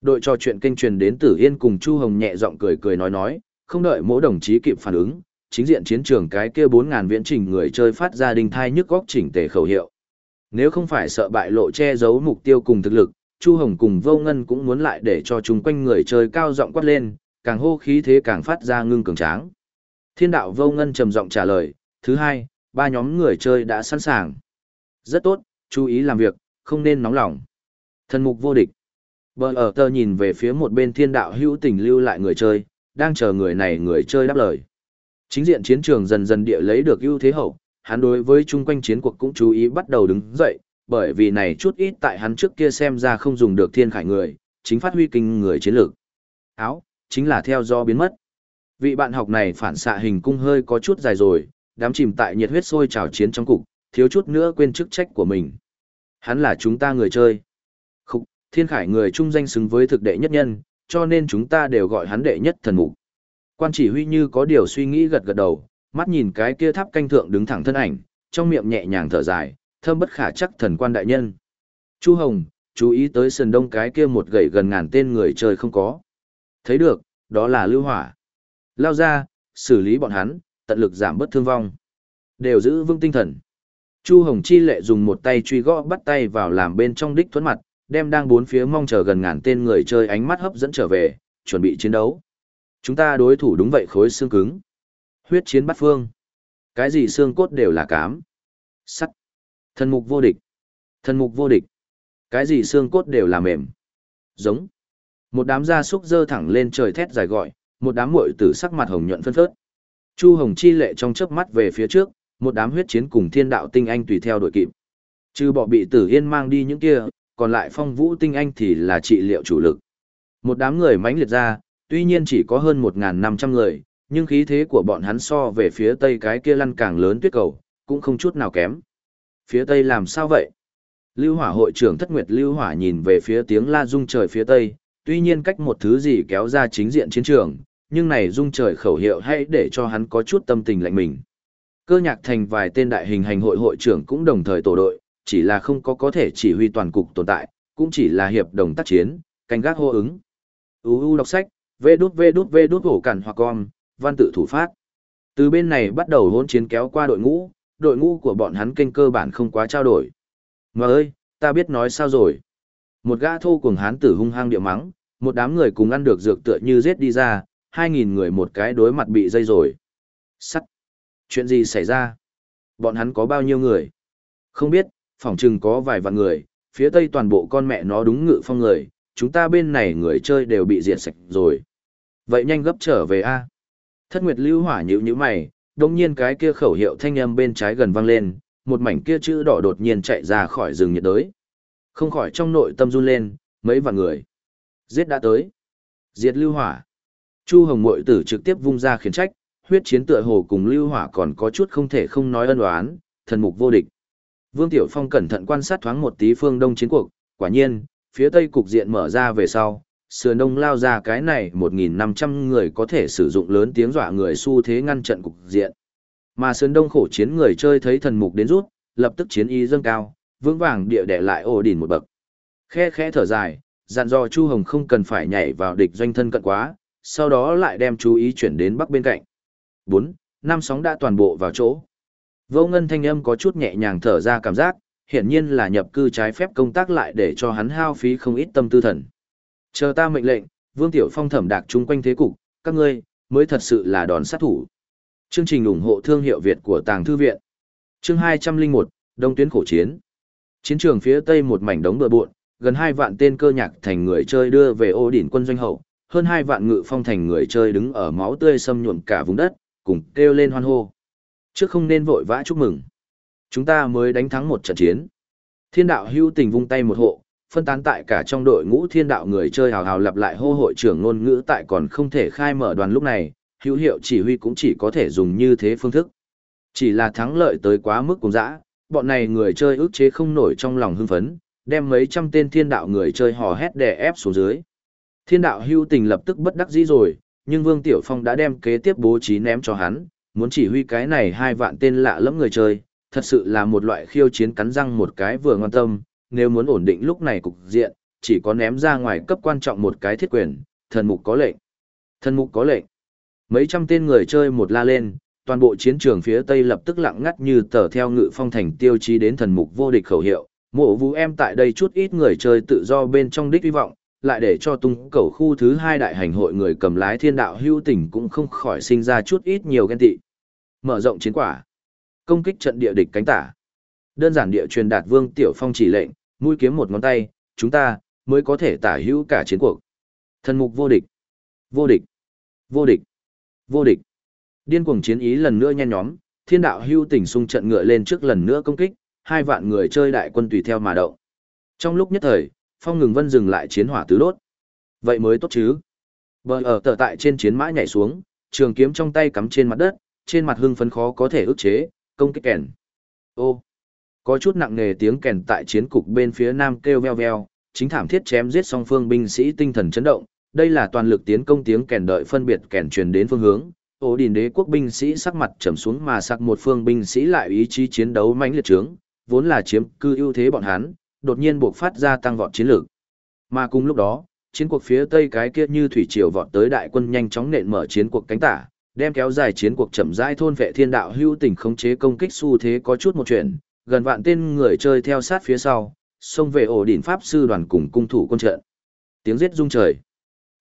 Speaker 1: Đội trò chuyện kênh truyền đến Tử Yên cùng Chu Hồng nhẹ giọng cười cười nói nói, không đợi mỗi đồng chí kịp phản ứng, chính diện chiến trường cái kia 4000 viễn trình người chơi phát ra đình thai nhức góc chỉnh tề khẩu hiệu. Nếu không phải sợ bại lộ che giấu mục tiêu cùng thực lực, Chu Hồng cùng Vô Ngân cũng muốn lại để cho chúng quanh người chơi cao giọng quát lên, càng hô khí thế càng phát ra ngưng cường tráng. Thiên đạo Vô Ngân trầm giọng trả lời, thứ hai, ba nhóm người chơi đã sẵn sàng. Rất tốt, chú ý làm việc, không nên nóng lòng. Thần mục vô địch. Bờ ở tờ nhìn về phía một bên thiên đạo hữu tình lưu lại người chơi, đang chờ người này người chơi đáp lời. Chính diện chiến trường dần dần địa lấy được ưu thế hậu, hắn đối với chung quanh chiến cuộc cũng chú ý bắt đầu đứng dậy, bởi vì này chút ít tại hắn trước kia xem ra không dùng được thiên khải người, chính phát huy kinh người chiến lược. Áo, chính là theo do biến mất. Vị bạn học này phản xạ hình cung hơi có chút dài rồi, đám chìm tại nhiệt huyết sôi trào chiến trong cục, thiếu chút nữa quên chức trách của mình. Hắn là chúng ta người chơi. Thiên khải người trung danh xứng với thực đệ nhất nhân, cho nên chúng ta đều gọi hắn đệ nhất thần mục. Quan chỉ huy như có điều suy nghĩ gật gật đầu, mắt nhìn cái kia tháp canh thượng đứng thẳng thân ảnh, trong miệng nhẹ nhàng thở dài, thơm bất khả chắc thần quan đại nhân. Chu Hồng, chú ý tới sườn đông cái kia một gậy gần ngàn tên người chơi không có. Thấy được, đó là lưu hỏa. Lao ra, xử lý bọn hắn, tận lực giảm bớt thương vong. Đều giữ vững tinh thần. Chu Hồng Chi lệ dùng một tay truy gõ bắt tay vào làm bên trong đích thuẫn mặt, đem đang bốn phía mong chờ gần ngàn tên người chơi ánh mắt hấp dẫn trở về, chuẩn bị chiến đấu. Chúng ta đối thủ đúng vậy khối xương cứng. Huyết chiến bắt phương. Cái gì xương cốt đều là cám. Sắt. Thần mục vô địch. Thần mục vô địch. Cái gì xương cốt đều là mềm. Giống. Một đám gia súc dơ thẳng lên trời thét dài gọi, một đám muội tử sắc mặt hồng nhuận phân phớt. Chu Hồng chi lệ trong chớp mắt về phía trước, một đám huyết chiến cùng thiên đạo tinh anh tùy theo đội kịp. Trừ bỏ bị tử yên mang đi những kia, còn lại phong vũ tinh anh thì là trị liệu chủ lực. Một đám người mãnh liệt ra, tuy nhiên chỉ có hơn 1.500 người, nhưng khí thế của bọn hắn so về phía tây cái kia lăn càng lớn tuyết cầu, cũng không chút nào kém. Phía tây làm sao vậy? Lưu hỏa hội trưởng thất nguyệt lưu hỏa nhìn về phía tiếng la rung trời phía tây, tuy nhiên cách một thứ gì kéo ra chính diện chiến trường, nhưng này rung trời khẩu hiệu hay để cho hắn có chút tâm tình lạnh mình. Cơ nhạc thành vài tên đại hình hành hội hội trưởng cũng đồng thời tổ đội, chỉ là không có có thể chỉ huy toàn cục tồn tại, cũng chỉ là hiệp đồng tác chiến, canh gác hô ứng. UU đọc sách, vê đút vê đút vê đút hổ cản hoặc con, văn tự thủ phát. Từ bên này bắt đầu hỗn chiến kéo qua đội ngũ, đội ngũ của bọn hắn kênh cơ bản không quá trao đổi. Mà ơi, ta biết nói sao rồi. Một gã thô cuồng hán tử hung hăng địa mắng, một đám người cùng ăn được dược tựa như giết đi ra, hai nghìn người một cái đối mặt bị dây rồi. Sắt. Chuyện gì xảy ra? Bọn hắn có bao nhiêu người? Không biết, phỏng chừng có vài vạn người, phía tây toàn bộ con mẹ nó đúng ngự phong người, chúng ta bên này người chơi đều bị diệt sạch rồi. Vậy nhanh gấp trở về a. Thất Nguyệt Lưu Hỏa nhíu nhíu mày, đồng nhiên cái kia khẩu hiệu thanh âm bên trái gần vang lên, một mảnh kia chữ đỏ đột nhiên chạy ra khỏi rừng nhiệt đới. Không khỏi trong nội tâm run lên, mấy vạn người. Giết đã tới. Diệt Lưu Hỏa. Chu Hồng Mội tử trực tiếp vung ra khiển trách, huyết chiến tựa hồ cùng Lưu Hỏa còn có chút không thể không nói ân oán, thần mục vô địch. Vương Tiểu Phong cẩn thận quan sát thoáng một tí phương đông chiến cuộc, quả nhiên, phía tây cục diện mở ra về sau, sườn đông lao ra cái này 1.500 người có thể sử dụng lớn tiếng dọa người xu thế ngăn trận cục diện. Mà sườn đông khổ chiến người chơi thấy thần mục đến rút, lập tức chiến ý dâng cao, vững vàng địa đẻ lại ổ đỉnh một bậc. Khe khẽ thở dài, dặn dò Chu Hồng không cần phải nhảy vào địch doanh thân cận quá, sau đó lại đem chú ý chuyển đến bắc bên cạnh. 4. Năm sóng đã toàn bộ vào chỗ. Vô ngân thanh âm có chút nhẹ nhàng thở ra cảm giác, hiển nhiên là nhập cư trái phép công tác lại để cho hắn hao phí không ít tâm tư thần. Chờ ta mệnh lệnh, Vương Tiểu Phong thẩm đạc chung quanh thế cục, các ngươi, mới thật sự là đòn sát thủ. Chương trình ủng hộ thương hiệu Việt của Tàng Thư Viện. Chương 201, Đông tuyến khổ chiến. Chiến trường phía tây một mảnh đống bừa bộn, gần 2 vạn tên cơ nhạc thành người chơi đưa về ô đỉnh quân doanh hậu, hơn 2 vạn ngự phong thành người chơi đứng ở máu tươi xâm nhuộm cả vùng đất, cùng kêu lên hoan hô. Trước không nên vội vã chúc mừng. Chúng ta mới đánh thắng một trận chiến. Thiên đạo hưu tình vung tay một hộ, phân tán tại cả trong đội ngũ thiên đạo người chơi hào hào lặp lại hô hội trưởng ngôn ngữ tại còn không thể khai mở đoàn lúc này, hữu hiệu chỉ huy cũng chỉ có thể dùng như thế phương thức. Chỉ là thắng lợi tới quá mức cùng dã, bọn này người chơi ức chế không nổi trong lòng hưng phấn, đem mấy trăm tên thiên đạo người chơi hò hét đè ép xuống dưới. Thiên đạo hưu tình lập tức bất đắc dĩ rồi, nhưng Vương Tiểu Phong đã đem kế tiếp bố trí ném cho hắn, muốn chỉ huy cái này hai vạn tên lạ lẫm người chơi, thật sự là một loại khiêu chiến cắn răng một cái vừa ngon tâm, nếu muốn ổn định lúc này cục diện, chỉ có ném ra ngoài cấp quan trọng một cái thiết quyền, thần mục có lệnh. Thần mục có lệnh. Mấy trăm tên người chơi một la lên, toàn bộ chiến trường phía tây lập tức lặng ngắt như tờ theo ngự phong thành tiêu chí đến thần mục vô địch khẩu hiệu. Mộ vũ em tại đây chút ít người chơi tự do bên trong đích hy vọng, lại để cho tung cầu khu thứ hai đại hành hội người cầm lái thiên đạo hưu tỉnh cũng không khỏi sinh ra chút ít nhiều ghen tị. Mở rộng chiến quả. Công kích trận địa địch cánh tả. Đơn giản địa truyền đạt Vương Tiểu Phong chỉ lệnh, mũi kiếm một ngón tay, chúng ta mới có thể tả hữu cả chiến cuộc. Thần mục vô địch. Vô địch. Vô địch. Vô địch. Điên cuồng chiến ý lần nữa nhen nhóm, thiên đạo hưu tỉnh xung trận ngựa lên trước lần nữa công kích, hai vạn người chơi đại quân tùy theo mà động. Trong lúc nhất thời, phong ngừng vân dừng lại chiến hỏa tứ đốt. Vậy mới tốt chứ. Bờ ở tờ tại trên chiến mã nhảy xuống, trường kiếm trong tay cắm trên mặt đất, trên mặt hưng phấn khó có thể ức chế, công kích kèn. Ô, có chút nặng nề tiếng kèn tại chiến cục bên phía nam kêu veo veo, chính thảm thiết chém giết song phương binh sĩ tinh thần chấn động, đây là toàn lực tiến công tiếng kèn đợi phân biệt kèn truyền đến phương hướng. Ổ đình đế quốc binh sĩ sắc mặt trầm xuống mà sắc một phương binh sĩ lại ý chí chiến đấu mãnh liệt trướng, vốn là chiếm cư ưu thế bọn hắn, đột nhiên buộc phát ra tăng vọt chiến lược. Mà cùng lúc đó, chiến cuộc phía tây cái kia như thủy triều vọt tới đại quân nhanh chóng nện mở chiến cuộc cánh tả, đem kéo dài chiến cuộc chậm rãi thôn vệ thiên đạo hưu tình khống chế công kích xu thế có chút một chuyện, gần vạn tên người chơi theo sát phía sau, xông về ổ đỉnh pháp sư đoàn cùng cung thủ quân trận. Tiếng giết rung trời.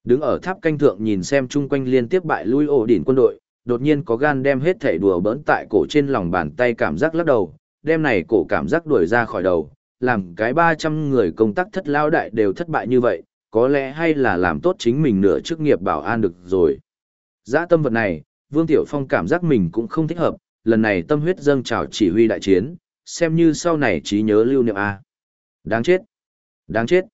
Speaker 1: Đứng ở tháp canh thượng nhìn xem chung quanh liên tiếp bại lui ổ đỉnh quân đội, đột nhiên có gan đem hết thể đùa bỡn tại cổ trên lòng bàn tay cảm giác lắc đầu, đem này cổ cảm giác đuổi ra khỏi đầu, làm cái 300 người công tác thất lao đại đều thất bại như vậy, có lẽ hay là làm tốt chính mình nửa chức nghiệp bảo an được rồi. Giã tâm vật này, Vương Tiểu Phong cảm giác mình cũng không thích hợp, lần này tâm huyết dâng trào chỉ huy đại chiến, xem như sau này trí nhớ lưu niệm A. Đáng chết! Đáng chết!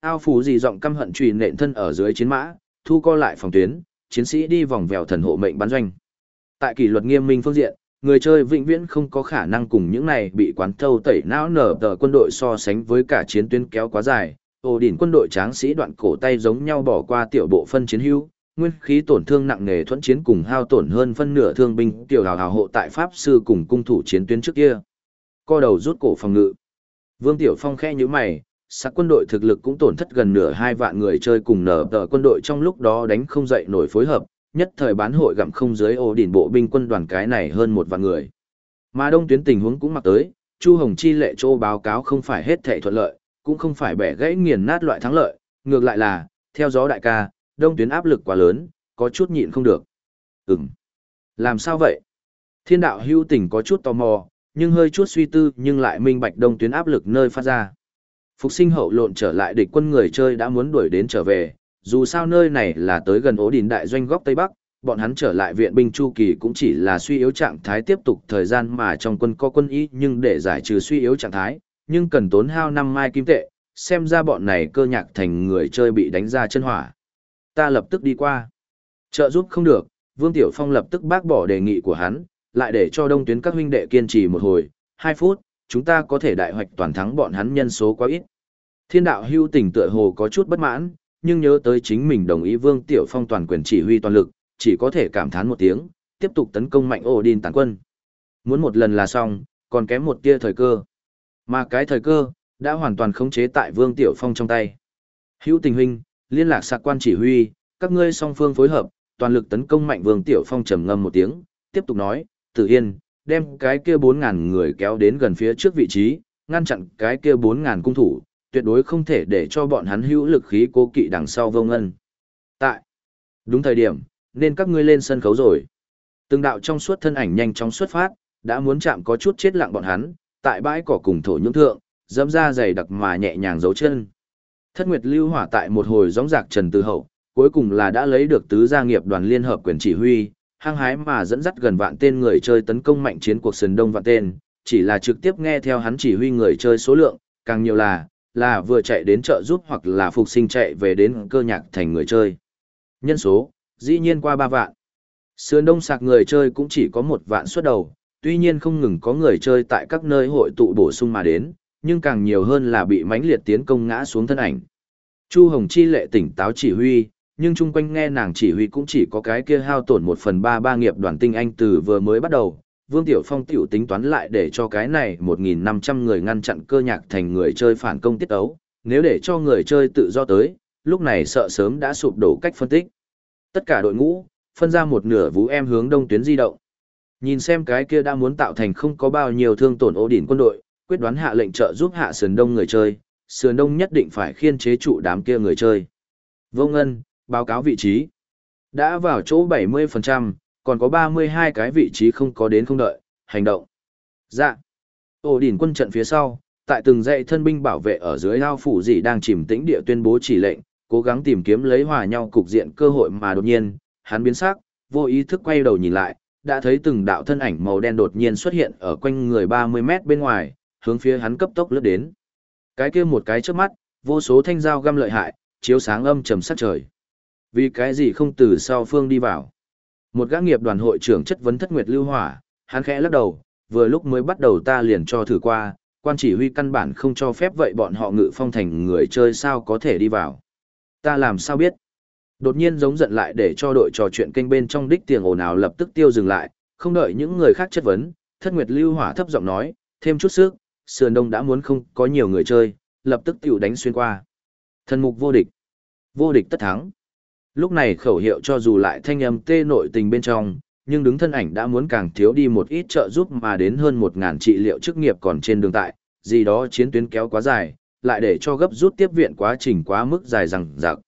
Speaker 1: Ao phủ gì giọng căm hận trùy nện thân ở dưới chiến mã, thu co lại phòng tuyến, chiến sĩ đi vòng vèo thần hộ mệnh bắn doanh. Tại kỷ luật nghiêm minh phương diện, người chơi vĩnh viễn không có khả năng cùng những này bị quán thâu tẩy não nở tờ quân đội so sánh với cả chiến tuyến kéo quá dài. Ổ đỉnh quân đội tráng sĩ đoạn cổ tay giống nhau bỏ qua tiểu bộ phân chiến hữu, nguyên khí tổn thương nặng nề thuẫn chiến cùng hao tổn hơn phân nửa thương binh tiểu hào hào hộ tại pháp sư cùng cung thủ chiến tuyến trước kia. Co đầu rút cổ phòng ngự. Vương Tiểu Phong khe nhữ mày, sắc quân đội thực lực cũng tổn thất gần nửa hai vạn người chơi cùng nở tờ quân đội trong lúc đó đánh không dậy nổi phối hợp, nhất thời bán hội gặm không dưới ổ đỉnh bộ binh quân đoàn cái này hơn một vạn người. Mà đông tuyến tình huống cũng mặc tới, Chu Hồng Chi lệ châu báo cáo không phải hết thảy thuận lợi, cũng không phải bẻ gãy nghiền nát loại thắng lợi, ngược lại là, theo gió đại ca, đông tuyến áp lực quá lớn, có chút nhịn không được. Ừm. Làm sao vậy? Thiên đạo hưu tình có chút tò mò, nhưng hơi chút suy tư nhưng lại minh bạch đông tuyến áp lực nơi phát ra. Phục sinh hậu lộn trở lại địch quân người chơi đã muốn đuổi đến trở về, dù sao nơi này là tới gần ố đình đại doanh góc Tây Bắc, bọn hắn trở lại viện binh chu kỳ cũng chỉ là suy yếu trạng thái tiếp tục thời gian mà trong quân có quân ý nhưng để giải trừ suy yếu trạng thái, nhưng cần tốn hao năm mai kim tệ, xem ra bọn này cơ nhạc thành người chơi bị đánh ra chân hỏa. Ta lập tức đi qua. Trợ giúp không được, Vương Tiểu Phong lập tức bác bỏ đề nghị của hắn, lại để cho đông tuyến các huynh đệ kiên trì một hồi, hai phút, chúng ta có thể đại hoạch toàn thắng bọn hắn nhân số quá ít. Thiên đạo hưu tỉnh tựa hồ có chút bất mãn, nhưng nhớ tới chính mình đồng ý Vương Tiểu Phong toàn quyền chỉ huy toàn lực, chỉ có thể cảm thán một tiếng, tiếp tục tấn công mạnh Odin tàn quân. Muốn một lần là xong, còn kém một tia thời cơ. Mà cái thời cơ, đã hoàn toàn khống chế tại Vương Tiểu Phong trong tay. Hữu tình huynh, liên lạc sạc quan chỉ huy, các ngươi song phương phối hợp, toàn lực tấn công mạnh Vương Tiểu Phong trầm ngâm một tiếng, tiếp tục nói, Tử Yên, đem cái kia 4.000 người kéo đến gần phía trước vị trí, ngăn chặn cái kia 4.000 cung thủ, tuyệt đối không thể để cho bọn hắn hữu lực khí cố kỵ đằng sau vô ngân. Tại đúng thời điểm, nên các ngươi lên sân khấu rồi. Từng đạo trong suốt thân ảnh nhanh chóng xuất phát, đã muốn chạm có chút chết lặng bọn hắn, tại bãi cỏ cùng thổ nhưỡng thượng, dẫm ra dày đặc mà nhẹ nhàng giấu chân. Thất Nguyệt lưu hỏa tại một hồi gióng giạc trần từ hậu, cuối cùng là đã lấy được tứ gia nghiệp đoàn liên hợp quyền chỉ huy, hăng hái mà dẫn dắt gần vạn tên người chơi tấn công mạnh chiến cuộc sườn đông vạn tên, chỉ là trực tiếp nghe theo hắn chỉ huy người chơi số lượng, càng nhiều là, là vừa chạy đến chợ giúp hoặc là phục sinh chạy về đến cơ nhạc thành người chơi. Nhân số, dĩ nhiên qua ba vạn. Sườn đông sạc người chơi cũng chỉ có một vạn suất đầu, tuy nhiên không ngừng có người chơi tại các nơi hội tụ bổ sung mà đến, nhưng càng nhiều hơn là bị mãnh liệt tiến công ngã xuống thân ảnh. Chu Hồng Chi lệ tỉnh táo chỉ huy, nhưng chung quanh nghe nàng chỉ huy cũng chỉ có cái kia hao tổn một phần ba ba nghiệp đoàn tinh anh từ vừa mới bắt đầu. Vương Tiểu Phong tiểu tính toán lại để cho cái này 1.500 người ngăn chặn cơ nhạc thành người chơi phản công tiết ấu, nếu để cho người chơi tự do tới, lúc này sợ sớm đã sụp đổ cách phân tích. Tất cả đội ngũ, phân ra một nửa vũ em hướng đông tuyến di động. Nhìn xem cái kia đã muốn tạo thành không có bao nhiêu thương tổn ổ đỉnh quân đội, quyết đoán hạ lệnh trợ giúp hạ sườn đông người chơi, sườn đông nhất định phải khiên chế trụ đám kia người chơi. Vô ngân, báo cáo vị trí. Đã vào chỗ 70%, còn có 32 cái vị trí không có đến không đợi, hành động. Dạ. Ổ đỉnh quân trận phía sau, tại từng dãy thân binh bảo vệ ở dưới ao phủ gì đang chìm tĩnh địa tuyên bố chỉ lệnh, cố gắng tìm kiếm lấy hòa nhau cục diện cơ hội mà đột nhiên, hắn biến sắc, vô ý thức quay đầu nhìn lại, đã thấy từng đạo thân ảnh màu đen đột nhiên xuất hiện ở quanh người 30 mét bên ngoài, hướng phía hắn cấp tốc lướt đến. Cái kia một cái trước mắt, vô số thanh dao găm lợi hại, chiếu sáng âm trầm sát trời. Vì cái gì không từ sau phương đi vào? Một gã nghiệp đoàn hội trưởng chất vấn thất nguyệt lưu hỏa, hắn khẽ lắc đầu, vừa lúc mới bắt đầu ta liền cho thử qua, quan chỉ huy căn bản không cho phép vậy bọn họ ngự phong thành người chơi sao có thể đi vào. Ta làm sao biết? Đột nhiên giống giận lại để cho đội trò chuyện kênh bên trong đích tiền ồn ào lập tức tiêu dừng lại, không đợi những người khác chất vấn, thất nguyệt lưu hỏa thấp giọng nói, thêm chút sức, sườn đông đã muốn không có nhiều người chơi, lập tức tiểu đánh xuyên qua. Thần mục vô địch. Vô địch tất thắng. Lúc này khẩu hiệu cho dù lại thanh âm tê nội tình bên trong, nhưng đứng thân ảnh đã muốn càng thiếu đi một ít trợ giúp mà đến hơn một ngàn trị liệu chức nghiệp còn trên đường tại, gì đó chiến tuyến kéo quá dài, lại để cho gấp rút tiếp viện quá trình quá mức dài rằng rạc.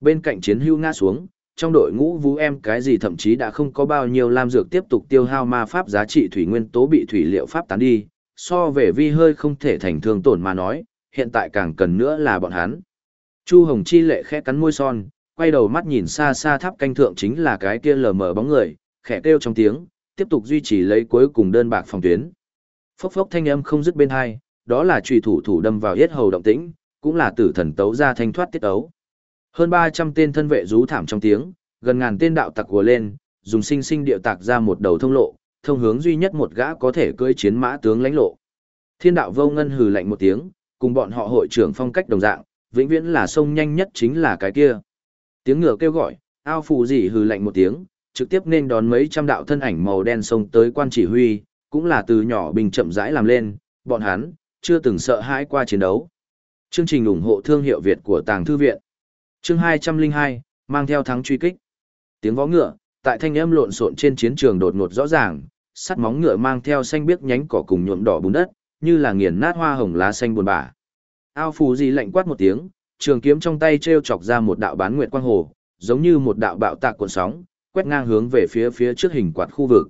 Speaker 1: Bên cạnh chiến hưu ngã xuống, trong đội ngũ vũ em cái gì thậm chí đã không có bao nhiêu lam dược tiếp tục tiêu hao ma pháp giá trị thủy nguyên tố bị thủy liệu pháp tán đi, so về vi hơi không thể thành thương tổn mà nói, hiện tại càng cần nữa là bọn hắn. Chu Hồng Chi lệ khẽ cắn môi son, quay đầu mắt nhìn xa xa tháp canh thượng chính là cái kia lờ mờ bóng người, khẽ kêu trong tiếng, tiếp tục duy trì lấy cuối cùng đơn bạc phòng tuyến. Phốc phốc thanh âm không dứt bên hai, đó là trùy thủ thủ đâm vào yết hầu động tĩnh, cũng là tử thần tấu ra thanh thoát tiết ấu. Hơn 300 tên thân vệ rú thảm trong tiếng, gần ngàn tên đạo tặc gùa lên, dùng sinh sinh điệu tạc ra một đầu thông lộ, thông hướng duy nhất một gã có thể cưỡi chiến mã tướng lãnh lộ. Thiên đạo vô ngân hừ lạnh một tiếng, cùng bọn họ hội trưởng phong cách đồng dạng, vĩnh viễn là sông nhanh nhất chính là cái kia. Tiếng ngựa kêu gọi, ao phù dị hừ lạnh một tiếng, trực tiếp nên đón mấy trăm đạo thân ảnh màu đen xông tới quan chỉ huy, cũng là từ nhỏ bình chậm rãi làm lên, bọn hắn, chưa từng sợ hãi qua chiến đấu. Chương trình ủng hộ thương hiệu Việt của Tàng Thư Viện Chương 202, mang theo thắng truy kích. Tiếng vó ngựa, tại thanh âm lộn xộn trên chiến trường đột ngột rõ ràng, sắt móng ngựa mang theo xanh biếc nhánh cỏ cùng nhuộm đỏ bùn đất, như là nghiền nát hoa hồng lá xanh buồn bã. Ao phù gì lạnh quát một tiếng, trường kiếm trong tay treo chọc ra một đạo bán nguyệt quang hồ, giống như một đạo bạo tạc cuộn sóng, quét ngang hướng về phía phía trước hình quạt khu vực.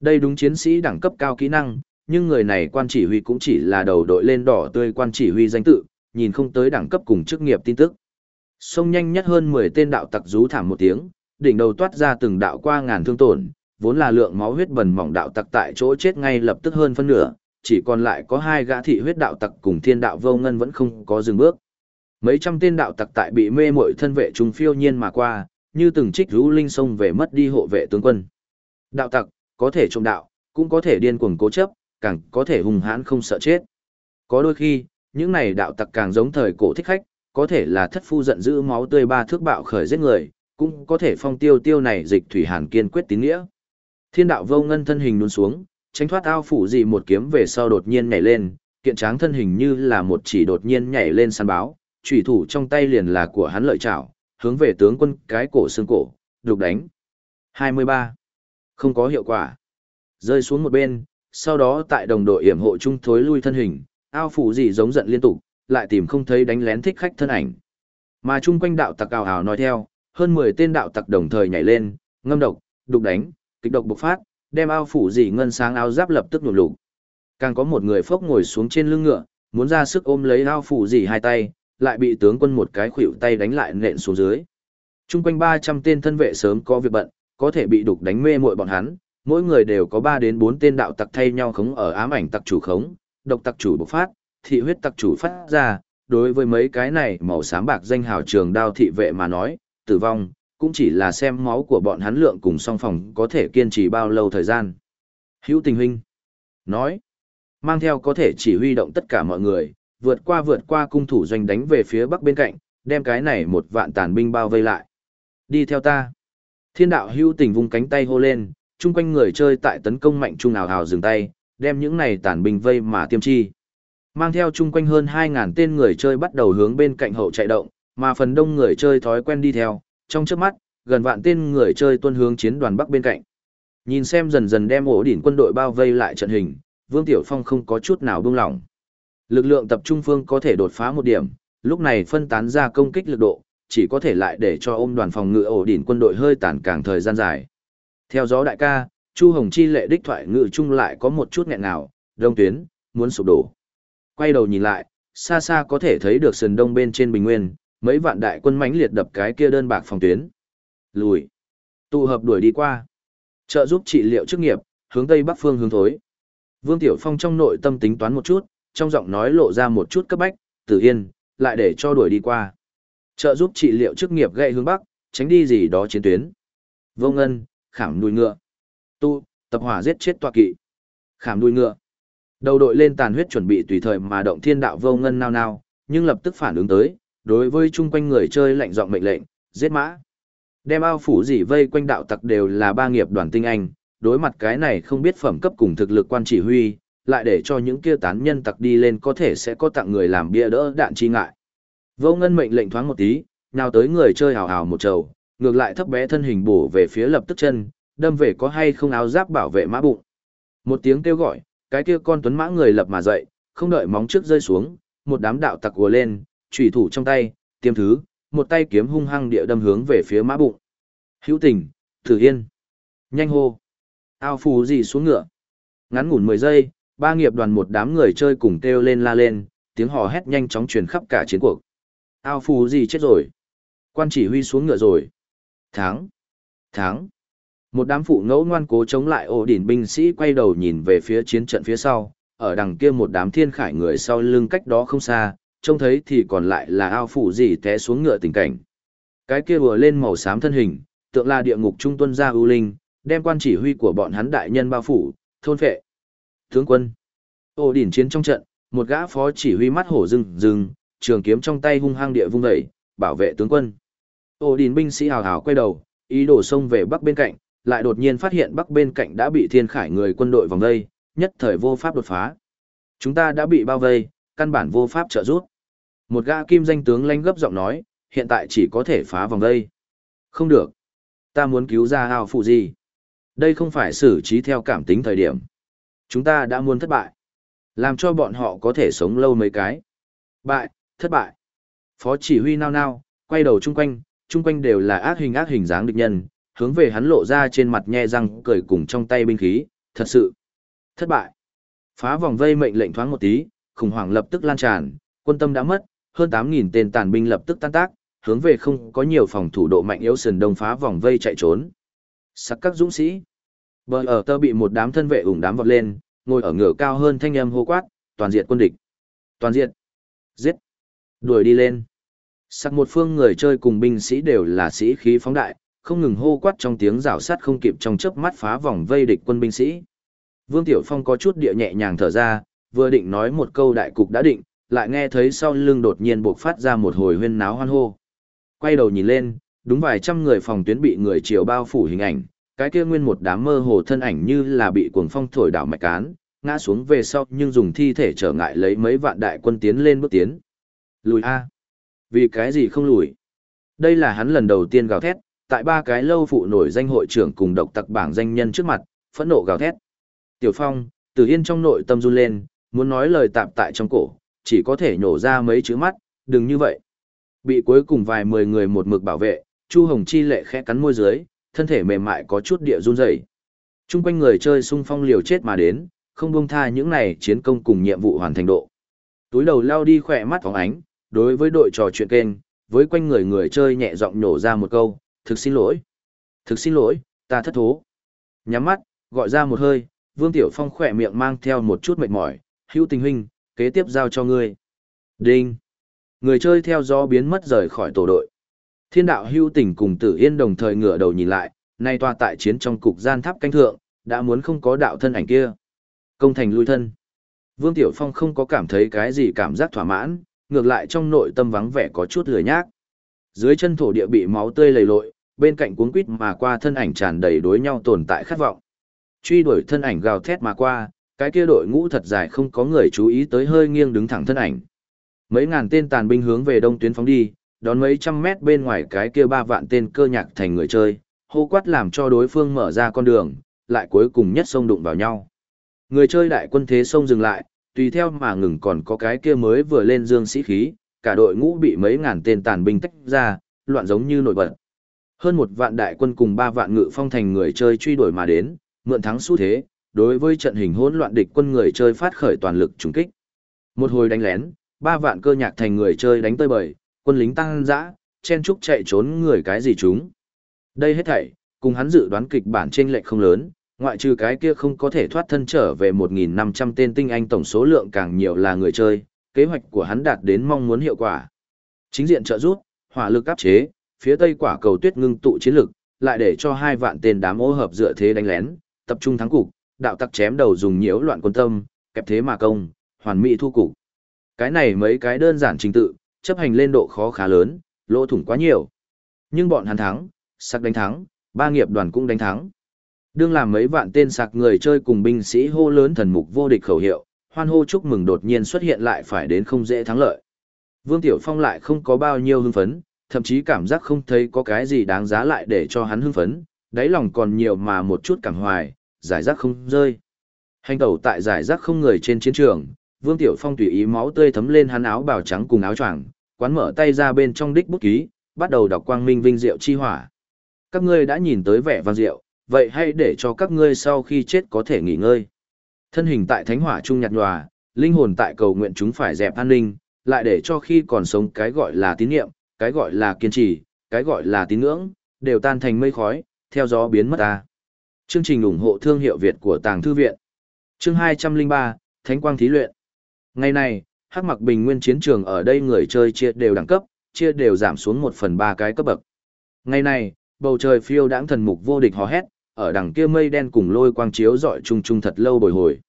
Speaker 1: Đây đúng chiến sĩ đẳng cấp cao kỹ năng, nhưng người này quan chỉ huy cũng chỉ là đầu đội lên đỏ tươi quan chỉ huy danh tự, nhìn không tới đẳng cấp cùng chức nghiệp tin tức. Xông nhanh nhất hơn 10 tên đạo tặc rú thảm một tiếng, đỉnh đầu toát ra từng đạo qua ngàn thương tổn, vốn là lượng máu huyết bẩn mỏng đạo tặc tại chỗ chết ngay lập tức hơn phân nửa, chỉ còn lại có hai gã thị huyết đạo tặc cùng thiên đạo vô ngân vẫn không có dừng bước. Mấy trăm tên đạo tặc tại bị mê muội thân vệ trung phiêu nhiên mà qua, như từng trích rú linh sông về mất đi hộ vệ tướng quân. Đạo tặc, có thể trộm đạo, cũng có thể điên cuồng cố chấp, càng có thể hung hãn không sợ chết. Có đôi khi, những này đạo tặc càng giống thời cổ thích khách, có thể là thất phu giận dữ máu tươi ba thước bạo khởi giết người, cũng có thể phong tiêu tiêu này dịch thủy hàn kiên quyết tín nghĩa. Thiên đạo vô ngân thân hình nuôn xuống, tránh thoát ao phủ dị một kiếm về sau đột nhiên nhảy lên, kiện tráng thân hình như là một chỉ đột nhiên nhảy lên săn báo, chủy thủ trong tay liền là của hắn lợi chảo, hướng về tướng quân cái cổ xương cổ, đục đánh. 23. Không có hiệu quả. Rơi xuống một bên, sau đó tại đồng đội yểm hộ trung thối lui thân hình, ao phủ gì giống giận liên tục, lại tìm không thấy đánh lén thích khách thân ảnh. Mà chung quanh đạo tặc ảo ảo nói theo, hơn 10 tên đạo tặc đồng thời nhảy lên, ngâm độc, đục đánh, kịch độc bộc phát, đem ao phủ dị ngân sáng áo giáp lập tức nổ lục. Càng có một người phốc ngồi xuống trên lưng ngựa, muốn ra sức ôm lấy ao phủ dị hai tay, lại bị tướng quân một cái khuỷu tay đánh lại nện xuống dưới. Trung quanh 300 tên thân vệ sớm có việc bận, có thể bị đục đánh mê muội bọn hắn, mỗi người đều có 3 đến 4 tên đạo tặc thay nhau khống ở ám ảnh tặc chủ khống, độc tặc chủ bộc phát, thị huyết tặc chủ phát ra, đối với mấy cái này màu xám bạc danh hào trường đao thị vệ mà nói, tử vong, cũng chỉ là xem máu của bọn hắn lượng cùng song phòng có thể kiên trì bao lâu thời gian. Hữu tình huynh. Nói. Mang theo có thể chỉ huy động tất cả mọi người, vượt qua vượt qua cung thủ doanh đánh về phía bắc bên cạnh, đem cái này một vạn tàn binh bao vây lại. Đi theo ta. Thiên đạo hưu tình vung cánh tay hô lên, chung quanh người chơi tại tấn công mạnh trung ảo hào dừng tay, đem những này tàn binh vây mà tiêm chi. Mang theo chung quanh hơn 2.000 tên người chơi bắt đầu hướng bên cạnh hậu chạy động, mà phần đông người chơi thói quen đi theo, trong trước mắt, gần vạn tên người chơi tuân hướng chiến đoàn bắc bên cạnh. Nhìn xem dần dần đem ổ đỉnh quân đội bao vây lại trận hình, Vương Tiểu Phong không có chút nào buông lỏng. Lực lượng tập trung phương có thể đột phá một điểm, lúc này phân tán ra công kích lực độ, chỉ có thể lại để cho ôm đoàn phòng ngự ổ đỉnh quân đội hơi tàn càng thời gian dài. Theo gió đại ca, Chu Hồng Chi lệ đích thoại ngự chung lại có một chút nghẹn nào, đông tuyến, muốn sụp đổ. Quay đầu nhìn lại, xa xa có thể thấy được sườn đông bên trên bình nguyên, mấy vạn đại quân mãnh liệt đập cái kia đơn bạc phòng tuyến. Lùi. Tụ hợp đuổi đi qua. Trợ giúp trị liệu chức nghiệp, hướng tây bắc phương hướng thối. Vương Tiểu Phong trong nội tâm tính toán một chút, trong giọng nói lộ ra một chút cấp bách, Tử Yên, lại để cho đuổi đi qua. Trợ giúp trị liệu chức nghiệp gậy hướng bắc, tránh đi gì đó chiến tuyến. Vô ngân, khảm đuôi ngựa. Tu, tập hỏa giết chết tọa kỵ. Khảm đuôi ngựa. Đầu đội lên tàn huyết chuẩn bị tùy thời mà động thiên đạo vô ngân nao nao, nhưng lập tức phản ứng tới, đối với chung quanh người chơi lệnh giọng mệnh lệnh, giết mã. Đem ao phủ gì vây quanh đạo tặc đều là ba nghiệp đoàn tinh anh, đối mặt cái này không biết phẩm cấp cùng thực lực quan chỉ huy, lại để cho những kia tán nhân tặc đi lên có thể sẽ có tặng người làm bia đỡ đạn chi ngại. Vô ngân mệnh lệnh thoáng một tí, nào tới người chơi hào hào một trầu, ngược lại thấp bé thân hình bổ về phía lập tức chân, đâm về có hay không áo giáp bảo vệ mã bụng. Một tiếng kêu gọi, cái kia con tuấn mã người lập mà dậy, không đợi móng trước rơi xuống, một đám đạo tặc ùa lên, chủy thủ trong tay, tiêm thứ, một tay kiếm hung hăng địa đâm hướng về phía mã bụng. Hữu tình, Tử Yên. Nhanh hô. Ao phù gì xuống ngựa. Ngắn ngủn 10 giây, ba nghiệp đoàn một đám người chơi cùng kêu lên la lên, tiếng hò hét nhanh chóng truyền khắp cả chiến cuộc. Ao phù gì chết rồi. Quan chỉ huy xuống ngựa rồi. Thắng. Thắng. Một đám phụ ngẫu ngoan cố chống lại ổ đỉnh binh sĩ quay đầu nhìn về phía chiến trận phía sau, ở đằng kia một đám thiên khải người sau lưng cách đó không xa, trông thấy thì còn lại là ao phủ gì té xuống ngựa tình cảnh. Cái kia vừa lên màu xám thân hình, tượng là địa ngục trung tuân gia ưu linh, đem quan chỉ huy của bọn hắn đại nhân bao phủ, thôn phệ. Tướng quân. Ô đỉnh chiến trong trận, một gã phó chỉ huy mắt hổ rừng rừng, trường kiếm trong tay hung hăng địa vung dậy, bảo vệ tướng quân. Ô đỉnh binh sĩ hào hào quay đầu, ý đồ xông về bắc bên cạnh, lại đột nhiên phát hiện bắc bên cạnh đã bị thiên khải người quân đội vòng vây, nhất thời vô pháp đột phá. Chúng ta đã bị bao vây, căn bản vô pháp trợ giúp. Một gã kim danh tướng lanh gấp giọng nói, hiện tại chỉ có thể phá vòng vây. Không được. Ta muốn cứu ra hào phụ gì. Đây không phải xử trí theo cảm tính thời điểm. Chúng ta đã muốn thất bại. Làm cho bọn họ có thể sống lâu mấy cái. Bại, thất bại. Phó chỉ huy nao nao, quay đầu chung quanh, chung quanh đều là ác hình ác hình dáng địch nhân, hướng về hắn lộ ra trên mặt nhe răng cười cùng trong tay binh khí, thật sự. Thất bại. Phá vòng vây mệnh lệnh thoáng một tí, khủng hoảng lập tức lan tràn, quân tâm đã mất, hơn 8.000 tên tàn binh lập tức tan tác, hướng về không có nhiều phòng thủ độ mạnh yếu sườn đông phá vòng vây chạy trốn. Sắc các dũng sĩ. Bờ ở tơ bị một đám thân vệ ủng đám vọt lên, ngồi ở ngựa cao hơn thanh âm hô quát, toàn diện quân địch. Toàn diện. Giết. Đuổi đi lên. Sắc một phương người chơi cùng binh sĩ đều là sĩ khí phóng đại, không ngừng hô quát trong tiếng rào sát không kịp trong chớp mắt phá vòng vây địch quân binh sĩ. Vương Tiểu Phong có chút địa nhẹ nhàng thở ra, vừa định nói một câu đại cục đã định, lại nghe thấy sau lưng đột nhiên bộc phát ra một hồi huyên náo hoan hô. Quay đầu nhìn lên, đúng vài trăm người phòng tuyến bị người chiều bao phủ hình ảnh, cái kia nguyên một đám mơ hồ thân ảnh như là bị cuồng phong thổi đảo mạch cán, ngã xuống về sau nhưng dùng thi thể trở ngại lấy mấy vạn đại quân tiến lên bước tiến. Lùi A. Vì cái gì không lùi? Đây là hắn lần đầu tiên gào thét, tại ba cái lâu phụ nổi danh hội trưởng cùng độc tặc bảng danh nhân trước mặt, phẫn nộ gào thét. Tiểu Phong, Từ Yên trong nội tâm run lên, muốn nói lời tạm tại trong cổ, chỉ có thể nhổ ra mấy chữ mắt, đừng như vậy. Bị cuối cùng vài mười người một mực bảo vệ, Chu Hồng Chi lệ khẽ cắn môi dưới, thân thể mềm mại có chút địa run rẩy. Trung quanh người chơi xung phong liều chết mà đến, không buông tha những này chiến công cùng nhiệm vụ hoàn thành độ. Túi đầu lao đi khỏe mắt phóng ánh, đối với đội trò chuyện kênh, với quanh người người chơi nhẹ giọng nhổ ra một câu, thực xin lỗi. Thực xin lỗi, ta thất thố. Nhắm mắt, gọi ra một hơi, Vương Tiểu Phong khỏe miệng mang theo một chút mệt mỏi, hữu tình huynh, kế tiếp giao cho ngươi. Đinh. Người chơi theo gió biến mất rời khỏi tổ đội. Thiên đạo hưu tình cùng tử yên đồng thời ngửa đầu nhìn lại, nay tòa tại chiến trong cục gian tháp canh thượng, đã muốn không có đạo thân ảnh kia. Công thành lui thân. Vương Tiểu Phong không có cảm thấy cái gì cảm giác thỏa mãn, ngược lại trong nội tâm vắng vẻ có chút lười nhác. Dưới chân thổ địa bị máu tươi lầy lội, bên cạnh cuốn quýt mà qua thân ảnh tràn đầy đối nhau tồn tại khát vọng. Truy đuổi thân ảnh gào thét mà qua, cái kia đội ngũ thật dài không có người chú ý tới hơi nghiêng đứng thẳng thân ảnh. Mấy ngàn tên tàn binh hướng về đông tuyến phóng đi, đón mấy trăm mét bên ngoài cái kia ba vạn tên cơ nhạc thành người chơi, hô quát làm cho đối phương mở ra con đường, lại cuối cùng nhất sông đụng vào nhau. Người chơi đại quân thế sông dừng lại, tùy theo mà ngừng còn có cái kia mới vừa lên dương sĩ khí, cả đội ngũ bị mấy ngàn tên tàn binh tách ra, loạn giống như nổi bật. Hơn một vạn đại quân cùng ba vạn ngự phong thành người chơi truy đuổi mà đến, mượn thắng xu thế, đối với trận hình hỗn loạn địch quân người chơi phát khởi toàn lực trùng kích. Một hồi đánh lén, ba vạn cơ nhạc thành người chơi đánh tơi bời, quân lính tăng dã, chen trúc chạy trốn người cái gì chúng. Đây hết thảy, cùng hắn dự đoán kịch bản trên lệch không lớn, ngoại trừ cái kia không có thể thoát thân trở về 1.500 tên tinh anh tổng số lượng càng nhiều là người chơi, kế hoạch của hắn đạt đến mong muốn hiệu quả. Chính diện trợ rút, hỏa lực áp chế, phía tây quả cầu tuyết ngưng tụ chiến lực, lại để cho hai vạn tên đám ô hợp dựa thế đánh lén, tập trung thắng cục, đạo tặc chém đầu dùng nhiễu loạn quân tâm, kẹp thế mà công, hoàn mỹ thu cục. Cái này mấy cái đơn giản trình tự, chấp hành lên độ khó khá lớn, lỗ thủng quá nhiều. Nhưng bọn hắn thắng, sạc đánh thắng, ba nghiệp đoàn cũng đánh thắng. Đương làm mấy vạn tên sạc người chơi cùng binh sĩ hô lớn thần mục vô địch khẩu hiệu, hoan hô chúc mừng đột nhiên xuất hiện lại phải đến không dễ thắng lợi. Vương Tiểu Phong lại không có bao nhiêu hưng phấn, thậm chí cảm giác không thấy có cái gì đáng giá lại để cho hắn hưng phấn, đáy lòng còn nhiều mà một chút cảm hoài, giải rác không rơi. Hành tẩu tại giải rác không người trên chiến trường, Vương Tiểu Phong tùy ý máu tươi thấm lên hắn áo bào trắng cùng áo choàng, quán mở tay ra bên trong đích bút ký, bắt đầu đọc quang minh vinh diệu chi hỏa. Các ngươi đã nhìn tới vẻ vang diệu, vậy hãy để cho các ngươi sau khi chết có thể nghỉ ngơi. Thân hình tại thánh hỏa trung nhạt nhòa, linh hồn tại cầu nguyện chúng phải dẹp an ninh, lại để cho khi còn sống cái gọi là tín niệm, cái gọi là kiên trì, cái gọi là tín ngưỡng, đều tan thành mây khói, theo gió biến mất ta. Chương trình ủng hộ thương hiệu Việt của Tàng Thư Viện. Chương 203, Thánh Quang Thí Luyện. Ngày này, Hắc Mặc Bình Nguyên chiến trường ở đây người chơi chia đều đẳng cấp, chia đều giảm xuống một phần ba cái cấp bậc. Ngày này, bầu trời phiêu đãng thần mục vô địch hò hét, ở đằng kia mây đen cùng lôi quang chiếu dọi chung chung thật lâu bồi hồi.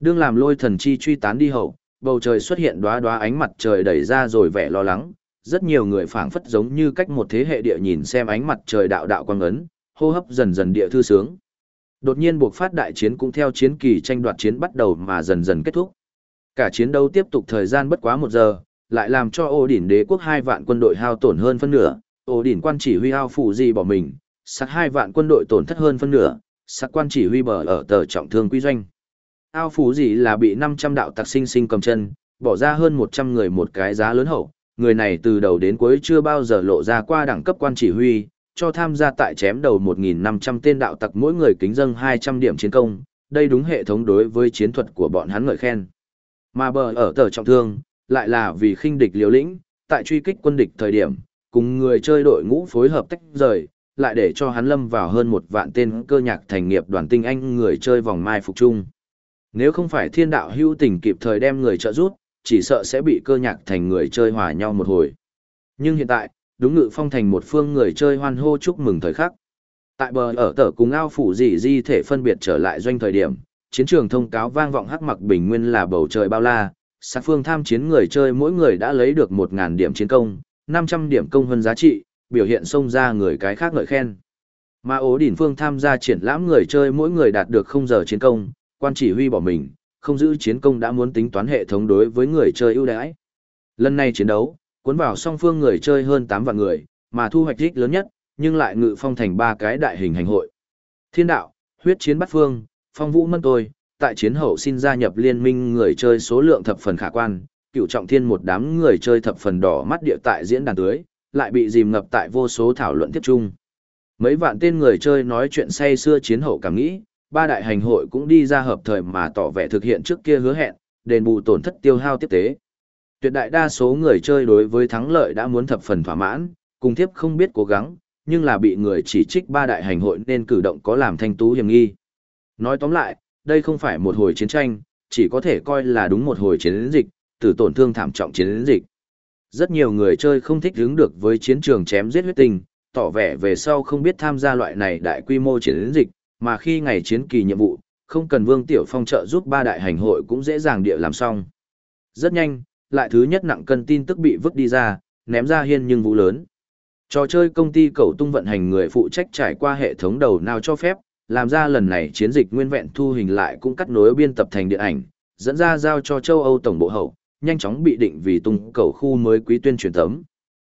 Speaker 1: Đương làm lôi thần chi truy tán đi hậu, bầu trời xuất hiện đóa đóa ánh mặt trời đẩy ra rồi vẻ lo lắng, rất nhiều người phảng phất giống như cách một thế hệ địa nhìn xem ánh mặt trời đạo đạo quang ấn, hô hấp dần dần địa thư sướng. Đột nhiên buộc phát đại chiến cũng theo chiến kỳ tranh đoạt chiến bắt đầu mà dần dần kết thúc. Cả chiến đấu tiếp tục thời gian bất quá một giờ, lại làm cho ô đỉnh đế quốc hai vạn quân đội hao tổn hơn phân nửa, ô đỉnh quan chỉ huy hao phụ gì bỏ mình, sát hai vạn quân đội tổn thất hơn phân nửa, Sát quan chỉ huy bờ ở tờ trọng thương quy doanh. Ao phủ gì là bị 500 đạo tặc sinh sinh cầm chân, bỏ ra hơn 100 người một cái giá lớn hậu, người này từ đầu đến cuối chưa bao giờ lộ ra qua đẳng cấp quan chỉ huy, cho tham gia tại chém đầu 1.500 tên đạo tặc mỗi người kính dâng 200 điểm chiến công, đây đúng hệ thống đối với chiến thuật của bọn hắn ngợi khen. Mà bờ ở tờ trọng thương, lại là vì khinh địch liều lĩnh, tại truy kích quân địch thời điểm, cùng người chơi đội ngũ phối hợp tách rời, lại để cho hắn lâm vào hơn một vạn tên cơ nhạc thành nghiệp đoàn tinh anh người chơi vòng mai phục chung. Nếu không phải thiên đạo hữu tình kịp thời đem người trợ rút, chỉ sợ sẽ bị cơ nhạc thành người chơi hòa nhau một hồi. Nhưng hiện tại, đúng ngự phong thành một phương người chơi hoan hô chúc mừng thời khắc. Tại bờ ở tờ cùng ao phủ dị di thể phân biệt trở lại doanh thời điểm, chiến trường thông cáo vang vọng hắc mặc bình nguyên là bầu trời bao la, sát phương tham chiến người chơi mỗi người đã lấy được 1.000 điểm chiến công, 500 điểm công hơn giá trị, biểu hiện xông ra người cái khác ngợi khen. Mà ố đỉnh phương tham gia triển lãm người chơi mỗi người đạt được không giờ chiến công, quan chỉ huy bỏ mình, không giữ chiến công đã muốn tính toán hệ thống đối với người chơi ưu đãi. Lần này chiến đấu, cuốn vào song phương người chơi hơn 8 vạn người, mà thu hoạch thích lớn nhất, nhưng lại ngự phong thành ba cái đại hình hành hội. Thiên đạo, huyết chiến bắt phương, phong vũ mân tôi, tại chiến hậu xin gia nhập liên minh người chơi số lượng thập phần khả quan, cựu trọng thiên một đám người chơi thập phần đỏ mắt địa tại diễn đàn tưới, lại bị dìm ngập tại vô số thảo luận tiếp chung. Mấy vạn tên người chơi nói chuyện say xưa chiến hậu cảm nghĩ, ba đại hành hội cũng đi ra hợp thời mà tỏ vẻ thực hiện trước kia hứa hẹn, đền bù tổn thất tiêu hao tiếp tế. Tuyệt đại đa số người chơi đối với thắng lợi đã muốn thập phần thỏa mãn, cùng tiếp không biết cố gắng, nhưng là bị người chỉ trích ba đại hành hội nên cử động có làm thanh tú hiểm nghi. Nói tóm lại, đây không phải một hồi chiến tranh, chỉ có thể coi là đúng một hồi chiến dịch, từ tổn thương thảm trọng chiến dịch. Rất nhiều người chơi không thích hứng được với chiến trường chém giết huyết tình, tỏ vẻ về sau không biết tham gia loại này đại quy mô chiến dịch, mà khi ngày chiến kỳ nhiệm vụ, không cần Vương Tiểu Phong trợ giúp ba đại hành hội cũng dễ dàng địa làm xong. Rất nhanh, lại thứ nhất nặng cân tin tức bị vứt đi ra, ném ra hiên nhưng vụ lớn. Trò chơi công ty cầu tung vận hành người phụ trách trải qua hệ thống đầu nào cho phép, làm ra lần này chiến dịch nguyên vẹn thu hình lại cũng cắt nối biên tập thành điện ảnh, dẫn ra giao cho châu Âu tổng bộ hậu, nhanh chóng bị định vì tung cầu khu mới quý tuyên truyền tấm.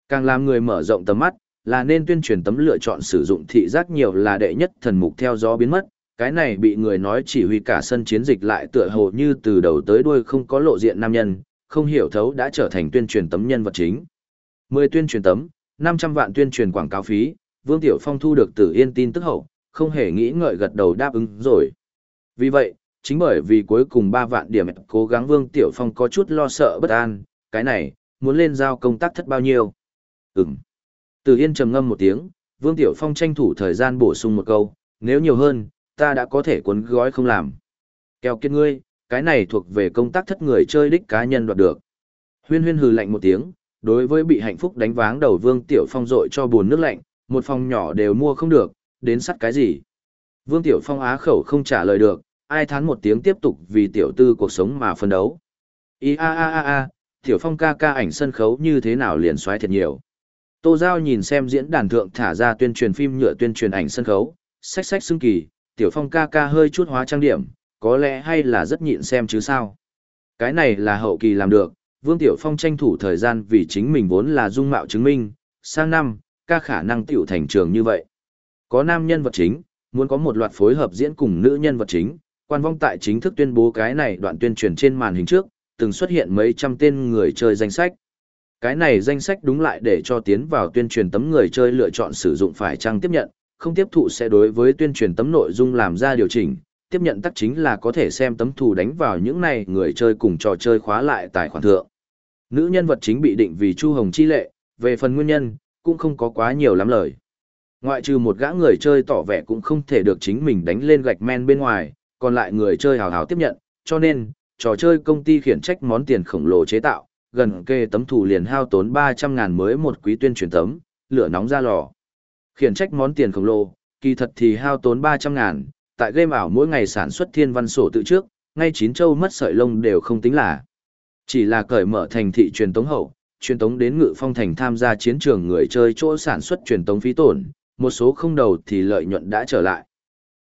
Speaker 1: Càng làm người mở rộng tầm mắt, là nên tuyên truyền tấm lựa chọn sử dụng thị giác nhiều là đệ nhất thần mục theo gió biến mất, cái này bị người nói chỉ huy cả sân chiến dịch lại tựa hồ như từ đầu tới đuôi không có lộ diện nam nhân, không hiểu thấu đã trở thành tuyên truyền tấm nhân vật chính. 10 tuyên truyền tấm, 500 vạn tuyên truyền quảng cáo phí, Vương Tiểu Phong thu được từ yên tin tức hậu, không hề nghĩ ngợi gật đầu đáp ứng rồi. Vì vậy, chính bởi vì cuối cùng 3 vạn điểm cố gắng Vương Tiểu Phong có chút lo sợ bất an, cái này, muốn lên giao công tác thất bao nhiêu? Ừm. Từ Yên trầm ngâm một tiếng, Vương Tiểu Phong tranh thủ thời gian bổ sung một câu, nếu nhiều hơn, ta đã có thể cuốn gói không làm. Kéo kiên ngươi, cái này thuộc về công tác thất người chơi đích cá nhân đoạt được. Huyên huyên hừ lạnh một tiếng, đối với bị hạnh phúc đánh váng đầu Vương Tiểu Phong rội cho buồn nước lạnh, một phòng nhỏ đều mua không được, đến sắt cái gì. Vương Tiểu Phong á khẩu không trả lời được, ai thán một tiếng tiếp tục vì tiểu tư cuộc sống mà phân đấu. Ý a a a a, Tiểu Phong ca ca ảnh sân khấu như thế nào liền xoáy thật nhiều. Tô Giao nhìn xem diễn đàn thượng thả ra tuyên truyền phim nhựa tuyên truyền ảnh sân khấu, sách sách xưng kỳ, Tiểu Phong ca ca hơi chút hóa trang điểm, có lẽ hay là rất nhịn xem chứ sao. Cái này là hậu kỳ làm được, Vương Tiểu Phong tranh thủ thời gian vì chính mình vốn là dung mạo chứng minh, sang năm, ca khả năng tiểu thành trường như vậy. Có nam nhân vật chính, muốn có một loạt phối hợp diễn cùng nữ nhân vật chính, quan vong tại chính thức tuyên bố cái này đoạn tuyên truyền trên màn hình trước, từng xuất hiện mấy trăm tên người chơi danh sách. Cái này danh sách đúng lại để cho tiến vào tuyên truyền tấm người chơi lựa chọn sử dụng phải trang tiếp nhận, không tiếp thụ sẽ đối với tuyên truyền tấm nội dung làm ra điều chỉnh, tiếp nhận tắc chính là có thể xem tấm thù đánh vào những này người chơi cùng trò chơi khóa lại tài khoản thượng. Nữ nhân vật chính bị định vì Chu Hồng Chi Lệ, về phần nguyên nhân, cũng không có quá nhiều lắm lời. Ngoại trừ một gã người chơi tỏ vẻ cũng không thể được chính mình đánh lên gạch men bên ngoài, còn lại người chơi hào hào tiếp nhận, cho nên, trò chơi công ty khiển trách món tiền khổng lồ chế tạo, gần kê tấm thủ liền hao tốn 300 ngàn mới một quý tuyên truyền tấm, lửa nóng ra lò. Khiển trách món tiền khổng lồ, kỳ thật thì hao tốn 300 ngàn, tại game ảo mỗi ngày sản xuất thiên văn sổ tự trước, ngay chín châu mất sợi lông đều không tính là. Chỉ là cởi mở thành thị truyền tống hậu, truyền tống đến ngự phong thành tham gia chiến trường người chơi chỗ sản xuất truyền tống phí tổn, một số không đầu thì lợi nhuận đã trở lại.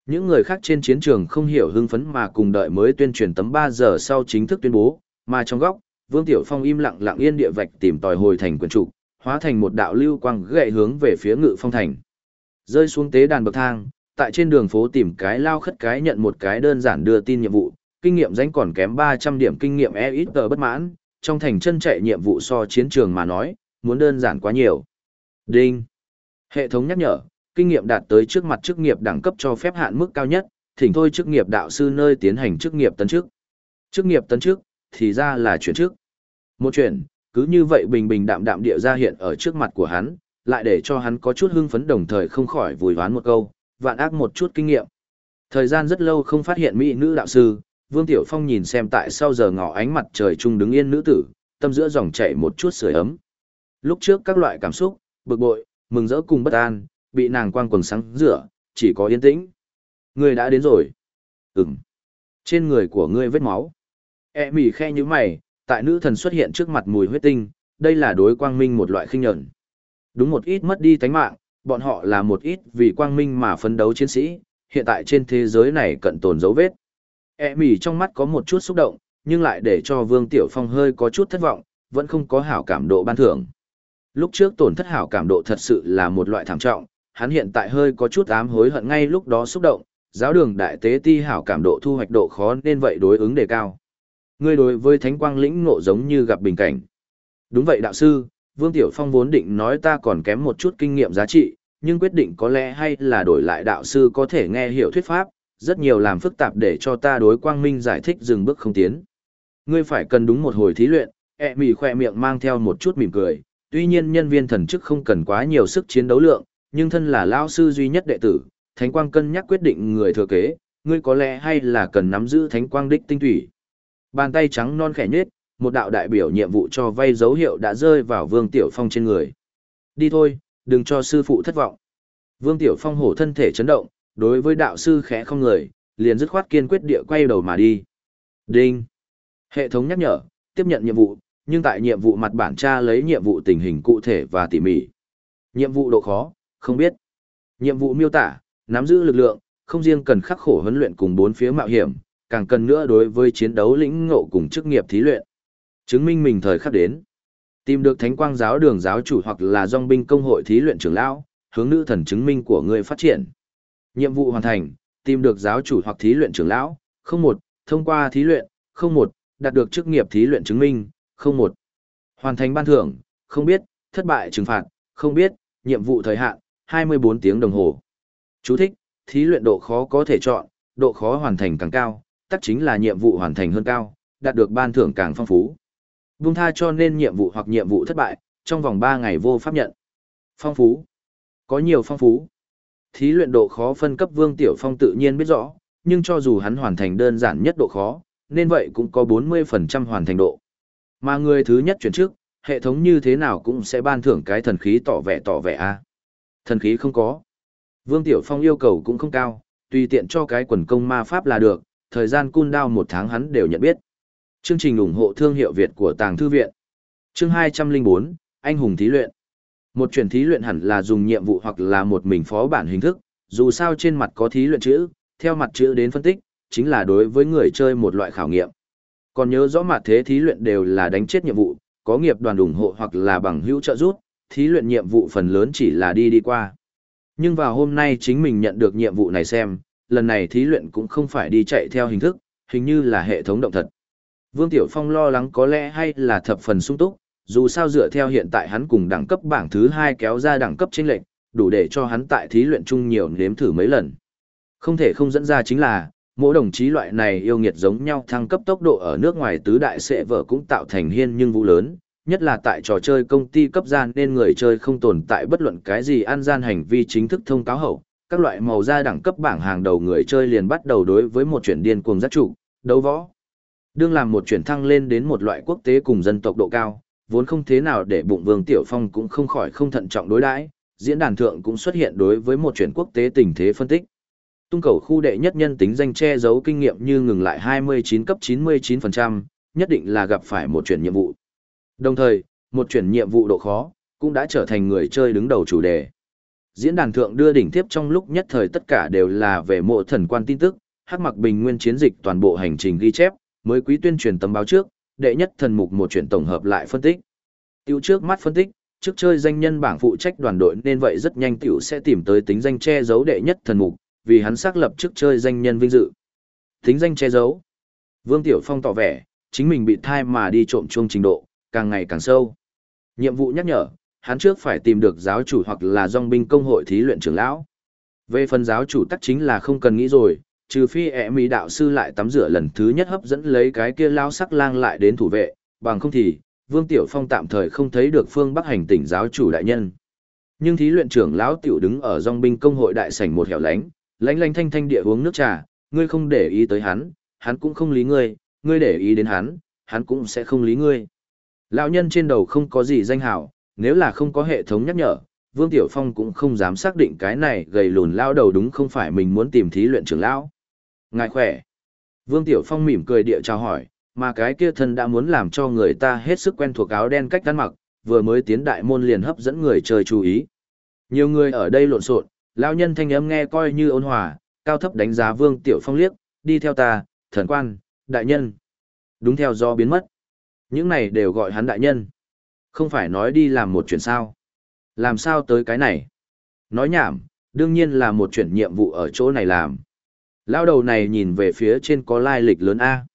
Speaker 1: Những người khác trên chiến trường không hiểu hưng phấn mà cùng đợi mới tuyên truyền tấm 3 giờ sau chính thức tuyên bố, mà trong góc, Vương Tiểu Phong im lặng lặng yên địa vạch tìm tòi hồi thành quyền trụ, hóa thành một đạo lưu quang gậy hướng về phía ngự phong thành. Rơi xuống tế đàn bậc thang, tại trên đường phố tìm cái lao khất cái nhận một cái đơn giản đưa tin nhiệm vụ, kinh nghiệm danh còn kém 300 điểm kinh nghiệm e ít tờ bất mãn, trong thành chân chạy nhiệm vụ so chiến trường mà nói, muốn đơn giản quá nhiều. Đinh. Hệ thống nhắc nhở, kinh nghiệm đạt tới trước mặt chức nghiệp đẳng cấp cho phép hạn mức cao nhất, thỉnh thôi chức nghiệp đạo sư nơi tiến hành chức nghiệp tấn chức. Chức nghiệp tấn chức, thì ra là chuyển chức. Một chuyện, cứ như vậy bình bình đạm đạm địa ra hiện ở trước mặt của hắn, lại để cho hắn có chút hưng phấn đồng thời không khỏi vùi ván một câu, vạn ác một chút kinh nghiệm. Thời gian rất lâu không phát hiện mỹ nữ đạo sư, Vương Tiểu Phong nhìn xem tại sau giờ ngọ ánh mặt trời trung đứng yên nữ tử, tâm giữa dòng chảy một chút sưởi ấm. Lúc trước các loại cảm xúc, bực bội, mừng rỡ cùng bất an, bị nàng quang quần sáng rửa, chỉ có yên tĩnh. Ngươi đã đến rồi. Ừm. Trên người của ngươi vết máu. E mỉ khe như mày, tại nữ thần xuất hiện trước mặt mùi huyết tinh, đây là đối quang minh một loại khinh nhẫn. Đúng một ít mất đi tánh mạng, bọn họ là một ít vì quang minh mà phấn đấu chiến sĩ, hiện tại trên thế giới này cận tồn dấu vết. E mỉ trong mắt có một chút xúc động, nhưng lại để cho Vương Tiểu Phong hơi có chút thất vọng, vẫn không có hảo cảm độ ban thưởng. Lúc trước tổn thất hảo cảm độ thật sự là một loại thảm trọng, hắn hiện tại hơi có chút ám hối hận ngay lúc đó xúc động, giáo đường đại tế ti hảo cảm độ thu hoạch độ khó nên vậy đối ứng đề cao. Ngươi đối với thánh quang lĩnh ngộ giống như gặp bình cảnh. Đúng vậy đạo sư, Vương Tiểu Phong vốn định nói ta còn kém một chút kinh nghiệm giá trị, nhưng quyết định có lẽ hay là đổi lại đạo sư có thể nghe hiểu thuyết pháp, rất nhiều làm phức tạp để cho ta đối quang minh giải thích dừng bước không tiến. Ngươi phải cần đúng một hồi thí luyện, ẹ mì khoe miệng mang theo một chút mỉm cười, tuy nhiên nhân viên thần chức không cần quá nhiều sức chiến đấu lượng, nhưng thân là lão sư duy nhất đệ tử, Thánh Quang cân nhắc quyết định người thừa kế, ngươi có lẽ hay là cần nắm giữ Thánh Quang đích tinh thủy. Bàn tay trắng non khẽ nhếch, một đạo đại biểu nhiệm vụ cho vay dấu hiệu đã rơi vào Vương Tiểu Phong trên người. Đi thôi, đừng cho sư phụ thất vọng. Vương Tiểu Phong hổ thân thể chấn động, đối với đạo sư khẽ không người, liền dứt khoát kiên quyết địa quay đầu mà đi. Đinh. Hệ thống nhắc nhở, tiếp nhận nhiệm vụ, nhưng tại nhiệm vụ mặt bản tra lấy nhiệm vụ tình hình cụ thể và tỉ mỉ. Nhiệm vụ độ khó, không biết. Nhiệm vụ miêu tả, nắm giữ lực lượng, không riêng cần khắc khổ huấn luyện cùng bốn phía mạo hiểm, càng cần nữa đối với chiến đấu lĩnh ngộ cùng chức nghiệp thí luyện. Chứng minh mình thời khắc đến. Tìm được thánh quang giáo đường giáo chủ hoặc là dòng binh công hội thí luyện trưởng lão, hướng nữ thần chứng minh của người phát triển. Nhiệm vụ hoàn thành, tìm được giáo chủ hoặc thí luyện trưởng lão, không một, thông qua thí luyện, không một, đạt được chức nghiệp thí luyện chứng minh, không một. Hoàn thành ban thưởng, không biết, thất bại trừng phạt, không biết, nhiệm vụ thời hạn, 24 tiếng đồng hồ. Chú thích, thí luyện độ khó có thể chọn, độ khó hoàn thành càng cao, tất chính là nhiệm vụ hoàn thành hơn cao, đạt được ban thưởng càng phong phú. Buông tha cho nên nhiệm vụ hoặc nhiệm vụ thất bại, trong vòng 3 ngày vô pháp nhận. Phong phú. Có nhiều phong phú. Thí luyện độ khó phân cấp Vương Tiểu Phong tự nhiên biết rõ, nhưng cho dù hắn hoàn thành đơn giản nhất độ khó, nên vậy cũng có 40% hoàn thành độ. Mà người thứ nhất chuyển trước, hệ thống như thế nào cũng sẽ ban thưởng cái thần khí tỏ vẻ tỏ vẻ a. Thần khí không có. Vương Tiểu Phong yêu cầu cũng không cao, tùy tiện cho cái quần công ma pháp là được, thời gian cun đao một tháng hắn đều nhận biết. Chương trình ủng hộ thương hiệu Việt của Tàng Thư Viện. Chương 204, Anh hùng thí luyện. Một chuyển thí luyện hẳn là dùng nhiệm vụ hoặc là một mình phó bản hình thức, dù sao trên mặt có thí luyện chữ, theo mặt chữ đến phân tích, chính là đối với người chơi một loại khảo nghiệm. Còn nhớ rõ mặt thế thí luyện đều là đánh chết nhiệm vụ, có nghiệp đoàn ủng hộ hoặc là bằng hữu trợ giúp, thí luyện nhiệm vụ phần lớn chỉ là đi đi qua. Nhưng vào hôm nay chính mình nhận được nhiệm vụ này xem, lần này thí luyện cũng không phải đi chạy theo hình thức, hình như là hệ thống động thật. Vương Tiểu Phong lo lắng có lẽ hay là thập phần sung túc, dù sao dựa theo hiện tại hắn cùng đẳng cấp bảng thứ hai kéo ra đẳng cấp chênh lệnh, đủ để cho hắn tại thí luyện chung nhiều nếm thử mấy lần. Không thể không dẫn ra chính là, mỗi đồng chí loại này yêu nghiệt giống nhau thăng cấp tốc độ ở nước ngoài tứ đại sẽ vợ cũng tạo thành hiên nhưng vũ lớn, nhất là tại trò chơi công ty cấp gian nên người chơi không tồn tại bất luận cái gì ăn gian hành vi chính thức thông cáo hậu. Các loại màu da đẳng cấp bảng hàng đầu người chơi liền bắt đầu đối với một chuyển điên cuồng giác trụ, đấu võ. Đương làm một chuyển thăng lên đến một loại quốc tế cùng dân tộc độ cao, vốn không thế nào để bụng Vương Tiểu Phong cũng không khỏi không thận trọng đối đãi, diễn đàn thượng cũng xuất hiện đối với một chuyển quốc tế tình thế phân tích. Tung cầu khu đệ nhất nhân tính danh che giấu kinh nghiệm như ngừng lại 29 cấp 99%, nhất định là gặp phải một chuyển nhiệm vụ. Đồng thời, một chuyển nhiệm vụ độ khó, cũng đã trở thành người chơi đứng đầu chủ đề. Diễn đàn thượng đưa đỉnh tiếp trong lúc nhất thời tất cả đều là về mộ thần quan tin tức, hắc mặc bình nguyên chiến dịch toàn bộ hành trình ghi chép, mới quý tuyên truyền tấm báo trước, đệ nhất thần mục một chuyển tổng hợp lại phân tích. Tiêu trước mắt phân tích, trước chơi danh nhân bảng phụ trách đoàn đội nên vậy rất nhanh tiểu sẽ tìm tới tính danh che giấu đệ nhất thần mục, vì hắn xác lập trước chơi danh nhân vinh dự. Tính danh che giấu. Vương Tiểu Phong tỏ vẻ, chính mình bị thai mà đi trộm chuông trình độ, càng ngày càng sâu. Nhiệm vụ nhắc nhở, hắn trước phải tìm được giáo chủ hoặc là dòng binh công hội thí luyện trưởng lão. Về phần giáo chủ tắc chính là không cần nghĩ rồi, trừ phi ẹ mỹ đạo sư lại tắm rửa lần thứ nhất hấp dẫn lấy cái kia lao sắc lang lại đến thủ vệ, bằng không thì, Vương Tiểu Phong tạm thời không thấy được phương Bắc hành tỉnh giáo chủ đại nhân. Nhưng thí luyện trưởng lão tiểu đứng ở dòng binh công hội đại sảnh một hẻo lánh, lánh lánh thanh thanh địa uống nước trà, ngươi không để ý tới hắn, hắn cũng không lý ngươi, ngươi để ý đến hắn, hắn cũng sẽ không lý ngươi. Lão nhân trên đầu không có gì danh hào, nếu là không có hệ thống nhắc nhở, Vương Tiểu Phong cũng không dám xác định cái này gầy lùn lao đầu đúng không phải mình muốn tìm thí luyện trưởng lão. Ngài khỏe. Vương Tiểu Phong mỉm cười địa chào hỏi, mà cái kia thân đã muốn làm cho người ta hết sức quen thuộc áo đen cách ăn mặc, vừa mới tiến đại môn liền hấp dẫn người chơi chú ý. Nhiều người ở đây lộn xộn, lão nhân thanh âm nghe coi như ôn hòa, cao thấp đánh giá Vương Tiểu Phong liếc, đi theo ta, thần quan, đại nhân. Đúng theo do biến mất. Những này đều gọi hắn đại nhân. Không phải nói đi làm một chuyện sao. Làm sao tới cái này? Nói nhảm, đương nhiên là một chuyện nhiệm vụ ở chỗ này làm. Lao đầu này nhìn về phía trên có lai lịch lớn A.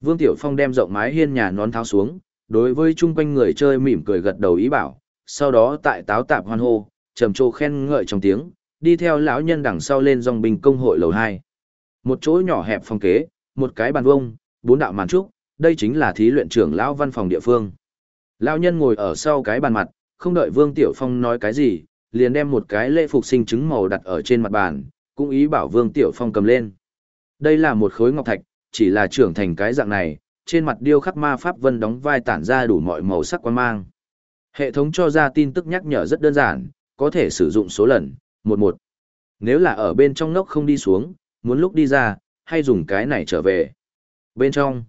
Speaker 1: Vương Tiểu Phong đem rộng mái hiên nhà nón tháo xuống, đối với chung quanh người chơi mỉm cười gật đầu ý bảo, sau đó tại táo tạp hoan hô, trầm trồ khen ngợi trong tiếng, đi theo lão nhân đằng sau lên dòng bình công hội lầu 2. Một chỗ nhỏ hẹp phong kế, một cái bàn vông, bốn đạo màn trúc, đây chính là thí luyện trưởng lão văn phòng địa phương. Lão nhân ngồi ở sau cái bàn mặt, không đợi Vương Tiểu Phong nói cái gì, liền đem một cái lễ phục sinh chứng màu đặt ở trên mặt bàn, cũng ý bảo Vương Tiểu Phong cầm lên. Đây là một khối ngọc thạch, chỉ là trưởng thành cái dạng này, trên mặt điêu khắc ma pháp vân đóng vai tản ra đủ mọi màu sắc quan mang. Hệ thống cho ra tin tức nhắc nhở rất đơn giản, có thể sử dụng số lần, một một. Nếu là ở bên trong nóc không đi xuống, muốn lúc đi ra, hay dùng cái này trở về. Bên trong,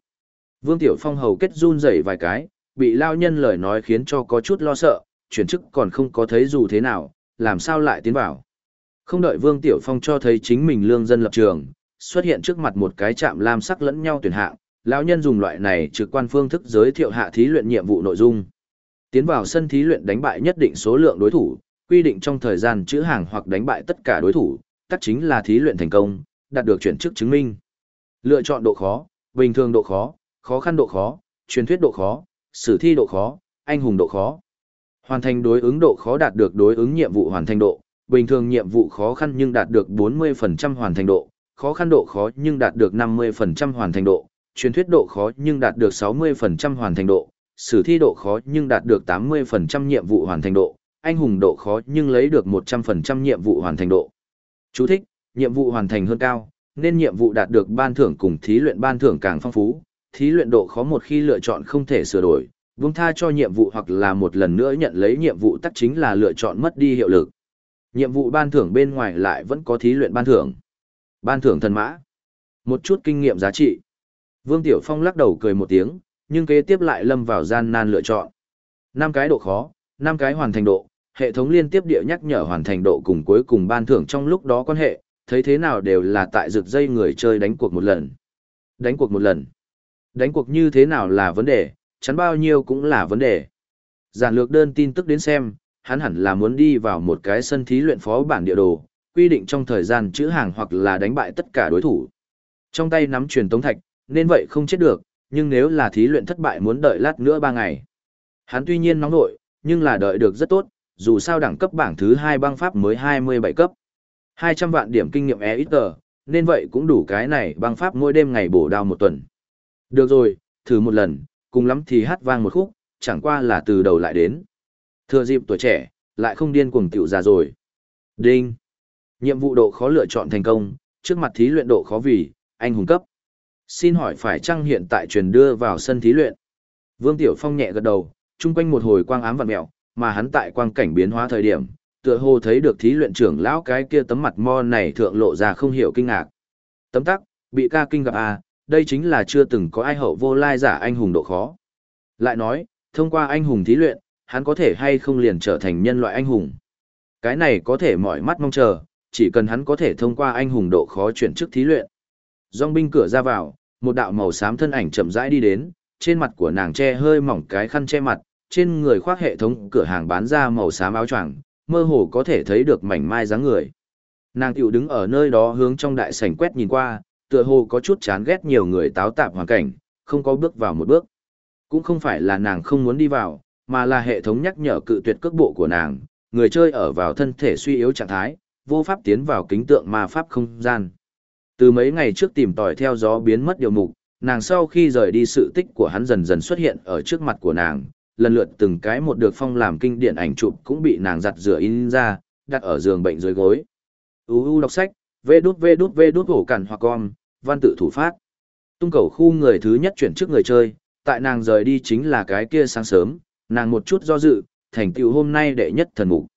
Speaker 1: Vương Tiểu Phong hầu kết run rẩy vài cái, bị lao nhân lời nói khiến cho có chút lo sợ, chuyển chức còn không có thấy dù thế nào, làm sao lại tiến vào. Không đợi Vương Tiểu Phong cho thấy chính mình lương dân lập trường, xuất hiện trước mặt một cái chạm lam sắc lẫn nhau tuyển hạng, lão nhân dùng loại này trực quan phương thức giới thiệu hạ thí luyện nhiệm vụ nội dung. Tiến vào sân thí luyện đánh bại nhất định số lượng đối thủ, quy định trong thời gian chữ hàng hoặc đánh bại tất cả đối thủ, tất chính là thí luyện thành công, đạt được chuyển chức chứng minh. Lựa chọn độ khó, bình thường độ khó, khó khăn độ khó, truyền thuyết độ khó, sử thi độ khó, anh hùng độ khó. Hoàn thành đối ứng độ khó đạt được đối ứng nhiệm vụ hoàn thành độ, bình thường nhiệm vụ khó khăn nhưng đạt được 40% hoàn thành độ, khó khăn độ khó nhưng đạt được 50% hoàn thành độ, truyền thuyết độ khó nhưng đạt được 60% hoàn thành độ, sử thi độ khó nhưng đạt được 80% nhiệm vụ hoàn thành độ, anh hùng độ khó nhưng lấy được 100% nhiệm vụ hoàn thành độ. Chú thích, nhiệm vụ hoàn thành hơn cao, nên nhiệm vụ đạt được ban thưởng cùng thí luyện ban thưởng càng phong phú, thí luyện độ khó một khi lựa chọn không thể sửa đổi, vương tha cho nhiệm vụ hoặc là một lần nữa nhận lấy nhiệm vụ tắc chính là lựa chọn mất đi hiệu lực. Nhiệm vụ ban thưởng bên ngoài lại vẫn có thí luyện ban thưởng. Ban thưởng thần mã. Một chút kinh nghiệm giá trị. Vương Tiểu Phong lắc đầu cười một tiếng, nhưng kế tiếp lại lâm vào gian nan lựa chọn. năm cái độ khó, năm cái hoàn thành độ, hệ thống liên tiếp địa nhắc nhở hoàn thành độ cùng cuối cùng ban thưởng trong lúc đó quan hệ, thấy thế nào đều là tại rực dây người chơi đánh cuộc một lần. Đánh cuộc một lần. Đánh cuộc như thế nào là vấn đề, chắn bao nhiêu cũng là vấn đề. Giản lược đơn tin tức đến xem, hắn hẳn là muốn đi vào một cái sân thí luyện phó bản địa đồ, quy định trong thời gian chữ hàng hoặc là đánh bại tất cả đối thủ. Trong tay nắm truyền tống thạch, nên vậy không chết được, nhưng nếu là thí luyện thất bại muốn đợi lát nữa 3 ngày. Hắn tuy nhiên nóng nội, nhưng là đợi được rất tốt, dù sao đẳng cấp bảng thứ 2 băng pháp mới 27 cấp. 200 vạn điểm kinh nghiệm e ít tờ, nên vậy cũng đủ cái này băng pháp mỗi đêm ngày bổ đao một tuần. Được rồi, thử một lần, cùng lắm thì hát vang một khúc, chẳng qua là từ đầu lại đến. Thừa dịp tuổi trẻ, lại không điên cuồng tiểu già rồi. Đinh. Nhiệm vụ độ khó lựa chọn thành công, trước mặt thí luyện độ khó vì, anh hùng cấp. Xin hỏi phải chăng hiện tại truyền đưa vào sân thí luyện? Vương Tiểu Phong nhẹ gật đầu, chung quanh một hồi quang ám vặn mẹo, mà hắn tại quang cảnh biến hóa thời điểm, tựa hồ thấy được thí luyện trưởng lão cái kia tấm mặt mo này thượng lộ ra không hiểu kinh ngạc. Tấm tắc, bị ca kinh gặp à, đây chính là chưa từng có ai hậu vô lai giả anh hùng độ khó. Lại nói, thông qua anh hùng thí luyện, hắn có thể hay không liền trở thành nhân loại anh hùng. Cái này có thể mỏi mắt mong chờ, chỉ cần hắn có thể thông qua anh hùng độ khó chuyển chức thí luyện. Dòng binh cửa ra vào, một đạo màu xám thân ảnh chậm rãi đi đến, trên mặt của nàng che hơi mỏng cái khăn che mặt, trên người khoác hệ thống cửa hàng bán ra màu xám áo choàng, mơ hồ có thể thấy được mảnh mai dáng người. Nàng tiểu đứng ở nơi đó hướng trong đại sảnh quét nhìn qua, tựa hồ có chút chán ghét nhiều người táo tạp hoàn cảnh, không có bước vào một bước. Cũng không phải là nàng không muốn đi vào, mà là hệ thống nhắc nhở cự tuyệt cước bộ của nàng, người chơi ở vào thân thể suy yếu trạng thái, vô pháp tiến vào kính tượng ma pháp không gian. Từ mấy ngày trước tìm tòi theo gió biến mất điều mục, nàng sau khi rời đi sự tích của hắn dần dần xuất hiện ở trước mặt của nàng, lần lượt từng cái một được phong làm kinh điển ảnh chụp cũng bị nàng giặt rửa in ra, đặt ở giường bệnh dưới gối. UU đọc sách, vê đút vê đút vê đút hổ cản hoặc con, văn tự thủ phát. Tung cầu khu người thứ nhất chuyển trước người chơi, tại nàng rời đi chính là cái kia sáng sớm, nàng một chút do dự, thành tựu hôm nay đệ nhất thần mục.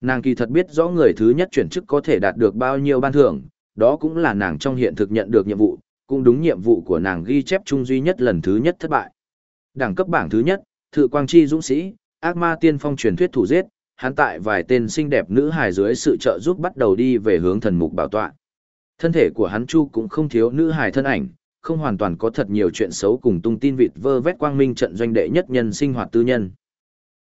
Speaker 1: Nàng kỳ thật biết rõ người thứ nhất chuyển chức có thể đạt được bao nhiêu ban thưởng, đó cũng là nàng trong hiện thực nhận được nhiệm vụ, cũng đúng nhiệm vụ của nàng ghi chép chung duy nhất lần thứ nhất thất bại. Đẳng cấp bảng thứ nhất, Thự Quang Chi Dũng Sĩ, ác ma tiên phong truyền thuyết thủ giết, hắn tại vài tên xinh đẹp nữ hài dưới sự trợ giúp bắt đầu đi về hướng thần mục bảo tọa. Thân thể của hắn chu cũng không thiếu nữ hài thân ảnh, không hoàn toàn có thật nhiều chuyện xấu cùng tung tin vịt vơ vét quang minh trận doanh đệ nhất nhân sinh hoạt tư nhân.